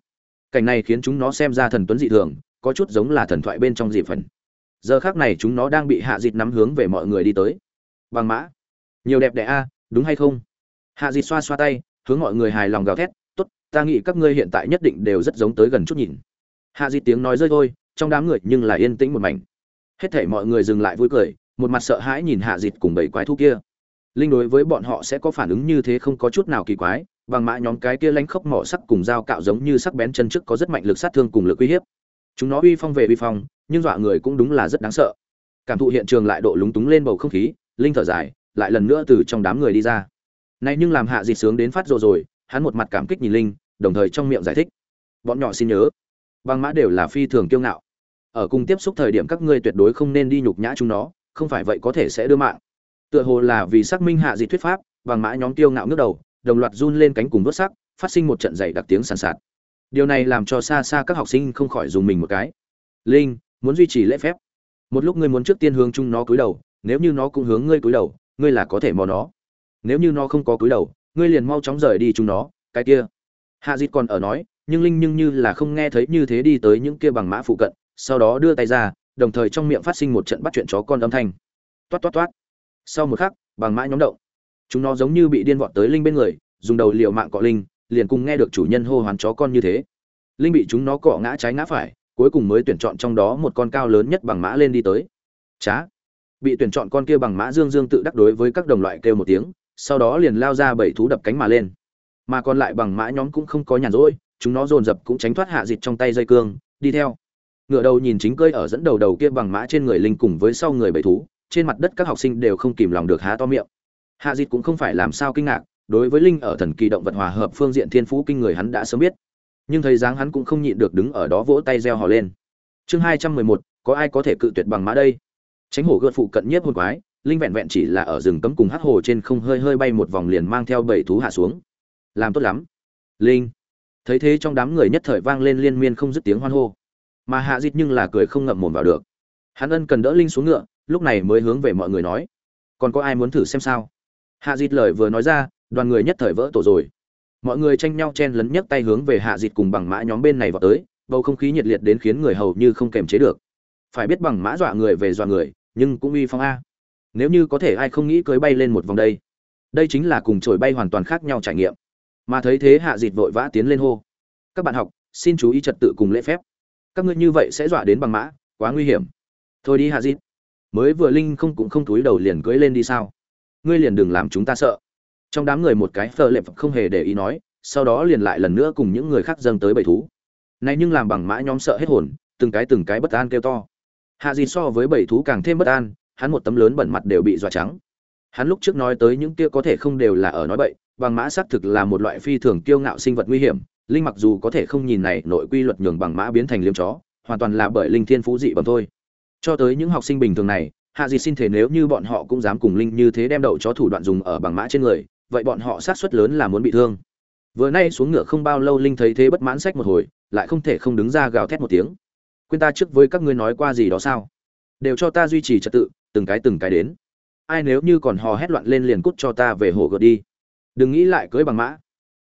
Cảnh này khiến chúng nó xem ra thần tuấn dị thường, có chút giống là thần thoại bên trong dị phần. Giờ khác này chúng nó đang bị hạ dịt nắm hướng về mọi người đi tới. Bằng mã. Nhiều đẹp đẽ a, đúng hay không? Hạ dịt xoa xoa tay, hướng mọi người hài lòng gào thét, tốt, ta nghĩ các ngươi hiện tại nhất định đều rất giống tới gần chút nhìn. Hạ dịt tiếng nói rơi thôi, trong đám người nhưng là yên tĩnh một mảnh. Hết thảy mọi người dừng lại vui cười, một mặt sợ hãi nhìn hạ dịt cùng bảy quái thú kia linh đối với bọn họ sẽ có phản ứng như thế không có chút nào kỳ quái, bằng mã nhóm cái kia lánh khốc mỏ sắc cùng dao cạo giống như sắc bén chân trước có rất mạnh lực sát thương cùng lực uy hiếp. Chúng nó uy phong về uy phong, nhưng dọa người cũng đúng là rất đáng sợ. Cảm thụ hiện trường lại độ lúng túng lên bầu không khí, linh thở dài, lại lần nữa từ trong đám người đi ra. Này nhưng làm hạ dịt sướng đến phát rồ rồi, hắn một mặt cảm kích nhìn linh, đồng thời trong miệng giải thích. Bọn nhỏ xin nhớ, băng mã đều là phi thường kiêu ngạo. Ở cùng tiếp xúc thời điểm các ngươi tuyệt đối không nên đi nhục nhã chúng nó, không phải vậy có thể sẽ đưa mạng tựa hồ là vì xác minh hạ dị thuyết pháp, vàng mã nhóm tiêu ngạo ngước đầu, đồng loạt run lên cánh cùng đốt sắc phát sinh một trận dày đặc tiếng sàn sạt. Điều này làm cho xa xa các học sinh không khỏi dùng mình một cái. Linh, muốn duy trì lễ phép. Một lúc ngươi muốn trước tiên hướng chung nó cúi đầu, nếu như nó cũng hướng ngươi cúi đầu, ngươi là có thể mò nó. Nếu như nó không có cúi đầu, ngươi liền mau chóng rời đi chúng nó, cái kia. Hạ dịt còn ở nói, nhưng linh nhưng như là không nghe thấy như thế đi tới những kia bằng mã phụ cận, sau đó đưa tay ra, đồng thời trong miệng phát sinh một trận bắt chuyện chó con âm thanh. Toát toát toát sau một khắc, bằng mã nhóm động. Chúng nó giống như bị điên vọt tới linh bên người, dùng đầu liều mạng cọ linh, liền cùng nghe được chủ nhân hô hoán chó con như thế. Linh bị chúng nó cọ ngã trái ngã phải, cuối cùng mới tuyển chọn trong đó một con cao lớn nhất bằng mã lên đi tới. Chá! Bị tuyển chọn con kia bằng mã dương dương tự đắc đối với các đồng loại kêu một tiếng, sau đó liền lao ra bảy thú đập cánh mà lên. Mà còn lại bằng mã nhóm cũng không có nhàn rỗi, chúng nó dồn dập cũng tránh thoát hạ dịt trong tay dây cương, đi theo. Ngựa đầu nhìn chính cơi ở dẫn đầu đầu kia bằng mã trên người linh cùng với sau người bảy thú trên mặt đất các học sinh đều không kìm lòng được há to miệng. Hạ dịt cũng không phải làm sao kinh ngạc, đối với linh ở thần kỳ động vật hòa hợp phương diện thiên phú kinh người hắn đã sớm biết. Nhưng thấy dáng hắn cũng không nhịn được đứng ở đó vỗ tay reo hò lên. Chương hai trăm mười một, có ai có thể cự tuyệt bằng mã đây? Tránh hổ gợt phụ cận nhiếp hồn quái, linh vẹn vẹn chỉ là ở rừng cấm cùng hắc hồ trên không hơi hơi bay một vòng liền mang theo bảy thú hạ xuống. Làm tốt lắm. Linh. Thấy thế trong đám người nhất thời vang lên liên miên không dứt tiếng hoan hô. Mà hạ dịt nhưng là cười không ngậm mồm vào được. Hắn ân cần đỡ linh xuống ngựa lúc này mới hướng về mọi người nói, còn có ai muốn thử xem sao? Hạ dịt lời vừa nói ra, đoàn người nhất thời vỡ tổ rồi. Mọi người tranh nhau chen lấn nhấc tay hướng về hạ dịt cùng bằng mã nhóm bên này vào tới, bầu không khí nhiệt liệt đến khiến người hầu như không kềm chế được. Phải biết bằng mã dọa người về dọa người, nhưng cũng uy phong a. Nếu như có thể ai không nghĩ cưới bay lên một vòng đây? Đây chính là cùng trồi bay hoàn toàn khác nhau trải nghiệm. Mà thấy thế hạ dịt vội vã tiến lên hô, các bạn học, xin chú ý trật tự cùng lễ phép. Các ngươi như vậy sẽ dọa đến bằng mã, quá nguy hiểm. Thôi đi hạ dịt mới vừa linh không cũng không túi đầu liền cưỡi lên đi sao? Ngươi liền đừng làm chúng ta sợ. Trong đám người một cái phờ lệp không hề để ý nói, sau đó liền lại lần nữa cùng những người khác dâng tới bầy thú. Này nhưng làm bằng mã nhóm sợ hết hồn, từng cái từng cái bất an kêu to. Hạ gì so với bầy thú càng thêm bất an, hắn một tấm lớn bẩn mặt đều bị dọa trắng. Hắn lúc trước nói tới những kia có thể không đều là ở nói bậy, bằng mã xác thực là một loại phi thường kiêu ngạo sinh vật nguy hiểm, linh mặc dù có thể không nhìn này nội quy luật nhường bằng mã biến thành liêm chó, hoàn toàn là bởi linh thiên phú dị bẩm thôi cho tới những học sinh bình thường này, hạ gì xin thể nếu như bọn họ cũng dám cùng linh như thế đem đậu chó thủ đoạn dùng ở bằng mã trên người, vậy bọn họ sát suất lớn là muốn bị thương. Vừa nay xuống ngựa không bao lâu linh thấy thế bất mãn sách một hồi, lại không thể không đứng ra gào thét một tiếng. Quên ta trước với các ngươi nói qua gì đó sao? Đều cho ta duy trì trật tự, từng cái từng cái đến. Ai nếu như còn hò hét loạn lên liền cút cho ta về hồ gợt đi. Đừng nghĩ lại cưới bằng mã.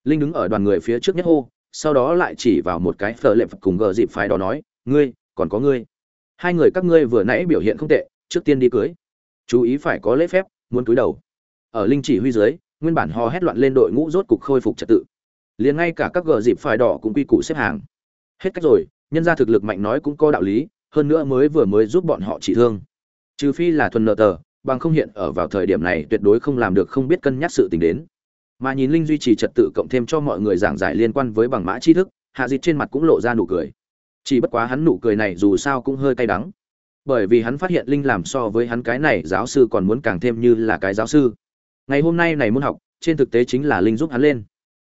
Linh đứng ở đoàn người phía trước nhất hô, sau đó lại chỉ vào một cái phở lệ phật cùng gờ dịp phái đó nói, ngươi, còn có ngươi hai người các ngươi vừa nãy biểu hiện không tệ, trước tiên đi cưới. Chú ý phải có lễ phép, muốn cúi đầu. Ở linh chỉ huy dưới, nguyên bản hò hét loạn lên đội ngũ rốt cục khôi phục trật tự. Liền ngay cả các gờ dịp phải đỏ cũng quy củ xếp hàng. Hết cách rồi, nhân ra thực lực mạnh nói cũng có đạo lý, hơn nữa mới vừa mới giúp bọn họ trị thương. Trừ phi là thuần nợ tờ, bằng không hiện ở vào thời điểm này tuyệt đối không làm được không biết cân nhắc sự tình đến. Mà nhìn linh duy trì trật tự cộng thêm cho mọi người giảng giải liên quan với bằng mã tri thức, hạ dịt trên mặt cũng lộ ra nụ cười chỉ bất quá hắn nụ cười này dù sao cũng hơi cay đắng. Bởi vì hắn phát hiện linh làm so với hắn cái này giáo sư còn muốn càng thêm như là cái giáo sư. Ngày hôm nay này môn học, trên thực tế chính là linh giúp hắn lên.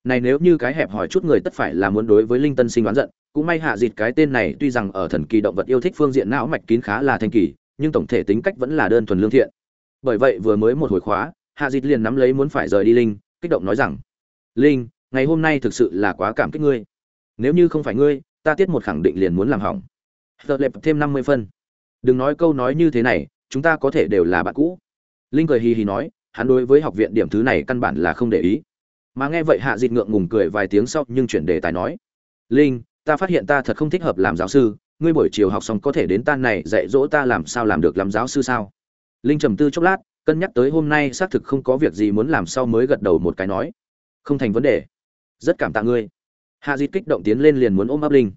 Này nếu như cái hẹp hỏi chút người tất phải là muốn đối với linh tân sinh đoán giận, cũng may hạ dịt cái tên này tuy rằng ở thần kỳ động vật yêu thích phương diện não mạch kín khá là thanh kỳ, nhưng tổng thể tính cách vẫn là đơn thuần lương thiện. Bởi vậy vừa mới một hồi khóa, hạ dịt liền nắm lấy muốn phải rời đi linh, kích động nói rằng, linh, ngày hôm nay thực sự là quá cảm kích ngươi. Nếu như không phải ngươi ta tiết một khẳng định liền muốn làm hỏng. Thợ lệp thêm năm mươi phân. Đừng nói câu nói như thế này, chúng ta có thể đều là bạn cũ. Linh cười hì hì nói, hắn đối với học viện điểm thứ này căn bản là không để ý. Mà nghe vậy hạ dịt ngượng ngùng cười vài tiếng sau nhưng chuyển đề tài nói, linh, ta phát hiện ta thật không thích hợp làm giáo sư, ngươi buổi chiều học xong có thể đến tan này dạy dỗ ta làm sao làm được làm giáo sư sao? Linh trầm tư chốc lát, cân nhắc tới hôm nay xác thực không có việc gì muốn làm sau mới gật đầu một cái nói, không thành vấn đề. Rất cảm tạ ngươi hạ dịt kích động tiến lên liền muốn ôm ấp linh.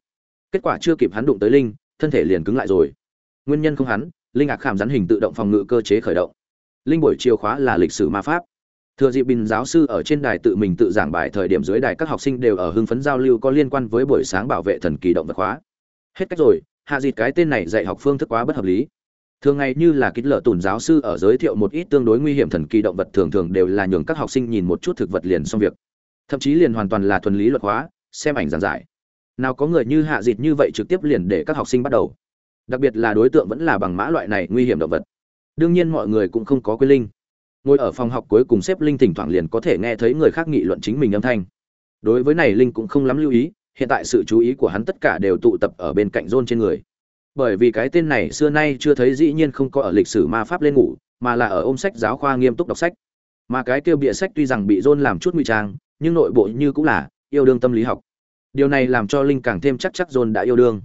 Kết quả chưa kịp hắn đụng tới linh, thân thể liền cứng lại rồi. Nguyên nhân không hắn, linh ạc khảm rắn hình tự động phòng ngự cơ chế khởi động. Linh buổi chiều khóa là lịch sử ma pháp. Thừa dịp bình giáo sư ở trên đài tự mình tự giảng bài thời điểm dưới đài các học sinh đều ở hưng phấn giao lưu có liên quan với buổi sáng bảo vệ thần kỳ động vật khóa. Hết cách rồi, hạ dịt cái tên này dạy học phương thức quá bất hợp lý. Thường ngày như là kích lợ tùn giáo sư ở giới thiệu một ít tương đối nguy hiểm thần kỳ động vật thường thường đều là nhường các học sinh nhìn một chút thực vật liền xong việc. Thậm chí liền hoàn toàn là thuần lý luật hóa xem ảnh giảng giải. Nào có người như hạ dịt như vậy trực tiếp liền để các học sinh bắt đầu. Đặc biệt là đối tượng vẫn là bằng mã loại này nguy hiểm động vật. Đương nhiên mọi người cũng không có quên linh. Ngồi ở phòng học cuối cùng xếp linh thỉnh thoảng liền có thể nghe thấy người khác nghị luận chính mình âm thanh. Đối với này linh cũng không lắm lưu ý, hiện tại sự chú ý của hắn tất cả đều tụ tập ở bên cạnh rôn trên người. Bởi vì cái tên này xưa nay chưa thấy dĩ nhiên không có ở lịch sử ma pháp lên ngủ, mà là ở ôm sách giáo khoa nghiêm túc đọc sách. Mà cái kêu bịa sách tuy rằng bị rôn làm chút nguy trang, nhưng nội bộ như cũng là yêu đương tâm lý học. Điều này làm cho linh càng thêm chắc chắc John đã yêu đương.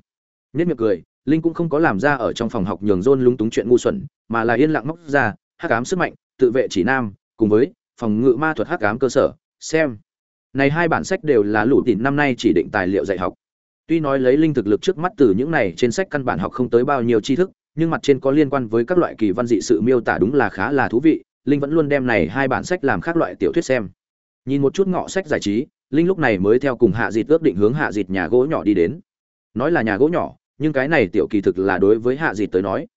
Nhất miệng cười, linh cũng không có làm ra ở trong phòng học nhường John lúng túng chuyện ngu xuẩn, mà là yên lặng móc ra hắc ám sức mạnh, tự vệ chỉ nam, cùng với phòng ngự ma thuật hắc ám cơ sở, xem. Này hai bản sách đều là lũ tịn năm nay chỉ định tài liệu dạy học. Tuy nói lấy linh thực lực trước mắt từ những này trên sách căn bản học không tới bao nhiêu tri thức, nhưng mặt trên có liên quan với các loại kỳ văn dị sự miêu tả đúng là khá là thú vị, linh vẫn luôn đem này hai bản sách làm khác loại tiểu thuyết xem. Nhìn một chút ngọ sách giải trí linh lúc này mới theo cùng hạ dịt ước định hướng hạ dịt nhà gỗ nhỏ đi đến. Nói là nhà gỗ nhỏ, nhưng cái này tiểu kỳ thực là đối với hạ dịt tới nói.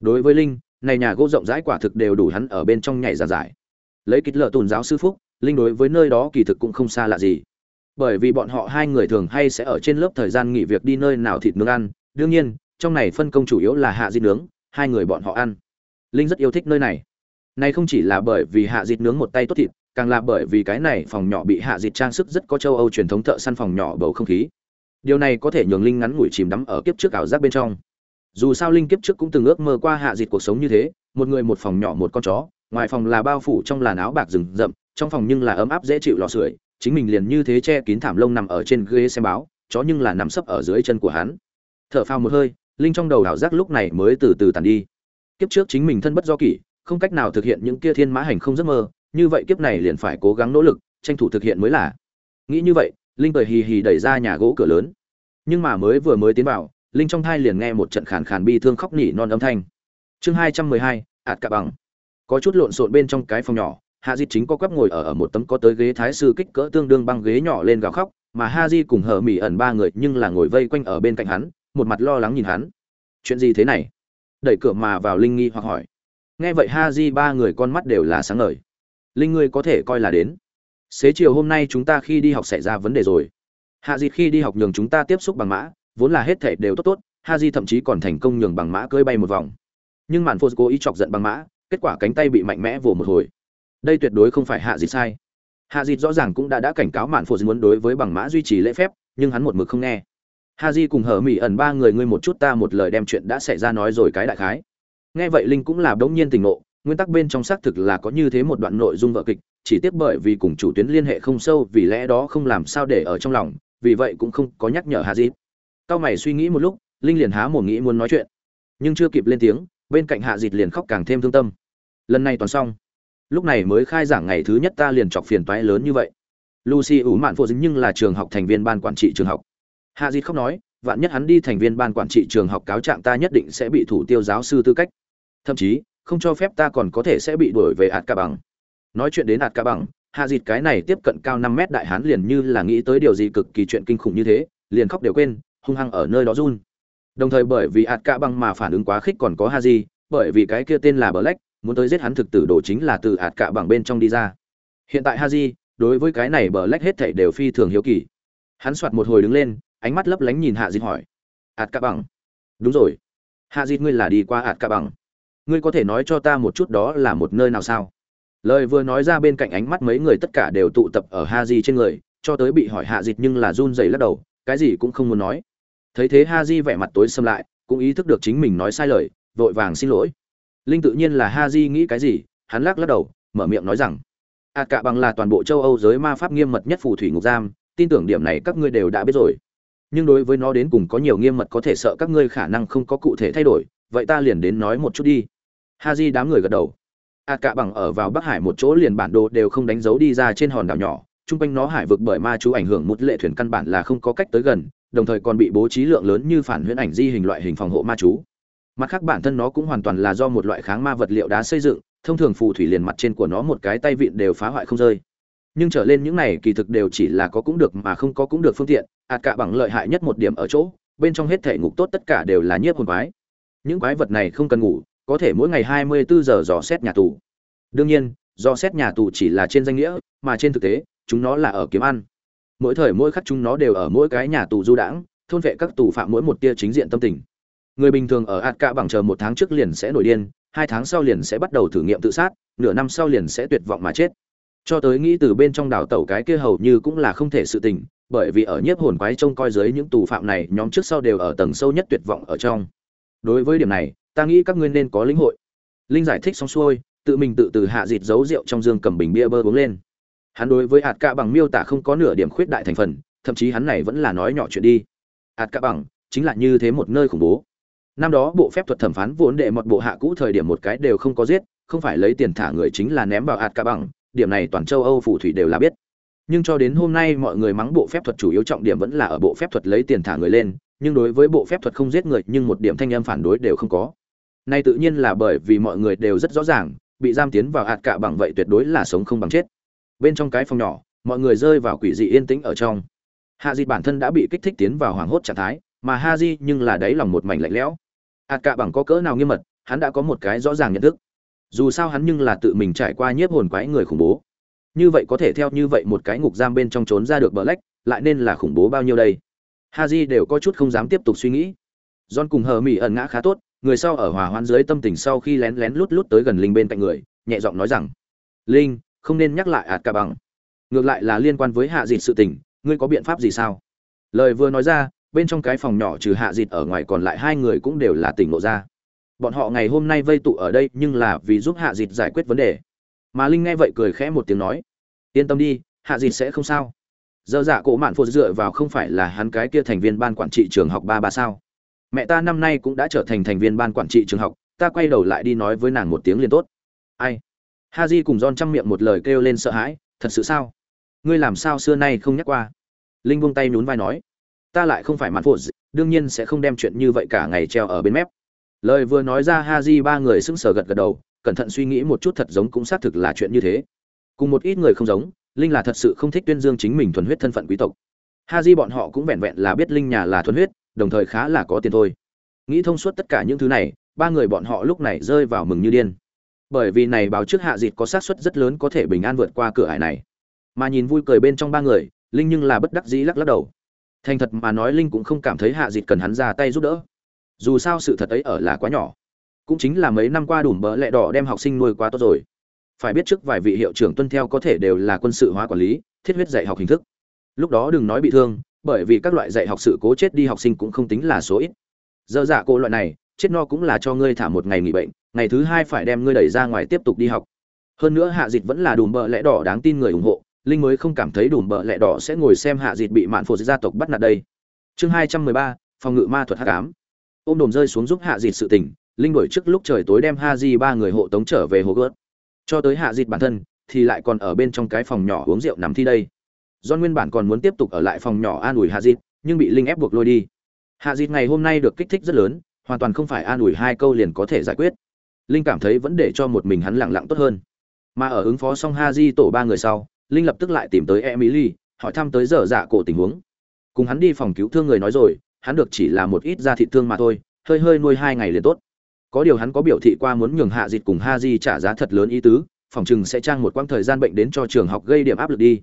Đối với linh, này nhà gỗ rộng rãi quả thực đều đủ hắn ở bên trong nhảy ra giải. Lấy kích lợ tôn giáo sư phúc, linh đối với nơi đó kỳ thực cũng không xa lạ gì. Bởi vì bọn họ hai người thường hay sẽ ở trên lớp thời gian nghỉ việc đi nơi nào thịt nướng ăn. Đương nhiên, trong này phân công chủ yếu là hạ dịt nướng, hai người bọn họ ăn. Linh rất yêu thích nơi này. Này không chỉ là bởi vì hạ dịt nướng một tay tốt thịt càng là bởi vì cái này phòng nhỏ bị hạ dịt trang sức rất có châu âu truyền thống thợ săn phòng nhỏ bầu không khí. Điều này có thể nhường linh ngắn ngủi chìm đắm ở kiếp trước ảo giác bên trong. Dù sao linh kiếp trước cũng từng ước mơ qua hạ dịt cuộc sống như thế, một người một phòng nhỏ một con chó, ngoài phòng là bao phủ trong làn áo bạc rừng rậm, trong phòng nhưng là ấm áp dễ chịu lò sưởi, chính mình liền như thế che kín thảm lông nằm ở trên ghế xem báo, chó nhưng là nằm sấp ở dưới chân của hắn. Thở phào một hơi, linh trong đầu ảo giác lúc này mới từ từ tàn đi. Kiếp trước chính mình thân bất do kỷ, không cách nào thực hiện những kia thiên mã hành không giấc mơ như vậy kiếp này liền phải cố gắng nỗ lực tranh thủ thực hiện mới là. Nghĩ như vậy linh cười hì hì đẩy ra nhà gỗ cửa lớn. Nhưng mà mới vừa mới tiến vào linh trong thai liền nghe một trận khàn khàn bi thương khóc nỉ non âm thanh. Chương hai trăm mười hai ạt cả bằng. Có chút lộn xộn bên trong cái phòng nhỏ hạ di chính có quắp ngồi ở, ở một tấm có tới ghế thái sư kích cỡ tương đương băng ghế nhỏ lên gào khóc mà ha di cùng hờ mỹ ẩn ba người nhưng là ngồi vây quanh ở bên cạnh hắn một mặt lo lắng nhìn hắn. Chuyện gì thế này? Đẩy cửa mà vào linh nghi hoặc hỏi. Nghe vậy ha di ba người con mắt đều là sáng ngời linh ngươi có thể coi là đến. Xế chiều hôm nay chúng ta khi đi học xảy ra vấn đề rồi. Hạ di khi đi học nhường chúng ta tiếp xúc bằng mã, vốn là hết thể đều tốt tốt ha di thậm chí còn thành công nhường bằng mã cưỡi bay một vòng. Nhưng mạn phô cố ý chọc giận bằng mã, kết quả cánh tay bị mạnh mẽ vồ một hồi. Đây tuyệt đối không phải hạ dịt sai. Hạ dịt rõ ràng cũng đã đã cảnh cáo mạn phô muốn đối với bằng mã duy trì lễ phép, nhưng hắn một mực không nghe. Ha di cùng hở mỹ ẩn ba người ngươi một chút ta một lời đem chuyện đã xảy ra nói rồi cái đại khái. Nghe vậy linh cũng là đống nhiên tình ngộ nguyên tắc bên trong xác thực là có như thế một đoạn nội dung vợ kịch, chỉ tiếc bởi vì cùng chủ tuyến liên hệ không sâu, vì lẽ đó không làm sao để ở trong lòng, vì vậy cũng không có nhắc nhở hà dịt cao mày suy nghĩ một lúc, linh liền há mồm nghĩ muốn nói chuyện. Nhưng chưa kịp lên tiếng, bên cạnh hạ dịt liền khóc càng thêm thương tâm. Lần này toàn xong. Lúc này mới khai giảng ngày thứ nhất ta liền chọc phiền toái lớn như vậy. Lucy ủ mạn phụ dính nhưng là trường học thành viên ban quản trị trường học. Hạ dịt khóc nói, vạn nhất hắn đi thành viên ban quản trị trường học cáo trạng ta nhất định sẽ bị thủ tiêu giáo sư tư cách. Thậm chí không cho phép ta còn có thể sẽ bị đuổi về ạt ca bằng. Nói chuyện đến ạt ca bằng, hạ dịt cái này tiếp cận cao năm mét đại hán liền như là nghĩ tới điều gì cực kỳ chuyện kinh khủng như thế, liền khóc đều quên, hung hăng ở nơi đó run. Đồng thời bởi vì ạt ca bằng mà phản ứng quá khích còn có ha di bởi vì cái kia tên là black, muốn tới giết hắn thực tử đồ chính là từ ạt ca bằng bên trong đi ra. Hiện tại ha di đối với cái này black hết thảy đều phi thường hiếu kỳ. Hắn soạt một hồi đứng lên, ánh mắt lấp lánh nhìn hạ dịt hỏi, ạt ca bằng? Đúng rồi. Hạ dịt ngươi là đi qua ạt ca bằng ngươi có thể nói cho ta một chút đó là một nơi nào sao? Lời vừa nói ra bên cạnh ánh mắt mấy người tất cả đều tụ tập ở ha di trên người, cho tới bị hỏi hạ dịt nhưng là run rẩy lắc đầu, cái gì cũng không muốn nói. Thấy thế ha di vẻ mặt tối xâm lại, cũng ý thức được chính mình nói sai lời, vội vàng xin lỗi. Linh tự nhiên là ha di nghĩ cái gì, hắn lắc lắc đầu, mở miệng nói rằng, a cả bằng là toàn bộ châu âu giới ma pháp nghiêm mật nhất phù thủy ngục giam, tin tưởng điểm này các ngươi đều đã biết rồi. Nhưng đối với nó đến cùng có nhiều nghiêm mật có thể sợ các ngươi khả năng không có cụ thể thay đổi, vậy ta liền đến nói một chút đi ha di đám người gật đầu. A cả bằng ở vào bắc hải một chỗ liền bản đồ đều không đánh dấu đi ra trên hòn đảo nhỏ. Chung quanh nó hải vực bởi ma chú ảnh hưởng một lệ thuyền căn bản là không có cách tới gần, đồng thời còn bị bố trí lượng lớn như phản huyễn ảnh di hình loại hình phòng hộ ma chú. Mặt khác bản thân nó cũng hoàn toàn là do một loại kháng ma vật liệu đá xây dựng, thông thường phù thủy liền mặt trên của nó một cái tay vịn đều phá hoại không rơi. Nhưng trở lên những này kỳ thực đều chỉ là có cũng được mà không có cũng được phương tiện ạt cả bằng lợi hại nhất một điểm ở chỗ, bên trong hết thể ngục tốt tất cả đều là nhiếp hồn quái. Những quái vật này không cần ngủ có thể mỗi ngày 24 giờ dò xét nhà tù. Đương nhiên, dò xét nhà tù chỉ là trên danh nghĩa, mà trên thực tế, chúng nó là ở kiếm ăn. Mỗi thời mỗi khắc chúng nó đều ở mỗi cái nhà tù du đãng, thôn vệ các tù phạm mỗi một tia chính diện tâm tình. Người bình thường ở ạt cả bằng chờ một tháng trước liền sẽ nổi điên, hai tháng sau liền sẽ bắt đầu thử nghiệm tự sát, nửa năm sau liền sẽ tuyệt vọng mà chết. Cho tới nghĩ từ bên trong đảo tẩu cái kia hầu như cũng là không thể sự tình, bởi vì ở nhiếp hồn quái trông coi dưới những tù phạm này, nhóm trước sau đều ở tầng sâu nhất tuyệt vọng ở trong. Đối với điểm này ta nghĩ các ngươi nên có lĩnh hội. Linh giải thích xong xuôi, tự mình tự từ hạ dịt giấu rượu trong dương cầm bình bia bơ uống lên. Hắn đối với hạt cạ bằng miêu tả không có nửa điểm khuyết đại thành phần, thậm chí hắn này vẫn là nói nhỏ chuyện đi. Hạt cạ bằng chính là như thế một nơi khủng bố. Năm đó bộ phép thuật thẩm phán vốn đệ một bộ hạ cũ thời điểm một cái đều không có giết, không phải lấy tiền thả người chính là ném vào hạt cạ bằng, điểm này toàn châu âu phù thủy đều là biết. Nhưng cho đến hôm nay mọi người mắng bộ phép thuật chủ yếu trọng điểm vẫn là ở bộ phép thuật lấy tiền thả người lên, nhưng đối với bộ phép thuật không giết người nhưng một điểm thanh âm phản đối đều không có nay tự nhiên là bởi vì mọi người đều rất rõ ràng bị giam tiến vào hạt cạ bằng vậy tuyệt đối là sống không bằng chết. Bên trong cái phòng nhỏ mọi người rơi vào quỷ dị yên tĩnh ở trong. Hạ di bản thân đã bị kích thích tiến vào hoảng hốt trạng thái mà ha di nhưng là đáy lòng một mảnh lạnh lẽo. Hạt cạ bằng có cỡ nào nghiêm mật hắn đã có một cái rõ ràng nhận thức. Dù sao hắn nhưng là tự mình trải qua nhiếp hồn quái người khủng bố. Như vậy có thể theo như vậy một cái ngục giam bên trong trốn ra được Black, lách lại nên là khủng bố bao nhiêu đây? Ha di đều có chút không dám tiếp tục suy nghĩ. John cùng hờ mỹ ẩn ngã khá tốt người sau ở hòa hoãn dưới tâm tình sau khi lén lén lút lút tới gần linh bên cạnh người, nhẹ giọng nói rằng, linh, không nên nhắc lại ạt cả bằng. Ngược lại là liên quan với hạ dịt sự tình, ngươi có biện pháp gì sao? Lời vừa nói ra, bên trong cái phòng nhỏ trừ hạ dịt ở ngoài còn lại hai người cũng đều là tỉnh lộ ra. Bọn họ ngày hôm nay vây tụ ở đây nhưng là vì giúp hạ dịt giải quyết vấn đề. Mà linh nghe vậy cười khẽ một tiếng nói, yên tâm đi, hạ dịt sẽ không sao. Dơ dạ cổ mạn phụt dựa vào không phải là hắn cái kia thành viên ban quản trị trường học ba ba sao? Mẹ ta năm nay cũng đã trở thành thành viên ban quản trị trường học, ta quay đầu lại đi nói với nàng một tiếng liền tốt. Ai? Ha j cùng don chăm miệng một lời kêu lên sợ hãi, thật sự sao? Ngươi làm sao xưa nay không nhắc qua? Linh buông tay nhún vai nói. Ta lại không phải mạn phô đương nhiên sẽ không đem chuyện như vậy cả ngày treo ở bên mép. Lời vừa nói ra ha j ba người sững sờ gật gật đầu, cẩn thận suy nghĩ một chút thật giống cũng xác thực là chuyện như thế. Cùng một ít người không giống, linh là thật sự không thích tuyên dương chính mình thuần huyết thân phận quý tộc. Ha di bọn họ cũng vẹn vẹn là biết linh nhà là thuần huyết đồng thời khá là có tiền thôi. Nghĩ thông suốt tất cả những thứ này, ba người bọn họ lúc này rơi vào mừng như điên. Bởi vì này báo trước hạ dịt có xác suất rất lớn có thể bình an vượt qua cửa ải này. Mà nhìn vui cười bên trong ba người, linh nhưng là bất đắc dĩ lắc lắc đầu. Thành thật mà nói linh cũng không cảm thấy hạ dịt cần hắn ra tay giúp đỡ. Dù sao sự thật ấy ở là quá nhỏ. Cũng chính là mấy năm qua đủ bỡ lẹ đỏ đem học sinh nuôi quá tốt rồi. Phải biết trước vài vị hiệu trưởng tuân theo có thể đều là quân sự hóa quản lý, thiết huyết dạy học hình thức. Lúc đó đừng nói bị thương bởi vì các loại dạy học sự cố chết đi học sinh cũng không tính là số ít. Dơ dạ cô loại này chết no cũng là cho ngươi thả một ngày nghỉ bệnh ngày thứ hai phải đem ngươi đẩy ra ngoài tiếp tục đi học. Hơn nữa hạ dịch vẫn là đùm bợ lẽ đỏ đáng tin người ủng hộ linh mới không cảm thấy đùm bợ lẽ đỏ sẽ ngồi xem hạ dịch bị mạn phổ gia tộc bắt nạt đây. Chương hai trăm mười ba phòng ngự ma thuật hắc ám. Ôm đồm rơi xuống giúp hạ dịch sự tỉnh, linh đổi trước lúc trời tối đem ha di ba người hộ tống trở về hồ gớt cho tới hạ dịch bản thân thì lại còn ở bên trong cái phòng nhỏ uống rượu nằm thi đây. John nguyên bản còn muốn tiếp tục ở lại phòng nhỏ an ủi Hazit, nhưng bị linh ép buộc lôi đi. Hazit ngày hôm nay được kích thích rất lớn hoàn toàn không phải an ủi hai câu liền có thể giải quyết. Linh cảm thấy vẫn để cho một mình hắn lặng lặng tốt hơn. Mà ở ứng phó xong Haji tổ ba người sau linh lập tức lại tìm tới emily hỏi thăm tới giờ dạ cổ tình huống. Cùng hắn đi phòng cứu thương người nói rồi hắn được chỉ là một ít da thịt thương mà thôi hơi hơi nuôi hai ngày liền tốt. Có điều hắn có biểu thị qua muốn nhường hạ dịch cùng Haji trả giá thật lớn ý tứ phòng chừng sẽ trang một quãng thời gian bệnh đến cho trường học gây điểm áp lực đi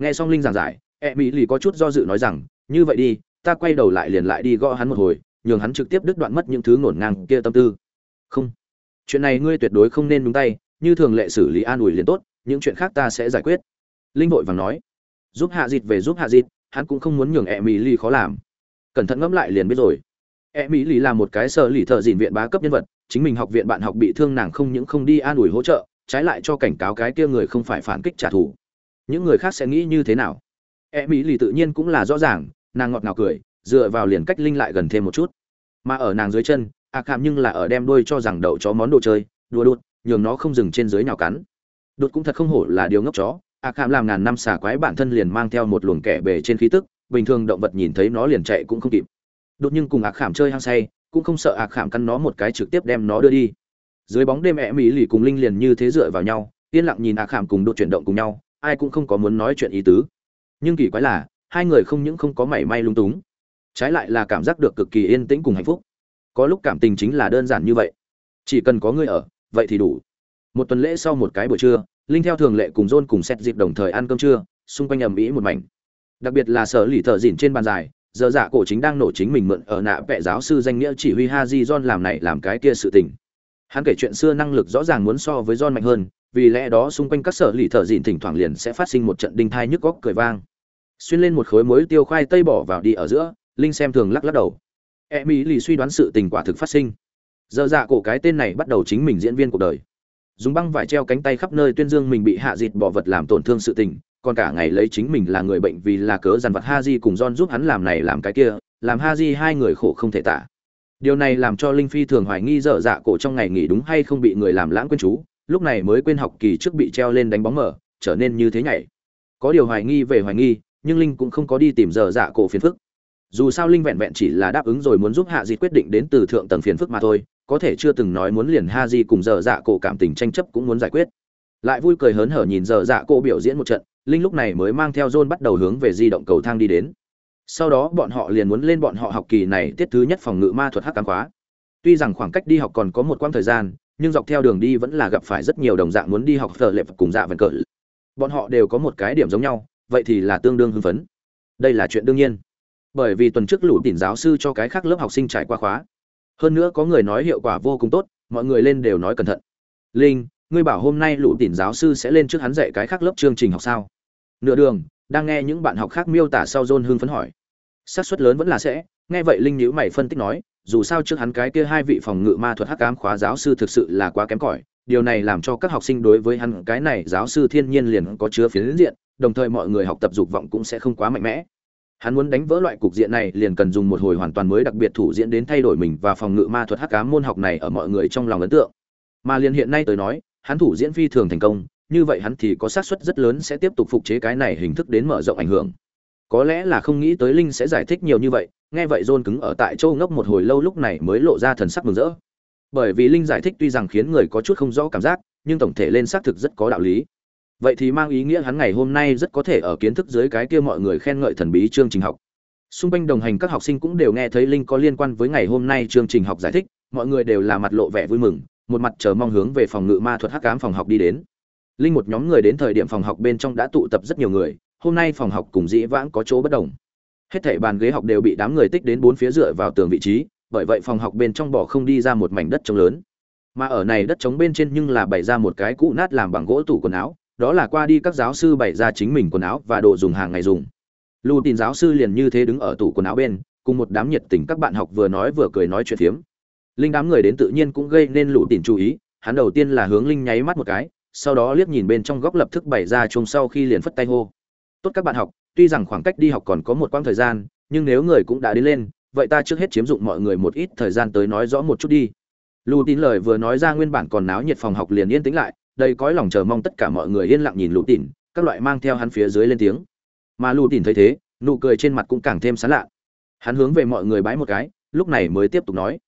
nghe xong linh giảng giải e mỹ lì có chút do dự nói rằng, như vậy đi, ta quay đầu lại liền lại đi gõ hắn một hồi, nhường hắn trực tiếp đứt đoạn mất những thứ ngổn ngang kia tâm tư. Không. Chuyện này ngươi tuyệt đối không nên đúng tay, như thường lệ xử lý an ủi liền tốt, những chuyện khác ta sẽ giải quyết. Linh vội vàng nói, giúp hạ dịt về giúp hạ dịt, hắn cũng không muốn nhường e mỹ lì khó làm. Cẩn thận ngẫm lại liền biết rồi. E mỹ lì là một cái sở lì thợ dịn viện bá cấp nhân vật, chính mình học viện bạn học bị thương nàng không những không đi an ủi hỗ trợ, trái lại cho cảnh cáo cái kia người không phải phản kích trả thù những người khác sẽ nghĩ như thế nào? E mỹ lì tự nhiên cũng là rõ ràng, nàng ngọt ngào cười, dựa vào liền cách linh lại gần thêm một chút. Mà ở nàng dưới chân ạc hàm nhưng là ở đem đôi cho rằng đậu chó món đồ chơi, đùa đụt, nhường nó không dừng trên dưới nhào cắn. Đột cũng thật không hổ là điều ngốc chó ạc hàm làm ngàn năm xà quái bản thân liền mang theo một luồng kẻ bề trên khí tức, bình thường động vật nhìn thấy nó liền chạy cũng không kịp. Đột nhưng cùng ạc khảm chơi hăng say, cũng không sợ ạc khảm căn nó một cái trực tiếp đem nó đưa đi. Dưới bóng đêm mẹ mỹ lì cùng linh liền như thế dựa vào nhau, yên lặng nhìn ạc khảm cùng đột chuyển động cùng nhau ai cũng không có muốn nói chuyện ý tứ. Nhưng kỳ quái là, hai người không những không có mảy may lung túng, trái lại là cảm giác được cực kỳ yên tĩnh cùng hạnh phúc. Có lúc cảm tình chính là đơn giản như vậy. Chỉ cần có người ở, vậy thì đủ. Một tuần lễ sau một cái buổi trưa, linh theo thường lệ cùng john cùng xét dịp đồng thời ăn cơm trưa, xung quanh ầm ĩ một mảnh. Đặc biệt là sở lì thợ dỉn trên bàn dài, giờ dạ cổ chính đang nổ chính mình mượn ở nạ vẽ giáo sư danh nghĩa chỉ huy ha di john làm này làm cái kia sự tình. Hắn kể chuyện xưa năng lực rõ ràng muốn so với john mạnh hơn vì lẽ đó xung quanh các sở lì thợ dịn thỉnh thoảng liền sẽ phát sinh một trận đinh thai nhức góc cười vang. Xuyên lên một khối muối tiêu khoai tây bỏ vào đi ở giữa, linh xem thường lắc lắc đầu. E mỹ lì suy đoán sự tình quả thực phát sinh. Giờ dạ cổ cái tên này bắt đầu chính mình diễn viên cuộc đời. Dùng băng vải treo cánh tay khắp nơi tuyên dương mình bị hạ dịt bỏ vật làm tổn thương sự tình, còn cả ngày lấy chính mình là người bệnh vì là cớ dằn vặt ha di cùng don giúp hắn làm này làm cái kia, làm ha di hai người khổ không thể tả. Điều này làm cho linh phi thường hoài nghi dở dạ cổ trong ngày nghỉ đúng hay không bị người làm lãng quên chú lúc này mới quên học kỳ trước bị treo lên đánh bóng mở, trở nên như thế nhảy. Có điều hoài nghi về hoài nghi, nhưng linh cũng không có đi tìm dở dạ cổ phiền phức. Dù sao linh vẹn vẹn chỉ là đáp ứng rồi muốn giúp hạ di quyết định đến từ thượng tầng phiền phức mà thôi, có thể chưa từng nói muốn liền ha di cùng dở dạ cổ cảm tình tranh chấp cũng muốn giải quyết. Lại vui cười hớn hở nhìn dở dạ cổ biểu diễn một trận, linh lúc này mới mang theo john bắt đầu hướng về di động cầu thang đi đến. Sau đó bọn họ liền muốn lên bọn họ học kỳ này tiết thứ nhất phòng ngự ma thuật hắc cám khóa. Tuy rằng khoảng cách đi học còn có một quãng thời gian nhưng dọc theo đường đi vẫn là gặp phải rất nhiều đồng dạng muốn đi học thờ lệ cùng dạ vần cỡ bọn họ đều có một cái điểm giống nhau, vậy thì là tương đương hưng phấn. Đây là chuyện đương nhiên. Bởi vì tuần trước lũ tìm giáo sư cho cái khác lớp học sinh trải qua khóa. Hơn nữa có người nói hiệu quả vô cùng tốt, mọi người lên đều nói cẩn thận. Linh, ngươi bảo hôm nay lũ tìm giáo sư sẽ lên trước hắn dạy cái khác lớp chương trình học sao? Nửa đường, đang nghe những bạn học khác miêu tả sau john hưng phấn hỏi. Xác suất lớn vẫn là sẽ, nghe vậy linh nhữ mày phân tích nói dù sao trước hắn cái kia hai vị phòng ngự ma thuật hắc ám khóa giáo sư thực sự là quá kém cỏi, điều này làm cho các học sinh đối với hắn cái này giáo sư thiên nhiên liền có chứa phiến diện, đồng thời mọi người học tập dục vọng cũng sẽ không quá mạnh mẽ. Hắn muốn đánh vỡ loại cục diện này liền cần dùng một hồi hoàn toàn mới đặc biệt thủ diễn đến thay đổi mình và phòng ngự ma thuật hắc ám môn học này ở mọi người trong lòng ấn tượng. Mà liền hiện nay tới nói, hắn thủ diễn phi thường thành công, như vậy hắn thì có xác suất rất lớn sẽ tiếp tục phục chế cái này hình thức đến mở rộng ảnh hưởng có lẽ là không nghĩ tới linh sẽ giải thích nhiều như vậy, nghe vậy john cứng ở tại châu ngốc một hồi lâu lúc này mới lộ ra thần sắc mừng rỡ. Bởi vì linh giải thích tuy rằng khiến người có chút không rõ cảm giác, nhưng tổng thể lên xác thực rất có đạo lý. Vậy thì mang ý nghĩa hắn ngày hôm nay rất có thể ở kiến thức dưới cái kia mọi người khen ngợi thần bí chương trình học. Xung quanh đồng hành các học sinh cũng đều nghe thấy linh có liên quan với ngày hôm nay chương trình học giải thích, mọi người đều là mặt lộ vẻ vui mừng, một mặt chờ mong hướng về phòng ngự ma thuật hắc ám phòng học đi đến. Linh một nhóm người đến thời điểm phòng học bên trong đã tụ tập rất nhiều người hôm nay phòng học cùng dĩ vãng có chỗ bất đồng. Hết thảy bàn ghế học đều bị đám người tích đến bốn phía dựa vào tường vị trí, bởi vậy phòng học bên trong bỏ không đi ra một mảnh đất trống lớn. Mà ở này đất trống bên trên nhưng là bày ra một cái cũ nát làm bằng gỗ tủ quần áo, đó là qua đi các giáo sư bày ra chính mình quần áo và đồ dùng hàng ngày dùng. Lưu tin giáo sư liền như thế đứng ở tủ quần áo bên, cùng một đám nhiệt tình các bạn học vừa nói vừa cười nói chuyện phiếm. Linh đám người đến tự nhiên cũng gây nên lũ tin chú ý, hắn đầu tiên là hướng linh nháy mắt một cái, sau đó liếc nhìn bên trong góc lập tức bày ra chung sau khi liền phất tay hô tốt các bạn học, tuy rằng khoảng cách đi học còn có một quãng thời gian, nhưng nếu người cũng đã đến lên, vậy ta trước hết chiếm dụng mọi người một ít thời gian tới nói rõ một chút đi. Lù tín lời vừa nói ra nguyên bản còn náo nhiệt phòng học liền yên tĩnh lại đây cõi lòng chờ mong tất cả mọi người yên lặng nhìn lù tín, các loại mang theo hắn phía dưới lên tiếng. Mà lù tín thấy thế, nụ cười trên mặt cũng càng thêm sán lạ. Hắn hướng về mọi người bái một cái, lúc này mới tiếp tục nói.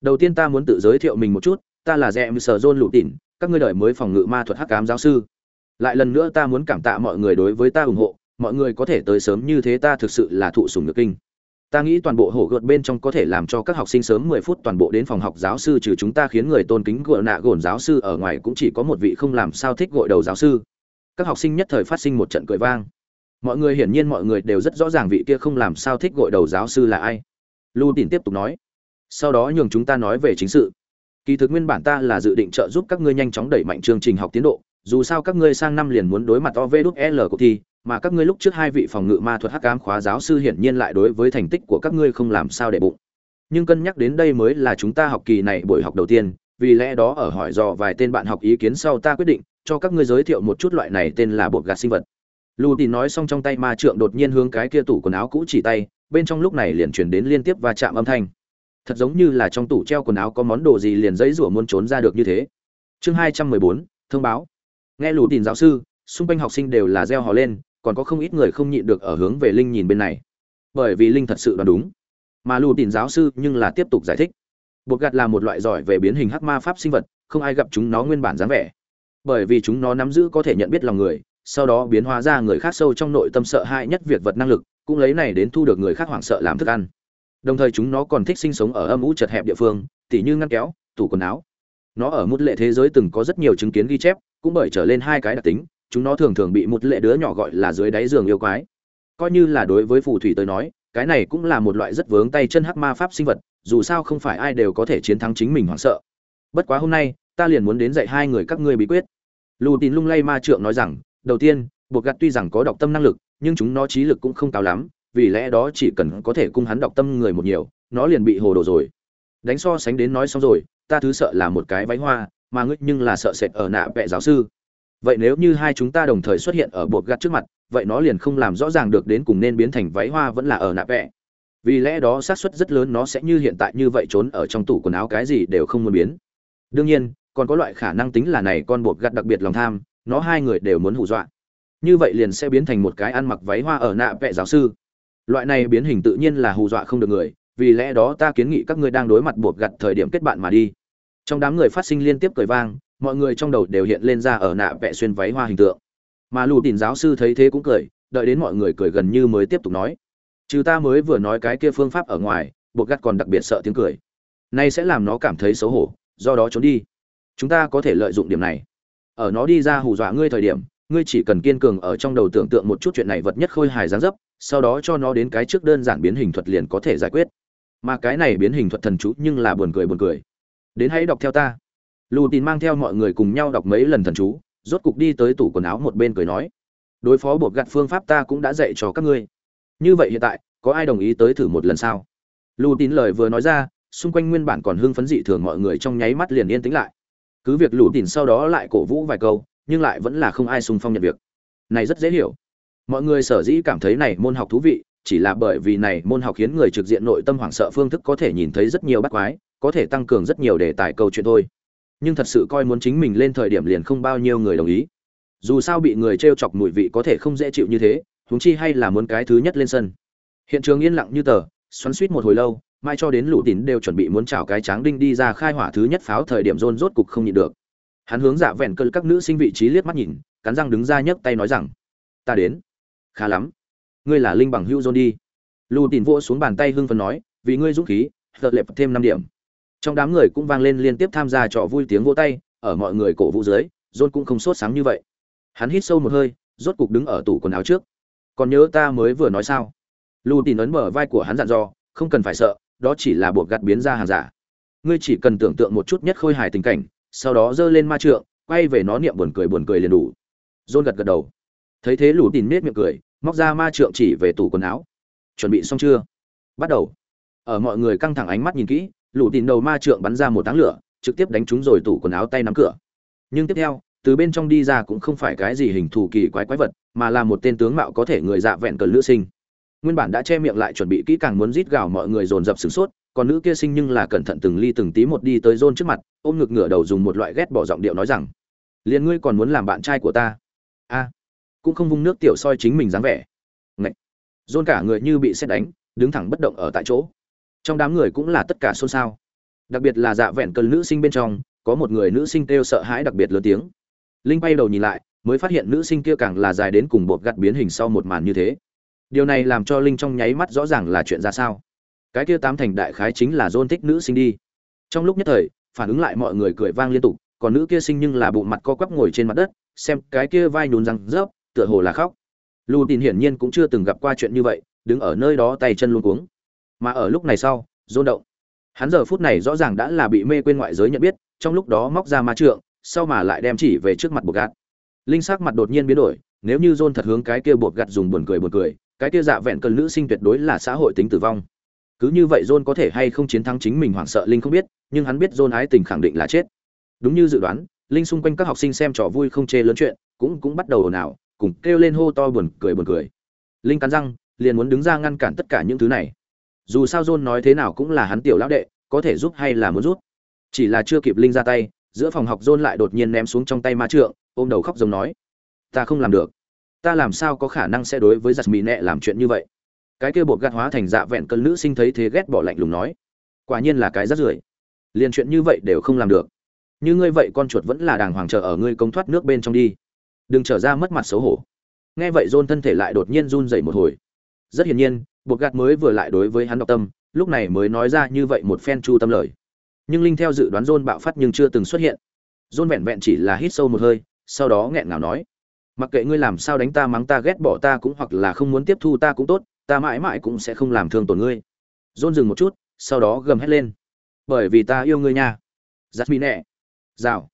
Đầu tiên ta muốn tự giới thiệu mình một chút, ta là dạ rẽ sờ john lù tín, các ngươi đợi mới phòng ngự ma thuật hắc cám giáo sư. Lại lần nữa ta muốn cảm tạ mọi người đối với ta ủng hộ mọi người có thể tới sớm như thế ta thực sự là thụ sủng nước kinh. Ta nghĩ toàn bộ hổ gợt bên trong có thể làm cho các học sinh sớm mười phút toàn bộ đến phòng học giáo sư trừ chúng ta khiến người tôn kính gội nạ gồn giáo sư ở ngoài cũng chỉ có một vị không làm sao thích gội đầu giáo sư. Các học sinh nhất thời phát sinh một trận cười vang. Mọi người hiển nhiên mọi người đều rất rõ ràng vị kia không làm sao thích gội đầu giáo sư là ai. Lu tin tiếp tục nói. Sau đó nhường chúng ta nói về chính sự. Kỳ thực nguyên bản ta là dự định trợ giúp các ngươi nhanh chóng đẩy mạnh chương trình học tiến độ. Dù sao các ngươi sang năm liền muốn đối mặt ov đúc l của thi mà các ngươi lúc trước hai vị phòng ngự ma thuật hắc ám khóa giáo sư hiển nhiên lại đối với thành tích của các ngươi không làm sao để bụng. Nhưng cân nhắc đến đây mới là chúng ta học kỳ này buổi học đầu tiên, vì lẽ đó ở hỏi dò vài tên bạn học ý kiến sau ta quyết định, cho các ngươi giới thiệu một chút loại này tên là bột gạt sinh vật. Lù tìn nói xong trong tay ma trượng đột nhiên hướng cái kia tủ quần áo cũ chỉ tay, bên trong lúc này liền chuyển đến liên tiếp và chạm âm thanh. Thật giống như là trong tủ treo quần áo có món đồ gì liền dãy rủa muốn trốn ra được như thế. Chương hai trăm mười bốn, thông báo. Nghe lù tìn giáo sư, xung quanh học sinh đều là reo hò lên còn có không ít người không nhịn được ở hướng về linh nhìn bên này. Bởi vì linh thật sự đoán đúng. Mà lù tìm giáo sư nhưng là tiếp tục giải thích. Bột gạt là một loại giỏi về biến hình hắc ma pháp sinh vật, không ai gặp chúng nó nguyên bản dáng vẻ. Bởi vì chúng nó nắm giữ có thể nhận biết lòng người, sau đó biến hóa ra người khác sâu trong nội tâm sợ hãi nhất việc vật năng lực, cũng lấy này đến thu được người khác hoảng sợ làm thức ăn. Đồng thời chúng nó còn thích sinh sống ở âm ủ chật hẹp địa phương, tỉ như ngăn kéo, tủ quần áo. Nó ở một lệ thế giới từng có rất nhiều chứng kiến ghi chép, cũng bởi trở lên hai cái đặc tính chúng nó thường thường bị một lệ đứa nhỏ gọi là dưới đáy giường yêu quái. Coi như là đối với phù thủy tới nói, cái này cũng là một loại rất vướng tay chân hắc ma pháp sinh vật, dù sao không phải ai đều có thể chiến thắng chính mình hoảng sợ. Bất quá hôm nay, ta liền muốn đến dạy hai người các ngươi bí quyết. Lù tín lung lay ma trượng nói rằng, đầu tiên, buộc gặt tuy rằng có đọc tâm năng lực, nhưng chúng nó trí lực cũng không cao lắm, vì lẽ đó chỉ cần có thể cung hắn đọc tâm người một nhiều, nó liền bị hồ đồ rồi. Đánh so sánh đến nói xong rồi, ta thứ sợ là một cái váy hoa, mà ngươi nhưng là sợ sệt ở nạ vẽ giáo sư vậy nếu như hai chúng ta đồng thời xuất hiện ở bột gặt trước mặt, vậy nó liền không làm rõ ràng được đến cùng nên biến thành váy hoa vẫn là ở nạ vẽ vì lẽ đó xác suất rất lớn nó sẽ như hiện tại như vậy trốn ở trong tủ quần áo cái gì đều không muốn biến. Đương nhiên, còn có loại khả năng tính là này con bột gặt đặc biệt lòng tham, nó hai người đều muốn hù dọa. Như vậy liền sẽ biến thành một cái ăn mặc váy hoa ở nạ vẽ giáo sư. Loại này biến hình tự nhiên là hù dọa không được người, vì lẽ đó ta kiến nghị các ngươi đang đối mặt bột gặt thời điểm kết bạn mà đi. Trong đám người phát sinh liên tiếp cười vang mọi người trong đầu đều hiện lên ra ở nạ vẽ xuyên váy hoa hình tượng. Mà lù tìm giáo sư thấy thế cũng cười, đợi đến mọi người cười gần như mới tiếp tục nói. Trừ ta mới vừa nói cái kia phương pháp ở ngoài bột gắt còn đặc biệt sợ tiếng cười. Nay sẽ làm nó cảm thấy xấu hổ, do đó trốn đi. Chúng ta có thể lợi dụng điểm này. Ở nó đi ra hù dọa ngươi thời điểm, ngươi chỉ cần kiên cường ở trong đầu tưởng tượng một chút chuyện này vật nhất khôi hài dáng dấp, sau đó cho nó đến cái trước đơn giản biến hình thuật liền có thể giải quyết. Mà cái này biến hình thuật thần chú nhưng là buồn cười buồn cười. Đến hãy đọc theo ta lù tín mang theo mọi người cùng nhau đọc mấy lần thần chú, rốt cục đi tới tủ quần áo một bên cười nói, đối phó bột gặt phương pháp ta cũng đã dạy cho các ngươi. Như vậy hiện tại, có ai đồng ý tới thử một lần sao? Lù tín lời vừa nói ra, xung quanh nguyên bản còn hưng phấn dị thường mọi người trong nháy mắt liền yên tĩnh lại. Cứ việc lù tín sau đó lại cổ vũ vài câu, nhưng lại vẫn là không ai xung phong nhận việc. Này rất dễ hiểu. Mọi người sở dĩ cảm thấy này môn học thú vị, chỉ là bởi vì này môn học khiến người trực diện nội tâm hoảng sợ phương thức có thể nhìn thấy rất nhiều bắt quái, có thể tăng cường rất nhiều đề tài câu chuyện thôi nhưng thật sự coi muốn chính mình lên thời điểm liền không bao nhiêu người đồng ý. Dù sao bị người t r e o chọc mùi vị có thể không dễ chịu như thế, huống chi hay là muốn cái thứ nhất lên sân. Hiện trường yên lặng như tờ, xoắn suýt một hồi lâu, mai cho đến lũ tín đều chuẩn bị muốn chào cái tráng đinh đi ra khai hỏa thứ nhất pháo thời điểm rôn rốt cục không nhịn được. Hắn hướng dạ vẹn cơn các nữ sinh vị trí liếc mắt nhìn, cắn răng đứng ra nhấc tay nói rằng, ta đến. Khá lắm. Ngươi là linh bằng hữu rôn đi. Lù tín vỗ xuống bàn tay hưng phấn nói, vì ngươi dũng khí thợ lệp thêm năm điểm trong đám người cũng vang lên liên tiếp tham gia trò vui tiếng vỗ tay, ở mọi người cổ vũ dưới, john cũng không sốt sáng như vậy. Hắn hít sâu một hơi, rốt cục đứng ở tủ quần áo trước. Còn nhớ ta mới vừa nói sao? Lù tìm ấn mở vai của hắn dặn dò, không cần phải sợ, đó chỉ là buộc gặt biến ra hàng giả. Ngươi chỉ cần tưởng tượng một chút nhất khôi hài tình cảnh, sau đó giơ lên ma trượng, quay về nó niệm buồn cười buồn cười liền đủ. John gật gật đầu. Thấy thế lù tìm nết miệng cười, móc ra ma trượng chỉ về tủ quần áo. Chuẩn bị xong chưa? Bắt đầu. Ở mọi người căng thẳng ánh mắt nhìn kỹ lũ tìm đầu ma trượng bắn ra một táng lửa, trực tiếp đánh trúng rồi tủ quần áo tay nắm cửa. Nhưng tiếp theo, từ bên trong đi ra cũng không phải cái gì hình thù kỳ quái quái vật, mà là một tên tướng mạo có thể người dạ vẹn cờ lữ sinh. Nguyên bản đã che miệng lại chuẩn bị kỹ càng muốn rít gào mọi người dồn dập sửng sốt, còn nữ kia sinh nhưng là cẩn thận từng ly từng tí một đi tới rôn trước mặt, ôm ngực ngửa đầu dùng một loại ghét bỏ giọng điệu nói rằng, liền ngươi còn muốn làm bạn trai của ta? A. Cũng không vung nước tiểu soi chính mình dáng vẻ. Ngậy. rôn cả người như bị xét đánh, đứng thẳng bất động ở tại chỗ trong đám người cũng là tất cả xôn xao. Đặc biệt là dạ vẹn cơn nữ sinh bên trong, có một người nữ sinh kêu sợ hãi đặc biệt lớn tiếng. Linh bay đầu nhìn lại, mới phát hiện nữ sinh kia càng là dài đến cùng bột gặt biến hình sau một màn như thế. Điều này làm cho linh trong nháy mắt rõ ràng là chuyện ra sao. Cái kia tám thành đại khái chính là dôn thích nữ sinh đi. Trong lúc nhất thời, phản ứng lại mọi người cười vang liên tục, còn nữ kia sinh nhưng là bụng mặt co quắp ngồi trên mặt đất, xem cái kia vai nhún răng rớp, tựa hồ là khóc. Lù tin hiển nhiên cũng chưa từng gặp qua chuyện như vậy, đứng ở nơi đó tay chân luôn cuống mà ở lúc này sau, rôn động. Hắn giờ phút này rõ ràng đã là bị mê quên ngoại giới nhận biết, trong lúc đó móc ra ma trượng, sau mà lại đem chỉ về trước mặt bột gạt. Linh sắc mặt đột nhiên biến đổi, nếu như rôn thật hướng cái kia bột gạt dùng buồn cười buồn cười, cái kia dạ vẹn cần nữ sinh tuyệt đối là xã hội tính tử vong. Cứ như vậy john có thể hay không chiến thắng chính mình hoảng sợ linh không biết, nhưng hắn biết john ái tình khẳng định là chết. Đúng như dự đoán, linh xung quanh các học sinh xem trò vui không chê lớn chuyện, cũng cũng bắt đầu ồn ào, cùng kêu lên hô to buồn cười buồn cười. Linh cắn răng, liền muốn đứng ra ngăn cản tất cả những thứ này dù sao john nói thế nào cũng là hắn tiểu lão đệ có thể giúp hay là muốn giúp, chỉ là chưa kịp linh ra tay giữa phòng học john lại đột nhiên ném xuống trong tay ma trượng ôm đầu khóc giống nói ta không làm được. Ta làm sao có khả năng sẽ đối với giặt mì nẹ làm chuyện như vậy? Cái kia bột gạt hóa thành dạ vẹn cơn nữ sinh thấy thế ghét bỏ lạnh lùng nói quả nhiên là cái rất rưởi. Liền chuyện như vậy đều không làm được. Như ngươi vậy con chuột vẫn là đàng hoàng chờ ở ngươi công thoát nước bên trong đi. Đừng trở ra mất mặt xấu hổ. Nghe vậy dôn thân thể lại đột nhiên run dậy một hồi. Rất hiển nhiên bột gạt mới vừa lại đối với hắn đọc tâm, lúc này mới nói ra như vậy một phen chu tâm lời. Nhưng linh theo dự đoán John bạo phát nhưng chưa từng xuất hiện. John vẹn vẹn chỉ là hít sâu một hơi, sau đó nghẹn ngào nói. Mặc kệ ngươi làm sao đánh ta, mắng ta, ghét bỏ ta cũng hoặc là không muốn tiếp thu ta cũng tốt, ta mãi mãi cũng sẽ không làm thương tổn ngươi. John dừng một chút, sau đó gầm hét lên. Bởi vì ta yêu ngươi nha. Giặt mi nẹ. Rào.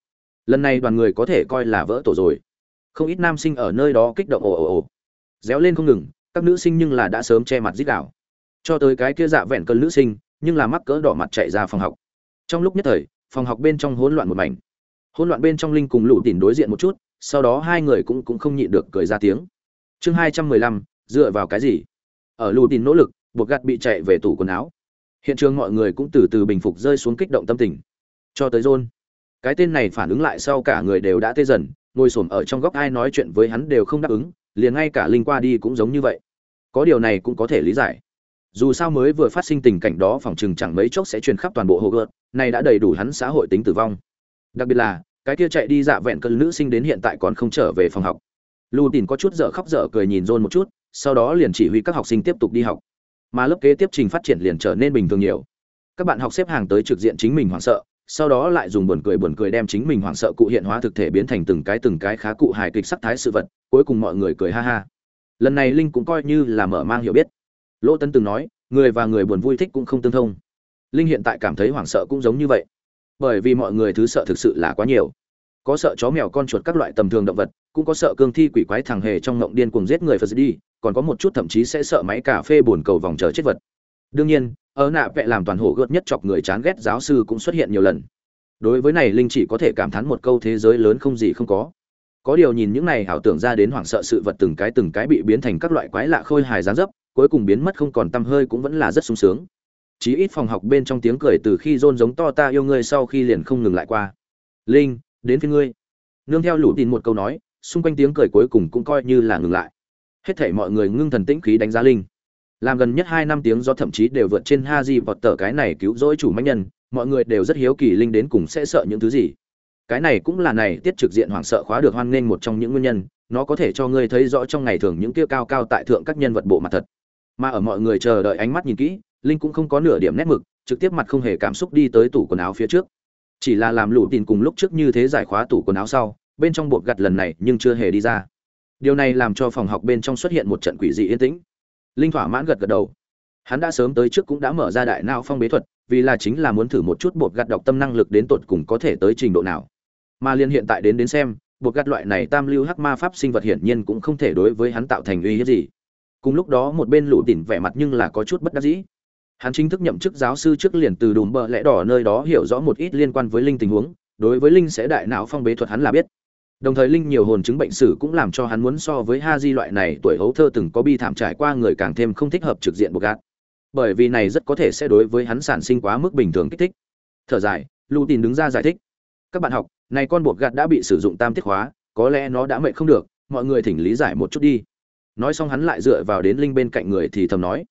Lần này đoàn người có thể coi là vỡ tổ rồi. Không ít nam sinh ở nơi đó kích động ồ ồ ồ. Réo lên không ngừng các nữ sinh nhưng là đã sớm che mặt dít đảo cho tới cái kia dạ vẹn cơn nữ sinh, nhưng là mắc cỡ đỏ mặt chạy ra phòng học. Trong lúc nhất thời, phòng học bên trong hỗn loạn một mảnh. Hỗn loạn bên trong linh cùng lũ tỉn đối diện một chút, sau đó hai người cũng cũng không nhịn được cười ra tiếng. Chương hai trăm mười lăm, dựa vào cái gì? Ở lũ tỉn nỗ lực, buộc gạt bị chạy về tủ quần áo. Hiện trường mọi người cũng từ từ bình phục rơi xuống kích động tâm tình. Cho tới john. Cái tên này phản ứng lại sau cả người đều đã tê dần, ngồi xổm ở trong góc ai nói chuyện với hắn đều không đáp ứng, liền ngay cả linh qua đi cũng giống như vậy có điều này cũng có thể lý giải. Dù sao mới vừa phát sinh tình cảnh đó phòng chừng chẳng mấy chốc sẽ truyền khắp toàn bộ hồ gợt này đã đầy đủ hắn xã hội tính tử vong. Đặc biệt là, cái kia chạy đi dạ vẹn cơn nữ sinh đến hiện tại còn không trở về phòng học. Lu tìm có chút dở khóc dở cười nhìn rôn một chút, sau đó liền chỉ huy các học sinh tiếp tục đi học. Mà lớp kế tiếp trình phát triển liền trở nên bình thường nhiều. Các bạn học xếp hàng tới trực diện chính mình hoảng sợ, sau đó lại dùng buồn cười buồn cười đem chính mình hoảng sợ cụ hiện hóa thực thể biến thành từng cái từng cái khá cụ hài kịch sắc thái sự vật, cuối cùng mọi người cười ha ha lần này linh cũng coi như là mở mang hiểu biết. Lỗ tân từng nói, người và người buồn vui thích cũng không tương thông. Linh hiện tại cảm thấy hoảng sợ cũng giống như vậy. Bởi vì mọi người thứ sợ thực sự là quá nhiều. Có sợ chó mèo con chuột các loại tầm thường động vật, cũng có sợ cương thi quỷ quái thằng hề trong ngộng điên cuồng giết người phật đi, còn có một chút thậm chí sẽ sợ máy cà phê buồn cầu vòng chờ chết vật. Đương nhiên, ở nạ vẽ làm toàn hổ gợt nhất chọc người chán ghét giáo sư cũng xuất hiện nhiều lần. Đối với này linh chỉ có thể cảm thán một câu thế giới lớn không gì không có có điều nhìn những này ảo tưởng ra đến hoảng sợ sự vật từng cái từng cái bị biến thành các loại quái lạ khôi hài dáng dấp, cuối cùng biến mất không còn tăm hơi cũng vẫn là rất sung sướng. Chí ít phòng học bên trong tiếng cười từ khi rôn giống to ta yêu ngươi sau khi liền không ngừng lại qua. Linh, đến phía ngươi. Nương theo lũ tin một câu nói, xung quanh tiếng cười cuối cùng cũng coi như là ngừng lại. Hết thảy mọi người ngưng thần tĩnh khí đánh giá linh. Làm gần nhất hai năm tiếng do thậm chí đều vượt trên ha di vọt tờ cái này cứu rỗi chủ mãnh nhân, mọi người đều rất hiếu kỳ linh đến cùng sẽ sợ những thứ gì cái này cũng là này tiết trực diện hoảng sợ khóa được hoan nghênh một trong những nguyên nhân, nó có thể cho ngươi thấy rõ trong ngày thường những kia cao cao tại thượng các nhân vật bộ mặt thật. Mà ở mọi người chờ đợi ánh mắt nhìn kỹ, linh cũng không có nửa điểm nét mực, trực tiếp mặt không hề cảm xúc đi tới tủ quần áo phía trước. Chỉ là làm lũ tin cùng lúc trước như thế giải khóa tủ quần áo sau, bên trong buộc gặt lần này nhưng chưa hề đi ra. Điều này làm cho phòng học bên trong xuất hiện một trận quỷ dị yên tĩnh. Linh thỏa mãn gật gật đầu. Hắn đã sớm tới trước cũng đã mở ra đại não phong bế thuật, vì là chính là muốn thử một chút bột gặt đọc tâm năng lực đến tột cùng có thể tới trình độ nào mà liên hiện tại đến đến xem, buộc gắt loại này tam lưu hắc ma pháp sinh vật hiển nhiên cũng không thể đối với hắn tạo thành uy hiếp gì. Cùng lúc đó một bên lũ tỉn vẻ mặt nhưng là có chút bất đắc dĩ. Hắn chính thức nhậm chức giáo sư trước liền từ đùm bờ lẽ đỏ nơi đó hiểu rõ một ít liên quan với linh tình huống, đối với linh sẽ đại não phong bế thuật hắn là biết. Đồng thời linh nhiều hồn chứng bệnh sử cũng làm cho hắn muốn so với ha di loại này tuổi hấu thơ từng có bi thảm trải qua người càng thêm không thích hợp trực diện buộc gạt bởi vì này rất có thể sẽ đối với hắn sản sinh quá mức bình thường kích thích. Thở dài, lũ tỉn đứng ra giải thích. Các bạn học này con bột gạt đã bị sử dụng tam tiết hóa, có lẽ nó đã mệt không được, mọi người thỉnh lý giải một chút đi. Nói xong hắn lại dựa vào đến linh bên cạnh người thì thầm nói,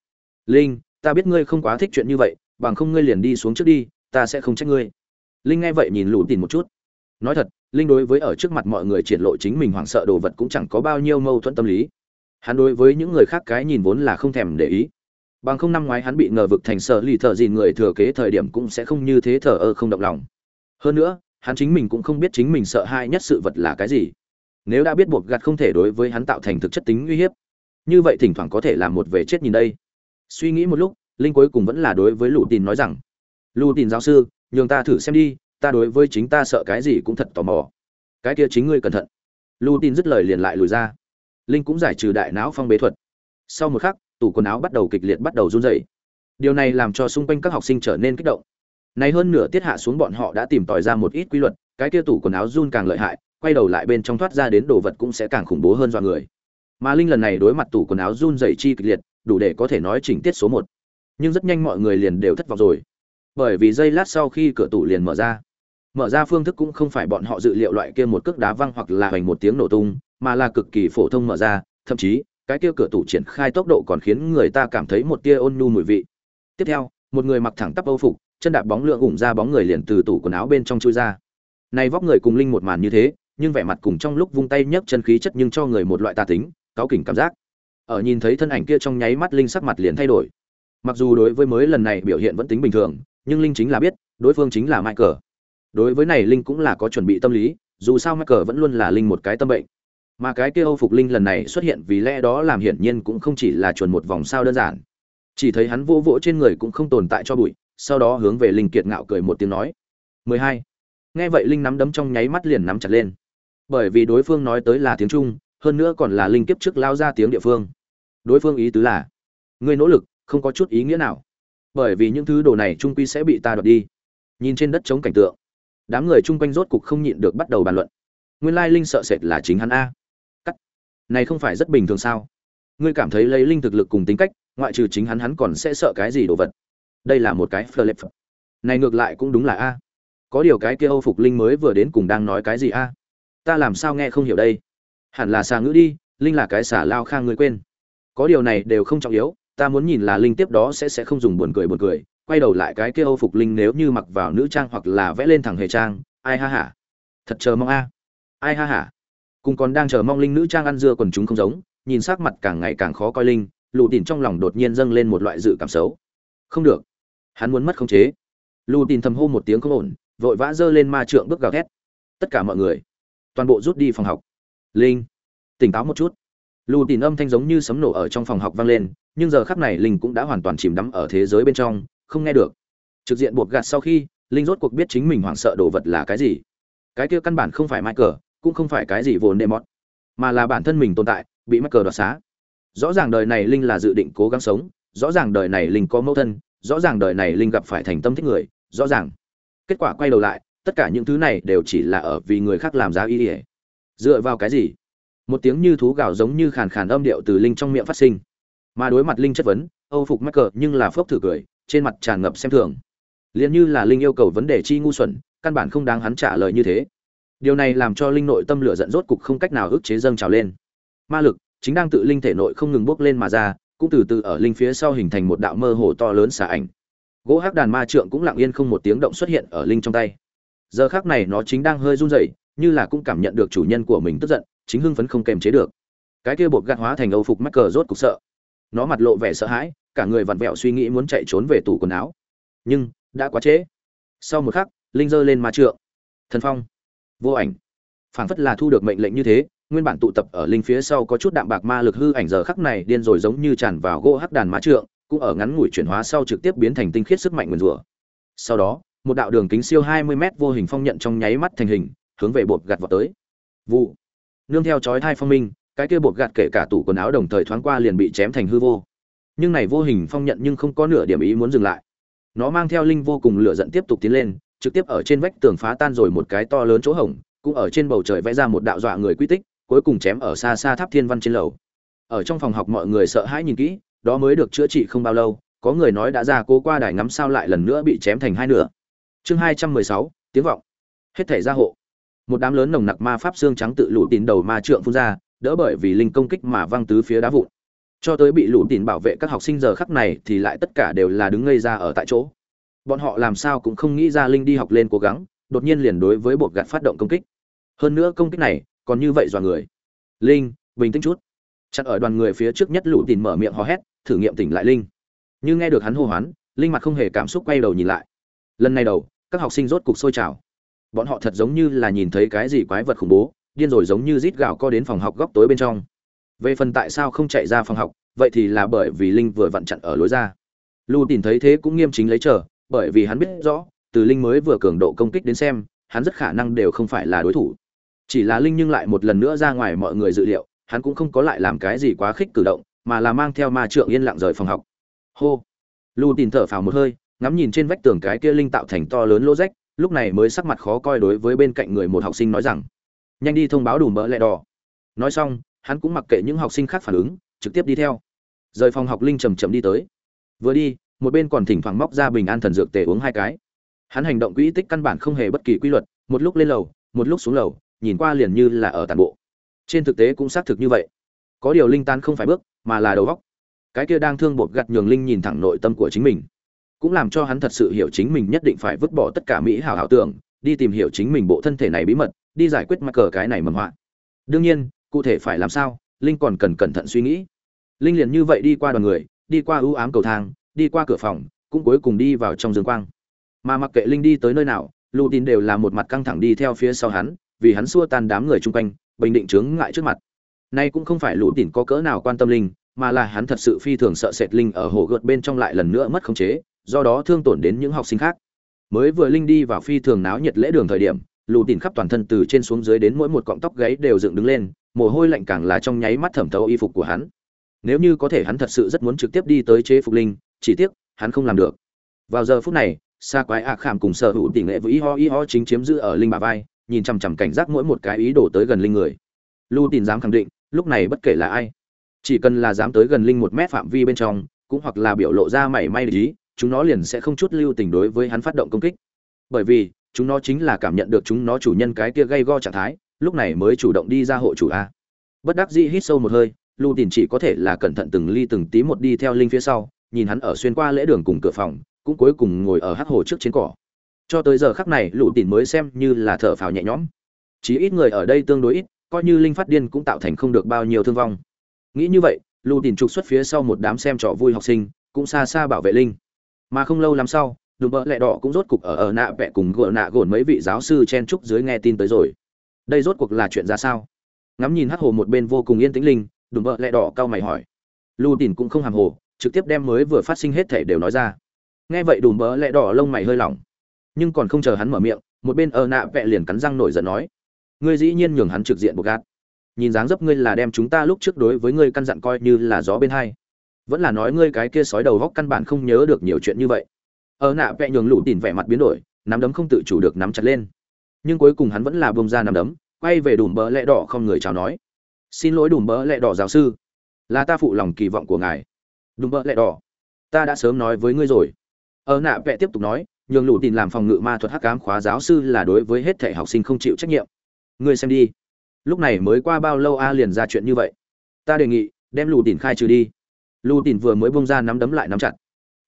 linh, ta biết ngươi không quá thích chuyện như vậy, bằng không ngươi liền đi xuống trước đi, ta sẽ không trách ngươi. Linh nghe vậy nhìn lũ tin một chút. Nói thật, linh đối với ở trước mặt mọi người triển lộ chính mình hoảng sợ đồ vật cũng chẳng có bao nhiêu mâu thuẫn tâm lý. Hắn đối với những người khác cái nhìn vốn là không thèm để ý. Bằng không năm ngoái hắn bị ngờ vực thành sợ lì thợ dìn người thừa kế thời điểm cũng sẽ không như thế thờ ơ không động lòng. Hơn nữa hắn chính mình cũng không biết chính mình sợ hãi nhất sự vật là cái gì. Nếu đã biết buộc gặt không thể đối với hắn tạo thành thực chất tính uy hiếp, như vậy thỉnh thoảng có thể làm một về chết nhìn đây. Suy nghĩ một lúc, linh cuối cùng vẫn là đối với lù tin nói rằng lù tin giáo sư, nhường ta thử xem đi, ta đối với chính ta sợ cái gì cũng thật tò mò. Cái kia chính ngươi cẩn thận. Lù tin dứt lời liền lại lùi ra. Linh cũng giải trừ đại não phong bế thuật. Sau một khắc, tủ quần áo bắt đầu kịch liệt bắt đầu run rẩy. Điều này làm cho xung quanh các học sinh trở nên kích động này hơn nửa tiết hạ xuống bọn họ đã tìm tòi ra một ít quy luật, cái kia tủ quần áo run càng lợi hại, quay đầu lại bên trong thoát ra đến đồ vật cũng sẽ càng khủng bố hơn dọa người. Mà linh lần này đối mặt tủ quần áo run dày chi kịch liệt, đủ để có thể nói chỉnh tiết số một. Nhưng rất nhanh mọi người liền đều thất vọng rồi. Bởi vì giây lát sau khi cửa tủ liền mở ra. Mở ra phương thức cũng không phải bọn họ dự liệu loại kia một cước đá văng hoặc là hoành một tiếng nổ tung, mà là cực kỳ phổ thông mở ra, thậm chí, cái kia cửa tủ triển khai tốc độ còn khiến người ta cảm thấy một tia ôn nhu mùi vị. Tiếp theo, một người mặc thẳng tắp âu phục chân đạp bóng lượng ủng ra bóng người liền từ tủ quần áo bên trong chui ra. Nay vóc người cùng linh một màn như thế, nhưng vẻ mặt cùng trong lúc vung tay nhấc chân khí chất nhưng cho người một loại tà tính cáo kỉnh cảm giác. Ở nhìn thấy thân ảnh kia trong nháy mắt linh sắc mặt liền thay đổi. Mặc dù đối với mới lần này biểu hiện vẫn tính bình thường, nhưng linh chính là biết, đối phương chính là michael. Đối với này linh cũng là có chuẩn bị tâm lý, dù sao michael vẫn luôn là linh một cái tâm bệnh. Mà cái kia âu phục linh lần này xuất hiện vì lẽ đó làm hiển nhiên cũng không chỉ là chuẩn một vòng sao đơn giản. Chỉ thấy hắn vô vỗ trên người cũng không tồn tại cho bụi sau đó hướng về linh kiệt ngạo cười một tiếng nói 12. nghe vậy linh nắm đấm trong nháy mắt liền nắm chặt lên. Bởi vì đối phương nói tới là tiếng trung, hơn nữa còn là linh kiếp trước lao ra tiếng địa phương. Đối phương ý tứ là, ngươi nỗ lực, không có chút ý nghĩa nào. Bởi vì những thứ đồ này trung quy sẽ bị ta đoạt đi. Nhìn trên đất chống cảnh tượng, đám người chung quanh rốt cục không nhịn được bắt đầu bàn luận. Nguyên lai linh sợ sệt là chính hắn a. Cắt. Này không phải rất bình thường sao? Ngươi cảm thấy lấy linh thực lực cùng tính cách, ngoại trừ chính hắn hắn còn sẽ sợ cái gì đồ vật? Đây là một cái flip này ngược lại cũng đúng là a. Có điều cái kia âu phục linh mới vừa đến cùng đang nói cái gì a? Ta làm sao nghe không hiểu đây? Hẳn là xà ngữ đi, linh là cái xả lao khang người quên. Có điều này đều không trọng yếu, ta muốn nhìn là linh tiếp đó sẽ sẽ không dùng buồn cười buồn cười, quay đầu lại cái kia âu phục linh nếu như mặc vào nữ trang hoặc là vẽ lên thẳng hề trang, ai ha hả thật chờ mong a. Ai ha hả cùng còn đang chờ mong linh nữ trang ăn dưa quần chúng không giống, nhìn sắc mặt càng ngày càng khó coi linh, lụ tìn trong lòng đột nhiên dâng lên một loại dự cảm xấu. Không được hắn muốn mất khống chế. Lù tìn thầm hô một tiếng không ổn, vội vã giơ lên ma trượng bước gào thét. Tất cả mọi người, toàn bộ rút đi phòng học. Linh, tỉnh táo một chút. Lù tìn âm thanh giống như sấm nổ ở trong phòng học vang lên, nhưng giờ khắc này linh cũng đã hoàn toàn chìm đắm ở thế giới bên trong, không nghe được. Trực diện buộc gạt sau khi, linh rốt cuộc biết chính mình hoảng sợ đồ vật là cái gì. Cái kia căn bản không phải michael, cũng không phải cái gì vốn đệ mót mà là bản thân mình tồn tại, bị michael đoạt xá. Rõ ràng đời này linh là dự định cố gắng sống, rõ ràng đời này linh có mẫu thân rõ ràng đời này linh gặp phải thành tâm thích người, rõ ràng. Kết quả quay đầu lại, tất cả những thứ này đều chỉ là ở vì người khác làm giá y ỉa dựa vào cái gì? Một tiếng như thú gào giống như khàn khàn âm điệu từ linh trong miệng phát sinh. Mà đối mặt linh chất vấn, âu phục mắc cờ, nhưng là phốc thử cười, trên mặt tràn ngập xem thường. Liền như là linh yêu cầu vấn đề chi ngu xuẩn, căn bản không đáng hắn trả lời như thế. Điều này làm cho linh nội tâm lửa giận rốt cục không cách nào ức chế dâng trào lên. Ma lực, chính đang tự linh thể nội không ngừng bốc lên mà ra cũng từ từ ở linh phía sau hình thành một đạo mơ hồ to lớn xà ảnh. Gỗ hắc đàn ma trượng cũng lặng yên không một tiếng động xuất hiện ở linh trong tay. Giờ khác này nó chính đang hơi run rẩy, như là cũng cảm nhận được chủ nhân của mình tức giận, chính hưng phấn không kềm chế được. Cái kia bột gạt hóa thành âu phục mắc cờ rốt cục sợ. Nó mặt lộ vẻ sợ hãi, cả người vặn vẹo suy nghĩ muốn chạy trốn về tủ quần áo. Nhưng, đã quá trễ. Sau một khắc, linh giơ lên ma trượng. Thần phong. Vô ảnh. Phảng phất là thu được mệnh lệnh như thế nguyên bản tụ tập ở linh phía sau có chút đạm bạc ma lực hư ảnh giờ khắc này điên rồi giống như tràn vào gỗ hắc đàn ma trượng, cũng ở ngắn ngủi chuyển hóa sau trực tiếp biến thành tinh khiết sức mạnh nguyên rủa. Sau đó, một đạo đường kính siêu 20 mét vô hình phong nhận trong nháy mắt thành hình, hướng về bột gạt vào tới. Vụ. Nương theo chói thai phong minh, cái kia bột gạt kể cả tủ quần áo đồng thời thoáng qua liền bị chém thành hư vô. Nhưng này vô hình phong nhận nhưng không có nửa điểm ý muốn dừng lại. Nó mang theo linh vô cùng lửa giận tiếp tục tiến lên, trực tiếp ở trên vách tường phá tan rồi một cái to lớn chỗ hổng, cũng ở trên bầu trời vẽ ra một đạo dọa người quy tích cuối cùng chém ở xa xa tháp thiên văn trên lầu. Ở trong phòng học mọi người sợ hãi nhìn kỹ, đó mới được chữa trị không bao lâu, có người nói đã ra cố qua đài ngắm sao lại lần nữa bị chém thành hai nửa. Chương hai trăm mười sáu, tiếng vọng. Hết thể gia hộ. Một đám lớn nồng nặc ma pháp xương trắng tự lũ tín đầu ma trượng phun ra, đỡ bởi vì linh công kích mà văng tứ phía đá vụn. Cho tới bị lũ tín bảo vệ các học sinh giờ khắc này thì lại tất cả đều là đứng ngây ra ở tại chỗ. Bọn họ làm sao cũng không nghĩ ra linh đi học lên cố gắng, đột nhiên liền đối với bột gạt phát động công kích. Hơn nữa công kích này còn như vậy dọa người. Linh, bình tĩnh chút. Chặn ở đoàn người phía trước nhất lũ tín mở miệng hò hét, thử nghiệm tỉnh lại linh. Như nghe được hắn hô hoán, linh mặt không hề cảm xúc quay đầu nhìn lại. Lần này đầu, các học sinh rốt cục sôi trào. Bọn họ thật giống như là nhìn thấy cái gì quái vật khủng bố, điên rồi giống như rít gạo co đến phòng học góc tối bên trong. Về phần tại sao không chạy ra phòng học, vậy thì là bởi vì linh vừa vặn chặn ở lối ra. Lưu tìm thấy thế cũng nghiêm chính lấy chờ, bởi vì hắn biết rõ, từ linh mới vừa cường độ công kích đến xem, hắn rất khả năng đều không phải là đối thủ chỉ là linh nhưng lại một lần nữa ra ngoài mọi người dự liệu, hắn cũng không có lại làm cái gì quá khích cử động, mà là mang theo ma trượng yên lặng rời phòng học. Hô! Lù tìm thở phào một hơi, ngắm nhìn trên vách tường cái kia linh tạo thành to lớn lỗ rách, lúc này mới sắc mặt khó coi đối với bên cạnh người một học sinh nói rằng, nhanh đi thông báo đủ mỡ lẹ đỏ. Nói xong, hắn cũng mặc kệ những học sinh khác phản ứng, trực tiếp đi theo. Rời phòng học linh chầm chậm đi tới. Vừa đi, một bên còn thỉnh thoảng móc ra bình an thần dược tề uống hai cái. Hắn hành động quỹ tích căn bản không hề bất kỳ quy luật, một lúc lên lầu, một lúc xuống lầu nhìn qua liền như là ở tàn bộ. Trên thực tế cũng xác thực như vậy. Có điều linh tan không phải bước, mà là đầu góc. Cái kia đang thương bột gặt nhường linh nhìn thẳng nội tâm của chính mình. Cũng làm cho hắn thật sự hiểu chính mình nhất định phải vứt bỏ tất cả mỹ hảo hảo tưởng, đi tìm hiểu chính mình bộ thân thể này bí mật, đi giải quyết mắc cờ cái này mầm họa. Đương nhiên, cụ thể phải làm sao, linh còn cần cẩn thận suy nghĩ. Linh liền như vậy đi qua đoàn người, đi qua ưu ám cầu thang, đi qua cửa phòng, cũng cuối cùng đi vào trong dương quang. Mà mặc kệ linh đi tới nơi nào lụ tin đều là một mặt căng thẳng đi theo phía sau hắn vì hắn xua tan đám người chung quanh, bình định chướng ngại trước mặt. Nay cũng không phải lũ tỉn có cỡ nào quan tâm linh, mà là hắn thật sự phi thường sợ sệt linh ở hồ gợt bên trong lại lần nữa mất khống chế, do đó thương tổn đến những học sinh khác. Mới vừa linh đi vào phi thường náo nhiệt lễ đường thời điểm, lũ tỉn khắp toàn thân từ trên xuống dưới đến mỗi một cọng tóc gáy đều dựng đứng lên, mồ hôi lạnh càng là trong nháy mắt thẩm thấu y phục của hắn. Nếu như có thể hắn thật sự rất muốn trực tiếp đi tới chế phục linh, chỉ tiếc, hắn không làm được. Vào giờ phút này xa quái ạ khảm cùng sở hữu tỷ nghệ với y ho y ho chính chiếm giữ ở linh bà vai nhìn chằm chằm cảnh giác mỗi một cái ý đồ tới gần linh người. Lu tin dám khẳng định, lúc này bất kể là ai, chỉ cần là dám tới gần linh một mét phạm vi bên trong, cũng hoặc là biểu lộ ra mảy may lý chúng nó liền sẽ không chút lưu tình đối với hắn phát động công kích. Bởi vì, chúng nó chính là cảm nhận được chúng nó chủ nhân cái kia gây go trạng thái, lúc này mới chủ động đi ra hộ chủ a. Bất đắc dĩ hít sâu một hơi, lu tin chỉ có thể là cẩn thận từng ly từng tí một đi theo linh phía sau, nhìn hắn ở xuyên qua lễ đường cùng cửa phòng, cũng cuối cùng ngồi ở hắc hồ trước trên cỏ cho tới giờ khắc này, lũ tỉn mới xem như là thở phào nhẹ nhõm. Chí ít người ở đây tương đối ít, coi như linh phát điên cũng tạo thành không được bao nhiêu thương vong. Nghĩ như vậy, lũ tỉn trục xuất phía sau một đám xem trò vui học sinh, cũng xa xa bảo vệ linh. Mà không lâu lắm sau, đùm bợ lẹ đỏ cũng rốt cục ở ở nạ vẹ cùng gỡ nạ gồn mấy vị giáo sư chen trúc dưới nghe tin tới rồi. Đây rốt cuộc là chuyện ra sao? Ngắm nhìn hắc hồ một bên vô cùng yên tĩnh linh, đùm bợ lẹ đỏ cau mày hỏi. Lũ tỉn cũng không hàm hồ, trực tiếp đem mới vừa phát sinh hết thể đều nói ra. Nghe vậy đùm bợ lẹ đỏ lông mày hơi lỏng nhưng còn không chờ hắn mở miệng, một bên ở nạ vẹ liền cắn răng nổi giận nói, ngươi dĩ nhiên nhường hắn trực diện buộc gạt. Nhìn dáng dấp ngươi là đem chúng ta lúc trước đối với ngươi căn dặn coi như là gió bên hai. Vẫn là nói ngươi cái kia sói đầu góc căn bản không nhớ được nhiều chuyện như vậy. Ở nạ vẹ nhường lũ tìm vẻ mặt biến đổi, nắm đấm không tự chủ được nắm chặt lên. Nhưng cuối cùng hắn vẫn là bông ra nắm đấm, quay về đùm bỡ lẹ đỏ không người chào nói, xin lỗi đùm bỡ lẹ đỏ giáo sư, là ta phụ lòng kỳ vọng của ngài. Đùm bỡ lẹ đỏ, ta đã sớm nói với ngươi rồi. Ở nạ vẹ tiếp tục nói nhường lũ tin làm phòng ngự ma thuật hắc ám khóa giáo sư là đối với hết thể học sinh không chịu trách nhiệm. Ngươi xem đi. Lúc này mới qua bao lâu a liền ra chuyện như vậy? Ta đề nghị, đem lù tìn khai trừ đi. Lù tìn vừa mới bông ra nắm đấm lại nắm chặt.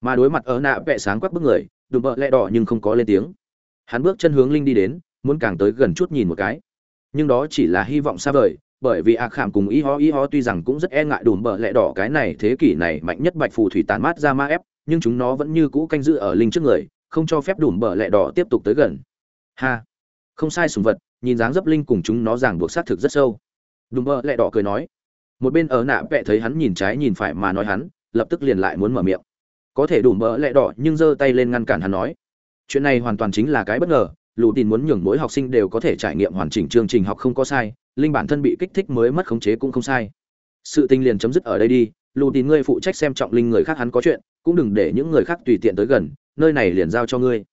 Mà đối mặt ở nạ vẽ sáng quắc bức người, đùm bợ lẹ đỏ nhưng không có lên tiếng. Hắn bước chân hướng linh đi đến, muốn càng tới gần chút nhìn một cái. Nhưng đó chỉ là hy vọng xa vời, bởi vì a khảm cùng y ho y ho tuy rằng cũng rất e ngại đùm bợ lẹ đỏ cái này thế kỷ này mạnh nhất bạch phù thủy tàn mát ra ma ép, nhưng chúng nó vẫn như cũ canh giữ ở linh trước người không cho phép đùm bờ lẹ đỏ tiếp tục tới gần. Ha! Không sai sùng vật, nhìn dáng dấp linh cùng chúng nó ràng buộc xác thực rất sâu. Đùm bờ lẹ đỏ cười nói. Một bên ở nạ vẹ thấy hắn nhìn trái nhìn phải mà nói hắn, lập tức liền lại muốn mở miệng. Có thể đùm bờ lẹ đỏ nhưng giơ tay lên ngăn cản hắn nói. Chuyện này hoàn toàn chính là cái bất ngờ, lù tin muốn nhường mỗi học sinh đều có thể trải nghiệm hoàn chỉnh chương trình học không có sai, linh bản thân bị kích thích mới mất khống chế cũng không sai. Sự tình liền chấm dứt ở đây đi, lù tin ngươi phụ trách xem trọng linh người khác hắn có chuyện, cũng đừng để những người khác tùy tiện tới gần nơi này liền giao cho ngươi.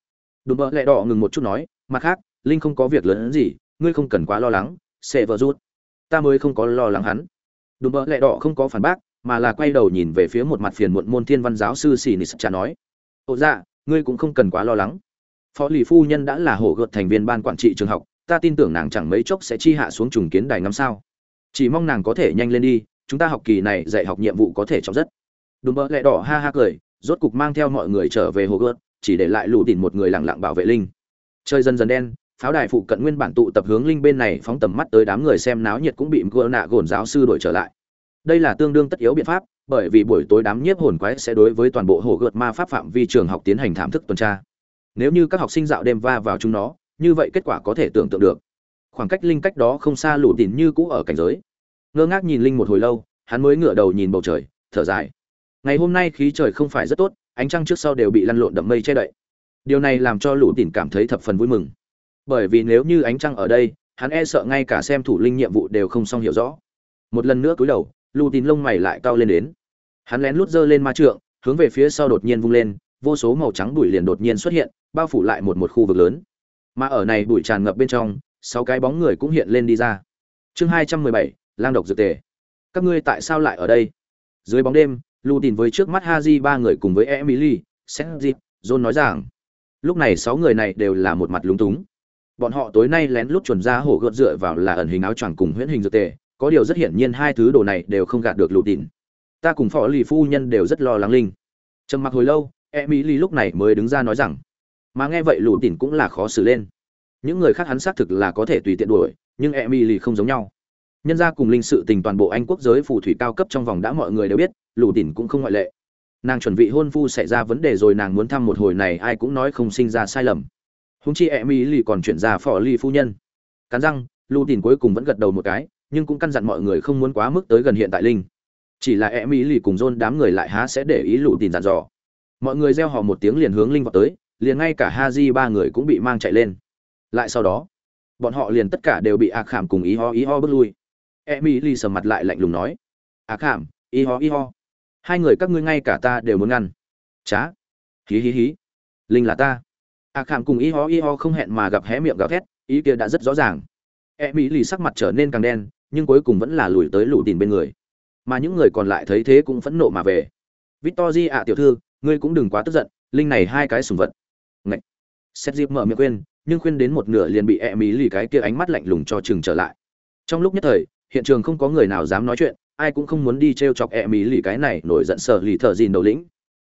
Đùm bợ lẹ đỏ ngừng một chút nói, mặt khác, linh không có việc lớn gì, ngươi không cần quá lo lắng, sẽ vợ rút. Ta mới không có lo lắng hắn. Đùm bợ lẹ đỏ không có phản bác, mà là quay đầu nhìn về phía một mặt phiền muộn môn thiên văn giáo sư xì nịt trả nói, ồ dạ ngươi cũng không cần quá lo lắng. Phó lì phu nhân đã là hổ gợt thành viên ban quản trị trường học, ta tin tưởng nàng chẳng mấy chốc sẽ chi hạ xuống trùng kiến đài năm sao. Chỉ mong nàng có thể nhanh lên đi, chúng ta học kỳ này dạy học nhiệm vụ có thể trọng rất đùm bợ lẹ đỏ ha ha cười rốt cục mang theo mọi người trở về hồ gươm, chỉ để lại lũ tìm một người lặng lặng bảo vệ linh. Chơi dần dần đen pháo đài phụ cận nguyên bản tụ tập hướng linh bên này phóng tầm mắt tới đám người xem náo nhiệt cũng bị gỡ nạ gồn giáo sư đổi trở lại. Đây là tương đương tất yếu biện pháp bởi vì buổi tối đám nhiếp hồn quái sẽ đối với toàn bộ hồ gợt ma pháp phạm vi trường học tiến hành thảm thức tuần tra. Nếu như các học sinh dạo đêm va vào chúng nó như vậy kết quả có thể tưởng tượng được. Khoảng cách linh cách đó không xa lũ tìm như cũ ở cảnh giới. Ngơ ngác nhìn linh một hồi lâu hắn mới ngửa đầu nhìn bầu trời thở dài ngày hôm nay khí trời không phải rất tốt, ánh trăng trước sau đều bị lăn lộn đậm mây che đậy. Điều này làm cho lũ tỉn cảm thấy thập phần vui mừng. Bởi vì nếu như ánh trăng ở đây, hắn e sợ ngay cả xem thủ linh nhiệm vụ đều không xong hiểu rõ. Một lần nữa cúi đầu, lũ tỉn lông mày lại cao lên đến. Hắn lén lút giơ lên ma trượng, hướng về phía sau đột nhiên vung lên, vô số màu trắng bụi liền đột nhiên xuất hiện, bao phủ lại một một khu vực lớn. Mà ở này bụi tràn ngập bên trong, sáu cái bóng người cũng hiện lên đi ra. Chương hai trăm mười bảy, lang độc dược tề. Các ngươi tại sao lại ở đây? Dưới bóng đêm lù tìm với trước mắt haji ba người cùng với emily senji john nói rằng, lúc này sáu người này đều là một mặt lúng túng. Bọn họ tối nay lén lút chuẩn ra hổ gợt dựa vào là ẩn hình áo choàng cùng huyễn hình dược tề, có điều rất hiển nhiên hai thứ đồ này đều không gạt được lù tìm ta cùng phó lì phu nhân đều rất lo lắng linh. Trầm mặc hồi lâu, emily lúc này mới đứng ra nói rằng, mà nghe vậy lù tìm cũng là khó xử lên. Những người khác hắn xác thực là có thể tùy tiện đuổi, nhưng emily không giống nhau nhân gia cùng linh sự tình toàn bộ anh quốc giới phù thủy cao cấp trong vòng đã mọi người đều biết, lù đỉnh cũng không ngoại lệ. Nàng chuẩn bị hôn phu xảy ra vấn đề rồi nàng muốn thăm một hồi này ai cũng nói không sinh ra sai lầm. Húng chi e mỹ lì còn chuyển ra phò ly phu nhân. Cắn răng, lù đỉnh cuối cùng vẫn gật đầu một cái, nhưng cũng căn dặn mọi người không muốn quá mức tới gần hiện tại linh. Chỉ là e mỹ lì cùng dôn đám người lại há sẽ để ý lù đỉnh dặn dò. Mọi người gieo họ một tiếng liền hướng linh vào tới, liền ngay cả ha di ba người cũng bị mang chạy lên. Lại sau đó, bọn họ liền tất cả đều bị ạc khảm cùng ý ho ý ho bước lui emily sầm mặt lại lạnh lùng nói ạc khảm, y ho y ho. Hai người các ngươi ngay cả ta đều muốn ngăn. Chá. Hí hí hí. Linh là ta. Ạc khảm cùng y ho y ho không hẹn mà gặp hé miệng gào thét, ý kia đã rất rõ ràng. Emily sắc mặt trở nên càng đen, nhưng cuối cùng vẫn là lùi tới lũ tìm bên người. Mà những người còn lại thấy thế cũng phẫn nộ mà về. Victor ạ, tiểu thư, ngươi cũng đừng quá tức giận, linh này hai cái sùng vật. Ngậy. xét dịp mở miệng quên nhưng khuyên đến một nửa liền bị e mỹ lì cái kia ánh mắt lạnh lùng cho chừng trở lại. Trong lúc nhất thời hiện trường không có người nào dám nói chuyện, ai cũng không muốn đi t r e o chọc e mỹ lì cái này nổi giận sợ lì thợ dìn đầu lĩnh.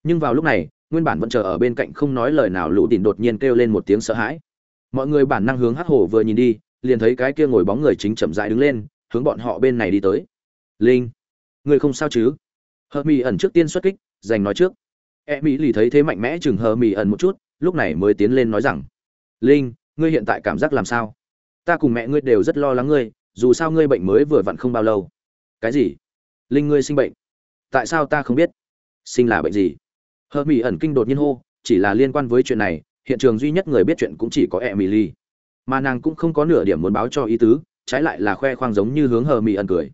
Nhưng vào lúc này, nguyên bản vẫn chờ ở bên cạnh không nói lời nào lũ đỉnh đột nhiên kêu lên một tiếng sợ hãi. Mọi người bản năng hướng hắc hổ vừa nhìn đi, liền thấy cái kia ngồi bóng người chính chậm rãi đứng lên, hướng bọn họ bên này đi tới. Linh, người không sao chứ? Hờ mỹ ẩn trước tiên xuất kích, giành nói trước. E mỹ lì thấy thế mạnh mẽ chừng hờ mỹ ẩn một chút, lúc này mới tiến lên nói rằng, linh, ngươi hiện tại cảm giác làm sao? Ta cùng mẹ ngươi đều rất lo lắng ngươi dù sao ngươi bệnh mới vừa vặn không bao lâu. Cái gì? Linh ngươi sinh bệnh. Tại sao ta không biết? Sinh là bệnh gì? Hờ mỹ ẩn kinh đột nhiên hô, chỉ là liên quan với chuyện này, hiện trường duy nhất người biết chuyện cũng chỉ có emily. Mà nàng cũng không có nửa điểm muốn báo cho ý tứ, trái lại là khoe khoang giống như hướng hờ mỹ ẩn cười.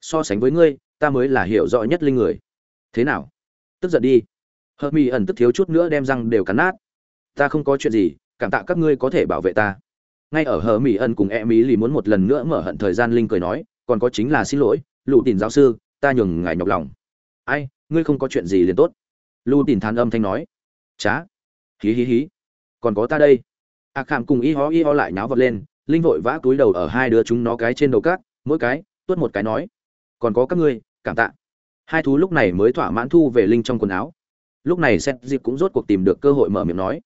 So sánh với ngươi, ta mới là hiểu rõ nhất linh người. Thế nào? Tức giận đi. Hờ mỹ ẩn tức thiếu chút nữa đem răng đều cắn nát. Ta không có chuyện gì, cảm tạ các ngươi có thể bảo vệ ta ngay ở hờ mỹ ân cùng e mỹ lì muốn một lần nữa mở hận thời gian, linh cười nói, còn có chính là xin lỗi lụ tìm giáo sư, ta nhường ngài nhọc lòng. Ai, ngươi không có chuyện gì liền tốt. Lù tìm than âm thanh nói. Chá, hí hí hí, còn có ta đây. A à khảm cùng y ho y ho lại náo vật lên, linh vội vã túi đầu ở hai đứa chúng nó cái trên đầu cát, mỗi cái, tuốt một cái nói, còn có các ngươi, cảm tạ. Hai thú lúc này mới thỏa mãn thu về linh trong quần áo. Lúc này xét dịp cũng rốt cuộc tìm được cơ hội mở miệng nói,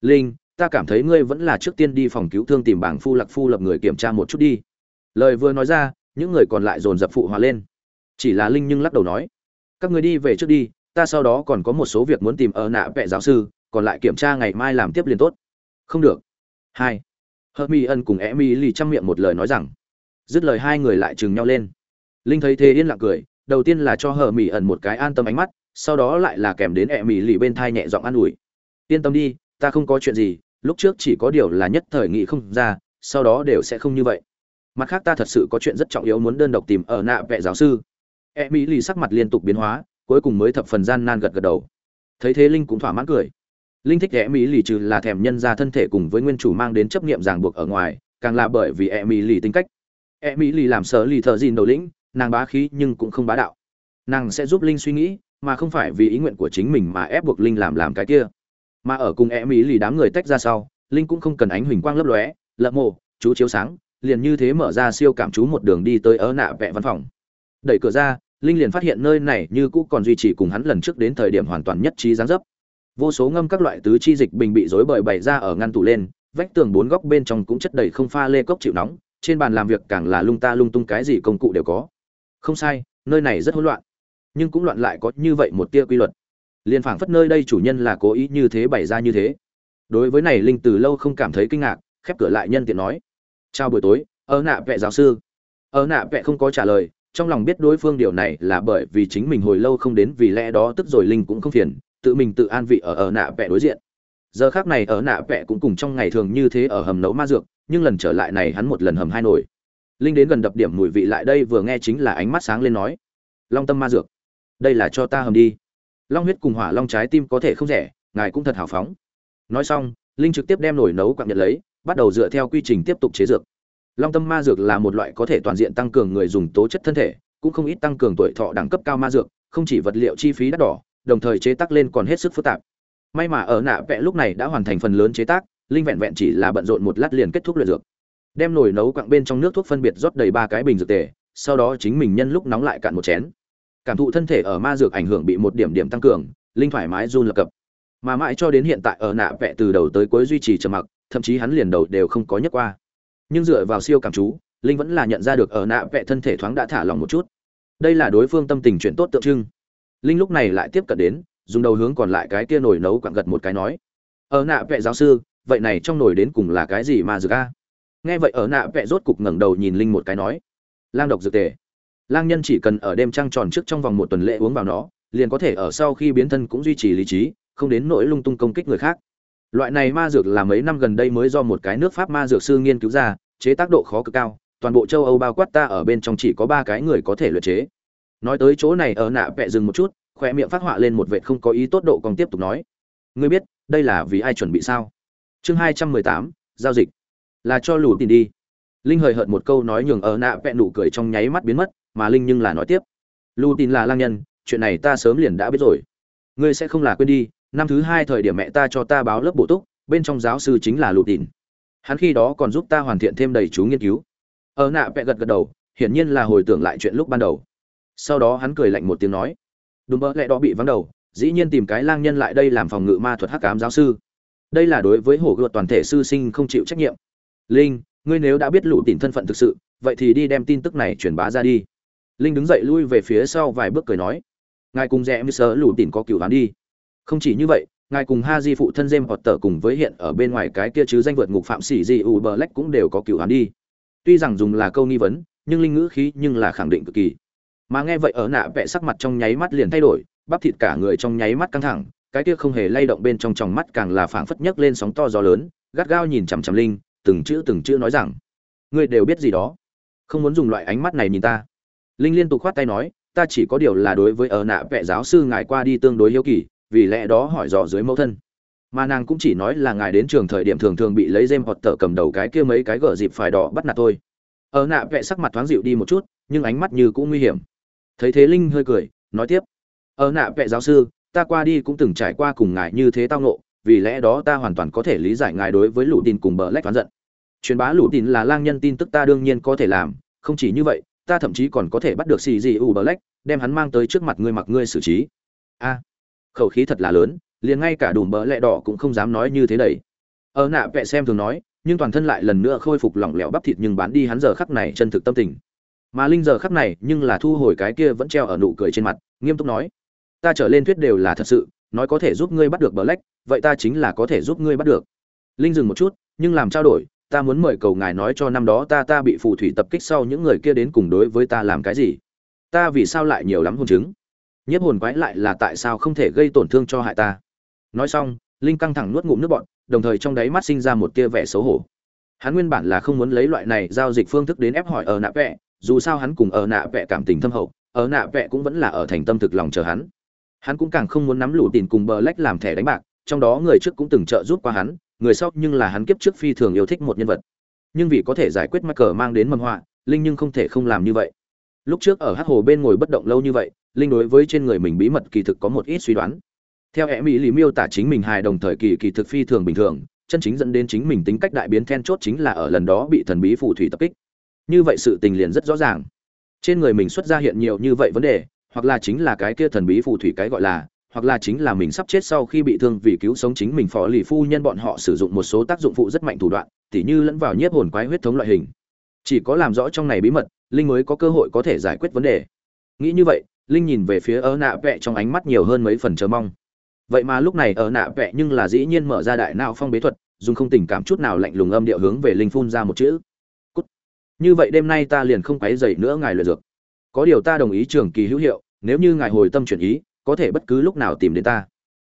linh ta cảm thấy ngươi vẫn là trước tiên đi phòng cứu thương tìm bảng phu lạc phu lập người kiểm tra một chút đi. Lời vừa nói ra, những người còn lại dồn dập phụ hòa lên. Chỉ là linh nhưng lắc đầu nói, các người đi về trước đi, ta sau đó còn có một số việc muốn tìm ở nạ vệ giáo sư, còn lại kiểm tra ngày mai làm tiếp liền tốt. Không được. Hai hớt mi ân cùng e mi lì chăm miệng một lời nói rằng, dứt lời hai người lại chừng nhau lên. Linh thấy thế yên lặng cười, đầu tiên là cho hờ mỹ ẩn một cái an tâm ánh mắt, sau đó lại là kèm đến e mỹ lì bên thai nhẹ giọng an ủi, yên tâm đi, ta không có chuyện gì lúc trước chỉ có điều là nhất thời nghị không ra, sau đó đều sẽ không như vậy. Mặt khác ta thật sự có chuyện rất trọng yếu muốn đơn độc tìm ở nạ vệ giáo sư. E mỹ lì sắc mặt liên tục biến hóa, cuối cùng mới thập phần gian nan gật gật đầu. Thấy thế linh cũng thỏa mãn cười. Linh thích e mỹ lì trừ là thèm nhân ra thân thể cùng với nguyên chủ mang đến chấp nghiệm ràng buộc ở ngoài, càng là bởi vì e mỹ lì tính cách. E mỹ lì làm sở lì thợ gìn đầu lĩnh, nàng bá khí nhưng cũng không bá đạo. Nàng sẽ giúp linh suy nghĩ, mà không phải vì ý nguyện của chính mình mà ép buộc linh làm làm cái kia mà ở cùng e mỹ lì đám người tách ra sau, linh cũng không cần ánh huỳnh quang lấp lóe lợm mộ, chú chiếu sáng, liền như thế mở ra siêu cảm chú một đường đi tới ớ nạ vẹ văn phòng. Đẩy cửa ra, linh liền phát hiện nơi này như cũ còn duy trì cùng hắn lần trước đến thời điểm hoàn toàn nhất trí dáng dấp. Vô số ngâm các loại tứ chi dịch bình bị rối bời bày ra ở ngăn tủ lên, vách tường bốn góc bên trong cũng chất đầy không pha lê cốc chịu nóng, trên bàn làm việc càng là lung ta lung tung cái gì công cụ đều có. Không sai, nơi này rất hỗn loạn, nhưng cũng loạn lại có như vậy một tia quy luật liền phảng phất nơi đây chủ nhân là cố ý như thế bày ra như thế. Đối với này linh từ lâu không cảm thấy kinh ngạc, khép cửa lại nhân tiện nói. Chào buổi tối, ơ nạ vệ giáo sư. Ơ nạ vệ không có trả lời, trong lòng biết đối phương điều này là bởi vì chính mình hồi lâu không đến vì lẽ đó tức rồi linh cũng không phiền, tự mình tự an vị ở ở nạ vệ đối diện. Giờ khác này ở nạ vệ cũng cùng trong ngày thường như thế ở hầm nấu ma dược, nhưng lần trở lại này hắn một lần hầm hai nồi. Linh đến gần đập điểm mùi vị lại đây vừa nghe chính là ánh mắt sáng lên nói. Long tâm ma dược. Đây là cho ta hầm đi long huyết cùng hỏa long trái tim có thể không rẻ, ngài cũng thật hào phóng. Nói xong, linh trực tiếp đem nồi nấu quặng nhận lấy, bắt đầu dựa theo quy trình tiếp tục chế dược. Long tâm ma dược là một loại có thể toàn diện tăng cường người dùng tố chất thân thể, cũng không ít tăng cường tuổi thọ đẳng cấp cao ma dược, không chỉ vật liệu chi phí đắt đỏ, đồng thời chế tác lên còn hết sức phức tạp. May mà ở nạ vẽ lúc này đã hoàn thành phần lớn chế tác, linh vẹn vẹn chỉ là bận rộn một lát liền kết thúc luyện dược. Đem nồi nấu quặng bên trong nước thuốc phân biệt rót đầy ba cái bình dược tề, sau đó chính mình nhân lúc nóng lại cạn một chén cảm thụ thân thể ở ma dược ảnh hưởng bị một điểm điểm tăng cường, linh thoải mái run lập cập. Mà mãi cho đến hiện tại ở nạ vẽ từ đầu tới cuối duy trì trầm mặc, thậm chí hắn liền đầu đều không có nhấc qua. Nhưng dựa vào siêu cảm chú, linh vẫn là nhận ra được ở nạ vẽ thân thể thoáng đã thả lòng một chút. Đây là đối phương tâm tình chuyện tốt tượng trưng. Linh lúc này lại tiếp cận đến, dùng đầu hướng còn lại cái kia nồi nấu quặng gật một cái nói, ở nạ vẽ giáo sư, vậy này trong nồi đến cùng là cái gì mà dược a? Nghe vậy ở nạ vẽ rốt cục ngẩng đầu nhìn linh một cái nói, lang độc dược tề lang nhân chỉ cần ở đêm trăng tròn trước trong vòng một tuần lễ uống vào nó, liền có thể ở sau khi biến thân cũng duy trì lý trí, không đến nỗi lung tung công kích người khác. Loại này ma dược là mấy năm gần đây mới do một cái nước pháp ma dược sư nghiên cứu ra, chế tác độ khó cực cao, toàn bộ châu âu bao quát ta ở bên trong chỉ có ba cái người có thể luyện chế. Nói tới chỗ này, ở nạ vẽ dừng một chút khoe miệng phát họa lên một vệt không có ý tốt độ còn tiếp tục nói. Ngươi biết, đây là vì ai chuẩn bị sao? Chương hai trăm mười tám, giao dịch. Là cho lù tiền đi. Linh hời hợt một câu nói nhường ở nạ vẽ nụ cười trong nháy mắt biến mất mà linh nhưng là nói tiếp. Lưu tin là lang nhân, chuyện này ta sớm liền đã biết rồi. Ngươi sẽ không là quên đi, năm thứ hai thời điểm mẹ ta cho ta báo lớp bổ túc, bên trong giáo sư chính là lưu tin. Hắn khi đó còn giúp ta hoàn thiện thêm đầy chú nghiên cứu. Ở nạ vẽ gật gật đầu, hiển nhiên là hồi tưởng lại chuyện lúc ban đầu. Sau đó hắn cười lạnh một tiếng nói đúng mơ lẽ đó bị vắng đầu, dĩ nhiên tìm cái lang nhân lại đây làm phòng ngự ma thuật hắc cám giáo sư. Đây là đối với hổ gợt toàn thể sư sinh không chịu trách nhiệm. Linh, ngươi nếu đã biết lũ tìm thân phận thực sự, vậy thì đi đem tin tức này truyền bá ra đi linh đứng dậy lui về phía sau vài bước cười nói, ngài cùng rẽ như sơ lủ tìm có cựu hắn đi. Không chỉ như vậy, ngài cùng ha di phụ thân jem hoặc tờ cùng với hiện ở bên ngoài cái kia chứ danh vượt ngục phạm sĩ di u bờ lách cũng đều có cựu hắn đi. Tuy rằng dùng là câu nghi vấn, nhưng linh ngữ khí nhưng là khẳng định cực kỳ. Mà nghe vậy ở nạ vẽ sắc mặt trong nháy mắt liền thay đổi, bắp thịt cả người trong nháy mắt căng thẳng, cái kia không hề lay động bên trong tròng mắt càng là phảng phất nhấc lên sóng to gió lớn, gắt gao nhìn chằm chằm linh, từng chữ từng chữ nói rằng, ngươi đều biết gì đó? Không muốn dùng loại ánh mắt này nhìn ta linh liên tục khoát tay nói, ta chỉ có điều là đối với ở nạ vệ giáo sư ngài qua đi tương đối hiếu kỳ, vì lẽ đó hỏi dò dưới mẫu thân. Mà nàng cũng chỉ nói là ngài đến trường thời điểm thường thường bị lấy dêm hoặc tờ cầm đầu cái kia mấy cái gở dịp phải đỏ bắt nạt thôi. Ở nạ vệ sắc mặt thoáng dịu đi một chút, nhưng ánh mắt như cũng nguy hiểm. Thấy thế linh hơi cười, nói tiếp, ở nạ vệ giáo sư, ta qua đi cũng từng trải qua cùng ngài như thế tao ngộ, vì lẽ đó ta hoàn toàn có thể lý giải ngài đối với lũ tin cùng bờ lách toán giận. Truyền bá lũ tin là lang nhân tin tức ta đương nhiên có thể làm, không chỉ như vậy ta thậm chí còn có thể bắt được xì gì u bờ lách, đem hắn mang tới trước mặt ngươi mặc ngươi xử trí. A, khẩu khí thật là lớn, liền ngay cả đùm bờ lẹ đỏ cũng không dám nói như thế đầy. Ở nạ vẽ xem thường nói, nhưng toàn thân lại lần nữa khôi phục lỏng lẻo bắp thịt nhưng bán đi hắn giờ khắc này chân thực tâm tình. Mà linh giờ khắc này nhưng là thu hồi cái kia vẫn treo ở nụ cười trên mặt, nghiêm túc nói, ta trở lên thuyết đều là thật sự, nói có thể giúp ngươi bắt được bờ lách, vậy ta chính là có thể giúp ngươi bắt được. Linh dừng một chút, nhưng làm trao đổi ta muốn mời cầu ngài nói cho năm đó ta ta bị phù thủy tập kích sau những người kia đến cùng đối với ta làm cái gì? Ta vì sao lại nhiều lắm hôn chứng? Nhiếp hồn quái lại là tại sao không thể gây tổn thương cho hại ta? Nói xong, linh căng thẳng nuốt ngụm nước bọn đồng thời trong đáy mắt sinh ra một tia vẻ xấu hổ. Hắn nguyên bản là không muốn lấy loại này giao dịch phương thức đến ép hỏi ở nạ vẹ, dù sao hắn cùng ở nạ vẹ cảm tình thâm hậu, ở nạ vẹ cũng vẫn là ở thành tâm thực lòng chờ hắn. Hắn cũng càng không muốn nắm lũ tiền cùng bờ lách làm thẻ đánh bạc, trong đó người trước cũng từng trợ giúp qua hắn người sau nhưng là hắn kiếp trước phi thường yêu thích một nhân vật. Nhưng vì có thể giải quyết mắc cờ mang đến mầm họa, linh nhưng không thể không làm như vậy. Lúc trước ở hát hồ bên ngồi bất động lâu như vậy, linh đối với trên người mình bí mật kỳ thực có một ít suy đoán. Theo e mỹ lý miêu tả chính mình hài đồng thời kỳ kỳ thực phi thường bình thường, chân chính dẫn đến chính mình tính cách đại biến then chốt chính là ở lần đó bị thần bí phù thủy tập kích. Như vậy sự tình liền rất rõ ràng. Trên người mình xuất ra hiện nhiều như vậy vấn đề, hoặc là chính là cái kia thần bí phù thủy cái gọi là hoặc là chính là mình sắp chết sau khi bị thương vì cứu sống chính mình phó lì phu nhân bọn họ sử dụng một số tác dụng phụ rất mạnh thủ đoạn, tỉ như lẫn vào nhiếp hồn quái huyết thống loại hình. Chỉ có làm rõ trong này bí mật, linh mới có cơ hội có thể giải quyết vấn đề. Nghĩ như vậy, linh nhìn về phía ớ nạ vẹ trong ánh mắt nhiều hơn mấy phần chờ mong. Vậy mà lúc này ở nạ vẹ nhưng là dĩ nhiên mở ra đại não phong bế thuật, dùng không tình cảm chút nào lạnh lùng âm điệu hướng về linh phun ra một chữ. Cút. như vậy đêm nay ta liền không quấy dậy nữa ngài luyện dược. Có điều ta đồng ý trường kỳ hữu hiệu, nếu như ngài hồi tâm chuyển ý có thể bất cứ lúc nào tìm đến ta.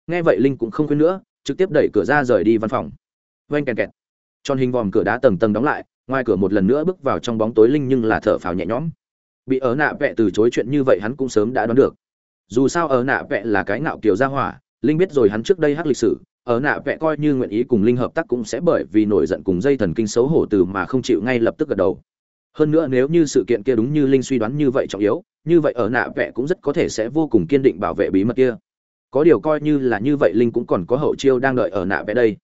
Nghe vậy linh cũng không khuyên nữa, trực tiếp đẩy cửa ra rời đi văn phòng. Oanh kẹt kẹt. Tròn hình vòm cửa đá tầng tầng đóng lại, ngoài cửa một lần nữa bước vào trong bóng tối linh nhưng là thở phào nhẹ nhõm. Bị ở nạ vẹ từ chối chuyện như vậy hắn cũng sớm đã đoán được. Dù sao ở nạ vẹ là cái ngạo kiều gia hỏa, linh biết rồi hắn trước đây hắc lịch sử ở nạ vẽ coi như nguyện ý cùng linh hợp tác cũng sẽ bởi vì nổi giận cùng dây thần kinh xấu hổ từ mà không chịu ngay lập tức gật đầu hơn nữa nếu như sự kiện kia đúng như linh suy đoán như vậy trọng yếu, như vậy ở nạ vẽ cũng rất có thể sẽ vô cùng kiên định bảo vệ bí mật kia. Có điều coi như là như vậy linh cũng còn có hậu chiêu đang đợi ở nạ vẽ đây.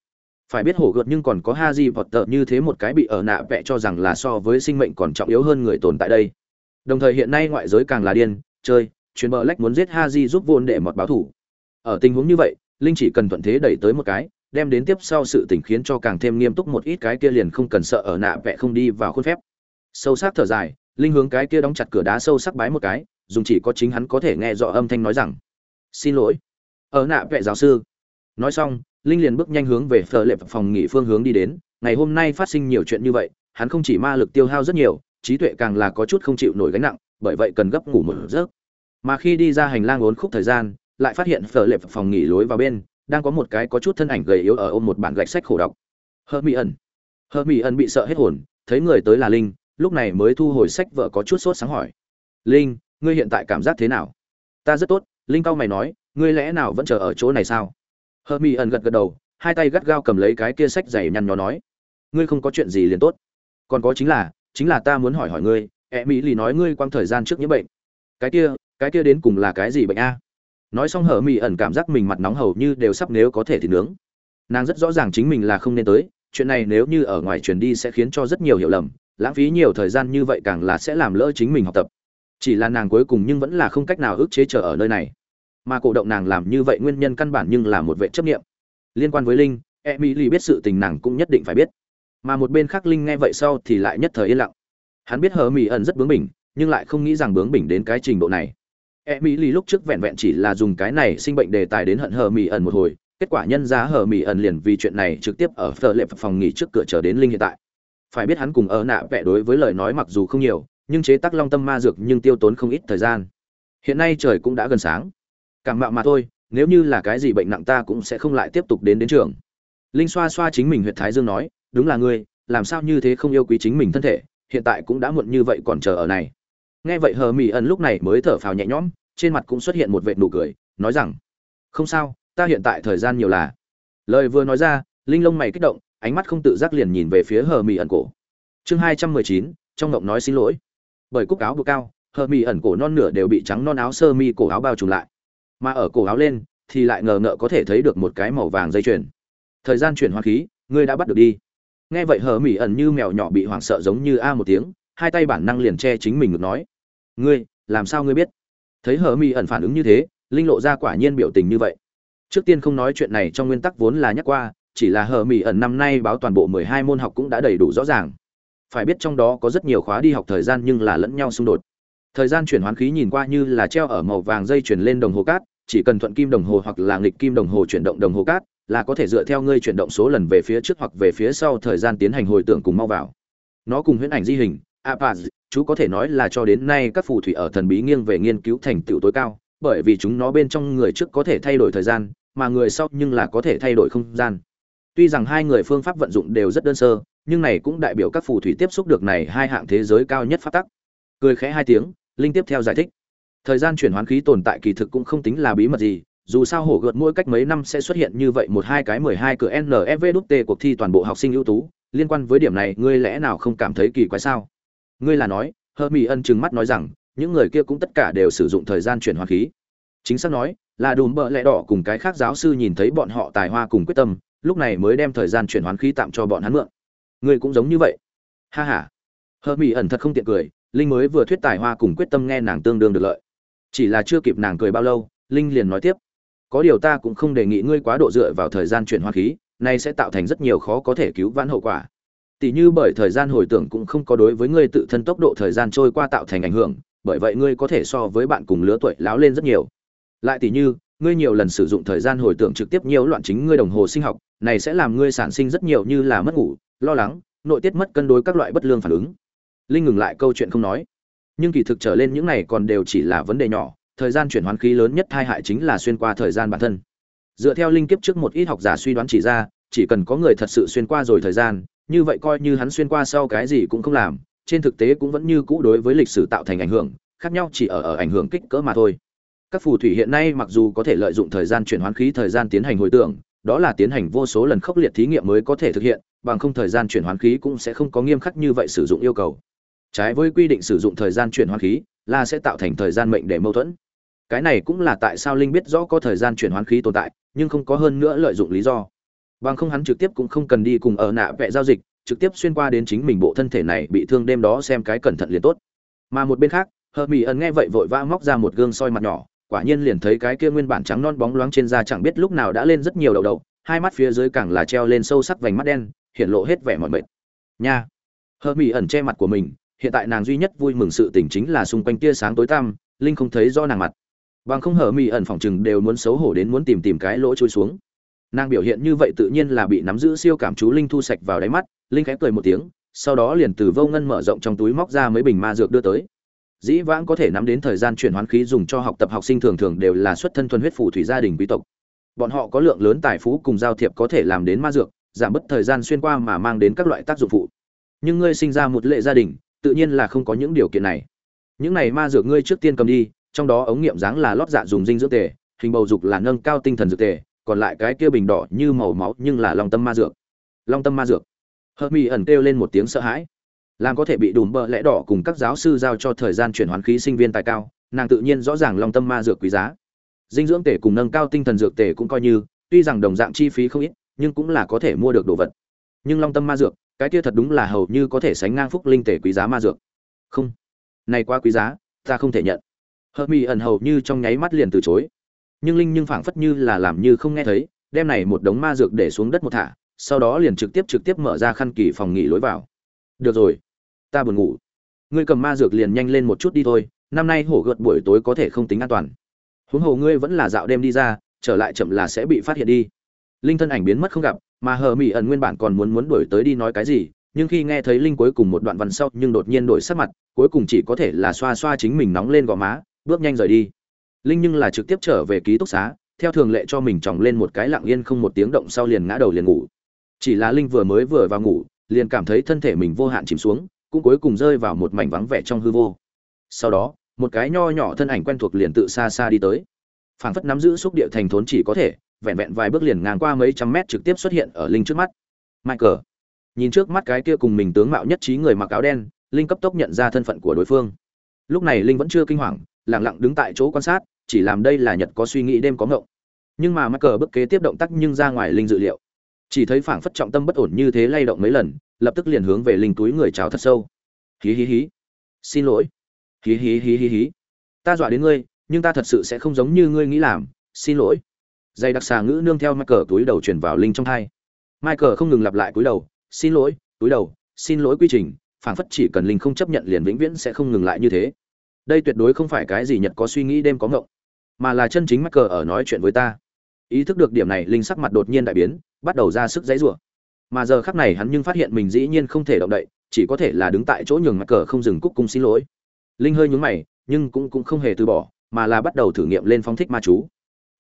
Phải biết hổ gợt nhưng còn có ha di vọt tợ như thế một cái bị ở nạ vẽ cho rằng là so với sinh mệnh còn trọng yếu hơn người tồn tại đây. Đồng thời hiện nay ngoại giới càng là điên, chơi chuyến bờ lách muốn giết ha di giúp vôn để mọt báo thủ. Ở tình huống như vậy, linh chỉ cần thuận thế đẩy tới một cái, đem đến tiếp sau sự tình khiến cho càng thêm nghiêm túc một ít cái kia liền không cần sợ ở nạ vẽ không đi vào khuôn phép sâu sắc thở dài, linh hướng cái kia đóng chặt cửa đá sâu sắc bái một cái, dùng chỉ có chính hắn có thể nghe rõ âm thanh nói rằng, xin lỗi. Ở nạ vệ giáo sư. Nói xong, linh liền bước nhanh hướng về phở lệ phòng nghỉ phương hướng đi đến, ngày hôm nay phát sinh nhiều chuyện như vậy, hắn không chỉ ma lực tiêu hao rất nhiều, trí tuệ càng là có chút không chịu nổi gánh nặng, bởi vậy cần gấp ngủ một giấc. Mà khi đi ra hành lang ốn khúc thời gian, lại phát hiện phở lệ phòng nghỉ lối vào bên, đang có một cái có chút thân ảnh gầy yếu ở ôm một bản gạch sách khổ đọc. Hơ mỹ ẩn hơ mỹ ẩn bị sợ hết hồn, thấy người tới là linh lúc này mới thu hồi sách vợ có chút sốt sáng hỏi. Linh, ngươi hiện tại cảm giác thế nào? Ta rất tốt, linh cao mày nói, ngươi lẽ nào vẫn chờ ở chỗ này sao? Hờ mỹ ẩn gật gật đầu, hai tay gắt gao cầm lấy cái kia sách dày nhăn nhó nói. Ngươi không có chuyện gì liền tốt. Còn có chính là chính là ta muốn hỏi hỏi ngươi, ẹ mỹ lì nói ngươi quang thời gian trước những bệnh. Cái kia cái kia đến cùng là cái gì bệnh a? Nói xong hở mỹ ẩn cảm giác mình mặt nóng hầu như đều sắp nếu có thể thì nướng. Nàng rất rõ ràng chính mình là không nên tới, chuyện này nếu như ở ngoài truyền đi sẽ khiến cho rất nhiều hiểu lầm lãng phí nhiều thời gian như vậy càng là sẽ làm lỡ chính mình học tập. Chỉ là nàng cuối cùng nhưng vẫn là không cách nào ức chế trở ở nơi này. Mà cổ động nàng làm như vậy nguyên nhân căn bản nhưng là một vệ chấp nghiệm liên quan với linh e mỹ lì biết sự tình nàng cũng nhất định phải biết. Mà một bên khác linh nghe vậy sau thì lại nhất thời yên lặng. Hắn biết hờ mỹ ẩn rất bướng bỉnh, nhưng lại không nghĩ rằng bướng bỉnh đến cái trình độ này. E mỹ lì lúc trước vẹn vẹn chỉ là dùng cái này sinh bệnh đề tài đến hận hờ mỹ ẩn một hồi, kết quả nhân giá hờ mỹ ẩn liền vì chuyện này trực tiếp ở phở lệ phòng nghỉ trước cửa chờ đến linh hiện tại phải biết hắn cùng ở nạ vẽ đối với lời nói mặc dù không nhiều, nhưng chế tác long tâm ma dược nhưng tiêu tốn không ít thời gian. Hiện nay trời cũng đã gần sáng. Cảm mạo mà thôi, nếu như là cái gì bệnh nặng ta cũng sẽ không lại tiếp tục đến đến trường. Linh xoa xoa chính mình huyện thái dương nói, đúng là ngươi, làm sao như thế không yêu quý chính mình thân thể, hiện tại cũng đã muộn như vậy còn chờ ở này. Nghe vậy hờ mỹ ẩn lúc này mới thở phào nhẹ nhõm, trên mặt cũng xuất hiện một vệt nụ cười, nói rằng, không sao, ta hiện tại thời gian nhiều là. Lời vừa nói ra, linh lông mày kích động ánh mắt không tự giác liền nhìn về phía hờ mỹ ẩn cổ. Chương hai trăm mười chín, trong ngộng nói xin lỗi. Bởi cúc áo buộc cao, hờ mỹ ẩn cổ non nửa đều bị trắng non áo sơ mi cổ áo bao trùm lại. Mà ở cổ áo lên, thì lại ngờ ngợ có thể thấy được một cái màu vàng dây chuyền. Thời gian chuyển hoa khí, ngươi đã bắt được đi. Nghe vậy hờ mỹ ẩn như mèo nhỏ bị hoảng sợ giống như a một tiếng, hai tay bản năng liền che chính mình ngược nói, ngươi, làm sao ngươi biết? Thấy hờ mỹ ẩn phản ứng như thế, linh lộ ra quả nhiên biểu tình như vậy. Trước tiên không nói chuyện này trong nguyên tắc vốn là nhắc qua chỉ là hờ mỹ ẩn năm nay báo toàn bộ mười hai môn học cũng đã đầy đủ rõ ràng. Phải biết trong đó có rất nhiều khóa đi học thời gian nhưng là lẫn nhau xung đột. Thời gian chuyển hoán khí nhìn qua như là treo ở màu vàng dây chuyển lên đồng hồ cát, chỉ cần thuận kim đồng hồ hoặc là nghịch kim đồng hồ chuyển động đồng hồ cát là có thể dựa theo ngươi chuyển động số lần về phía trước hoặc về phía sau thời gian tiến hành hồi tưởng cùng mau vào. Nó cùng huyễn ảnh di hình apaz chú có thể nói là cho đến nay các phù thủy ở thần bí nghiêng về nghiên cứu thành tựu tối cao, bởi vì chúng nó bên trong người trước có thể thay đổi thời gian, mà người sau nhưng là có thể thay đổi không gian tuy rằng hai người phương pháp vận dụng đều rất đơn sơ, nhưng này cũng đại biểu các phù thủy tiếp xúc được này hai hạng thế giới cao nhất pháp tắc. Cười khẽ hai tiếng, linh tiếp theo giải thích. Thời gian chuyển hoán khí tồn tại kỳ thực cũng không tính là bí mật gì, dù sao hổ gợt mỗi cách mấy năm sẽ xuất hiện như vậy một hai cái mười hai cửa nfv cuộc thi toàn bộ học sinh ưu tú, liên quan với điểm này ngươi lẽ nào không cảm thấy kỳ quái sao? Ngươi là nói hơ mỹ ân trừng mắt nói rằng, những người kia cũng tất cả đều sử dụng thời gian chuyển hóa khí. Chính xác nói, là đùm bợ lẽ đỏ cùng cái khác giáo sư nhìn thấy bọn họ tài hoa cùng quyết tâm lúc này mới đem thời gian chuyển hoán khí tạm cho bọn hắn mượn. Ngươi cũng giống như vậy. Ha ha. Hơ mỹ ẩn thật không tiện cười linh mới vừa thuyết tài hoa cùng quyết tâm nghe nàng tương đương được lợi. Chỉ là chưa kịp nàng cười bao lâu linh liền nói tiếp. Có điều ta cũng không đề nghị ngươi quá độ dựa vào thời gian chuyển hóa khí này sẽ tạo thành rất nhiều khó có thể cứu vãn hậu quả. Tỷ như bởi thời gian hồi tưởng cũng không có đối với ngươi tự thân tốc độ thời gian trôi qua tạo thành ảnh hưởng, bởi vậy ngươi có thể so với bạn cùng lứa tuổi láo lên rất nhiều. Lại tỷ như, ngươi nhiều lần sử dụng thời gian hồi tưởng trực tiếp nhiễu loạn chính ngươi đồng hồ sinh học, này sẽ làm ngươi sản sinh rất nhiều như là mất ngủ, lo lắng, nội tiết mất cân đối các loại bất lương phản ứng. Linh ngừng lại câu chuyện không nói. Nhưng kỳ thực trở lên những này còn đều chỉ là vấn đề nhỏ, thời gian chuyển hoán khí lớn nhất tai hại chính là xuyên qua thời gian bản thân. Dựa theo linh kiếp trước một ít học giả suy đoán chỉ ra, chỉ cần có người thật sự xuyên qua rồi thời gian, như vậy coi như hắn xuyên qua sau cái gì cũng không làm trên thực tế cũng vẫn như cũ đối với lịch sử tạo thành ảnh hưởng khác nhau chỉ ở ở ảnh hưởng kích cỡ mà thôi các phù thủy hiện nay mặc dù có thể lợi dụng thời gian chuyển hoán khí thời gian tiến hành hồi tưởng đó là tiến hành vô số lần khốc liệt thí nghiệm mới có thể thực hiện, bằng không thời gian chuyển hoán khí cũng sẽ không có nghiêm khắc như vậy sử dụng yêu cầu. Trái với quy định sử dụng thời gian chuyển hoán khí là sẽ tạo thành thời gian mệnh để mâu thuẫn. Cái này cũng là tại sao linh biết rõ có thời gian chuyển hoán khí tồn tại, nhưng không có hơn nữa lợi dụng lý do. Bằng không hắn trực tiếp cũng không cần đi cùng ở nạ vẽ giao dịch, trực tiếp xuyên qua đến chính mình bộ thân thể này bị thương đêm đó xem cái cẩn thận liền tốt. Mà một bên khác hờ mỹ ẩn nghe vậy vội vã móc ra một gương soi mặt nhỏ quả nhiên liền thấy cái kia nguyên bản trắng non bóng loáng trên da chẳng biết lúc nào đã lên rất nhiều đầu đầu, hai mắt phía dưới càng là treo lên sâu sắc vành mắt đen, hiện lộ hết vẻ mỏi mệt. Nha! Hờ mỹ ẩn che mặt của mình, hiện tại nàng duy nhất vui mừng sự tình chính là xung quanh tia sáng tối tăm, linh không thấy do nàng mặt. Bằng không hở mỹ ẩn phòng chừng đều muốn xấu hổ đến muốn tìm tìm cái lỗ chui xuống. Nàng biểu hiện như vậy tự nhiên là bị nắm giữ siêu cảm chú linh thu sạch vào đáy mắt, linh khẽ cười một tiếng, sau đó liền từ vô ngân mở rộng trong túi móc ra mấy bình ma dược đưa tới dĩ vãng có thể nắm đến thời gian chuyển hoán khí dùng cho học tập học sinh thường thường đều là xuất thân thuần huyết phủ thủy gia đình quý tộc. Bọn họ có lượng lớn tài phú cùng giao thiệp có thể làm đến ma dược, giảm bớt thời gian xuyên qua mà mang đến các loại tác dụng phụ. Nhưng ngươi sinh ra một lệ gia đình, tự nhiên là không có những điều kiện này. Những này ma dược ngươi trước tiên cầm đi, trong đó ống nghiệm dáng là lót dạ dùng dinh dưỡng tề, hình bầu dục là nâng cao tinh thần dược tề, còn lại cái kia bình đỏ như màu máu nhưng là long tâm ma dược. Long tâm ma dược. Hợp mỹ ẩn kêu lên một tiếng sợ hãi làm có thể bị đùm bợ lẽ đỏ cùng các giáo sư giao cho thời gian chuyển hoán khí sinh viên tài cao, nàng tự nhiên rõ ràng long tâm ma dược quý giá. Dinh dưỡng tể cùng nâng cao tinh thần dược tể cũng coi như, tuy rằng đồng dạng chi phí không ít, nhưng cũng là có thể mua được đồ vật. Nhưng long tâm ma dược, cái kia thật đúng là hầu như có thể sánh ngang phúc linh tể quý giá ma dược. Không. Này quá quý giá, ta không thể nhận. Hợp mỹ ẩn hầu như trong nháy mắt liền từ chối. Nhưng linh nhưng phảng phất như là làm như không nghe thấy, đem này một đống ma dược để xuống đất một thả, sau đó liền trực tiếp trực tiếp mở ra khăn kỳ phòng nghỉ lối vào. Được rồi ta buồn ngủ. Ngươi cầm ma dược liền nhanh lên một chút đi thôi, năm nay hổ gợt buổi tối có thể không tính an toàn. Huống hồ ngươi vẫn là dạo đêm đi ra, trở lại chậm là sẽ bị phát hiện đi. Linh thân ảnh biến mất không gặp, mà hờ mỹ ẩn nguyên bản còn muốn muốn đuổi tới đi nói cái gì, nhưng khi nghe thấy linh cuối cùng một đoạn văn sau nhưng đột nhiên đổi sắc mặt, cuối cùng chỉ có thể là xoa xoa chính mình nóng lên gò má, bước nhanh rời đi. Linh nhưng là trực tiếp trở về ký túc xá, theo thường lệ cho mình chòng lên một cái lặng yên không một tiếng động sau liền ngã đầu liền ngủ. Chỉ là linh vừa mới vừa vào ngủ, liền cảm thấy thân thể mình vô hạn chìm xuống cũng cuối cùng rơi vào một mảnh vắng vẻ trong hư vô. Sau đó, một cái nho nhỏ thân ảnh quen thuộc liền tự xa xa đi tới. Phảng phất nắm giữ xúc địa thành thốn chỉ có thể, vẹn vẹn vài bước liền ngang qua mấy trăm mét trực tiếp xuất hiện ở linh trước mắt. Michael, nhìn trước mắt cái kia cùng mình tướng mạo nhất trí người mặc áo đen, linh cấp tốc nhận ra thân phận của đối phương. Lúc này linh vẫn chưa kinh hoàng, lặng lặng đứng tại chỗ quan sát, chỉ làm đây là nhật có suy nghĩ đêm có ngộng. Nhưng mà michael bước kế tiếp động tác nhưng ra ngoài linh dự liệu chỉ thấy phảng phất trọng tâm bất ổn như thế lay động mấy lần, lập tức liền hướng về linh túi người chào thật sâu. Hí hí hí. Xin lỗi. Hí hí hí hí hí. Ta dọa đến ngươi, nhưng ta thật sự sẽ không giống như ngươi nghĩ làm. Xin lỗi. Dây đặc xà ngữ nương theo michael túi đầu chuyển vào linh trong hai michael không ngừng lặp lại túi đầu. Xin lỗi, túi đầu. Xin lỗi quy trình. Phảng phất chỉ cần linh không chấp nhận liền vĩnh viễn sẽ không ngừng lại như thế. Đây tuyệt đối không phải cái gì nhật có suy nghĩ đêm có ngộng, mà là chân chính michael ở nói chuyện với ta ý thức được điểm này, linh sắc mặt đột nhiên đại biến, bắt đầu ra sức dãy rủa. Mà giờ khắc này hắn nhưng phát hiện mình dĩ nhiên không thể động đậy, chỉ có thể là đứng tại chỗ nhường mặt cờ không dừng cúc cung xin lỗi. Linh hơi nhún mày, nhưng cũng cũng không hề từ bỏ, mà là bắt đầu thử nghiệm lên phong thích ma chú.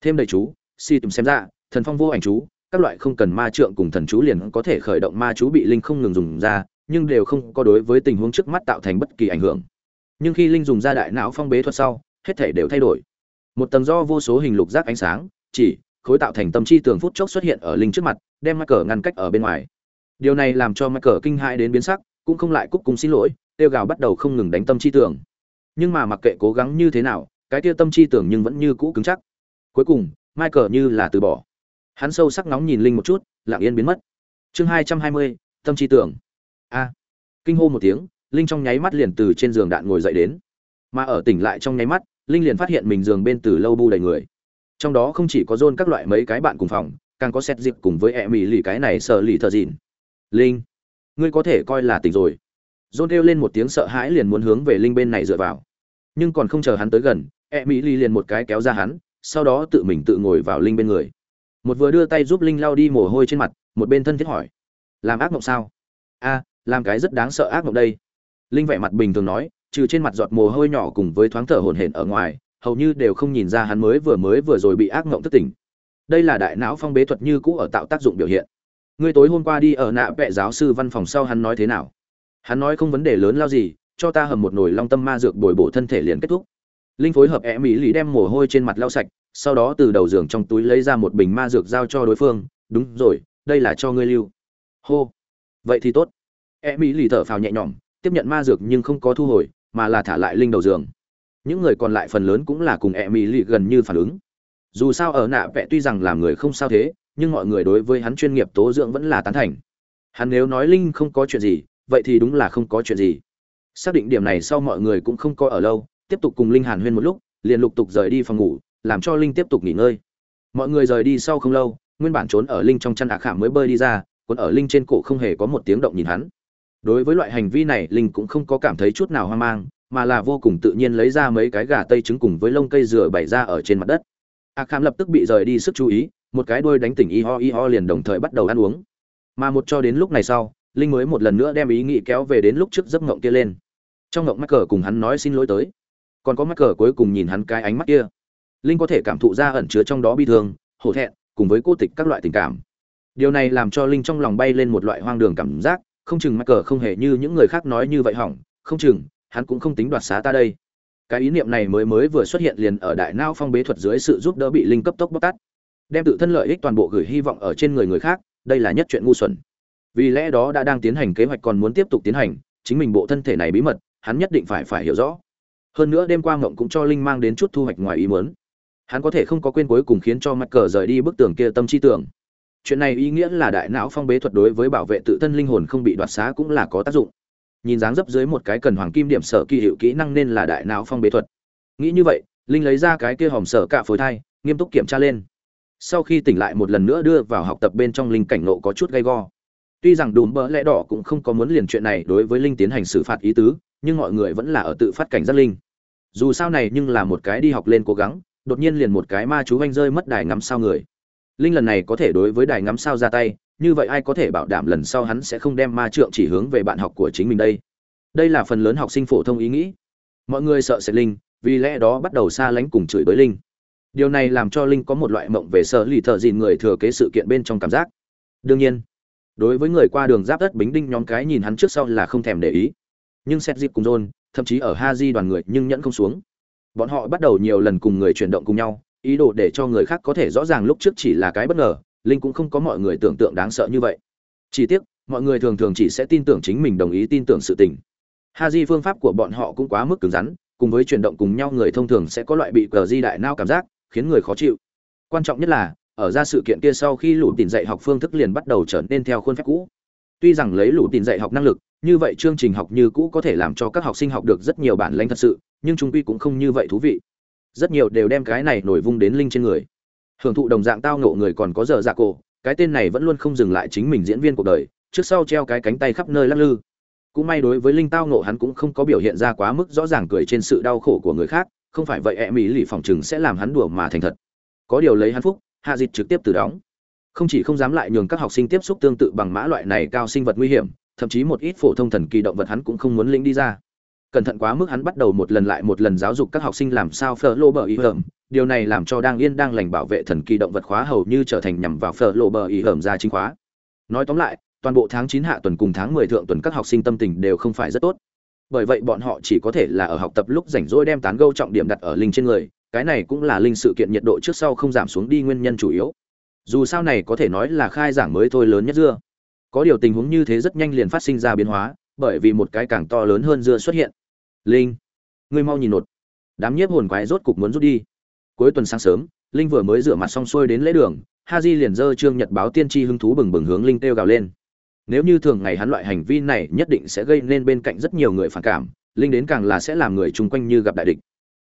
Thêm đầy chú, si tìm xem ra, thần phong vô ảnh chú, các loại không cần ma trượng cùng thần chú liền có thể khởi động ma chú bị linh không ngừng dùng ra, nhưng đều không có đối với tình huống trước mắt tạo thành bất kỳ ảnh hưởng. Nhưng khi linh dùng ra đại não phong bế thuật sau, hết thể đều thay đổi. Một tầng do vô số hình lục giác ánh sáng, chỉ khối tạo thành tâm chi tường phút chốc xuất hiện ở linh trước mặt, đem mắc cờ ngăn cách ở bên ngoài. Điều này làm cho mắc cờ kinh hãi đến biến sắc, cũng không lại cúc cung xin lỗi, tiêu gào bắt đầu không ngừng đánh tâm chi tường. Nhưng mà mặc kệ cố gắng như thế nào, cái tia tâm chi tưởng nhưng vẫn như cũ cứng chắc. Cuối cùng, michael như là từ bỏ. Hắn sâu sắc nóng nhìn linh một chút, lặng yên biến mất. Chương hai trăm hai mươi, tâm chi tưởng a. Kinh hô một tiếng, linh trong nháy mắt liền từ trên giường đạn ngồi dậy đến. Mà ở tỉnh lại trong nháy mắt, linh liền phát hiện mình giường bên từ lâu bu đầy người trong đó không chỉ có dôn các loại mấy cái bạn cùng phòng, càng có xét dịp cùng với e mỹ lì cái này sợ lì thợ dịn. Linh, ngươi có thể coi là tỉnh rồi. Dôn kêu lên một tiếng sợ hãi liền muốn hướng về linh bên này dựa vào. Nhưng còn không chờ hắn tới gần e mỹ lì liền một cái kéo ra hắn, sau đó tự mình tự ngồi vào linh bên người. Một vừa đưa tay giúp linh lau đi mồ hôi trên mặt, một bên thân thiết hỏi, làm ác mộng sao? A, làm cái rất đáng sợ ác mộng đây. Linh vẻ mặt bình thường nói, trừ trên mặt giọt mồ hôi nhỏ cùng với thoáng thở hổn hển ở ngoài hầu như đều không nhìn ra hắn mới vừa mới vừa rồi bị ác mộng thức tỉnh đây là đại não phong bế thuật như cũ ở tạo tác dụng biểu hiện. Ngươi tối hôm qua đi ở nạ vệ giáo sư văn phòng sau hắn nói thế nào? Hắn nói không vấn đề lớn lao gì, cho ta hầm một nồi long tâm ma dược bồi bổ thân thể liền kết thúc. Linh phối hợp e mỹ lì đem mồ hôi trên mặt lau sạch, sau đó từ đầu giường trong túi lấy ra một bình ma dược giao cho đối phương, đúng rồi, đây là cho ngươi lưu. Hô. Vậy thì tốt. E mỹ lì thở phào nhẹ nhõm, tiếp nhận ma dược nhưng không có thu hồi, mà là thả lại linh đầu giường những người còn lại phần lớn cũng là cùng e mỹ lì gần như phản ứng. Dù sao ở nạ vẽ tuy rằng làm người không sao thế, nhưng mọi người đối với hắn chuyên nghiệp tố dưỡng vẫn là tán thành. Hắn nếu nói linh không có chuyện gì, vậy thì đúng là không có chuyện gì. Xác định điểm này sau mọi người cũng không có ở lâu, tiếp tục cùng linh hàn huyên một lúc, liền lục tục rời đi phòng ngủ, làm cho linh tiếp tục nghỉ ngơi. Mọi người rời đi sau không lâu, nguyên bản trốn ở linh trong chăn ạ khảm mới bơi đi ra còn ở linh trên cổ không hề có một tiếng động nhìn hắn. Đối với loại hành vi này, linh cũng không có cảm thấy chút nào hoang mang mà là vô cùng tự nhiên lấy ra mấy cái gà tây trứng cùng với lông cây dừa bày ra ở trên mặt đất. A khảm lập tức bị rời đi sức chú ý, một cái đuôi đánh tỉnh y ho y ho liền đồng thời bắt đầu ăn uống. Mà một cho đến lúc này sau, linh mới một lần nữa đem ý nghĩ kéo về đến lúc trước giấc ngộng kia lên. Trong ngộng mắc cờ cùng hắn nói xin lỗi tới. Còn có mắc cờ cuối cùng nhìn hắn cái ánh mắt kia. Linh có thể cảm thụ ra ẩn chứa trong đó bi thương, hổ thẹn, cùng với cô tịch các loại tình cảm. Điều này làm cho linh trong lòng bay lên một loại hoang đường cảm giác, không chừng mắc cờ không hề như những người khác nói như vậy hỏng, không chừng hắn cũng không tính đoạt xá ta đây. Cái ý niệm này mới mới vừa xuất hiện liền ở đại não phong bế thuật dưới sự giúp đỡ bị linh cấp tốc bóc tát. Đem tự thân lợi ích toàn bộ gửi hy vọng ở trên người người khác, đây là nhất chuyện ngu xuẩn. Vì lẽ đó đã đang tiến hành kế hoạch còn muốn tiếp tục tiến hành, chính mình bộ thân thể này bí mật, hắn nhất định phải phải hiểu rõ. Hơn nữa đêm qua ngộng cũng cho linh mang đến chút thu hoạch ngoài ý muốn. Hắn có thể không có quên cuối cùng khiến cho mặt cờ rời đi bức tường kia tâm chi tưởng. Chuyện này ý nghĩa là đại não phong bế thuật đối với bảo vệ tự thân linh hồn không bị đoạt xá cũng là có tác dụng nhìn dáng dấp dưới một cái cần hoàng kim điểm sở kỳ hiệu kỹ năng nên là đại não phong bế thuật. Nghĩ như vậy, linh lấy ra cái kia hòm sở cả phối thai, nghiêm túc kiểm tra lên. Sau khi tỉnh lại một lần nữa đưa vào học tập bên trong linh cảnh nộ có chút gay go. Tuy rằng đùm bỡ lẽ đỏ cũng không có muốn liền chuyện này đối với linh tiến hành xử phạt ý tứ, nhưng mọi người vẫn là ở tự phát cảnh giác linh. Dù sao này nhưng là một cái đi học lên cố gắng, đột nhiên liền một cái ma chú anh rơi mất đài ngắm sao người. Linh lần này có thể đối với đài ngắm sao ra tay như vậy ai có thể bảo đảm lần sau hắn sẽ không đem ma trượng chỉ hướng về bạn học của chính mình đây? Đây là phần lớn học sinh phổ thông ý nghĩ. Mọi người sợ sệt linh, vì lẽ đó bắt đầu xa lánh cùng chửi bới linh. Điều này làm cho linh có một loại mộng về sợ lì thợ dìn người thừa kế sự kiện bên trong cảm giác. Đương nhiên, đối với người qua đường giáp đất bính đinh nhóm cái nhìn hắn trước sau là không thèm để ý. Nhưng xét dịp cùng john, thậm chí ở ha di đoàn người nhưng nhẫn không xuống. Bọn họ bắt đầu nhiều lần cùng người chuyển động cùng nhau, ý đồ để cho người khác có thể rõ ràng lúc trước chỉ là cái bất ngờ linh cũng không có mọi người tưởng tượng đáng sợ như vậy. Chỉ tiếc, mọi người thường thường chỉ sẽ tin tưởng chính mình đồng ý tin tưởng sự tình. Ha di phương pháp của bọn họ cũng quá mức cứng rắn, cùng với chuyển động cùng nhau người thông thường sẽ có loại bị cờ di đại nao cảm giác, khiến người khó chịu. Quan trọng nhất là, ở ra sự kiện kia sau khi lũ tìm dạy học phương thức liền bắt đầu trở nên theo khuôn phép cũ. Tuy rằng lấy lũ tìm dạy học năng lực, như vậy chương trình học như cũ có thể làm cho các học sinh học được rất nhiều bản lĩnh thật sự, nhưng chúng quy cũng không như vậy thú vị. Rất nhiều đều đem cái này nổi vung đến linh trên người hưởng thụ đồng dạng tao ngộ người còn có giờ dạ cổ, cái tên này vẫn luôn không dừng lại chính mình diễn viên cuộc đời, trước sau treo cái cánh tay khắp nơi lắc lư. Cũng may đối với linh tao ngộ hắn cũng không có biểu hiện ra quá mức rõ ràng cười trên sự đau khổ của người khác, không phải vậy e mỹ lì phòng chừng sẽ làm hắn đùa mà thành thật. Có điều lấy hắn phúc, hạ dịch trực tiếp từ đóng. Không chỉ không dám lại nhường các học sinh tiếp xúc tương tự bằng mã loại này cao sinh vật nguy hiểm, thậm chí một ít phổ thông thần kỳ động vật hắn cũng không muốn lĩnh đi ra. Cẩn thận quá mức hắn bắt đầu một lần lại một lần giáo dục các học sinh làm sao phở lô bờ ý hởm điều này làm cho đang yên đang lành bảo vệ thần kỳ động vật khóa hầu như trở thành nhằm vào phở lộ bờ ý ẩm ra chính khóa. Nói tóm lại, toàn bộ tháng chín hạ tuần cùng tháng mười thượng tuần các học sinh tâm tình đều không phải rất tốt. Bởi vậy bọn họ chỉ có thể là ở học tập lúc rảnh rỗi đem tán gâu trọng điểm đặt ở linh trên người, cái này cũng là linh sự kiện nhiệt độ trước sau không giảm xuống đi nguyên nhân chủ yếu. Dù sao này có thể nói là khai giảng mới thôi lớn nhất dưa. Có điều tình huống như thế rất nhanh liền phát sinh ra biến hóa, bởi vì một cái càng to lớn hơn dưa xuất hiện. Linh, ngươi mau nhìn nột. Đám nhiếp hồn quái rốt cục muốn rút đi cuối tuần sáng sớm, linh vừa mới rửa mặt xong xuôi đến lễ đường ha di liền dơ trương nhật báo tiên tri hứng thú bừng bừng hướng linh kêu gào lên. Nếu như thường ngày hắn loại hành vi này nhất định sẽ gây nên bên cạnh rất nhiều người phản cảm, linh đến càng là sẽ làm người chung quanh như gặp đại địch.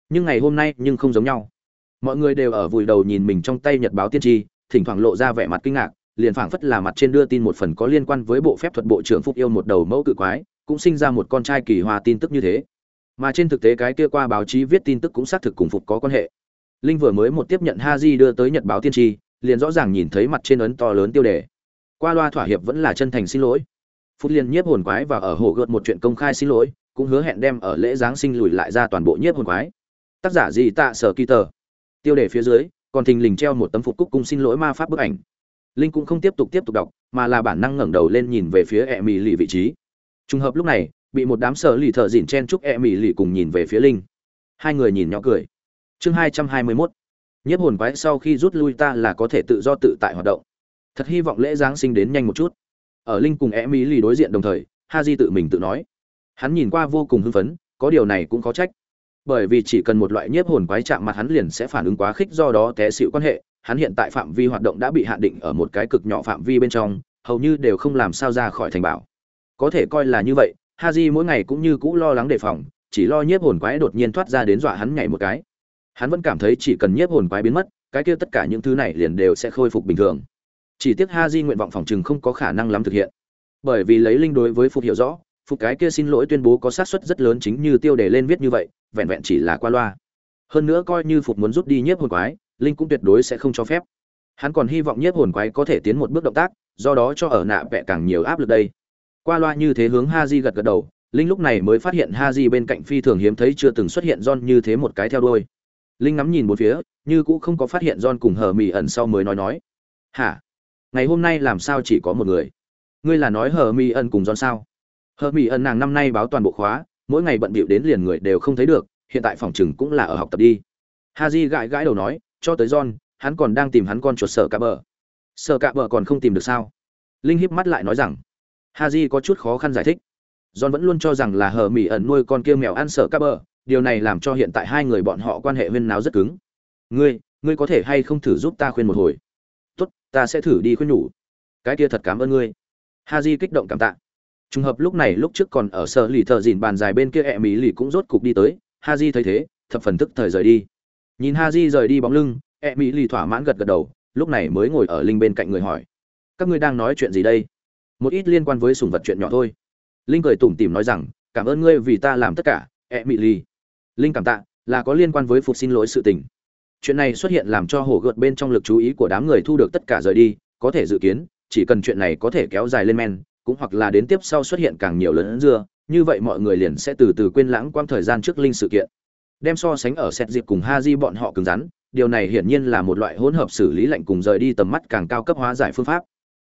Nhưng ngày hôm nay nhưng không giống nhau. Mọi người đều ở vùi đầu nhìn mình trong tay nhật báo tiên tri, thỉnh thoảng lộ ra vẻ mặt kinh ngạc, liền phảng phất là mặt trên đưa tin một phần có liên quan với bộ phép thuật bộ trưởng phúc yêu một đầu mẫu cự quái, cũng sinh ra một con trai kỳ hoa tin tức như thế. Mà trên thực tế cái kia qua báo chí viết tin tức cũng xác thực cùng phục có quan hệ linh vừa mới một tiếp nhận ha di đưa tới nhật báo tiên tri, liền rõ ràng nhìn thấy mặt trên ấn to lớn tiêu đề. Qua loa thỏa hiệp vẫn là chân thành xin lỗi. Phút liên nhiếp hồn quái và ở hồ gợt một chuyện công khai xin lỗi, cũng hứa hẹn đem ở lễ giáng sinh lùi lại ra toàn bộ nhiếp hồn quái. Tác giả gì tạ sở kỳ tờ. Tiêu đề phía dưới, còn thình lình treo một tấm phục cúc cung xin lỗi ma pháp bức ảnh. Linh cũng không tiếp tục tiếp tục đọc, mà là bản năng ngẩng đầu lên nhìn về phía e mì lì vị trí. Trùng hợp lúc này, bị một đám sở lì thợ dỉn chen chúc e mì lì cùng nhìn về phía linh. Hai người nhìn nhỏ cười chương hai trăm hai mươi mốt. Nhiếp hồn quái sau khi rút lui ta là có thể tự do tự tại hoạt động. Thật hy vọng lễ giáng sinh đến nhanh một chút. Ở linh cùng e mỹ lì đối diện đồng thời ha di tự mình tự nói. Hắn nhìn qua vô cùng hưng phấn, có điều này cũng có trách. Bởi vì chỉ cần một loại nhiếp hồn quái chạm mặt hắn liền sẽ phản ứng quá khích do đó té xịu quan hệ, hắn hiện tại phạm vi hoạt động đã bị hạn định ở một cái cực nhỏ phạm vi bên trong, hầu như đều không làm sao ra khỏi thành bảo. Có thể coi là như vậy ha di mỗi ngày cũng như cũ lo lắng đề phòng, chỉ lo nhiếp hồn quái đột nhiên thoát ra đến dọa hắn nhảy một cái hắn vẫn cảm thấy chỉ cần nhiếp hồn quái biến mất, cái kia tất cả những thứ này liền đều sẽ khôi phục bình thường. Chỉ tiếc ha di nguyện vọng phòng chừng không có khả năng lắm thực hiện. Bởi vì lấy linh đối với phục hiểu rõ, phục cái kia xin lỗi tuyên bố có xác suất rất lớn chính như tiêu đề lên viết như vậy, vẹn vẹn chỉ là qua loa. Hơn nữa coi như phục muốn rút đi nhiếp hồn quái, linh cũng tuyệt đối sẽ không cho phép. Hắn còn hy vọng nhiếp hồn quái có thể tiến một bước động tác, do đó cho ở nạ vẽ càng nhiều áp lực đây. Qua loa như thế hướng ha di gật gật đầu, linh lúc này mới phát hiện ha di bên cạnh phi thường hiếm thấy chưa từng xuất hiện don như thế một cái theo đôi linh ngắm nhìn một phía, như cũ không có phát hiện john cùng hờ mỹ ẩn sau mới nói nói. Hả? Ngày hôm nay làm sao chỉ có một người? Ngươi là nói hờ mỹ ẩn cùng john sao? Hờ mỹ ẩn nàng năm nay báo toàn bộ khóa, mỗi ngày bận bịu đến liền người đều không thấy được, hiện tại phòng chừng cũng là ở học tập đi. Ha di gãi gãi đầu nói, cho tới john, hắn còn đang tìm hắn con chuột sợ cả bờ. Sợ cả bờ còn không tìm được sao? Linh híp mắt lại nói rằng ha di có chút khó khăn giải thích. John vẫn luôn cho rằng là hờ mỹ ẩn nuôi con kia mèo ăn sợ cả bờ điều này làm cho hiện tại hai người bọn họ quan hệ huyên náo rất cứng. Ngươi ngươi có thể hay không thử giúp ta khuyên một hồi? Tốt, ta sẽ thử đi khuyên nhủ. Cái kia thật cảm ơn ngươi. Ha di kích động cảm tạ. Trùng hợp lúc này lúc trước còn ở sở lì thợ dìn bàn dài bên kia ẹ mỹ lì cũng rốt cục đi tới. Ha di thấy thế, thập phần tức thời rời đi. Nhìn ha di rời đi bóng lưng, ẹ mỹ lì thỏa mãn gật gật đầu, lúc này mới ngồi ở linh bên cạnh người hỏi. Các ngươi đang nói chuyện gì đây? Một ít liên quan với sùng vật chuyện nhỏ thôi. Linh cười tủm tỉm nói rằng, cảm ơn ngươi vì ta làm tất cả, ẹ mỹ lì linh cảm tạ, là có liên quan với phục xin lỗi sự tình. Chuyện này xuất hiện làm cho hổ gợt bên trong lực chú ý của đám người thu được tất cả rời đi, có thể dự kiến, chỉ cần chuyện này có thể kéo dài lên men, cũng hoặc là đến tiếp sau xuất hiện càng nhiều lớn dưa, như vậy mọi người liền sẽ từ từ quên lãng quang thời gian trước linh sự kiện. Đem so sánh ở xét dịp cùng ha di bọn họ cứng rắn, điều này hiển nhiên là một loại hỗn hợp xử lý lạnh cùng rời đi tầm mắt càng cao cấp hóa giải phương pháp.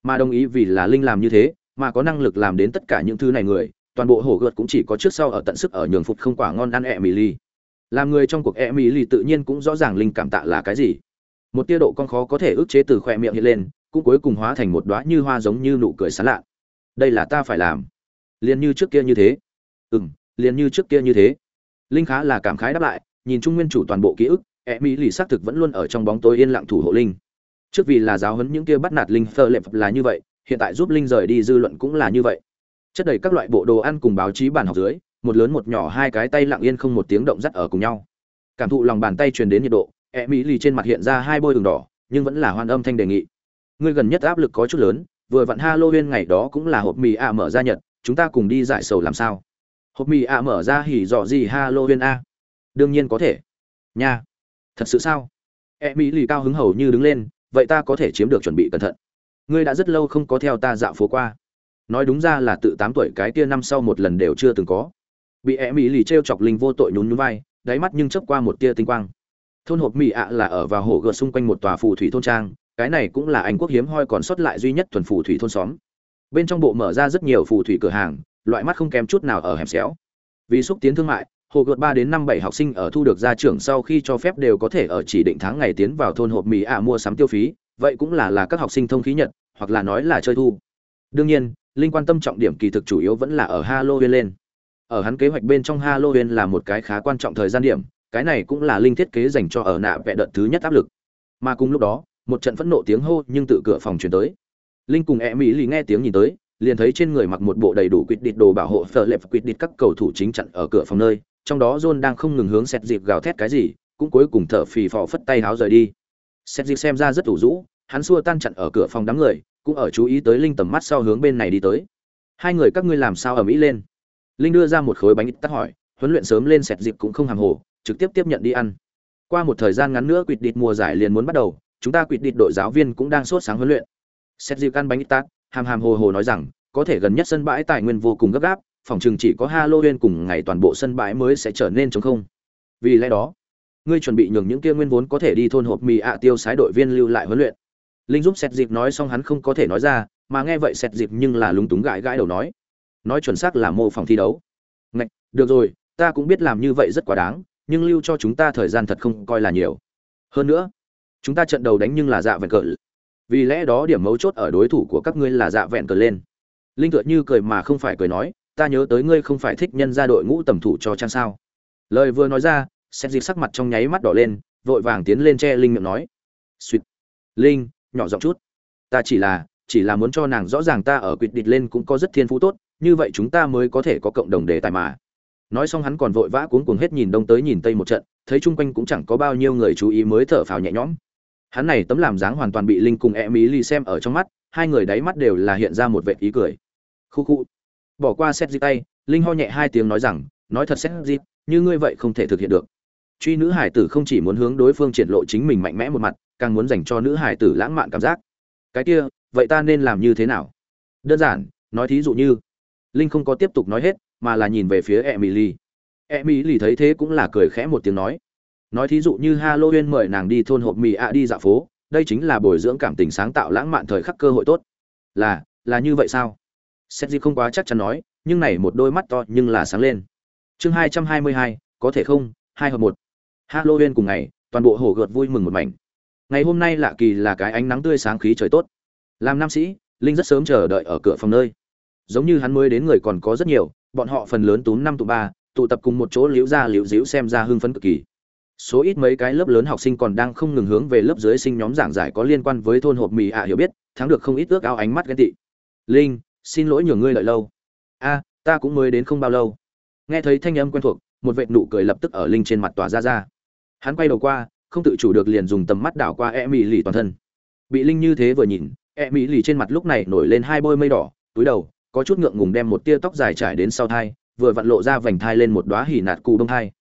Mà đồng ý vì là linh làm như thế, mà có năng lực làm đến tất cả những thứ này người toàn bộ hổ gợt cũng chỉ có trước sau ở tận sức ở nhường phục không quả ngon ăn e mì ly làm người trong cuộc e mì ly tự nhiên cũng rõ ràng linh cảm tạ là cái gì. Một tia độ con khó có thể ức chế từ khoe miệng hiện lên, cũng cuối cùng hóa thành một đóa như hoa giống như nụ cười sán lạ. Đây là ta phải làm. Liền như trước kia như thế. Ừ m liền như trước kia như thế. Linh khá là cảm khái đáp lại, nhìn trung nguyên chủ toàn bộ ký ức e mỹ lì xác thực vẫn luôn ở trong bóng tối yên lặng thủ hộ linh. Trước vì là giáo huấn những kia bắt nạt linh phơ lệp là như vậy, hiện tại giúp linh rời đi dư luận cũng là như vậy chất đầy các loại bộ đồ ăn cùng báo chí bản học dưới, một lớn một nhỏ hai cái tay lặng yên không một tiếng động dắt ở cùng nhau. Cảm thụ lòng bàn tay truyền đến nhiệt độ e mỹ lì trên mặt hiện ra hai bôi đường đỏ, nhưng vẫn là hoan âm thanh đề nghị. Ngươi gần nhất áp lực có chút lớn, vừa vặn halloween ngày đó cũng là hộp mì a mở ra nhật, chúng ta cùng đi giải sầu làm sao? Hộp mì a mở ra hỉ dọ gì halloween a? Đương nhiên có thể. Nha. Thật sự sao? E mỹ lì cao hứng hầu như đứng lên, vậy ta có thể chiếm được chuẩn bị cẩn thận. Ngươi đã rất lâu không có theo ta dạo phố qua nói đúng ra là tự tám tuổi cái kia năm sau một lần đều chưa từng có. Bị e mỹ lì t r e o chọc linh vô tội nhún nhún vai, đáy mắt nhưng chớp qua một tia tinh quang. Thôn hộp mỹ ạ là ở vào hồ gợt xung quanh một tòa phù thủy thôn trang, cái này cũng là anh quốc hiếm hoi còn sót lại duy nhất thuần phù thủy thôn xóm. Bên trong bộ mở ra rất nhiều phù thủy cửa hàng, loại mắt không kém chút nào ở hẻm xéo. Vì xúc tiến thương mại, hồ gợt ba đến năm bảy học sinh ở thu được gia trưởng sau khi cho phép đều có thể ở chỉ định tháng ngày tiến vào thôn hộp mỹ ạ mua sắm tiêu phí, vậy cũng là là các học sinh thông khí nhật, hoặc là nói là chơi thu. Đương nhiên linh quan tâm trọng điểm kỳ thực chủ yếu vẫn là ở halloween lên. Ở hắn kế hoạch bên trong halloween là một cái khá quan trọng thời gian điểm cái này cũng là linh thiết kế dành cho ở nạ vẽ đợt thứ nhất áp lực. Mà cùng lúc đó một trận phẫn nộ tiếng hô nhưng tự cửa phòng truyền tới. Linh cùng e mỹ lì nghe tiếng nhìn tới liền thấy trên người mặc một bộ đầy đủ quyết địch đồ bảo hộ phở lệp quyết địch các cầu thủ chính chặn ở cửa phòng nơi trong đó John đang không ngừng hướng xét dịp gào thét cái gì, cũng cuối cùng thở phì phò phất tay háo rời đi. Xét dịp xem ra rất ủ rũ, hắn xua tan chặn ở cửa phòng đám người, cũng ở chú ý tới Linh tầm mắt sau hướng bên này đi tới. Hai người các ngươi làm sao ở Mỹ lên? Linh đưa ra một khối bánh tắt hỏi, huấn luyện sớm lên sẹt dịp cũng không hàng hồ, trực tiếp tiếp nhận đi ăn. Qua một thời gian ngắn nữa quỵt địch mùa giải liền muốn bắt đầu, chúng ta quỵt địch đội giáo viên cũng đang sốt sáng huấn luyện. sẹt dịp ăn bánh tát, hàm hàm hồ hồ nói rằng, có thể gần nhất sân bãi tài nguyên vô cùng gấp gáp, phòng trường chỉ có Halloween cùng ngày toàn bộ sân bãi mới sẽ trở nên trống không. Vì lẽ đó, ngươi chuẩn bị nhường những kia nguyên vốn có thể đi thôn hộp mì ạ tiêu sái đội viên lưu lại huấn luyện. Linh giúp Sẹt Dịp nói xong hắn không có thể nói ra, mà nghe vậy Sẹt Dịp nhưng là lúng túng gãi gãi đầu nói, nói chuẩn xác là mô phỏng thi đấu. Ngạch, được rồi, ta cũng biết làm như vậy rất quá đáng, nhưng lưu cho chúng ta thời gian thật không coi là nhiều. Hơn nữa chúng ta trận đầu đánh nhưng là dạ vẹn cờ. Vì lẽ đó điểm mấu chốt ở đối thủ của các ngươi là dạ vẹn cờ lên. Linh tựa như cười mà không phải cười nói ta nhớ tới ngươi không phải thích nhân ra đội ngũ tầm thủ cho trang sao? Lời vừa nói ra xét dịp sắc mặt trong nháy mắt đỏ lên vội vàng tiến lên che linh miệng nói. Suýt linh nhỏ giọng chút. Ta chỉ là chỉ là muốn cho nàng rõ ràng ta ở quyết địch lên cũng có rất thiên phú tốt, như vậy chúng ta mới có thể có cộng đồng đề tài mà. Nói xong hắn còn vội vã cuống cuồng hết nhìn đông tới nhìn tây một trận, thấy chung quanh cũng chẳng có bao nhiêu người chú ý mới thở phào nhẹ nhõm. Hắn này tấm làm dáng hoàn toàn bị linh cùng e mỹ ly xem ở trong mắt, hai người đáy mắt đều là hiện ra một vệ ý cười. Khu khu. Bỏ qua xét dịp tay, linh ho nhẹ hai tiếng nói rằng, nói thật xét dịp như ngươi vậy không thể thực hiện được truy nữ hải tử không chỉ muốn hướng đối phương triển lộ chính mình mạnh mẽ một mặt càng muốn dành cho nữ hải tử lãng mạn cảm giác cái kia vậy ta nên làm như thế nào đơn giản nói thí dụ như linh không có tiếp tục nói hết mà là nhìn về phía emily emily thấy thế cũng là cười khẽ một tiếng nói nói thí dụ như halloween mời nàng đi thôn hộp mì ạ đi dạo phố đây chính là bồi dưỡng cảm tình sáng tạo lãng mạn thời khắc cơ hội tốt là là như vậy sao Seth không quá chắc chắn nói, nhưng này một đôi mắt to nhưng là sáng lên. Chương hai hai mươi hai, có thể không? Hai hợp một. Halloween cùng ngày, toàn bộ hồ gợt vui mừng một mảnh. Ngày hôm nay lạ kỳ là cái ánh nắng tươi sáng khí trời tốt. Làm nam sĩ, Linh rất sớm chờ đợi ở cửa phòng nơi. Giống như hắn mới đến người còn có rất nhiều, bọn họ phần lớn túm năm tụ ba, tụ tập cùng một chỗ liễu ra liễu díu xem ra hưng phấn cực kỳ. Số ít mấy cái lớp lớn học sinh còn đang không ngừng hướng về lớp dưới sinh nhóm giảng giải có liên quan với thôn hộp mì ạ hiểu biết, thắng được không ít ước ao ánh mắt ghen tị. Linh, xin lỗi nhường ngươi lợi lâu a ta cũng mới đến không bao lâu nghe thấy thanh âm quen thuộc một vệt nụ cười lập tức ở linh trên mặt tỏa ra ra hắn quay đầu qua, không tự chủ được liền dùng tầm mắt đảo qua e mỹ lì toàn thân. Bị linh như thế vừa nhìn e mỹ lì trên mặt lúc này nổi lên hai bôi mây đỏ, túi đầu, có chút ngượng ngùng đem một tia tóc dài trải đến sau thai, vừa vặn lộ ra vành thai lên một đóa hỉ nạt cù đông thai.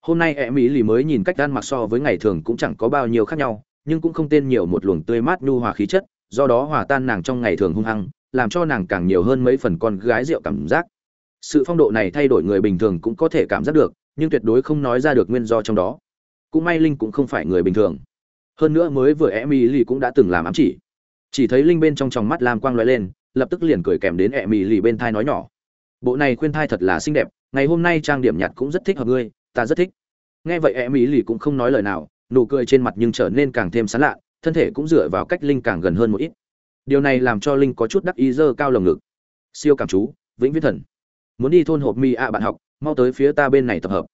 Hôm nay e mỹ lì mới nhìn cách ăn mặc so với ngày thường cũng chẳng có bao nhiêu khác nhau, nhưng cũng không tên nhiều một luồng tươi mát nhu hòa khí chất, do đó hòa tan nàng trong ngày thường hung hăng, làm cho nàng càng nhiều hơn mấy phần con gái rượu cảm giác. Sự phong độ này thay đổi người bình thường cũng có thể cảm giác được, nhưng tuyệt đối không nói ra được nguyên do trong đó cũng may linh cũng không phải người bình thường. Hơn nữa mới vừa emily cũng đã từng làm ám chỉ. Chỉ thấy linh bên trong tròng mắt lam quang lóe lên, lập tức liền cười kèm đến emily bên thai nói nhỏ. Bộ này khuyên thai thật là xinh đẹp, ngày hôm nay trang điểm nhạt cũng rất thích hợp ngươi, ta rất thích. Nghe vậy emily cũng không nói lời nào, nụ cười trên mặt nhưng trở nên càng thêm sán lạ, thân thể cũng dựa vào cách linh càng gần hơn một ít. Điều này làm cho linh có chút đắc ý dơ cao lồng ngực. Siêu cảm chú, vĩnh viễn thần. Muốn đi thôn hộp mi ạ bạn học, mau tới phía ta bên này tập hợp